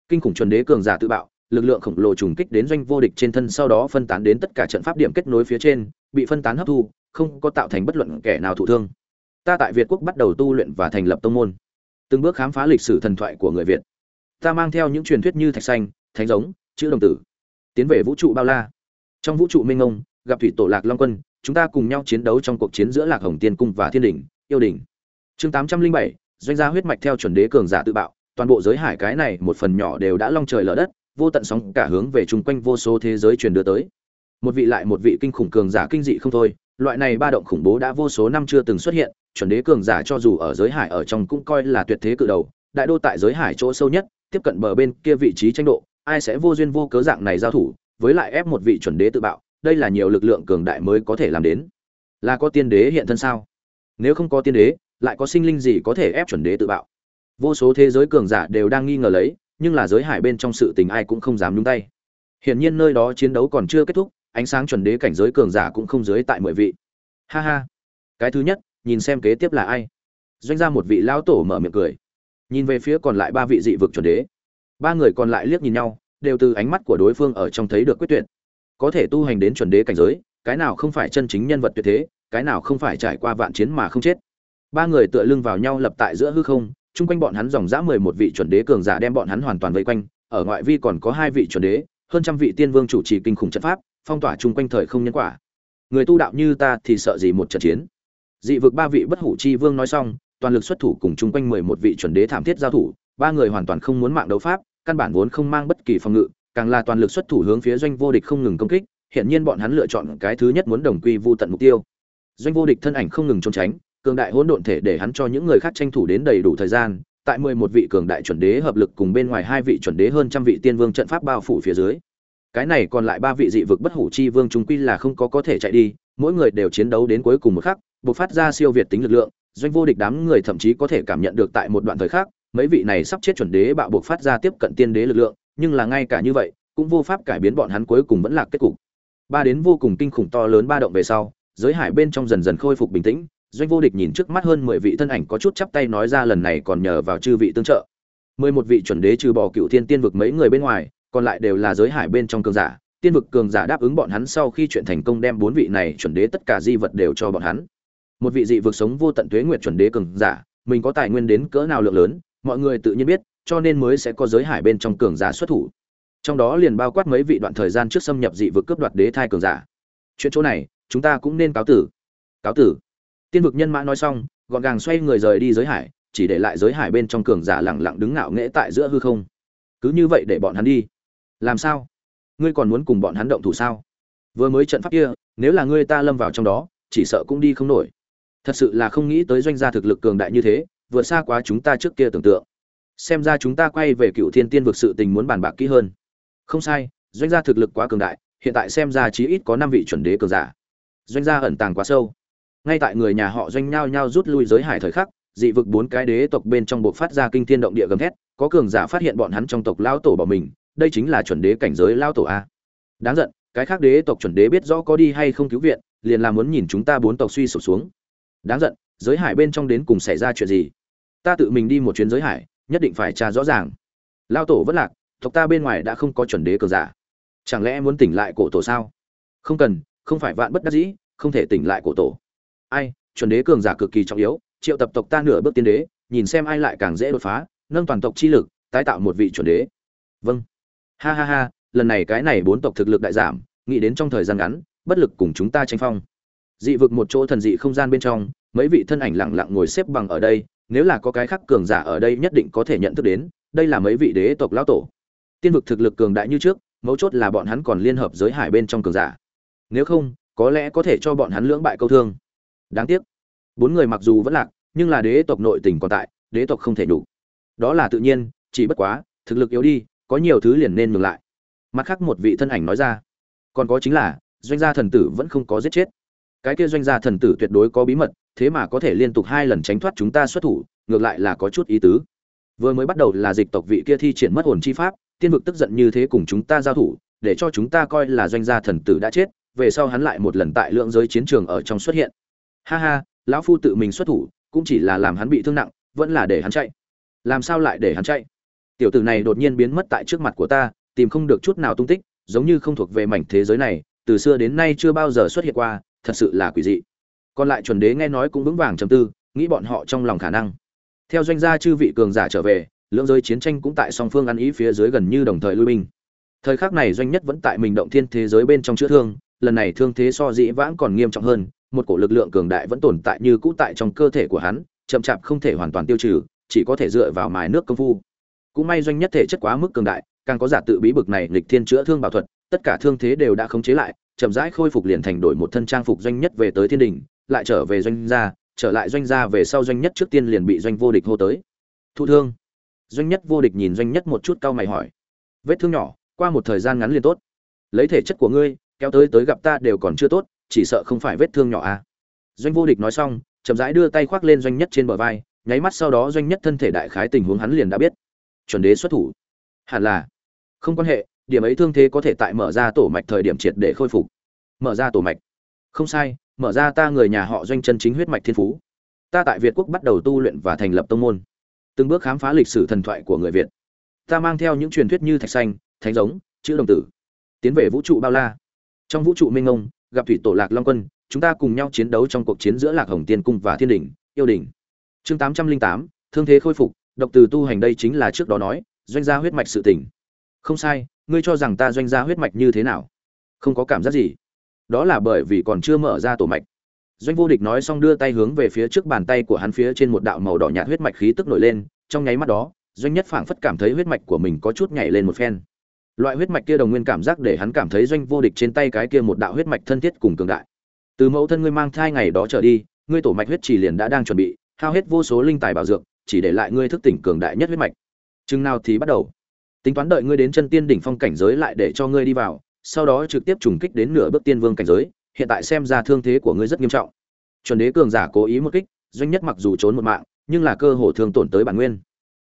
Kinh khủng chuẩn đế cường giả tự bạo, lực lượng khổng lồ trùng kích đến doanh vô địch trên thân sau đó phân tán đến tất cả trận pháp điểm kết nối phía trên, bị phân tán hấp thu, không có tạo thành bất luận kẻ nào thụ thương. Ta tại việt quốc bắt đầu tu luyện và thành lập tông môn. Từng bước khám phá lịch sử thần thoại của người việt. Ta mang theo những truyền thuyết như thạch xanh, thánh giống, chữ đồng tử, tiến về vũ trụ bao la. Trong vũ trụ minh ông gặp thủy tổ lạc long quân chúng ta cùng nhau chiến đấu trong cuộc chiến giữa lạc hồng tiên cung và thiên đình yêu đình chương tám trăm linh bảy, doanh gia huyết mạch theo chuẩn đế cường giả tự bạo. Toàn bộ giới hải cái này một phần nhỏ đều đã long trời lở đất, vô tận sóng cả hướng về chung quanh vô số thế giới truyền đưa tới. Một vị lại một vị kinh khủng cường giả kinh dị không thôi, loại này ba động khủng bố đã vô số năm chưa từng xuất hiện, chuẩn đế cường giả cho dù ở giới hải ở trong cũng coi là tuyệt thế cự đầu, đại đô tại giới hải chỗ sâu nhất, tiếp cận bờ bên kia vị trí tranh độ, ai sẽ vô duyên vô cớ dạng này giao thủ, với lại ép một vị chuẩn đế tự bạo đây là nhiều lực lượng cường đại mới có thể làm đến. Là có tiên đế hiện thân sao? Nếu không có tiên đế, lại có sinh linh gì có thể ép chuẩn đế tự bạo? Vô số thế giới cường giả đều đang nghi ngờ lấy, nhưng là giới hải bên trong sự tình ai cũng không dám nhúng tay. Hiển nhiên nơi đó chiến đấu còn chưa kết thúc, ánh sáng chuẩn đế cảnh giới cường giả cũng không dưới tại mười vị. Ha ha. Cái thứ nhất, nhìn xem kế tiếp là ai. Doanh ra một vị lão tổ mở miệng cười. Nhìn về phía còn lại ba vị dị vực chuẩn đế. Ba người còn lại liếc nhìn nhau, đều từ ánh mắt của đối phương ở trong thấy được quyết tuyệt có thể tu hành đến chuẩn đế cảnh giới, cái nào không phải chân chính nhân vật tuyệt thế, cái nào không phải trải qua vạn chiến mà không chết. Ba người tựa lưng vào nhau lập tại giữa hư không, chung quanh bọn hắn dòng dã mười một vị chuẩn đế cường giả đem bọn hắn hoàn toàn vây quanh, ở ngoại vi còn có hai vị chuẩn đế, hơn trăm vị tiên vương chủ trì kinh khủng trận pháp, phong tỏa chung quanh thời không nhân quả. Người tu đạo như ta thì sợ gì một trận chiến? Dị vực ba vị bất hủ chi vương nói xong, toàn lực xuất thủ cùng chung quanh mười một vị chuẩn đế thảm thiết giao thủ, ba người hoàn toàn không muốn mạng đấu pháp, căn bản vốn không mang bất kỳ phòng ngự càng là toàn lực xuất thủ hướng phía doanh vô địch không ngừng công kích hiện nhiên bọn hắn lựa chọn cái thứ nhất muốn đồng quy vu tận mục tiêu. Doanh vô địch thân ảnh không ngừng trốn tránh, cường đại hỗn độn thể để hắn cho những người khác tranh thủ đến đầy đủ thời gian, tại mười một vị cường đại chuẩn đế hợp lực cùng bên ngoài hai vị chuẩn đế hơn trăm vị tiên vương trận pháp bao phủ phía dưới. Cái này còn lại ba vị dị vực bất hủ chi vương chúng quy là không có có thể chạy đi, mỗi người đều chiến đấu đến cuối cùng một khắc buộc phát ra siêu việt tính lực lượng, doanh vô địch đám người thậm chí có thể cảm nhận được tại một đoạn thời khắc, mấy vị này sắp chết chuẩn đế bạo buộc phát ra tiếp cận tiên đế lực lượng nhưng là ngay cả như vậy, cũng vô pháp cải biến bọn hắn cuối cùng vẫn là kết cục. Ba đến vô cùng kinh khủng to lớn ba động về sau, giới hải bên trong dần dần khôi phục bình tĩnh, doanh vô địch nhìn trước mắt hơn mười vị thân ảnh có chút chắp tay nói ra lần này còn nhờ vào chư vị tương trợ. Mười một vị chuẩn đế trừ bỏ cựu thiên tiên vực mấy người bên ngoài, còn lại đều là giới hải bên trong cường giả. Tiên vực cường giả đáp ứng bọn hắn sau khi chuyện thành công đem bốn vị này chuẩn đế tất cả di vật đều cho bọn hắn. Một vị dị vực sống vô tận tuế nguyệt chuẩn đế cường giả, mình có tài nguyên đến cỡ nào lượng lớn, mọi người tự nhiên biết cho nên mới sẽ có giới hải bên trong cường giả xuất thủ. Trong đó liền bao quát mấy vị đoạn thời gian trước xâm nhập dị vực cướp đoạt đế thai cường giả. Chuyện chỗ này, chúng ta cũng nên cáo tử. Cáo tử. Tiên vực nhân mã nói xong, gọn gàng xoay người rời đi giới hải, chỉ để lại giới hải bên trong cường giả lẳng lặng đứng ngạo nghễ tại giữa hư không. Cứ như vậy để bọn hắn đi. Làm sao? Ngươi còn muốn cùng bọn hắn động thủ sao? Vừa mới trận pháp kia, nếu là ngươi ta lâm vào trong đó, chỉ sợ cũng đi không nổi. Thật sự là không nghĩ tới doanh gia thực lực cường đại như thế, vượt xa quá chúng ta trước kia tưởng tượng xem ra chúng ta quay về cựu thiên tiên vực sự tình muốn bàn bạc kỹ hơn. Không sai, doanh gia thực lực quá cường đại, hiện tại xem ra chí ít có năm vị chuẩn đế cường giả. Doanh gia ẩn tàng quá sâu. Ngay tại người nhà họ doanh nhao nhao rút lui giới hải thời khắc, dị vực bốn cái đế tộc bên trong buộc phát ra kinh thiên động địa gầm thét, có cường giả phát hiện bọn hắn trong tộc lao tổ bỏ mình, đây chính là chuẩn đế cảnh giới lao tổ a. Đáng giận, cái khác đế tộc chuẩn đế biết rõ có đi hay không cứu viện, liền là muốn nhìn chúng ta bốn tộc suy sụp xuống. Đáng giận, giới hải bên trong đến cùng xảy ra chuyện gì? Ta tự mình đi một chuyến giới hải nhất định phải tra rõ ràng. Lao tổ vất lạc, tộc ta bên ngoài đã không có chuẩn đế cường giả. Chẳng lẽ muốn tỉnh lại cổ tổ sao? Không cần, không phải vạn bất đắc dĩ, không thể tỉnh lại cổ tổ. Ai, chuẩn đế cường giả cực kỳ trọng yếu, triệu tập tộc ta nửa bước tiên đế, nhìn xem ai lại càng dễ đột phá, nâng toàn tộc chi lực, tái tạo một vị chuẩn đế. Vâng. Ha ha ha, lần này cái này bốn tộc thực lực đại giảm, nghĩ đến trong thời gian ngắn, bất lực cùng chúng ta tranh phong. Dị vực một chỗ thần dị không gian bên trong, mấy vị thân ảnh lặng lặng ngồi xếp bằng ở đây nếu là có cái khác cường giả ở đây nhất định có thể nhận thức đến, đây là mấy vị đế tộc lão tổ. Tiên vực thực lực cường đại như trước, mấu chốt là bọn hắn còn liên hợp giới hải bên trong cường giả. Nếu không, có lẽ có thể cho bọn hắn lưỡng bại câu thương. Đáng tiếc, bốn người mặc dù vẫn lạc, nhưng là đế tộc nội tình còn tại, đế tộc không thể đủ đó là tự nhiên, chỉ bất quá, thực lực yếu đi, có nhiều thứ liền nên ngừng lại. Mặt khác một vị thân ảnh nói ra, còn có chính là, doanh gia thần tử vẫn không có giết chết. Cái kia doanh gia thần tử tuyệt đối có bí mật thế mà có thể liên tục hai lần tránh thoát chúng ta xuất thủ, ngược lại là có chút ý tứ. Vừa mới bắt đầu là dịch tộc vị kia thi triển mất hồn chi pháp, tiên vực tức giận như thế cùng chúng ta giao thủ, để cho chúng ta coi là doanh gia thần tử đã chết, về sau hắn lại một lần tại lượng giới chiến trường ở trong xuất hiện. Ha ha, lão phu tự mình xuất thủ, cũng chỉ là làm hắn bị thương nặng, vẫn là để hắn chạy. Làm sao lại để hắn chạy? Tiểu tử này đột nhiên biến mất tại trước mặt của ta, tìm không được chút nào tung tích, giống như không thuộc về mảnh thế giới này, từ xưa đến nay chưa bao giờ xuất hiện qua, thật sự là quỷ dị còn lại chuẩn đế nghe nói cũng vững vàng trầm tư, nghĩ bọn họ trong lòng khả năng. Theo doanh gia chư vị cường giả trở về, lưỡng giới chiến tranh cũng tại song phương ăn ý phía dưới gần như đồng thời lui binh. Thời khắc này doanh nhất vẫn tại mình động thiên thế giới bên trong chữa thương, lần này thương thế so dĩ vãng còn nghiêm trọng hơn, một cổ lực lượng cường đại vẫn tồn tại như cũ tại trong cơ thể của hắn, chậm chạp không thể hoàn toàn tiêu trừ, chỉ có thể dựa vào mài nước công phu. Cũng may doanh nhất thể chất quá mức cường đại, càng có giả tự bí bực này lịch thiên chữa thương bảo thuật, tất cả thương thế đều đã khống chế lại, chậm rãi khôi phục liền thành đổi một thân trang phục doanh nhất về tới thiên đình lại trở về doanh gia, trở lại doanh gia về sau doanh nhất trước tiên liền bị doanh vô địch hô tới. Thụ thương. Doanh nhất vô địch nhìn doanh nhất một chút cau mày hỏi. Vết thương nhỏ, qua một thời gian ngắn liền tốt. Lấy thể chất của ngươi, kéo tới tới gặp ta đều còn chưa tốt, chỉ sợ không phải vết thương nhỏ à. Doanh vô địch nói xong, chậm rãi đưa tay khoác lên doanh nhất trên bờ vai, nháy mắt sau đó doanh nhất thân thể đại khái tình huống hắn liền đã biết. Chuẩn đế xuất thủ. Hẳn là. Không quan hệ, điểm ấy thương thế có thể tại mở ra tổ mạch thời điểm triệt để khôi phục. Mở ra tổ mạch. Không sai mở ra ta người nhà họ doanh chân chính huyết mạch thiên phú. Ta tại việt quốc bắt đầu tu luyện và thành lập tông môn. Từng bước khám phá lịch sử thần thoại của người việt. Ta mang theo những truyền thuyết như thạch xanh, thánh giống, chữ đồng tử, tiến về vũ trụ bao la. Trong vũ trụ minh ngông, gặp thủy tổ lạc long quân, chúng ta cùng nhau chiến đấu trong cuộc chiến giữa lạc hồng tiên cung và thiên đình yêu đình chương tám trăm linh tám, thương thế khôi phục, độc từ tu hành đây chính là trước đó nói, doanh gia huyết mạch sự tỉnh. Không sai, ngươi cho rằng ta doanh gia huyết mạch như thế nào? Không có cảm giác gì đó là bởi vì còn chưa mở ra tổ mạch. Doanh vô địch nói xong đưa tay hướng về phía trước bàn tay của hắn phía trên một đạo màu đỏ nhạt huyết mạch khí tức nổi lên, trong nháy mắt đó, doanh nhất phảng phất cảm thấy huyết mạch của mình có chút nhảy lên một phen. Loại huyết mạch kia đồng nguyên cảm giác để hắn cảm thấy doanh vô địch trên tay cái kia một đạo huyết mạch thân thiết cùng cường đại. Từ mẫu thân ngươi mang thai ngày đó trở đi, ngươi tổ mạch huyết chỉ liền đã đang chuẩn bị, hao hết vô số linh tài bảo dược, chỉ để lại ngươi thức tỉnh cường đại nhất huyết mạch. Chừng nào thì bắt đầu. Tính toán đợi ngươi đến chân tiên đỉnh phong cảnh giới lại để cho ngươi đi vào sau đó trực tiếp trùng kích đến nửa bước tiên vương cảnh giới, hiện tại xem ra thương thế của ngươi rất nghiêm trọng. Chuẩn đế cường giả cố ý một kích, doanh nhất mặc dù trốn một mạng, nhưng là cơ hồ thường tổn tới bản nguyên.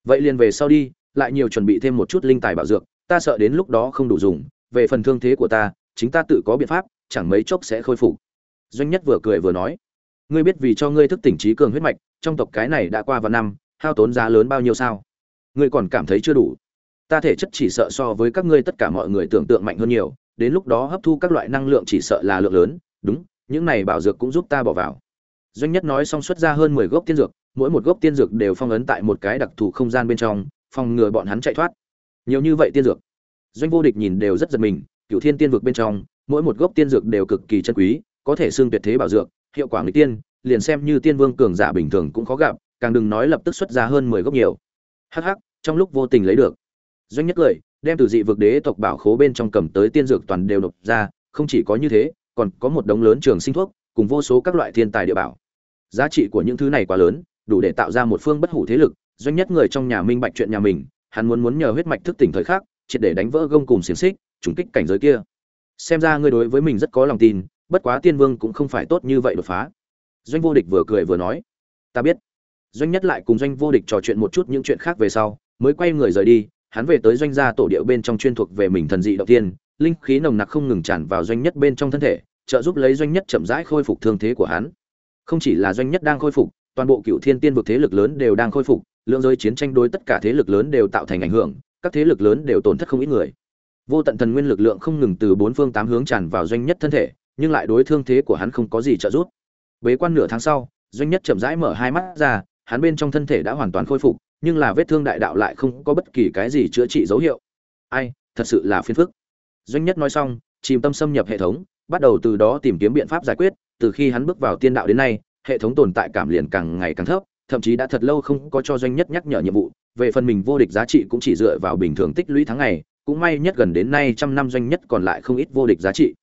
Vậy liền về sau đi, lại nhiều chuẩn bị thêm một chút linh tài bảo dược, ta sợ đến lúc đó không đủ dùng, về phần thương thế của ta, chính ta tự có biện pháp, chẳng mấy chốc sẽ khôi phục. Doanh nhất vừa cười vừa nói, ngươi biết vì cho ngươi thức tỉnh trí cường huyết mạch, trong tộc cái này đã qua vài năm, hao tốn giá lớn bao nhiêu sao? Ngươi còn cảm thấy chưa đủ ta thể chất chỉ sợ so với các ngươi tất cả mọi người tưởng tượng mạnh hơn nhiều, đến lúc đó hấp thu các loại năng lượng chỉ sợ là lượng lớn, đúng, những này bảo dược cũng giúp ta bỏ vào. Doanh nhất nói xong xuất ra hơn mười gốc tiên dược, mỗi một gốc tiên dược đều phong ấn tại một cái đặc thù không gian bên trong, phòng ngừa bọn hắn chạy thoát. Nhiều như vậy tiên dược. Doanh vô địch nhìn đều rất giật mình cựu thiên tiên vực bên trong, mỗi một gốc tiên dược đều cực kỳ chân quý, có thể xương tuyệt thế bảo dược, hiệu quả người tiên, liền xem như tiên vương cường giả bình thường cũng khó gặp, càng đừng nói lập tức xuất ra hơn mười gốc nhiều. Hắc hắc, trong lúc vô tình lấy được doanh nhất cười đem từ dị vực đế tộc bảo khố bên trong cầm tới tiên dược toàn đều nộp ra, không chỉ có như thế, còn có một đống lớn trường sinh thuốc, cùng vô số các loại thiên tài địa bảo. Giá trị của những thứ này quá lớn, đủ để tạo ra một phương bất hủ thế lực. Doanh nhất người trong nhà minh bạch chuyện nhà mình, hắn muốn muốn nhờ huyết mạch thức tỉnh thời khắc, triệt để đánh vỡ gông cùng xiềng xích, trùng kích cảnh giới kia. Xem ra ngươi đối với mình rất có lòng tin, bất quá tiên vương cũng không phải tốt như vậy đột phá. Doanh vô địch vừa cười vừa nói, ta biết. Doanh nhất lại cùng doanh vô địch trò chuyện một chút những chuyện khác về sau, mới quay người rời đi hắn về tới doanh gia tổ địa bên trong chuyên thuộc về mình thần dị đầu tiên, linh khí nồng nặc không ngừng tràn vào doanh nhất bên trong thân thể, trợ giúp lấy doanh nhất chậm rãi khôi phục thương thế của hắn. Không chỉ là doanh nhất đang khôi phục, toàn bộ cựu thiên tiên vực thế lực lớn đều đang khôi phục, lượng giới chiến tranh đối tất cả thế lực lớn đều tạo thành ảnh hưởng, các thế lực lớn đều tổn thất không ít người. Vô tận thần nguyên lực lượng không ngừng từ bốn phương tám hướng tràn vào doanh nhất thân thể, nhưng lại đối thương thế của hắn không có gì trợ giúp. Bế quan nửa tháng sau, doanh nhất chậm rãi mở hai mắt ra, hắn bên trong thân thể đã hoàn toàn khôi phục nhưng là vết thương đại đạo lại không có bất kỳ cái gì chữa trị dấu hiệu. Ai, thật sự là phiền phức. Doanh nhất nói xong, chìm tâm xâm nhập hệ thống, bắt đầu từ đó tìm kiếm biện pháp giải quyết, từ khi hắn bước vào tiên đạo đến nay, hệ thống tồn tại cảm liền càng ngày càng thấp, thậm chí đã thật lâu không có cho doanh nhất nhắc nhở nhiệm vụ. Về phần mình vô địch giá trị cũng chỉ dựa vào bình thường tích lũy tháng ngày, cũng may nhất gần đến nay trăm năm doanh nhất còn lại không ít vô địch giá trị.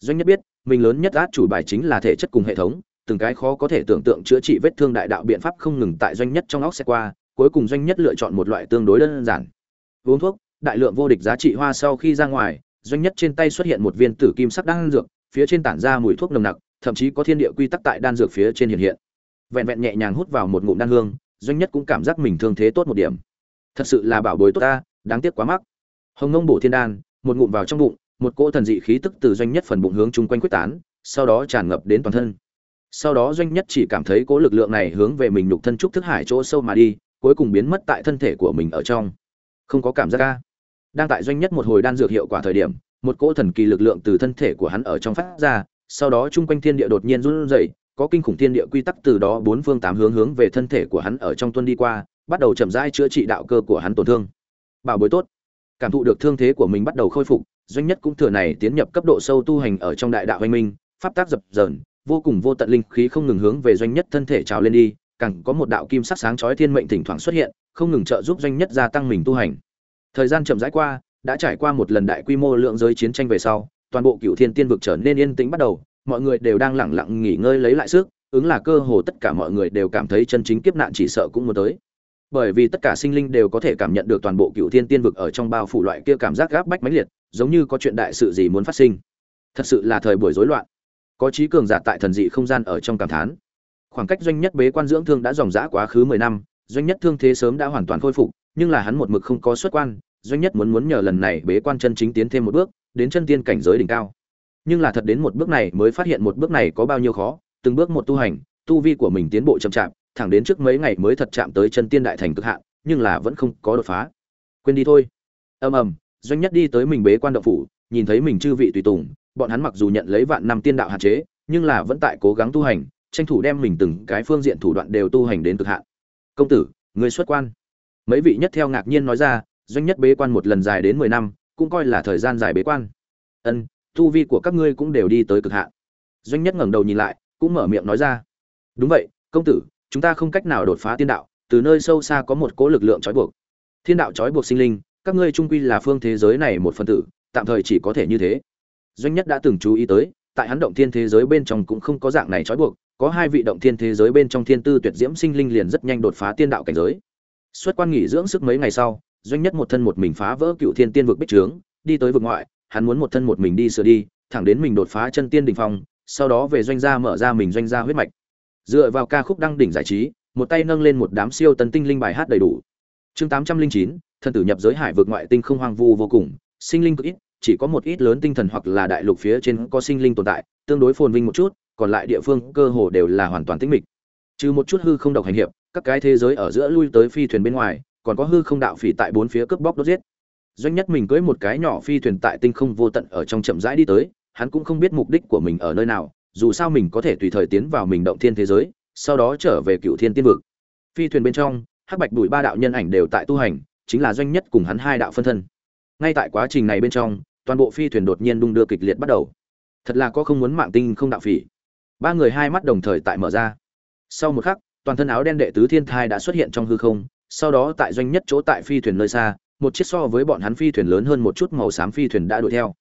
Doanh nhất biết, mình lớn nhất át chủ bài chính là thể chất cùng hệ thống, từng cái khó có thể tưởng tượng chữa trị vết thương đại đạo biện pháp không ngừng tại doanh nhất trong óc xe qua cuối cùng doanh nhất lựa chọn một loại tương đối đơn giản. Uống thuốc, đại lượng vô địch giá trị hoa sau khi ra ngoài, doanh nhất trên tay xuất hiện một viên tử kim sắc đan dược, phía trên tản ra mùi thuốc nồng nặc, thậm chí có thiên địa quy tắc tại đan dược phía trên hiện hiện. Vẹn vẹn nhẹ nhàng hút vào một ngụm đan hương, doanh nhất cũng cảm giác mình thương thế tốt một điểm. Thật sự là bảo bối tốt ta, đáng tiếc quá mắc. Hồng ngông bổ thiên đan, một ngụm vào trong bụng, một cỗ thần dị khí tức từ doanh nhất phần bụng hướng chung quanh quyết tán, sau đó tràn ngập đến toàn thân. Sau đó doanh nhất chỉ cảm thấy cỗ lực lượng này hướng về mình nhục thân trúc thức hải chỗ sâu mà đi cuối cùng biến mất tại thân thể của mình ở trong. Không có cảm giác ca đang tại doanh nhất một hồi đan dược hiệu quả thời điểm, một cỗ thần kỳ lực lượng từ thân thể của hắn ở trong phát ra, sau đó chung quanh thiên địa đột nhiên run rẩy, có kinh khủng thiên địa quy tắc từ đó bốn phương tám hướng hướng về thân thể của hắn ở trong tuân đi qua, bắt đầu chậm rãi chữa trị đạo cơ của hắn tổn thương. Bảo bối tốt. Cảm thụ được thương thế của mình bắt đầu khôi phục, doanh nhất cũng thừa này tiến nhập cấp độ sâu tu hành ở trong đại đạo hoành minh, pháp tác dập dờn, vô cùng vô tận linh khí không ngừng hướng về doanh nhất thân thể trào lên đi càng có một đạo kim sắc sáng chói thiên mệnh thỉnh thoảng xuất hiện, không ngừng trợ giúp doanh nhất gia tăng mình tu hành. Thời gian chậm rãi qua, đã trải qua một lần đại quy mô lượng giới chiến tranh về sau, toàn bộ cựu thiên tiên vực trở nên yên tĩnh bắt đầu, mọi người đều đang lẳng lặng nghỉ ngơi lấy lại sức, ứng là cơ hồ tất cả mọi người đều cảm thấy chân chính kiếp nạn chỉ sợ cũng muốn tới. Bởi vì tất cả sinh linh đều có thể cảm nhận được toàn bộ cựu thiên tiên vực ở trong bao phủ loại kia cảm giác gáp bách mãnh liệt, giống như có chuyện đại sự gì muốn phát sinh. Thật sự là thời buổi rối loạn. Có trí cường giả tại thần dị không gian ở trong cảm thán khoảng cách doanh nhất bế quan dưỡng thương đã dòng dã quá khứ mười năm, doanh nhất thương thế sớm đã hoàn toàn khôi phục, nhưng là hắn một mực không có xuất quan, doanh nhất muốn muốn nhờ lần này bế quan chân chính tiến thêm một bước, đến chân tiên cảnh giới đỉnh cao. Nhưng là thật đến một bước này mới phát hiện một bước này có bao nhiêu khó, từng bước một tu hành, tu vi của mình tiến bộ chậm chạp, thẳng đến trước mấy ngày mới thật chạm tới chân tiên đại thành cực hạn, nhưng là vẫn không có đột phá. Quên đi thôi. Ầm ầm, doanh nhất đi tới mình bế quan động phủ, nhìn thấy mình chư vị tùy tùng, bọn hắn mặc dù nhận lấy vạn năm tiên đạo hạn chế, nhưng là vẫn tại cố gắng tu hành tranh thủ đem mình từng cái phương diện thủ đoạn đều tu hành đến cực hạn. Công tử, người xuất quan. Mấy vị nhất theo ngạc nhiên nói ra, doanh nhất bế quan một lần dài đến mười năm, cũng coi là thời gian dài bế quan. Ân, tu vi của các ngươi cũng đều đi tới cực hạn. Doanh nhất ngẩng đầu nhìn lại, cũng mở miệng nói ra. Đúng vậy, công tử, chúng ta không cách nào đột phá tiên đạo, từ nơi sâu xa có một cỗ lực lượng trói buộc. Thiên đạo trói buộc sinh linh, các ngươi trung quy là phương thế giới này một phần tử, tạm thời chỉ có thể như thế. Doanh nhất đã từng chú ý tới, tại hắn động thiên thế giới bên trong cũng không có dạng này trói buộc có hai vị động thiên thế giới bên trong thiên tư tuyệt diễm sinh linh liền rất nhanh đột phá tiên đạo cảnh giới. Xuất quan nghỉ dưỡng sức mấy ngày sau, doanh nhất một thân một mình phá vỡ cựu thiên tiên vực bích trướng, đi tới vực ngoại, hắn muốn một thân một mình đi sửa đi, thẳng đến mình đột phá chân tiên đỉnh phong, sau đó về doanh gia mở ra mình doanh gia huyết mạch. Dựa vào ca khúc đăng đỉnh giải trí, một tay nâng lên một đám siêu tấn tinh linh bài hát đầy đủ. Chương tám trăm linh chín tử nhập giới hải vực ngoại tinh không hoang vu vô cùng, sinh linh cực ít, chỉ có một ít lớn tinh thần hoặc là đại lục phía trên có sinh linh tồn tại, tương đối phồn vinh một chút còn lại địa phương cơ hồ đều là hoàn toàn tĩnh mịch. Trừ một chút hư không độc hành hiệp, các cái thế giới ở giữa lui tới phi thuyền bên ngoài, còn có hư không đạo phỉ tại bốn phía cướp bóc đốt giết. Doanh nhất mình cưỡi một cái nhỏ phi thuyền tại tinh không vô tận ở trong chậm rãi đi tới, hắn cũng không biết mục đích của mình ở nơi nào, dù sao mình có thể tùy thời tiến vào mình động thiên thế giới, sau đó trở về cựu thiên tiên vực. Phi thuyền bên trong, hắc bạch bụi ba đạo nhân ảnh đều tại tu hành, chính là doanh nhất cùng hắn hai đạo phân thân. Ngay tại quá trình này bên trong, toàn bộ phi thuyền đột nhiên đung đưa kịch liệt bắt đầu. Thật là có không muốn mạng tinh không đạo phỉ ba người hai mắt đồng thời tại mở ra. Sau một khắc, toàn thân áo đen đệ tứ thiên thai đã xuất hiện trong hư không, sau đó tại doanh nhất chỗ tại phi thuyền nơi xa, một chiếc so với bọn hắn phi thuyền lớn hơn một chút màu xám phi thuyền đã đuổi theo.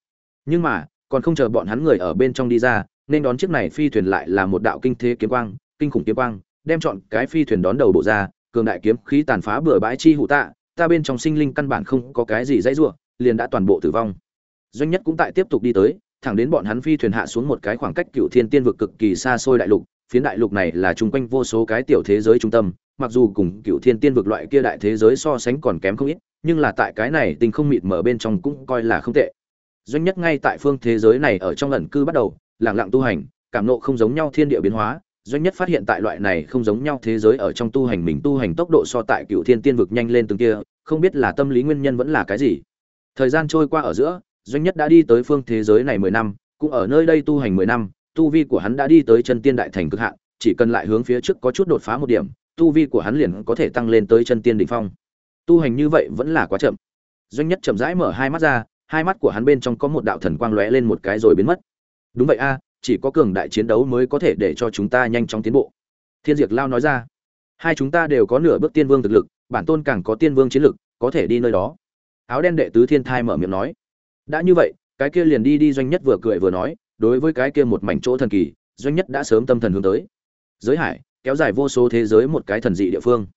Nhưng mà, còn không chờ bọn hắn người ở bên trong đi ra, nên đón chiếc này phi thuyền lại là một đạo kinh thế kiếm quang, kinh khủng kiếm quang, đem chọn cái phi thuyền đón đầu bộ ra, cường đại kiếm khí tàn phá bừa bãi chi hụ tạ, ta bên trong sinh linh căn bản không có cái gì dãy rủa, liền đã toàn bộ tử vong. Doanh nhất cũng tại tiếp tục đi tới thẳng đến bọn hắn phi thuyền hạ xuống một cái khoảng cách cựu thiên tiên vực cực kỳ xa xôi đại lục, phiến đại lục này là chung quanh vô số cái tiểu thế giới trung tâm, mặc dù cùng cựu thiên tiên vực loại kia đại thế giới so sánh còn kém không ít, nhưng là tại cái này tình không mịt mở bên trong cũng coi là không tệ. Doanh nhất ngay tại phương thế giới này ở trong ẩn cư bắt đầu lẳng lặng tu hành, cảm nộ không giống nhau thiên địa biến hóa. Doanh nhất phát hiện tại loại này không giống nhau thế giới ở trong tu hành mình tu hành tốc độ so tại cựu thiên tiên vực nhanh lên từng kia, không biết là tâm lý nguyên nhân vẫn là cái gì. Thời gian trôi qua ở giữa doanh nhất đã đi tới phương thế giới này mười năm, cũng ở nơi đây tu hành mười năm, tu vi của hắn đã đi tới chân tiên đại thành cực hạn, chỉ cần lại hướng phía trước có chút đột phá một điểm, tu vi của hắn liền có thể tăng lên tới chân tiên đỉnh phong. Tu hành như vậy vẫn là quá chậm. Doanh nhất chậm rãi mở hai mắt ra, hai mắt của hắn bên trong có một đạo thần quang lóe lên một cái rồi biến mất. Đúng vậy a, chỉ có cường đại chiến đấu mới có thể để cho chúng ta nhanh chóng tiến bộ. Thiên diệt lao nói ra. Hai chúng ta đều có nửa bước tiên vương thực lực, bản tôn càng có tiên vương chiến lực, có thể đi nơi đó. Áo đen đệ tứ thiên thai mở miệng nói đã như vậy, cái kia liền đi đi doanh nhất vừa cười vừa nói, đối với cái kia một mảnh chỗ thần kỳ, doanh nhất đã sớm tâm thần hướng tới. Giới hải, kéo dài vô số thế giới một cái thần dị địa phương.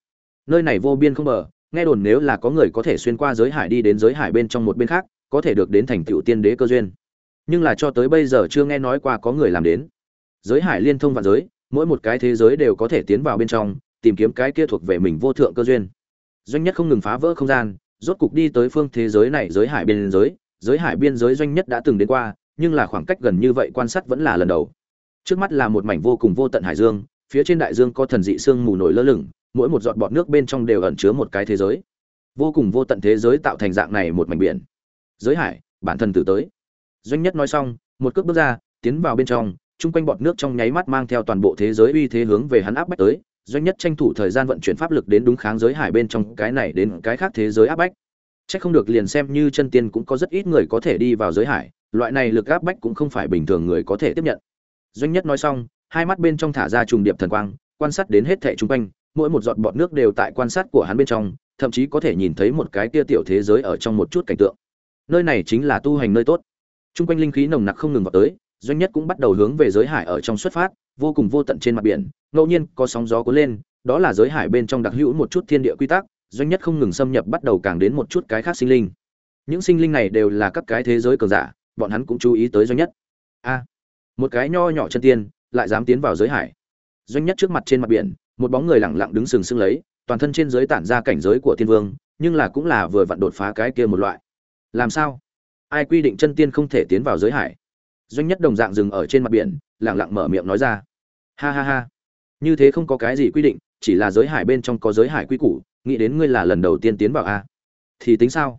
Nơi này vô biên không bờ, nghe đồn nếu là có người có thể xuyên qua giới hải đi đến giới hải bên trong một bên khác, có thể được đến thành tựu tiên đế cơ duyên. Nhưng là cho tới bây giờ chưa nghe nói qua có người làm đến. Giới hải liên thông vạn giới, mỗi một cái thế giới đều có thể tiến vào bên trong, tìm kiếm cái kia thuộc về mình vô thượng cơ duyên. Doanh nhất không ngừng phá vỡ không gian, rốt cục đi tới phương thế giới này, giới hải bên giới giới hải biên giới doanh nhất đã từng đến qua, nhưng là khoảng cách gần như vậy quan sát vẫn là lần đầu. Trước mắt là một mảnh vô cùng vô tận hải dương, phía trên đại dương có thần dị sương mù nổi lơ lửng, mỗi một giọt bọt nước bên trong đều ẩn chứa một cái thế giới. Vô cùng vô tận thế giới tạo thành dạng này một mảnh biển. Giới hải, bản thân tử tới. Doanh nhất nói xong, một cước bước ra, tiến vào bên trong, chung quanh bọt nước trong nháy mắt mang theo toàn bộ thế giới uy thế hướng về hắn áp bách tới. Doanh nhất tranh thủ thời gian vận chuyển pháp lực đến đúng kháng giới hải bên trong cái này đến cái khác thế giới áp bách. Chắc không được liền xem như chân tiên cũng có rất ít người có thể đi vào giới hải, loại này lực áp bách cũng không phải bình thường người có thể tiếp nhận. Doanh nhất nói xong, hai mắt bên trong thả ra trùng điệp thần quang, quan sát đến hết thảy xung quanh, mỗi một giọt bọt nước đều tại quan sát của hắn bên trong, thậm chí có thể nhìn thấy một cái kia tiểu thế giới ở trong một chút cảnh tượng. Nơi này chính là tu hành nơi tốt. Trung quanh linh khí nồng nặc không ngừng vào tới, doanh nhất cũng bắt đầu hướng về giới hải ở trong xuất phát, vô cùng vô tận trên mặt biển, ngẫu nhiên có sóng gió cuốn lên, đó là giới hải bên trong đặc hữu một chút thiên địa quy tắc, doanh nhất không ngừng xâm nhập bắt đầu càng đến một chút cái khác sinh linh. Những sinh linh này đều là các cái thế giới cường giả, bọn hắn cũng chú ý tới doanh nhất. A, một cái nho nhỏ chân tiên, lại dám tiến vào giới hải. Doanh nhất trước mặt trên mặt biển, một bóng người lẳng lặng đứng sừng sững lấy, toàn thân trên giới tản ra cảnh giới của thiên vương, nhưng là cũng là vừa vặn đột phá cái kia một loại. Làm sao? Ai quy định chân tiên không thể tiến vào giới hải? Doanh nhất đồng dạng dừng ở trên mặt biển, lẳng lặng mở miệng nói ra. Ha ha ha. Như thế không có cái gì quy định, chỉ là giới hải bên trong có giới hải quy củ nghĩ đến ngươi là lần đầu tiên tiến vào a. Thì tính sao?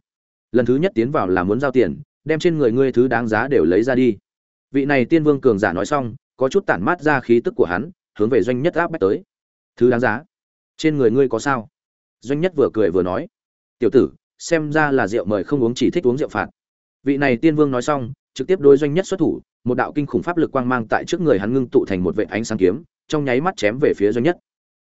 Lần thứ nhất tiến vào là muốn giao tiền, đem trên người ngươi thứ đáng giá đều lấy ra đi. Vị này tiên vương cường giả nói xong, có chút tản mát ra khí tức của hắn, hướng về doanh nhất áp bách tới. Thứ đáng giá? Trên người ngươi có sao? Doanh nhất vừa cười vừa nói. Tiểu tử, xem ra là rượu mời không uống chỉ thích uống rượu phạt. Vị này tiên vương nói xong, trực tiếp đối doanh nhất xuất thủ, một đạo kinh khủng pháp lực quang mang tại trước người hắn ngưng tụ thành một vệ ánh sáng kiếm, trong nháy mắt chém về phía doanh nhất.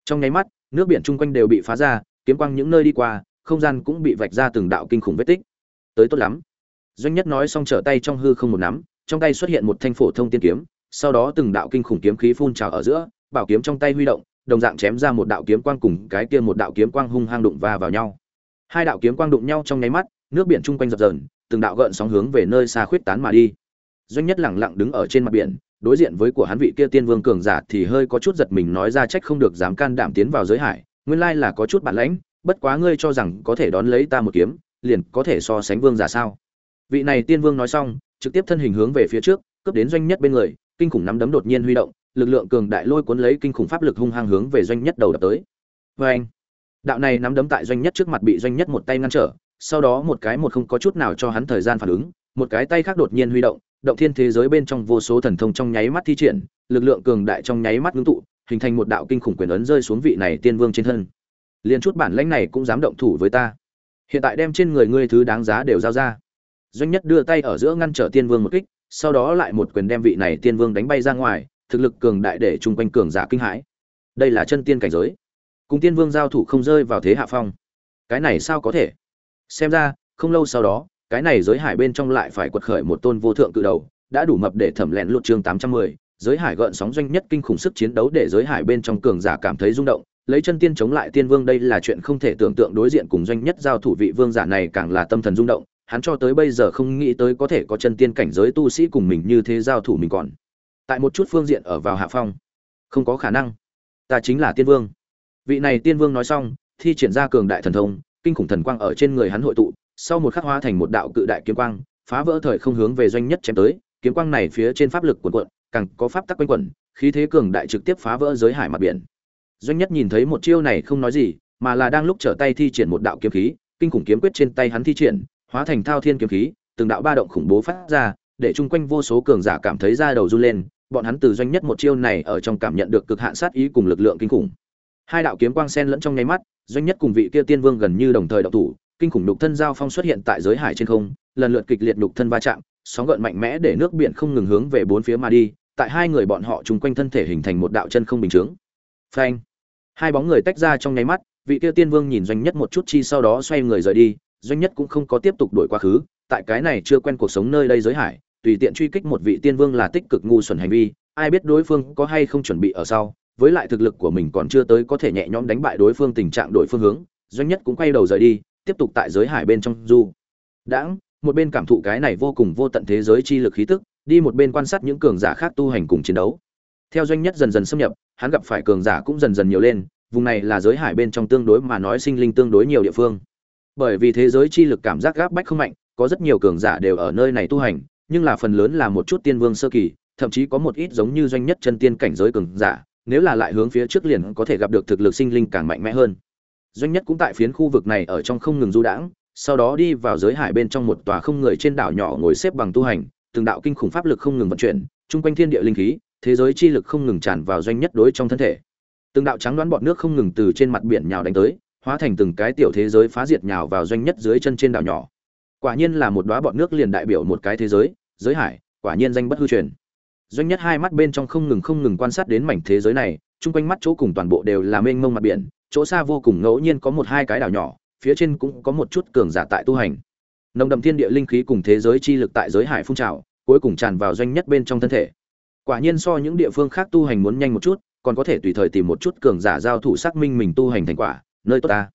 Trong nháy mắt, nước biển chung quanh đều bị phá ra kiếm quang những nơi đi qua, không gian cũng bị vạch ra từng đạo kinh khủng vết tích. Tới tốt lắm. Doanh nhất nói xong trở tay trong hư không một nắm, trong tay xuất hiện một thanh phổ thông tiên kiếm, sau đó từng đạo kinh khủng kiếm khí phun trào ở giữa, bảo kiếm trong tay huy động, đồng dạng chém ra một đạo kiếm quang cùng cái kia một đạo kiếm quang hung hăng đụng va vào nhau. Hai đạo kiếm quang đụng nhau trong nháy mắt, nước biển chung quanh dập dờn, từng đạo gợn sóng hướng về nơi xa khuyết tán mà đi. Doanh nhất lẳng lặng đứng ở trên mặt biển, đối diện với của hắn vị kia tiên vương cường giả thì hơi có chút giật mình nói ra trách không được dám can đảm tiến vào giới hải nguyên lai là có chút bản lãnh, bất quá ngươi cho rằng có thể đón lấy ta một kiếm, liền có thể so sánh vương giả sao? Vị này tiên vương nói xong, trực tiếp thân hình hướng về phía trước, cướp đến doanh nhất bên người, kinh khủng nắm đấm đột nhiên huy động, lực lượng cường đại lôi cuốn lấy kinh khủng pháp lực hung hăng hướng về doanh nhất đầu đập tới. Vê anh đạo này nắm đấm tại doanh nhất trước mặt bị doanh nhất một tay ngăn trở, sau đó một cái một không có chút nào cho hắn thời gian phản ứng, một cái tay khác đột nhiên huy động động thiên thế giới bên trong vô số thần thông trong nháy mắt thi triển, lực lượng cường đại trong nháy mắt ngưng tụ hình thành một đạo kinh khủng quyền ấn rơi xuống vị này tiên vương trên thân. Liền chút bản lãnh này cũng dám động thủ với ta. Hiện tại đem trên người ngươi thứ đáng giá đều giao ra. Doanh nhất đưa tay ở giữa ngăn trở tiên vương một kích, sau đó lại một quyền đem vị này tiên vương đánh bay ra ngoài, thực lực cường đại để chung quanh cường giả kinh hãi. Đây là chân tiên cảnh giới. Cùng tiên vương giao thủ không rơi vào thế hạ phong. Cái này sao có thể? Xem ra, không lâu sau đó, cái này giới hải bên trong lại phải quật khởi một tôn vô thượng cự đầu, đã đủ mập để thẩm lẹn lụt chương tám trăm mười giới hải gợn sóng doanh nhất kinh khủng sức chiến đấu để giới hải bên trong cường giả cảm thấy rung động. Lấy chân tiên chống lại tiên vương đây là chuyện không thể tưởng tượng, đối diện cùng doanh nhất giao thủ vị vương giả này càng là tâm thần rung động. Hắn cho tới bây giờ không nghĩ tới có thể có chân tiên cảnh giới tu sĩ cùng mình như thế giao thủ mình còn. Tại một chút phương diện ở vào hạ phong, không có khả năng. Ta chính là tiên vương. Vị này tiên vương nói xong, thi triển ra cường đại thần thông, kinh khủng thần quang ở trên người hắn hội tụ, sau một khắc hóa thành một đạo cự đại kiếm quang, phá vỡ thời không hướng về doanh nhất chém tới. Kiếm quang này phía trên pháp lực cuộn cuộn càng có pháp tắc quanh quẩn, khí thế cường đại trực tiếp phá vỡ giới hải mặt biển. Doanh nhất nhìn thấy một chiêu này không nói gì, mà là đang lúc trở tay thi triển một đạo kiếm khí, kinh khủng kiếm quyết trên tay hắn thi triển, hóa thành thao thiên kiếm khí, từng đạo ba động khủng bố phát ra, để chung quanh vô số cường giả cảm thấy da đầu run lên, bọn hắn từ doanh nhất một chiêu này ở trong cảm nhận được cực hạn sát ý cùng lực lượng kinh khủng. Hai đạo kiếm quang sen lẫn trong nháy mắt, doanh nhất cùng vị kia tiên vương gần như đồng thời động thủ, kinh khủng đục thân giao phong xuất hiện tại giới hải trên không, lần lượt kịch liệt đục thân va chạm sóng gợn mạnh mẽ để nước biển không ngừng hướng về bốn phía mà đi, tại hai người bọn họ chung quanh thân thể hình thành một đạo chân không bình chứng. phanh! Hai bóng người tách ra trong nháy mắt, vị kia tiên vương nhìn doanh nhất một chút chi sau đó xoay người rời đi, doanh nhất cũng không có tiếp tục đuổi quá khứ, tại cái này chưa quen cuộc sống nơi đây giới hải, tùy tiện truy kích một vị tiên vương là tích cực ngu xuẩn hành vi, ai biết đối phương có hay không chuẩn bị ở sau, với lại thực lực của mình còn chưa tới có thể nhẹ nhõm đánh bại đối phương tình trạng đổi phương hướng, doanh nhất cũng quay đầu rời đi, tiếp tục tại giới hải bên trong du. Đãng! Một bên cảm thụ cái này vô cùng vô tận thế giới chi lực khí tức, đi một bên quan sát những cường giả khác tu hành cùng chiến đấu. Theo doanh nhất dần dần xâm nhập, hắn gặp phải cường giả cũng dần dần nhiều lên, vùng này là giới hải bên trong tương đối mà nói sinh linh tương đối nhiều địa phương. Bởi vì thế giới chi lực cảm giác gáp bách không mạnh, có rất nhiều cường giả đều ở nơi này tu hành, nhưng là phần lớn là một chút tiên vương sơ kỳ, thậm chí có một ít giống như doanh nhất chân tiên cảnh giới cường giả, nếu là lại hướng phía trước liền có thể gặp được thực lực sinh linh càng mạnh mẽ hơn. Doanh nhất cũng tại phiến khu vực này ở trong không ngừng du đãng sau đó đi vào giới hải bên trong một tòa không người trên đảo nhỏ ngồi xếp bằng tu hành, từng đạo kinh khủng pháp lực không ngừng vận chuyển, chung quanh thiên địa linh khí, thế giới chi lực không ngừng tràn vào doanh nhất đối trong thân thể. Từng đạo trắng đoán bọt nước không ngừng từ trên mặt biển nhào đánh tới, hóa thành từng cái tiểu thế giới phá diệt nhào vào doanh nhất dưới chân trên đảo nhỏ. Quả nhiên là một đóa bọt nước liền đại biểu một cái thế giới giới hải, quả nhiên danh bất hư truyền. Doanh nhất hai mắt bên trong không ngừng không ngừng quan sát đến mảnh thế giới này, chung quanh mắt chỗ cùng toàn bộ đều là mênh mông mặt biển, chỗ xa vô cùng ngẫu nhiên có một hai cái đảo nhỏ phía trên cũng có một chút cường giả tại tu hành. Nồng đậm thiên địa linh khí cùng thế giới chi lực tại giới hải phun trào, cuối cùng tràn vào doanh nhất bên trong thân thể. Quả nhiên so những địa phương khác tu hành muốn nhanh một chút, còn có thể tùy thời tìm một chút cường giả giao thủ xác minh mình tu hành thành quả, nơi tốt ta.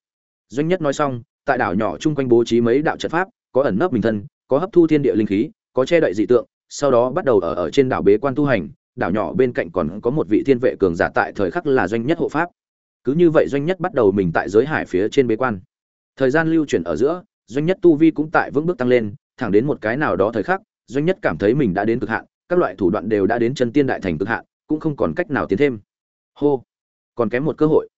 Doanh nhất nói xong, tại đảo nhỏ chung quanh bố trí mấy đạo trận pháp, có ẩn nấp bình thân, có hấp thu thiên địa linh khí, có che đậy dị tượng, sau đó bắt đầu ở ở trên đảo bế quan tu hành. Đảo nhỏ bên cạnh còn có một vị thiên vệ cường giả tại thời khắc là doanh nhất hộ pháp. Cứ như vậy doanh nhất bắt đầu mình tại giới hải phía trên bế quan thời gian lưu chuyển ở giữa, doanh nhất tu vi cũng tại vững bước tăng lên, thẳng đến một cái nào đó thời khắc, doanh nhất cảm thấy mình đã đến cực hạn, các loại thủ đoạn đều đã đến chân tiên đại thành cực hạn, cũng không còn cách nào tiến thêm. Hô! Còn kém một cơ hội.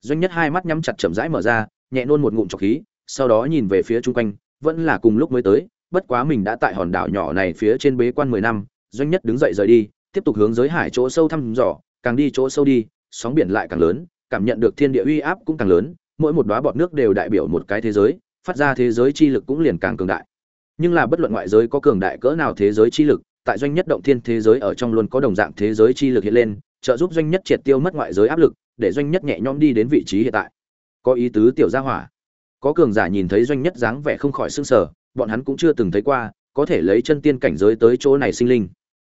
Doanh nhất hai mắt nhắm chặt chậm rãi mở ra, nhẹ nôn một ngụm trọc khí, sau đó nhìn về phía chung quanh, vẫn là cùng lúc mới tới, bất quá mình đã tại hòn đảo nhỏ này phía trên bế quan mười năm, doanh nhất đứng dậy rời đi, tiếp tục hướng giới hải chỗ sâu thăm dò, càng đi chỗ sâu đi, sóng biển lại càng lớn, cảm nhận được thiên địa uy áp cũng càng lớn mỗi một đóa bọt nước đều đại biểu một cái thế giới phát ra thế giới chi lực cũng liền càng cường đại. Nhưng là bất luận ngoại giới có cường đại cỡ nào thế giới chi lực tại doanh nhất động thiên thế giới ở trong luôn có đồng dạng thế giới chi lực hiện lên trợ giúp doanh nhất triệt tiêu mất ngoại giới áp lực để doanh nhất nhẹ nhõm đi đến vị trí hiện tại. Có ý tứ tiểu gia hỏa. Có cường giả nhìn thấy doanh nhất dáng vẻ không khỏi sưng sở, bọn hắn cũng chưa từng thấy qua có thể lấy chân tiên cảnh giới tới chỗ này sinh linh.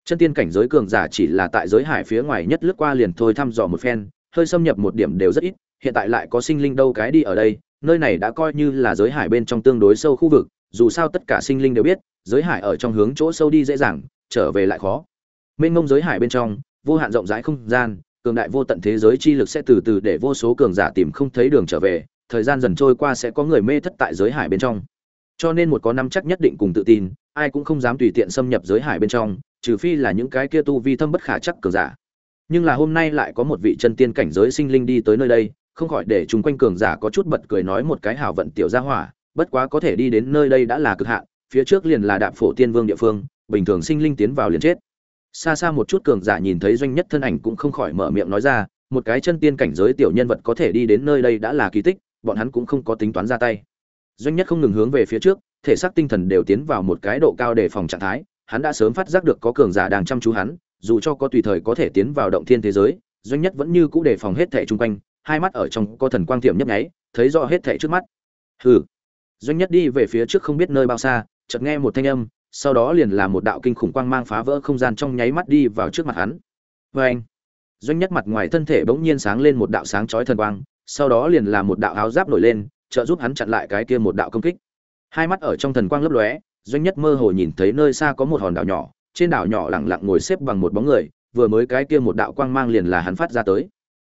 Chân tiên cảnh giới cường giả chỉ là tại giới hải phía ngoài nhất lướt qua liền thôi thăm dò một phen hơi xâm nhập một điểm đều rất ít hiện tại lại có sinh linh đâu cái đi ở đây, nơi này đã coi như là giới hải bên trong tương đối sâu khu vực, dù sao tất cả sinh linh đều biết, giới hải ở trong hướng chỗ sâu đi dễ dàng, trở về lại khó. Mênh mông giới hải bên trong, vô hạn rộng rãi không gian, cường đại vô tận thế giới chi lực sẽ từ từ để vô số cường giả tìm không thấy đường trở về, thời gian dần trôi qua sẽ có người mê thất tại giới hải bên trong. Cho nên một có năm chắc nhất định cùng tự tin, ai cũng không dám tùy tiện xâm nhập giới hải bên trong, trừ phi là những cái kia tu vi thâm bất khả chắc cường giả. Nhưng là hôm nay lại có một vị chân tiên cảnh giới sinh linh đi tới nơi đây không khỏi để chúng quanh cường giả có chút bật cười nói một cái hảo vận tiểu gia hỏa, bất quá có thể đi đến nơi đây đã là cực hạn, phía trước liền là đạp phổ tiên vương địa phương, bình thường sinh linh tiến vào liền chết. Xa xa một chút cường giả nhìn thấy doanh nhất thân ảnh cũng không khỏi mở miệng nói ra, một cái chân tiên cảnh giới tiểu nhân vật có thể đi đến nơi đây đã là kỳ tích, bọn hắn cũng không có tính toán ra tay. Doanh nhất không ngừng hướng về phía trước, thể xác tinh thần đều tiến vào một cái độ cao để phòng trạng thái, hắn đã sớm phát giác được có cường giả đang chăm chú hắn, dù cho có tùy thời có thể tiến vào động thiên thế giới, doanh nhất vẫn như cũ đề phòng hết thảy chung quanh hai mắt ở trong có thần quang tiệm nhấp nháy, thấy rõ hết thảy trước mắt. Hừ. Doanh nhất đi về phía trước không biết nơi bao xa, chợt nghe một thanh âm, sau đó liền là một đạo kinh khủng quang mang phá vỡ không gian trong nháy mắt đi vào trước mặt hắn. Vê anh doanh nhất mặt ngoài thân thể bỗng nhiên sáng lên một đạo sáng chói thần quang, sau đó liền là một đạo áo giáp nổi lên, trợ giúp hắn chặn lại cái kia một đạo công kích. Hai mắt ở trong thần quang lấp lóe, doanh nhất mơ hồ nhìn thấy nơi xa có một hòn đảo nhỏ, trên đảo nhỏ lẳng lặng ngồi xếp bằng một bóng người, vừa mới cái kia một đạo quang mang liền là hắn phát ra tới.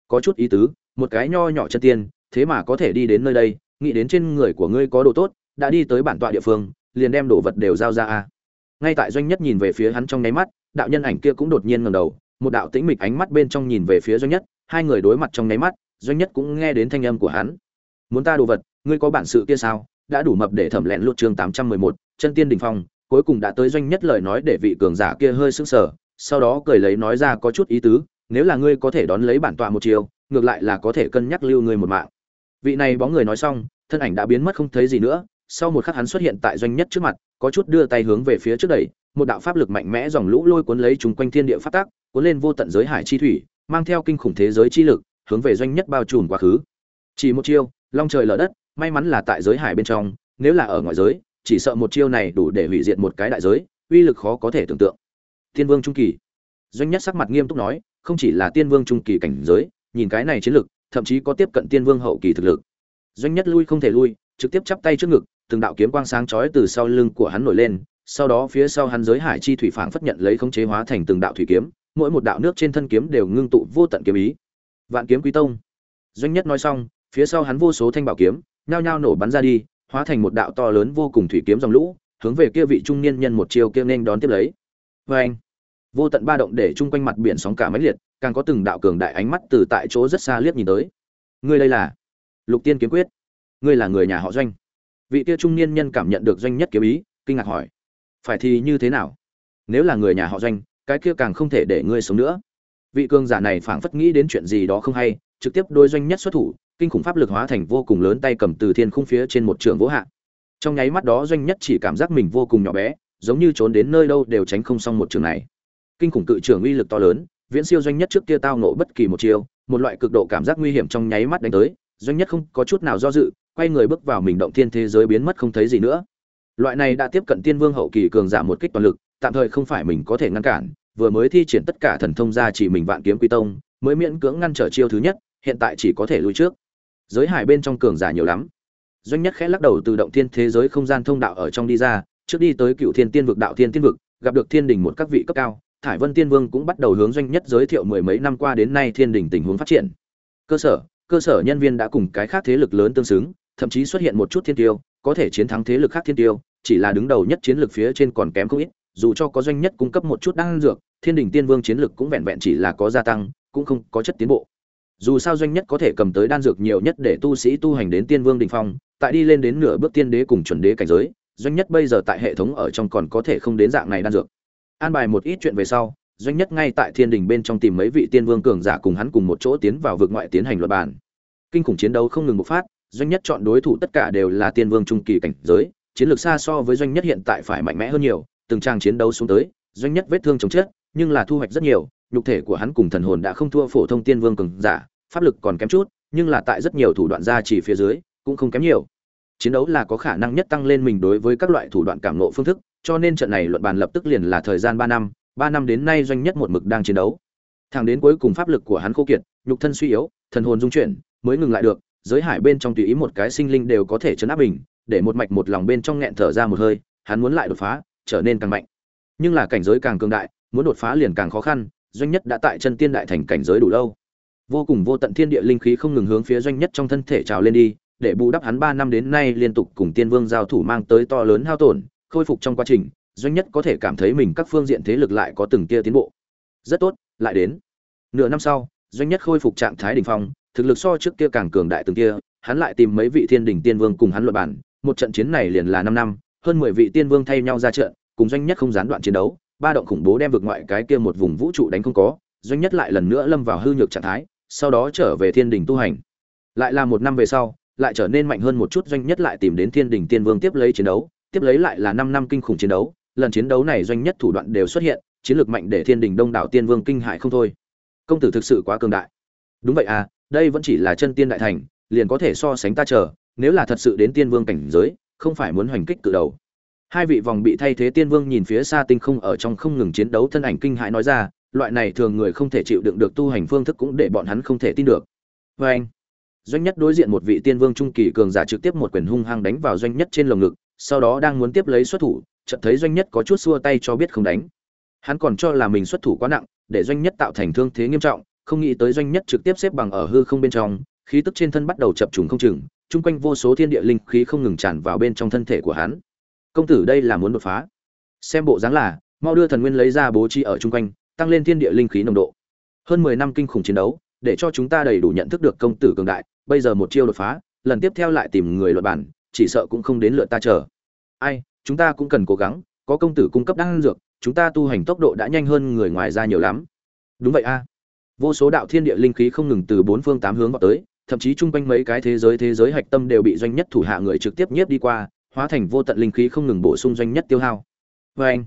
Có chút ý tứ một cái nho nhỏ chân tiên, thế mà có thể đi đến nơi đây, nghĩ đến trên người của ngươi có đồ tốt, đã đi tới bản tọa địa phương, liền đem đồ vật đều giao ra a. Ngay tại doanh nhất nhìn về phía hắn trong nháy mắt, đạo nhân ảnh kia cũng đột nhiên ngẩng đầu, một đạo tĩnh mịch ánh mắt bên trong nhìn về phía doanh nhất, hai người đối mặt trong nháy mắt, doanh nhất cũng nghe đến thanh âm của hắn. Muốn ta đồ vật, ngươi có bản sự kia sao? Đã đủ mập để thẩm lẹn lút chương tám trăm mười một, chân tiên đình phong, cuối cùng đã tới doanh nhất lời nói để vị cường giả kia hơi sững sờ, sau đó cười lấy nói ra có chút ý tứ nếu là ngươi có thể đón lấy bản tọa một chiều, ngược lại là có thể cân nhắc lưu ngươi một mạng. Vị này bóng người nói xong, thân ảnh đã biến mất không thấy gì nữa, sau một khắc hắn xuất hiện tại doanh nhất trước mặt, có chút đưa tay hướng về phía trước đẩy, một đạo pháp lực mạnh mẽ dòng lũ lôi cuốn lấy chúng quanh thiên địa phát tác cuốn lên vô tận giới hải chi thủy, mang theo kinh khủng thế giới chi lực, hướng về doanh nhất bao trùm quá khứ. Chỉ một chiêu, long trời lở đất, may mắn là tại giới hải bên trong, nếu là ở ngoài giới, chỉ sợ một chiêu này đủ để hủy diệt một cái đại giới, uy lực khó có thể tưởng tượng. Thiên vương trung kỳ doanh nhất sắc mặt nghiêm túc nói, không chỉ là tiên vương trung kỳ cảnh giới, nhìn cái này chiến lực, thậm chí có tiếp cận tiên vương hậu kỳ thực lực. Doanh nhất lui không thể lui, trực tiếp chắp tay trước ngực, từng đạo kiếm quang sáng chói từ sau lưng của hắn nổi lên, sau đó phía sau hắn giới hải chi thủy phảng phất nhận lấy khống chế hóa thành từng đạo thủy kiếm, mỗi một đạo nước trên thân kiếm đều ngưng tụ vô tận kiếm ý. Vạn kiếm quý tông. Doanh nhất nói xong, phía sau hắn vô số thanh bảo kiếm, nhao nhao nổ bắn ra đi, hóa thành một đạo to lớn vô cùng thủy kiếm dòng lũ, hướng về kia vị trung niên nhân một chiều kia nên đón tiếp lấy. Vê anh vô tận ba động để chung quanh mặt biển sóng cả mấy liệt, càng có từng đạo cường đại ánh mắt từ tại chỗ rất xa liếc nhìn tới. Ngươi đây là lục tiên kiếm quyết. Ngươi là người nhà họ doanh. Vị kia trung niên nhân cảm nhận được doanh nhất kiếm ý, kinh ngạc hỏi, phải thì như thế nào? Nếu là người nhà họ doanh, cái kia càng không thể để ngươi sống nữa. Vị cường giả này phảng phất nghĩ đến chuyện gì đó không hay, trực tiếp đôi doanh nhất xuất thủ, kinh khủng pháp lực hóa thành vô cùng lớn tay cầm từ thiên khung phía trên một trường vỗ hạ. Trong nháy mắt đó doanh nhất chỉ cảm giác mình vô cùng nhỏ bé, giống như trốn đến nơi đâu đều tránh không xong một trường này kinh khủng cự trưởng uy lực to lớn, viễn siêu doanh nhất trước kia tao nộ bất kỳ một chiều một loại cực độ cảm giác nguy hiểm trong nháy mắt đánh tới, doanh nhất không có chút nào do dự, quay người bước vào mình động thiên thế giới biến mất không thấy gì nữa. Loại này đã tiếp cận tiên vương hậu kỳ cường giả một kích toàn lực, tạm thời không phải mình có thể ngăn cản, vừa mới thi triển tất cả thần thông ra chỉ mình vạn kiếm quy tông, mới miễn cưỡng ngăn trở chiêu thứ nhất, hiện tại chỉ có thể lùi trước. Giới hải bên trong cường giả nhiều lắm. Doanh nhất khẽ lắc đầu từ động thiên thế giới không gian thông đạo ở trong đi ra, trước đi tới cựu thiên tiên vực, đạo thiên tiên vực, gặp được thiên đình một các vị cấp cao thải vân tiên vương cũng bắt đầu hướng doanh nhất giới thiệu mười mấy năm qua đến nay thiên đình tình huống phát triển. Cơ sở cơ sở nhân viên đã cùng cái khác thế lực lớn tương xứng, thậm chí xuất hiện một chút thiên tiêu, có thể chiến thắng thế lực khác thiên tiêu, chỉ là đứng đầu nhất chiến lược phía trên còn kém không ít, dù cho có doanh nhất cung cấp một chút đan dược, thiên đình tiên vương chiến lược cũng vẹn vẹn chỉ là có gia tăng, cũng không có chất tiến bộ. Dù sao doanh nhất có thể cầm tới đan dược nhiều nhất để tu sĩ tu hành đến tiên vương đình phong, tại đi lên đến nửa bước tiên đế cùng chuẩn đế cảnh giới, doanh nhất bây giờ tại hệ thống ở trong còn có thể không đến dạng này đan dược an bài một ít chuyện về sau, doanh nhất ngay tại thiên đình bên trong tìm mấy vị tiên vương cường giả cùng hắn cùng một chỗ tiến vào vực ngoại tiến hành luật bản kinh khủng chiến đấu không ngừng bộc phát, doanh nhất chọn đối thủ tất cả đều là tiên vương trung kỳ cảnh giới, chiến lược xa so với doanh nhất hiện tại phải mạnh mẽ hơn nhiều, từng trang chiến đấu xuống tới, doanh nhất vết thương chồng chết nhưng là thu hoạch rất nhiều, nhục thể của hắn cùng thần hồn đã không thua phổ thông tiên vương cường giả, pháp lực còn kém chút, nhưng là tại rất nhiều thủ đoạn gia chỉ phía dưới, cũng không kém nhiều chiến đấu là có khả năng nhất tăng lên mình đối với các loại thủ đoạn cảm ngộ phương thức, cho nên trận này luận bàn lập tức liền là thời gian ba năm ba năm đến nay doanh nhất một mực đang chiến đấu. Thẳng đến cuối cùng pháp lực của hắn khô kiệt, nhục thân suy yếu, thần hồn dung chuyển, mới ngừng lại được, giới hải bên trong tùy ý một cái sinh linh đều có thể chấn áp mình, để một mạch một lòng bên trong nghẹn thở ra một hơi, hắn muốn lại đột phá, trở nên càng mạnh. Nhưng là cảnh giới càng cường đại, muốn đột phá liền càng khó khăn, doanh nhất đã tại chân tiên đại thành cảnh giới đủ lâu. Vô cùng vô tận thiên địa linh khí không ngừng hướng phía doanh nhất trong thân thể trào lên đi để bù đắp hắn ba năm đến nay liên tục cùng tiên vương giao thủ mang tới to lớn hao tổn, khôi phục trong quá trình, doanh nhất có thể cảm thấy mình các phương diện thế lực lại có từng kia tiến bộ. Rất tốt, lại đến. Nửa năm sau, doanh nhất khôi phục trạng thái đỉnh phong, thực lực so trước kia càng cường đại từng kia, hắn lại tìm mấy vị thiên đỉnh tiên vương cùng hắn luận bản một trận chiến này liền là năm năm, hơn mười vị tiên vương thay nhau ra trận, cùng doanh nhất không gián đoạn chiến đấu, ba động khủng bố đem vượt ngoại cái kia một vùng vũ trụ đánh không có, doanh nhất lại lần nữa lâm vào hư nhược trạng thái, sau đó trở về thiên đỉnh tu hành. Lại là một năm về sau lại trở nên mạnh hơn một chút doanh nhất lại tìm đến thiên đỉnh tiên vương tiếp lấy chiến đấu, tiếp lấy lại là năm năm kinh khủng chiến đấu, lần chiến đấu này doanh nhất thủ đoạn đều xuất hiện, chiến lược mạnh để thiên đình đông đảo tiên vương kinh hại không thôi. Công tử thực sự quá cường đại. Đúng vậy à đây vẫn chỉ là chân tiên đại thành, liền có thể so sánh ta chờ, nếu là thật sự đến tiên vương cảnh giới, không phải muốn hoành kích cự đầu. Hai vị vòng bị thay thế tiên vương nhìn phía xa tinh không ở trong không ngừng chiến đấu thân ảnh kinh hãi nói ra, loại này thường người không thể chịu đựng được tu hành phương thức cũng để bọn hắn không thể tin được. Vê anh doanh nhất đối diện một vị tiên vương trung kỳ cường giả trực tiếp một quyền hung hăng đánh vào doanh nhất trên lồng ngực, sau đó đang muốn tiếp lấy xuất thủ, chợt thấy doanh nhất có chút xua tay cho biết không đánh. Hắn còn cho là mình xuất thủ quá nặng, để doanh nhất tạo thành thương thế nghiêm trọng, không nghĩ tới doanh nhất trực tiếp xếp bằng ở hư không bên trong, khí tức trên thân bắt đầu chập trùng không chừng, chung quanh vô số thiên địa linh khí không ngừng tràn vào bên trong thân thể của hắn. Công tử, đây là muốn đột phá. Xem bộ dáng là, mau đưa thần nguyên lấy ra bố trí ở chung quanh, tăng lên thiên địa linh khí nồng độ. Hơn mười năm kinh khủng chiến đấu để cho chúng ta đầy đủ nhận thức được công tử cường đại, bây giờ một chiêu đột phá, lần tiếp theo lại tìm người luật bản chỉ sợ cũng không đến lượt ta chờ. Ai, chúng ta cũng cần cố gắng, có công tử cung cấp đan dược, chúng ta tu hành tốc độ đã nhanh hơn người ngoài ra nhiều lắm. Đúng vậy a. Vô số đạo thiên địa linh khí không ngừng từ bốn phương tám hướng vào tới, thậm chí chung quanh mấy cái thế giới thế giới hạch tâm đều bị doanh nhất thủ hạ người trực tiếp nhiếp đi qua, hóa thành vô tận linh khí không ngừng bổ sung doanh nhất tiêu hao. Vê anh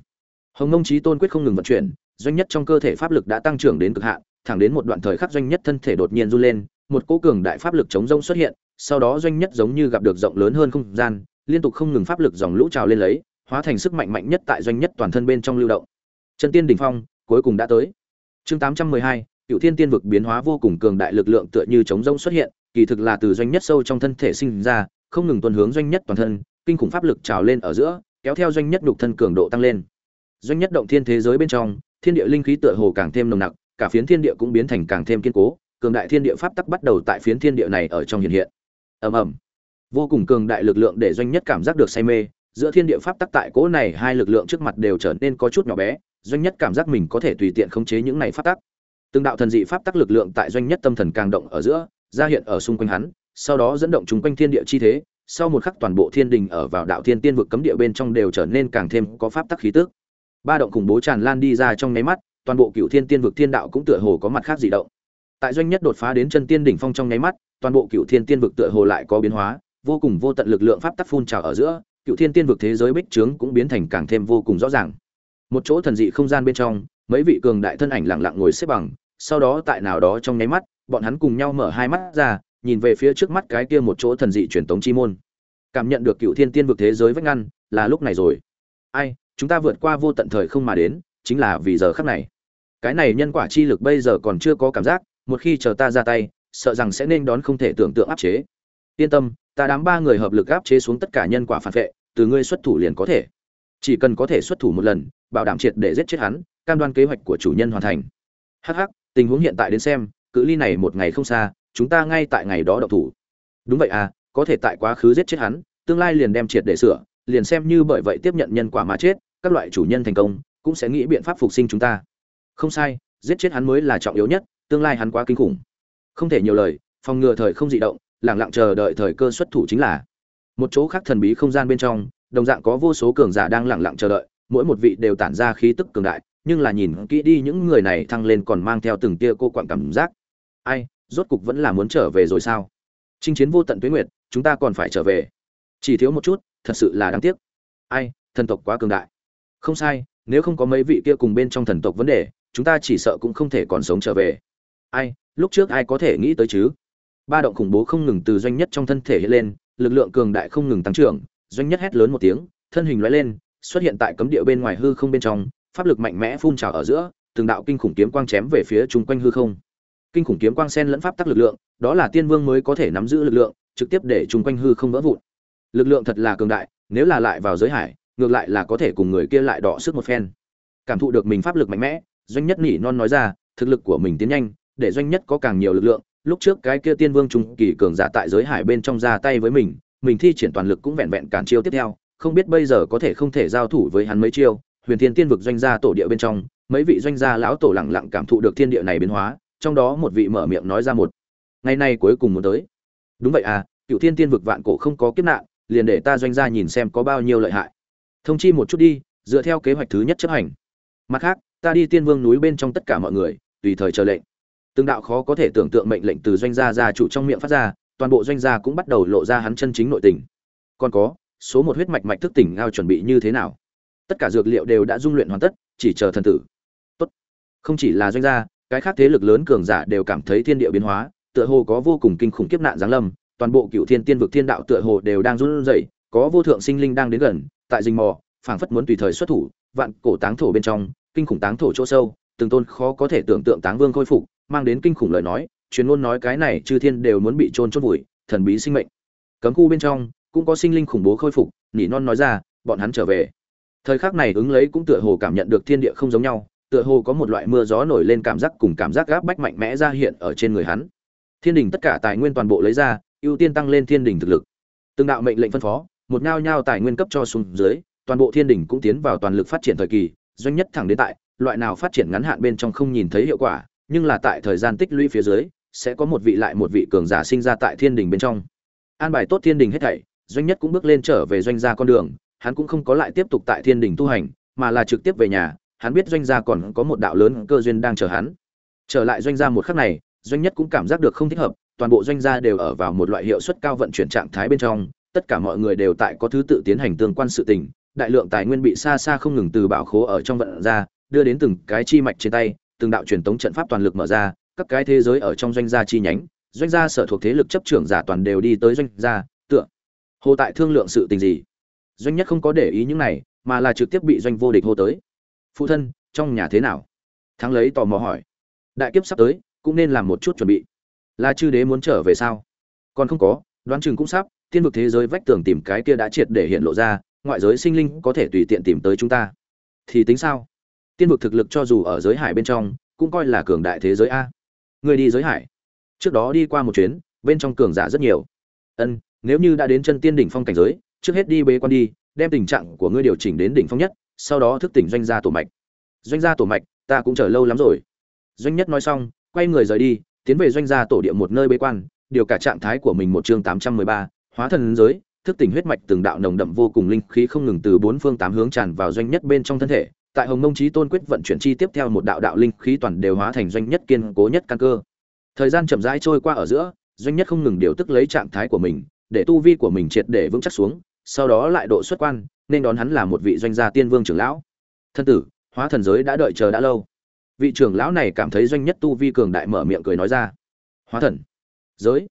hồng nông trí tôn quyết không ngừng vận chuyển, doanh nhất trong cơ thể pháp lực đã tăng trưởng đến cực hạn thẳng đến một đoạn thời khắc doanh nhất thân thể đột nhiên run lên một cỗ cường đại pháp lực chống rông xuất hiện sau đó doanh nhất giống như gặp được rộng lớn hơn không gian liên tục không ngừng pháp lực dòng lũ trào lên lấy, hóa thành sức mạnh mạnh nhất tại doanh nhất toàn thân bên trong lưu động. Chân tiên đỉnh phong, cuối cùng đã tới. Chương 812, Cựu Thiên Tiên vực biến hóa vô cùng cường đại lực lượng tựa như chống rông xuất hiện, kỳ thực là từ doanh nhất sâu trong thân thể sinh ra, không ngừng tuần hướng doanh nhất toàn thân, kinh khủng pháp lực trào lên ở giữa, kéo theo doanh nhất đục thân cường độ tăng lên. Doanh nhất động thiên thế giới bên trong, thiên địa linh khí tựa hồ càng thêm nồng nặc, cả phiến thiên địa cũng biến thành càng thêm kiên cố, cường đại thiên địa pháp tắc bắt đầu tại phiến thiên địa này ở trong hiện hiện. Ầm ầm. Vô cùng cường đại lực lượng để doanh nhất cảm giác được say mê giữa thiên địa pháp tắc tại cỗ này hai lực lượng trước mặt đều trở nên có chút nhỏ bé doanh nhất cảm giác mình có thể tùy tiện khống chế những này pháp tắc. Từng đạo thần dị pháp tắc lực lượng tại doanh nhất tâm thần càng động ở giữa ra hiện ở xung quanh hắn sau đó dẫn động chúng quanh thiên địa chi thế sau một khắc toàn bộ thiên đình ở vào đạo thiên tiên vực cấm địa bên trong đều trở nên càng thêm có pháp tắc khí tức. Ba động khủng bố tràn lan đi ra trong nháy mắt toàn bộ cựu thiên tiên vực thiên đạo cũng tựa hồ có mặt khác dị động tại doanh nhất đột phá đến chân tiên đỉnh phong trong nháy mắt toàn bộ cựu thiên tiên vực tựa hồ lại có biến hóa vô cùng vô tận lực lượng pháp tắc phun trào ở giữa, cựu thiên tiên vực thế giới bích trướng cũng biến thành càng thêm vô cùng rõ ràng. Một chỗ thần dị không gian bên trong, mấy vị cường đại thân ảnh lặng lặng ngồi xếp bằng, sau đó tại nào đó trong nháy mắt, bọn hắn cùng nhau mở hai mắt ra, nhìn về phía trước mắt cái kia một chỗ thần dị truyền tống chi môn. Cảm nhận được cựu thiên tiên vực thế giới vách ngăn, là lúc này rồi. Ai, chúng ta vượt qua vô tận thời không mà đến, chính là vì giờ khắc này. Cái này nhân quả chi lực bây giờ còn chưa có cảm giác, một khi chờ ta ra tay, sợ rằng sẽ nên đón không thể tưởng tượng áp chế. Yên tâm, ta đám ba người hợp lực áp chế xuống tất cả nhân quả phản vệ từ ngươi xuất thủ liền có thể chỉ cần có thể xuất thủ một lần bảo đảm triệt để giết chết hắn cam đoan kế hoạch của chủ nhân hoàn thành hh tình huống hiện tại đến xem cự ly này một ngày không xa chúng ta ngay tại ngày đó đậu thủ đúng vậy à có thể tại quá khứ giết chết hắn tương lai liền đem triệt để sửa liền xem như bởi vậy tiếp nhận nhân quả mà chết các loại chủ nhân thành công cũng sẽ nghĩ biện pháp phục sinh chúng ta. Không sai, giết chết hắn mới là trọng yếu nhất, tương lai hắn quá kinh khủng. Không thể nhiều lời, phòng ngừa thời không dị động, lặng lặng chờ đợi thời cơ xuất thủ chính là. Một chỗ khác thần bí không gian bên trong, đồng dạng có vô số cường giả đang lặng lặng chờ đợi, mỗi một vị đều tản ra khí tức cường đại, nhưng là nhìn kỹ đi những người này thăng lên còn mang theo từng tia cô quặn cảm giác. Ai, rốt cục vẫn là muốn trở về rồi sao? Chinh chiến vô tận tuế nguyệt, chúng ta còn phải trở về. Chỉ thiếu một chút, thật sự là đáng tiếc. Ai, thần tộc quá cường đại. Không sai nếu không có mấy vị kia cùng bên trong thần tộc vấn đề, chúng ta chỉ sợ cũng không thể còn sống trở về. Ai, lúc trước ai có thể nghĩ tới chứ? Ba động khủng bố không ngừng từ doanh nhất trong thân thể hiện lên, lực lượng cường đại không ngừng tăng trưởng, doanh nhất hét lớn một tiếng, thân hình lóe lên, xuất hiện tại cấm địa bên ngoài hư không bên trong, pháp lực mạnh mẽ phun trào ở giữa, từng đạo kinh khủng kiếm quang chém về phía chung quanh hư không. Kinh khủng kiếm quang sen lẫn pháp tắc lực lượng, đó là tiên vương mới có thể nắm giữ lực lượng, trực tiếp để chung quanh hư không vỡ vụn. Lực lượng thật là cường đại, nếu là lại vào giới hải ngược lại là có thể cùng người kia lại đọ sức một phen. Cảm thụ được mình pháp lực mạnh mẽ, doanh nhất nỉ non nói ra, thực lực của mình tiến nhanh, để doanh nhất có càng nhiều lực lượng. Lúc trước cái kia tiên vương trung kỳ cường giả tại giới hải bên trong ra tay với mình mình thi triển toàn lực cũng vẹn vẹn cản chiêu tiếp theo, không biết bây giờ có thể không thể giao thủ với hắn mấy chiêu. Huyền thiên tiên vực doanh gia tổ địa bên trong, mấy vị doanh gia lão tổ lặng lặng cảm thụ được thiên địa này biến hóa, trong đó một vị mở miệng nói ra một, ngày nay cuối cùng muốn tới. Đúng vậy à cựu thiên tiên vực vạn cổ không có kiếp nạn, liền để ta doanh gia nhìn xem có bao nhiêu lợi hại thông chi một chút đi, dựa theo kế hoạch thứ nhất chấp hành. Mặt khác, ta đi tiên vương núi bên trong tất cả mọi người, tùy thời chờ lệnh. Từng đạo khó có thể tưởng tượng mệnh lệnh từ doanh gia gia chủ trong miệng phát ra, toàn bộ doanh gia cũng bắt đầu lộ ra hắn chân chính nội tình. Còn có, số một huyết mạch mạch thức tỉnh ngao chuẩn bị như thế nào? Tất cả dược liệu đều đã dung luyện hoàn tất, chỉ chờ thần tử. Tốt. Không chỉ là doanh gia, cái khác thế lực lớn cường giả đều cảm thấy thiên địa biến hóa, tựa hồ có vô cùng kinh khủng kiếp nạn giáng lâm, toàn bộ cựu thiên tiên vực thiên đạo tựa hồ đều đang run rẩy, có vô thượng sinh linh đang đến gần tại dinh mò, phảng phất muốn tùy thời xuất thủ, vạn cổ táng thổ bên trong, kinh khủng táng thổ chỗ sâu, từng tôn khó có thể tưởng tượng táng vương khôi phục, mang đến kinh khủng lời nói, truyền ngôn nói cái này chư thiên đều muốn bị trôn chốt vùi, thần bí sinh mệnh. Cấm khu bên trong, cũng có sinh linh khủng bố khôi phục, nỉ non nói ra, bọn hắn trở về. Thời khắc này ứng lấy cũng tựa hồ cảm nhận được thiên địa không giống nhau, tựa hồ có một loại mưa gió nổi lên cảm giác cùng cảm giác gáp bách mạnh mẽ ra hiện ở trên người hắn. Thiên đình tất cả tài nguyên toàn bộ lấy ra, ưu tiên tăng lên thiên đình thực lực. Từng đạo mệnh lệnh phân phó một nhao nhao tài nguyên cấp cho xuống dưới, toàn bộ thiên đỉnh cũng tiến vào toàn lực phát triển thời kỳ, doanh nhất thẳng đến tại, loại nào phát triển ngắn hạn bên trong không nhìn thấy hiệu quả, nhưng là tại thời gian tích lũy phía dưới, sẽ có một vị lại một vị cường giả sinh ra tại thiên đỉnh bên trong. An bài tốt thiên đỉnh hết thảy, doanh nhất cũng bước lên trở về doanh gia con đường, hắn cũng không có lại tiếp tục tại thiên đỉnh tu hành, mà là trực tiếp về nhà, hắn biết doanh gia còn có một đạo lớn cơ duyên đang chờ hắn. Trở lại doanh gia một khắc này, doanh nhất cũng cảm giác được không thích hợp, toàn bộ doanh gia đều ở vào một loại hiệu suất cao vận chuyển trạng thái bên trong tất cả mọi người đều tại có thứ tự tiến hành tương quan sự tình, đại lượng tài nguyên bị xa xa không ngừng từ bảo khố ở trong vận ra, đưa đến từng cái chi mạch trên tay, từng đạo truyền tống trận pháp toàn lực mở ra, các cái thế giới ở trong doanh gia chi nhánh, doanh gia sở thuộc thế lực chấp trưởng giả toàn đều đi tới doanh gia, tựa hồ tại thương lượng sự tình gì. Doanh nhất không có để ý những này, mà là trực tiếp bị doanh vô địch hô tới. Phụ thân, trong nhà thế nào? Thắng lấy tò mò hỏi. Đại kiếp sắp tới, cũng nên làm một chút chuẩn bị. Là chư đế muốn trở về sao? Còn không có, đoán chừng cũng sắp tiên vực thế giới vách tường tìm cái kia đã triệt để hiện lộ ra, ngoại giới sinh linh có thể tùy tiện tìm tới chúng ta. Thì tính sao? Tiên vực thực lực cho dù ở giới hải bên trong, cũng coi là cường đại thế giới a. Người đi giới hải. Trước đó đi qua một chuyến, bên trong cường giả rất nhiều. Ân, nếu như đã đến chân tiên đỉnh phong cảnh giới, trước hết đi bế quan đi, đem tình trạng của ngươi điều chỉnh đến đỉnh phong nhất, sau đó thức tỉnh doanh gia tổ mạch. Doanh gia tổ mạch, ta cũng chờ lâu lắm rồi. Doanh nhất nói xong, quay người rời đi, tiến về doanh gia tổ địa một nơi bế quan, điều cả trạng thái của mình một chương tám trăm mười ba hóa thần giới, thức tỉnh huyết mạch từng đạo nồng đậm vô cùng linh khí không ngừng từ bốn phương tám hướng tràn vào doanh nhất bên trong thân thể. Tại hồng mông trí tôn quyết vận chuyển chi tiếp theo một đạo đạo linh khí toàn đều hóa thành doanh nhất kiên cố nhất căn cơ. Thời gian chậm rãi trôi qua ở giữa, doanh nhất không ngừng điều tức lấy trạng thái của mình, để tu vi của mình triệt để vững chắc xuống, sau đó lại độ xuất quan, nên đón hắn là một vị doanh gia tiên vương trưởng lão. Thân tử, hóa thần giới đã đợi chờ đã lâu. Vị trưởng lão này cảm thấy doanh nhất tu vi cường đại mở miệng cười nói ra. Hóa thần, giới.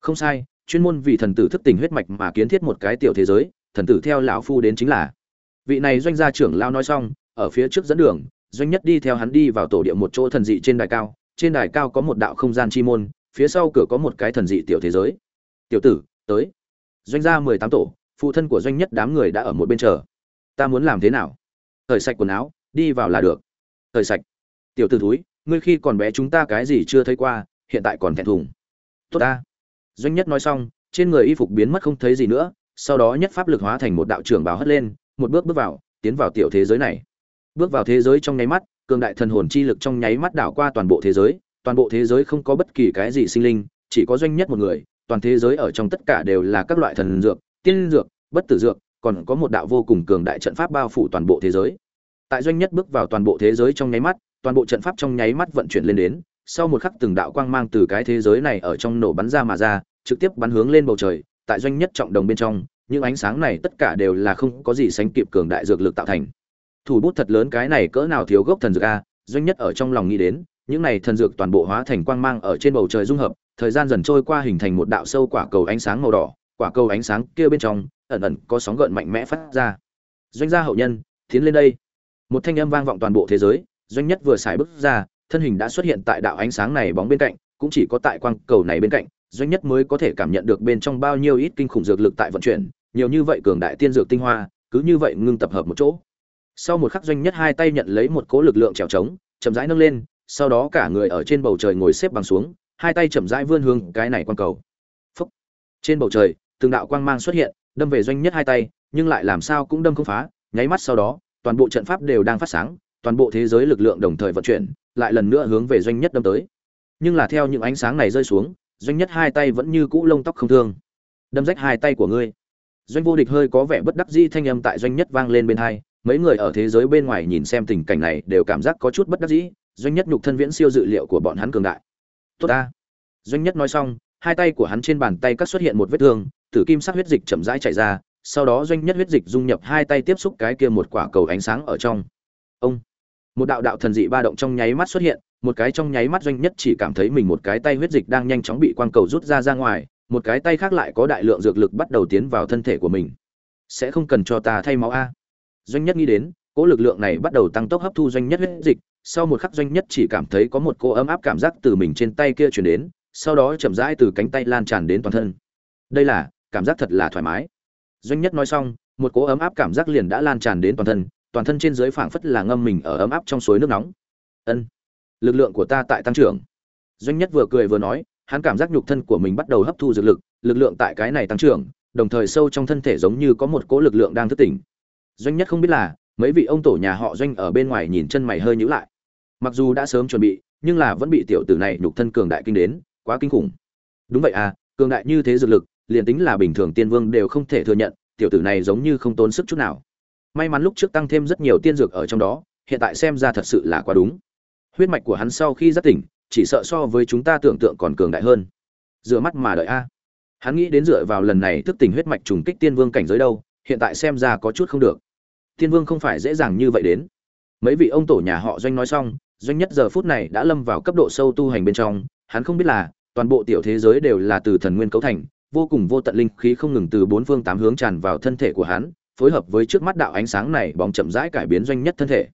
Không sai chuyên môn vì thần tử thức tỉnh huyết mạch mà kiến thiết một cái tiểu thế giới, thần tử theo lão phu đến chính là. Vị này doanh gia trưởng lão nói xong, ở phía trước dẫn đường, doanh nhất đi theo hắn đi vào tổ địa một chỗ thần dị trên đài cao, trên đài cao có một đạo không gian chi môn, phía sau cửa có một cái thần dị tiểu thế giới. Tiểu tử, tới. Doanh gia mười tám tổ, phụ thân của doanh nhất đám người đã ở một bên chờ. Ta muốn làm thế nào? Thời sạch quần áo, đi vào là được. Thời sạch. Tiểu t ử ngươi khi còn bé chúng ta cái gì chưa thấy qua, hiện tại còn thẹn thùng. Tốt ta doanh nhất nói xong, trên người y phục biến mất không thấy gì nữa, sau đó nhất pháp lực hóa thành một đạo trưởng bào hất lên, một bước bước vào, tiến vào tiểu thế giới này. Bước vào thế giới trong nháy mắt, cường đại thần hồn chi lực trong nháy mắt đảo qua toàn bộ thế giới, toàn bộ thế giới không có bất kỳ cái gì sinh linh, chỉ có doanh nhất một người, toàn thế giới ở trong tất cả đều là các loại thần dược, tiên dược, bất tử dược, còn có một đạo vô cùng cường đại trận pháp bao phủ toàn bộ thế giới. Tại doanh nhất bước vào toàn bộ thế giới trong nháy mắt, toàn bộ trận pháp trong nháy mắt vận chuyển lên đến sau một khắc từng đạo quang mang từ cái thế giới này ở trong nổ bắn ra mà ra, trực tiếp bắn hướng lên bầu trời, tại doanh nhất trọng đồng bên trong, những ánh sáng này tất cả đều là không có gì sánh kịp cường đại dược lực tạo thành. Thủ bút thật lớn cái này cỡ nào thiếu gốc thần dược a, doanh nhất ở trong lòng nghĩ đến, những này thần dược toàn bộ hóa thành quang mang ở trên bầu trời dung hợp, thời gian dần trôi qua hình thành một đạo sâu quả cầu ánh sáng màu đỏ, quả cầu ánh sáng kia bên trong, ẩn ẩn có sóng gợn mạnh mẽ phát ra. Doanh gia hậu nhân, tiến lên đây. Một thanh âm vang vọng toàn bộ thế giới, doanh nhất vừa xài bước ra thân hình đã xuất hiện tại đạo ánh sáng này bóng bên cạnh, cũng chỉ có tại quang cầu này bên cạnh, doanh nhất mới có thể cảm nhận được bên trong bao nhiêu ít kinh khủng dược lực tại vận chuyển, nhiều như vậy cường đại tiên dược tinh hoa, cứ như vậy ngưng tập hợp một chỗ sau một khắc doanh nhất hai tay nhận lấy một cỗ lực lượng trèo trống, chậm rãi nâng lên, sau đó cả người ở trên bầu trời ngồi xếp bằng xuống, hai tay chậm rãi vươn hướng cái này quang cầu Phúc. trên bầu trời, từng đạo quang mang xuất hiện, đâm về doanh nhất hai tay, nhưng lại làm sao cũng đâm không phá, nháy mắt sau đó, toàn bộ trận pháp đều đang phát sáng toàn bộ thế giới lực lượng đồng thời vận chuyển, lại lần nữa hướng về doanh nhất đâm tới. Nhưng là theo những ánh sáng này rơi xuống, doanh nhất hai tay vẫn như cũ lông tóc không thương. Đâm rách hai tay của ngươi. Doanh vô địch hơi có vẻ bất đắc dĩ thanh âm tại doanh nhất vang lên bên hai, mấy người ở thế giới bên ngoài nhìn xem tình cảnh này đều cảm giác có chút bất đắc dĩ, doanh nhất nhục thân viễn siêu dự liệu của bọn hắn cường đại. Tốt ta. Doanh nhất nói xong, hai tay của hắn trên bàn tay cắt xuất hiện một vết thương, tử kim sắc huyết dịch chậm rãi chảy ra, sau đó doanh nhất huyết dịch dung nhập hai tay tiếp xúc cái kia một quả cầu ánh sáng ở trong. Ông một đạo đạo thần dị ba động trong nháy mắt xuất hiện, một cái trong nháy mắt doanh nhất chỉ cảm thấy mình một cái tay huyết dịch đang nhanh chóng bị quang cầu rút ra ra ngoài, một cái tay khác lại có đại lượng dược lực bắt đầu tiến vào thân thể của mình. Sẽ không cần cho ta thay máu a. Doanh nhất nghĩ đến, cỗ lực lượng này bắt đầu tăng tốc hấp thu doanh nhất huyết dịch, sau một khắc doanh nhất chỉ cảm thấy có một cô ấm áp cảm giác từ mình trên tay kia chuyển đến, sau đó chậm rãi từ cánh tay lan tràn đến toàn thân. Đây là, cảm giác thật là thoải mái. Doanh nhất nói xong, một cỗ ấm áp cảm giác liền đã lan tràn đến toàn thân toàn thân trên dưới phảng phất là ngâm mình ở ấm áp trong suối nước nóng. Ân, lực lượng của ta tại tăng trưởng. Doanh nhất vừa cười vừa nói, hắn cảm giác nhục thân của mình bắt đầu hấp thu dược lực lực lượng tại cái này tăng trưởng, đồng thời sâu trong thân thể giống như có một cỗ lực lượng đang thức tỉnh. Doanh nhất không biết là, mấy vị ông tổ nhà họ doanh ở bên ngoài nhìn chân mày hơi nhíu lại. Mặc dù đã sớm chuẩn bị, nhưng là vẫn bị tiểu tử này nhục thân cường đại kinh đến, quá kinh khủng. Đúng vậy à cường đại như thế dược lực, liền tính là bình thường tiên vương đều không thể thừa nhận, tiểu tử này giống như không tốn sức chút nào may mắn lúc trước tăng thêm rất nhiều tiên dược ở trong đó, hiện tại xem ra thật sự là quá đúng. Huyết mạch của hắn sau khi giác tỉnh, chỉ sợ so với chúng ta tưởng tượng còn cường đại hơn. Dựa mắt mà đợi a. Hắn nghĩ đến dựa vào lần này thức tỉnh huyết mạch trùng kích tiên vương cảnh giới đâu, hiện tại xem ra có chút không được. Tiên vương không phải dễ dàng như vậy đến. Mấy vị ông tổ nhà họ doanh nói xong, doanh nhất giờ phút này đã lâm vào cấp độ sâu tu hành bên trong, hắn không biết là, toàn bộ tiểu thế giới đều là từ thần nguyên cấu thành, vô cùng vô tận linh khí không ngừng từ bốn phương tám hướng tràn vào thân thể của hắn phối hợp với trước mắt đạo ánh sáng này bóng chậm rãi cải biến doanh nhất thân thể.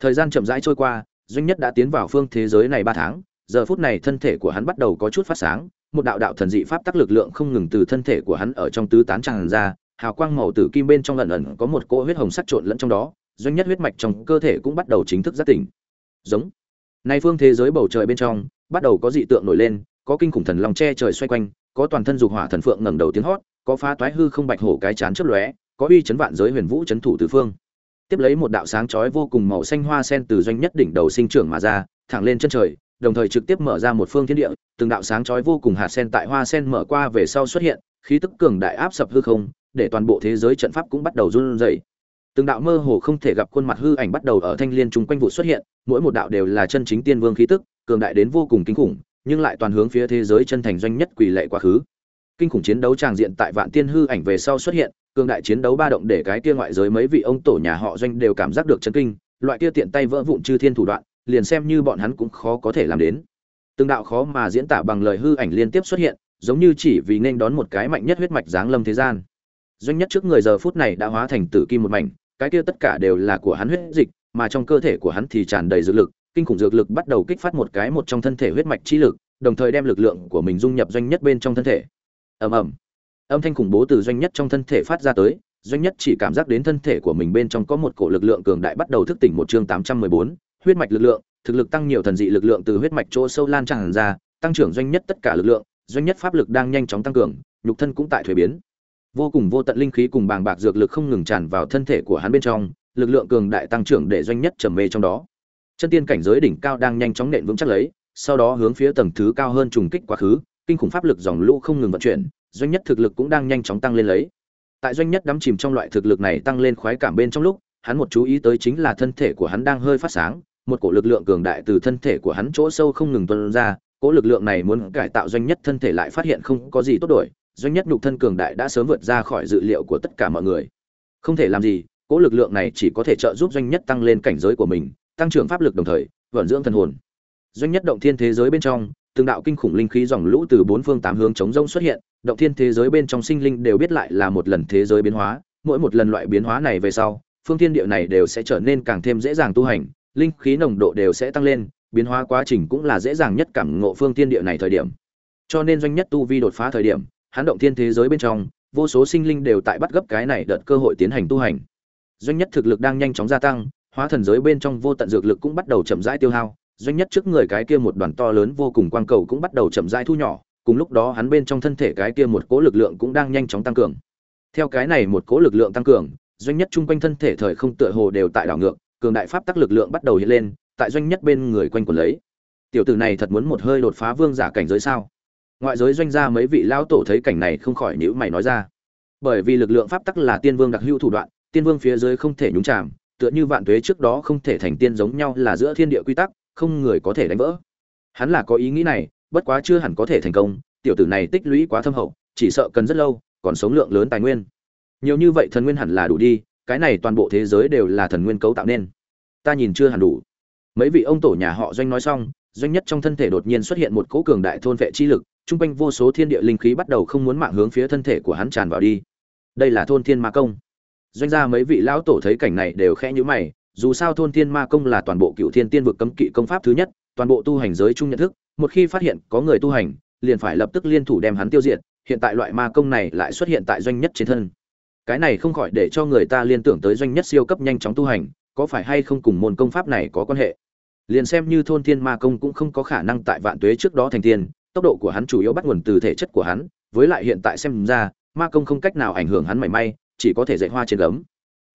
Thời gian chậm rãi trôi qua, doanh nhất đã tiến vào phương thế giới này ba tháng, giờ phút này thân thể của hắn bắt đầu có chút phát sáng, một đạo đạo thần dị pháp tắc lực lượng không ngừng từ thân thể của hắn ở trong tứ tán tràn ra, hào quang màu tử kim bên trong lần ẩn có một cỗ huyết hồng sắc trộn lẫn trong đó, doanh nhất huyết mạch trong cơ thể cũng bắt đầu chính thức giác tỉnh. Giống. Nay phương thế giới bầu trời bên trong, bắt đầu có dị tượng nổi lên, có kinh khủng thần long che trời xoay quanh, có toàn thân dục hỏa thần phượng ngẩng đầu tiếng hót, có phá toái hư không bạch hổ cái chán chớp lóe có uy chấn vạn giới huyền vũ chấn thủ tứ phương. Tiếp lấy một đạo sáng chói vô cùng màu xanh hoa sen từ doanh nhất đỉnh đầu sinh trưởng mà ra, thẳng lên chân trời, đồng thời trực tiếp mở ra một phương thiên địa, từng đạo sáng chói vô cùng hạt sen tại hoa sen mở qua về sau xuất hiện, khí tức cường đại áp sập hư không, để toàn bộ thế giới trận pháp cũng bắt đầu run rẩy. Từng đạo mơ hồ không thể gặp khuôn mặt hư ảnh bắt đầu ở thanh liên chung quanh vụ xuất hiện, mỗi một đạo đều là chân chính tiên vương khí tức, cường đại đến vô cùng kinh khủng, nhưng lại toàn hướng phía thế giới chân thành doanh nhất quỳ lệ quá khứ. Kinh khủng chiến đấu tràng diện tại vạn tiên hư ảnh về sau xuất hiện cường đại chiến đấu ba động để cái kia ngoại giới mấy vị ông tổ nhà họ doanh đều cảm giác được chấn kinh, loại kia tiện tay vỡ vụn chư thiên thủ đoạn, liền xem như bọn hắn cũng khó có thể làm đến. Từng đạo khó mà diễn tả bằng lời hư ảnh liên tiếp xuất hiện, giống như chỉ vì nên đón một cái mạnh nhất huyết mạch giáng lâm thế gian. Doanh nhất trước người giờ phút này đã hóa thành tử kim một mảnh, cái kia tất cả đều là của hắn huyết dịch, mà trong cơ thể của hắn thì tràn đầy dược lực, kinh khủng dược lực bắt đầu kích phát một cái một trong thân thể huyết mạch chi lực, đồng thời đem lực lượng của mình dung nhập doanh nhất bên trong thân thể. Ầm ầm âm thanh khủng bố từ doanh nhất trong thân thể phát ra tới, doanh nhất chỉ cảm giác đến thân thể của mình bên trong có một cổ lực lượng cường đại bắt đầu thức tỉnh một chương tám trăm mười bốn, huyết mạch lực lượng, thực lực tăng nhiều thần dị lực lượng từ huyết mạch chỗ sâu lan tràn ra, tăng trưởng doanh nhất tất cả lực lượng, doanh nhất pháp lực đang nhanh chóng tăng cường, nhục thân cũng tại thuế biến. Vô cùng vô tận linh khí cùng bàng bạc dược lực không ngừng tràn vào thân thể của hắn bên trong, lực lượng cường đại tăng trưởng để doanh nhất trầm mê trong đó. Chân tiên cảnh giới đỉnh cao đang nhanh chóng nện vững chắc lấy, sau đó hướng phía tầng thứ cao hơn trùng kích quá khứ, kinh khủng pháp lực dòng lũ không ngừng vận chuyển doanh nhất thực lực cũng đang nhanh chóng tăng lên lấy. Tại doanh nhất đắm chìm trong loại thực lực này tăng lên khoái cảm bên trong lúc, hắn một chú ý tới chính là thân thể của hắn đang hơi phát sáng, một cổ lực lượng cường đại từ thân thể của hắn chỗ sâu không ngừng tuôn ra cỗ lực lượng này muốn cải tạo doanh nhất thân thể lại phát hiện không có gì tốt đổi, doanh nhất nhục thân cường đại đã sớm vượt ra khỏi dự liệu của tất cả mọi người. Không thể làm gì cỗ lực lượng này chỉ có thể trợ giúp doanh nhất tăng lên cảnh giới của mình, tăng trưởng pháp lực đồng thời, vận dưỡng thần hồn. Doanh nhất động thiên thế giới bên trong từng đạo kinh khủng linh khí dòng lũ từ bốn phương tám hướng chống rông xuất hiện, động thiên thế giới bên trong sinh linh đều biết lại là một lần thế giới biến hóa, mỗi một lần loại biến hóa này về sau, phương thiên địa này đều sẽ trở nên càng thêm dễ dàng tu hành, linh khí nồng độ đều sẽ tăng lên, biến hóa quá trình cũng là dễ dàng nhất cảm ngộ phương thiên địa này thời điểm. Cho nên doanh nhất tu vi đột phá thời điểm, hắn động thiên thế giới bên trong, vô số sinh linh đều tại bắt gấp cái này đợt cơ hội tiến hành tu hành. Doanh nhất thực lực đang nhanh chóng gia tăng, hóa thần giới bên trong vô tận dược lực cũng bắt đầu chậm rãi tiêu hao doanh nhất trước người cái kia một đoàn to lớn vô cùng quang cầu cũng bắt đầu chậm rãi thu nhỏ, cùng lúc đó hắn bên trong thân thể cái kia một cố lực lượng cũng đang nhanh chóng tăng cường. Theo cái này một cố lực lượng tăng cường, doanh nhất chung quanh thân thể thời không tựa hồ đều tại đảo ngược, cường đại pháp tắc lực lượng bắt đầu hiện lên, tại doanh nhất bên người quanh quẩn lấy. Tiểu tử này thật muốn một hơi đột phá vương giả cảnh giới sao? Ngoại giới doanh gia mấy vị lão tổ thấy cảnh này không khỏi nhíu mày nói ra. Bởi vì lực lượng pháp tắc là tiên vương đặc hữu thủ đoạn, tiên vương phía dưới không thể nhúng chạm tựa như vạn tuế trước đó không thể thành tiên giống nhau là giữa thiên địa quy tắc không người có thể đánh vỡ. Hắn là có ý nghĩ này, bất quá chưa hẳn có thể thành công, tiểu tử này tích lũy quá thâm hậu, chỉ sợ cần rất lâu, còn sống lượng lớn tài nguyên. Nhiều như vậy thần nguyên hẳn là đủ đi, cái này toàn bộ thế giới đều là thần nguyên cấu tạo nên. Ta nhìn chưa hẳn đủ. Mấy vị ông tổ nhà họ doanh nói xong, doanh nhất trong thân thể đột nhiên xuất hiện một cỗ cường đại thôn vệ chi lực trung quanh vô số thiên địa linh khí bắt đầu không muốn mạng hướng phía thân thể của hắn tràn vào đi. Đây là thôn thiên ma công. Doanh gia mấy vị lão tổ thấy cảnh này đều khẽ nhíu mày dù sao thôn thiên ma công là toàn bộ cựu thiên tiên vực cấm kỵ công pháp thứ nhất, toàn bộ tu hành giới chung nhận thức, một khi phát hiện có người tu hành, liền phải lập tức liên thủ đem hắn tiêu diệt, hiện tại loại ma công này lại xuất hiện tại doanh nhất trên thân. Cái này không khỏi để cho người ta liên tưởng tới doanh nhất siêu cấp nhanh chóng tu hành, có phải hay không cùng môn công pháp này có quan hệ? Liền xem như thôn thiên ma công cũng không có khả năng tại vạn tuế trước đó thành tiên, tốc độ của hắn chủ yếu bắt nguồn từ thể chất của hắn, với lại hiện tại xem ra, ma công không cách nào ảnh hưởng hắn mảy may, chỉ có thể dạy hoa trên gấm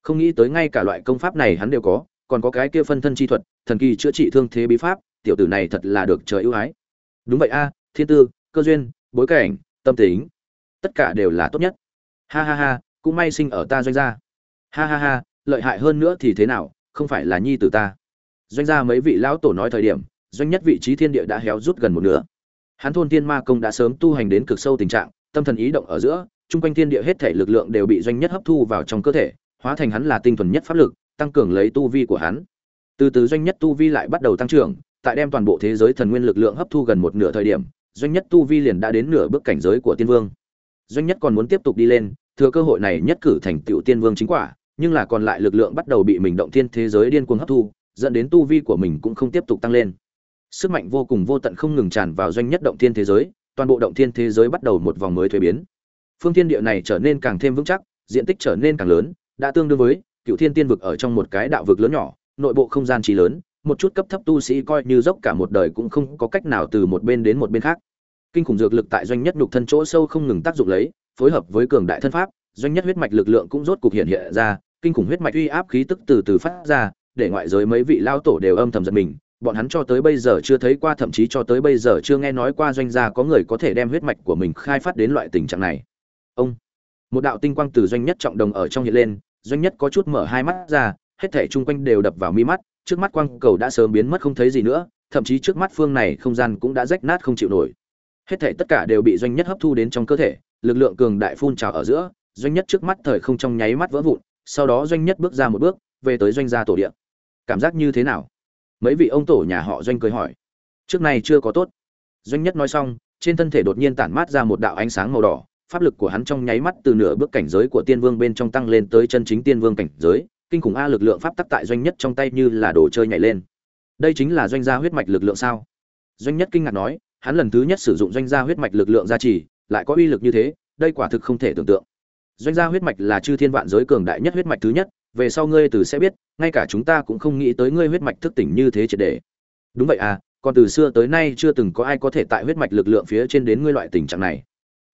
không nghĩ tới ngay cả loại công pháp này hắn đều có, còn có cái kia phân thân chi thuật, thần kỳ chữa trị thương thế bí pháp, tiểu tử này thật là được trời ưu ái. Đúng vậy a, thiên tư, cơ duyên, bối cảnh, tâm tính, tất cả đều là tốt nhất. Ha ha ha, cũng may sinh ở ta doanh gia. Ha ha ha, lợi hại hơn nữa thì thế nào, không phải là nhi tử ta. Doanh gia mấy vị lão tổ nói thời điểm, doanh nhất vị trí thiên địa đã héo rút gần một nửa. Hắn thôn thiên ma công đã sớm tu hành đến cực sâu tình trạng, tâm thần ý động ở giữa, chung quanh thiên địa hết thể lực lượng đều bị doanh nhất hấp thu vào trong cơ thể hóa thành hắn là tinh thuần nhất pháp lực, tăng cường lấy tu vi của hắn. Từ từ doanh nhất tu vi lại bắt đầu tăng trưởng, tại đem toàn bộ thế giới thần nguyên lực lượng hấp thu gần một nửa thời điểm, doanh nhất tu vi liền đã đến nửa bước cảnh giới của tiên vương. Doanh nhất còn muốn tiếp tục đi lên, thừa cơ hội này nhất cử thành tựu tiên vương chính quả, nhưng là còn lại lực lượng bắt đầu bị mình động thiên thế giới điên cuồng hấp thu, dẫn đến tu vi của mình cũng không tiếp tục tăng lên. Sức mạnh vô cùng vô tận không ngừng tràn vào doanh nhất động thiên thế giới, toàn bộ động thiên thế giới bắt đầu một vòng mới thuế biến. Phương thiên địa này trở nên càng thêm vững chắc, diện tích trở nên càng lớn đã tương đương với cựu thiên tiên vực ở trong một cái đạo vực lớn nhỏ, nội bộ không gian trí lớn, một chút cấp thấp tu sĩ coi như dốc cả một đời cũng không có cách nào từ một bên đến một bên khác. Kinh khủng dược lực tại doanh nhất nhục thân chỗ sâu không ngừng tác dụng lấy, phối hợp với cường đại thân pháp, doanh nhất huyết mạch lực lượng cũng rốt cục hiện hiện ra, kinh khủng huyết mạch uy áp khí tức từ từ phát ra, để ngoại giới mấy vị lao tổ đều âm thầm giật mình, bọn hắn cho tới bây giờ chưa thấy qua, thậm chí cho tới bây giờ chưa nghe nói qua doanh gia có người có thể đem huyết mạch của mình khai phát đến loại tình trạng này. Ông một đạo tinh quang từ doanh nhất trọng đồng ở trong hiện lên, doanh nhất có chút mở hai mắt ra, hết thể chung quanh đều đập vào mi mắt, trước mắt quang cầu đã sớm biến mất không thấy gì nữa, thậm chí trước mắt phương này không gian cũng đã rách nát không chịu nổi. Hết thể tất cả đều bị doanh nhất hấp thu đến trong cơ thể, lực lượng cường đại phun trào ở giữa, doanh nhất trước mắt thời không trong nháy mắt vỡ vụn, sau đó doanh nhất bước ra một bước, về tới doanh gia tổ điện cảm giác như thế nào? Mấy vị ông tổ nhà họ doanh cười hỏi. Trước này chưa có tốt. Doanh nhất nói xong, trên thân thể đột nhiên tản mát ra một đạo ánh sáng màu đỏ pháp lực của hắn trong nháy mắt từ nửa bước cảnh giới của tiên vương bên trong tăng lên tới chân chính tiên vương cảnh giới, kinh khủng a lực lượng pháp tắc tại doanh nhất trong tay như là đồ chơi nhảy lên. Đây chính là doanh gia huyết mạch lực lượng sao? Doanh nhất kinh ngạc nói, hắn lần thứ nhất sử dụng doanh gia huyết mạch lực lượng gia trì, lại có uy lực như thế, đây quả thực không thể tưởng tượng. Doanh gia huyết mạch là chư thiên vạn giới cường đại nhất huyết mạch thứ nhất, về sau ngươi từ sẽ biết, ngay cả chúng ta cũng không nghĩ tới ngươi huyết mạch thức tỉnh như thế triệt để. Đúng vậy à còn từ xưa tới nay chưa từng có ai có thể tại huyết mạch lực lượng phía trên đến ngươi loại tình trạng này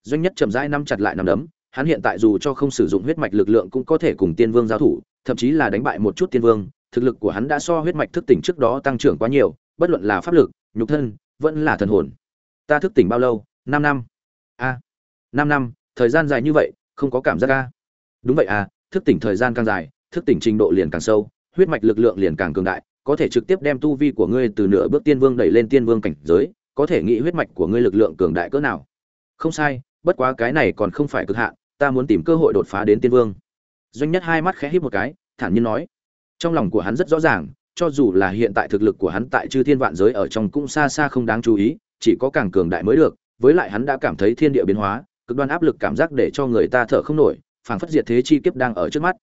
doanh nhất chậm rãi nắm chặt lại nắm đấm, hắn hiện tại dù cho không sử dụng huyết mạch lực lượng cũng có thể cùng tiên vương giao thủ, thậm chí là đánh bại một chút tiên vương, thực lực của hắn đã so huyết mạch thức tỉnh trước đó tăng trưởng quá nhiều, bất luận là pháp lực, nhục thân, vẫn là thần hồn. Ta thức tỉnh bao lâu? Năm năm. A. Năm năm, thời gian dài như vậy, không có cảm giác a. Đúng vậy à thức tỉnh thời gian càng dài, thức tỉnh trình độ liền càng sâu, huyết mạch lực lượng liền càng cường đại, có thể trực tiếp đem tu vi của ngươi từ nửa bước tiên vương đẩy lên tiên vương cảnh giới, có thể nghĩ huyết mạch của ngươi lực lượng cường đại cỡ nào? Không sai bất quá cái này còn không phải cực hạn, ta muốn tìm cơ hội đột phá đến tiên vương. Doanh nhất hai mắt khẽ híp một cái, thản nhiên nói. Trong lòng của hắn rất rõ ràng, cho dù là hiện tại thực lực của hắn tại chư thiên vạn giới ở trong cũng xa xa không đáng chú ý, chỉ có càng cường đại mới được, với lại hắn đã cảm thấy thiên địa biến hóa, cực đoan áp lực cảm giác để cho người ta thở không nổi, phảng phất diệt thế chi kiếp đang ở trước mắt.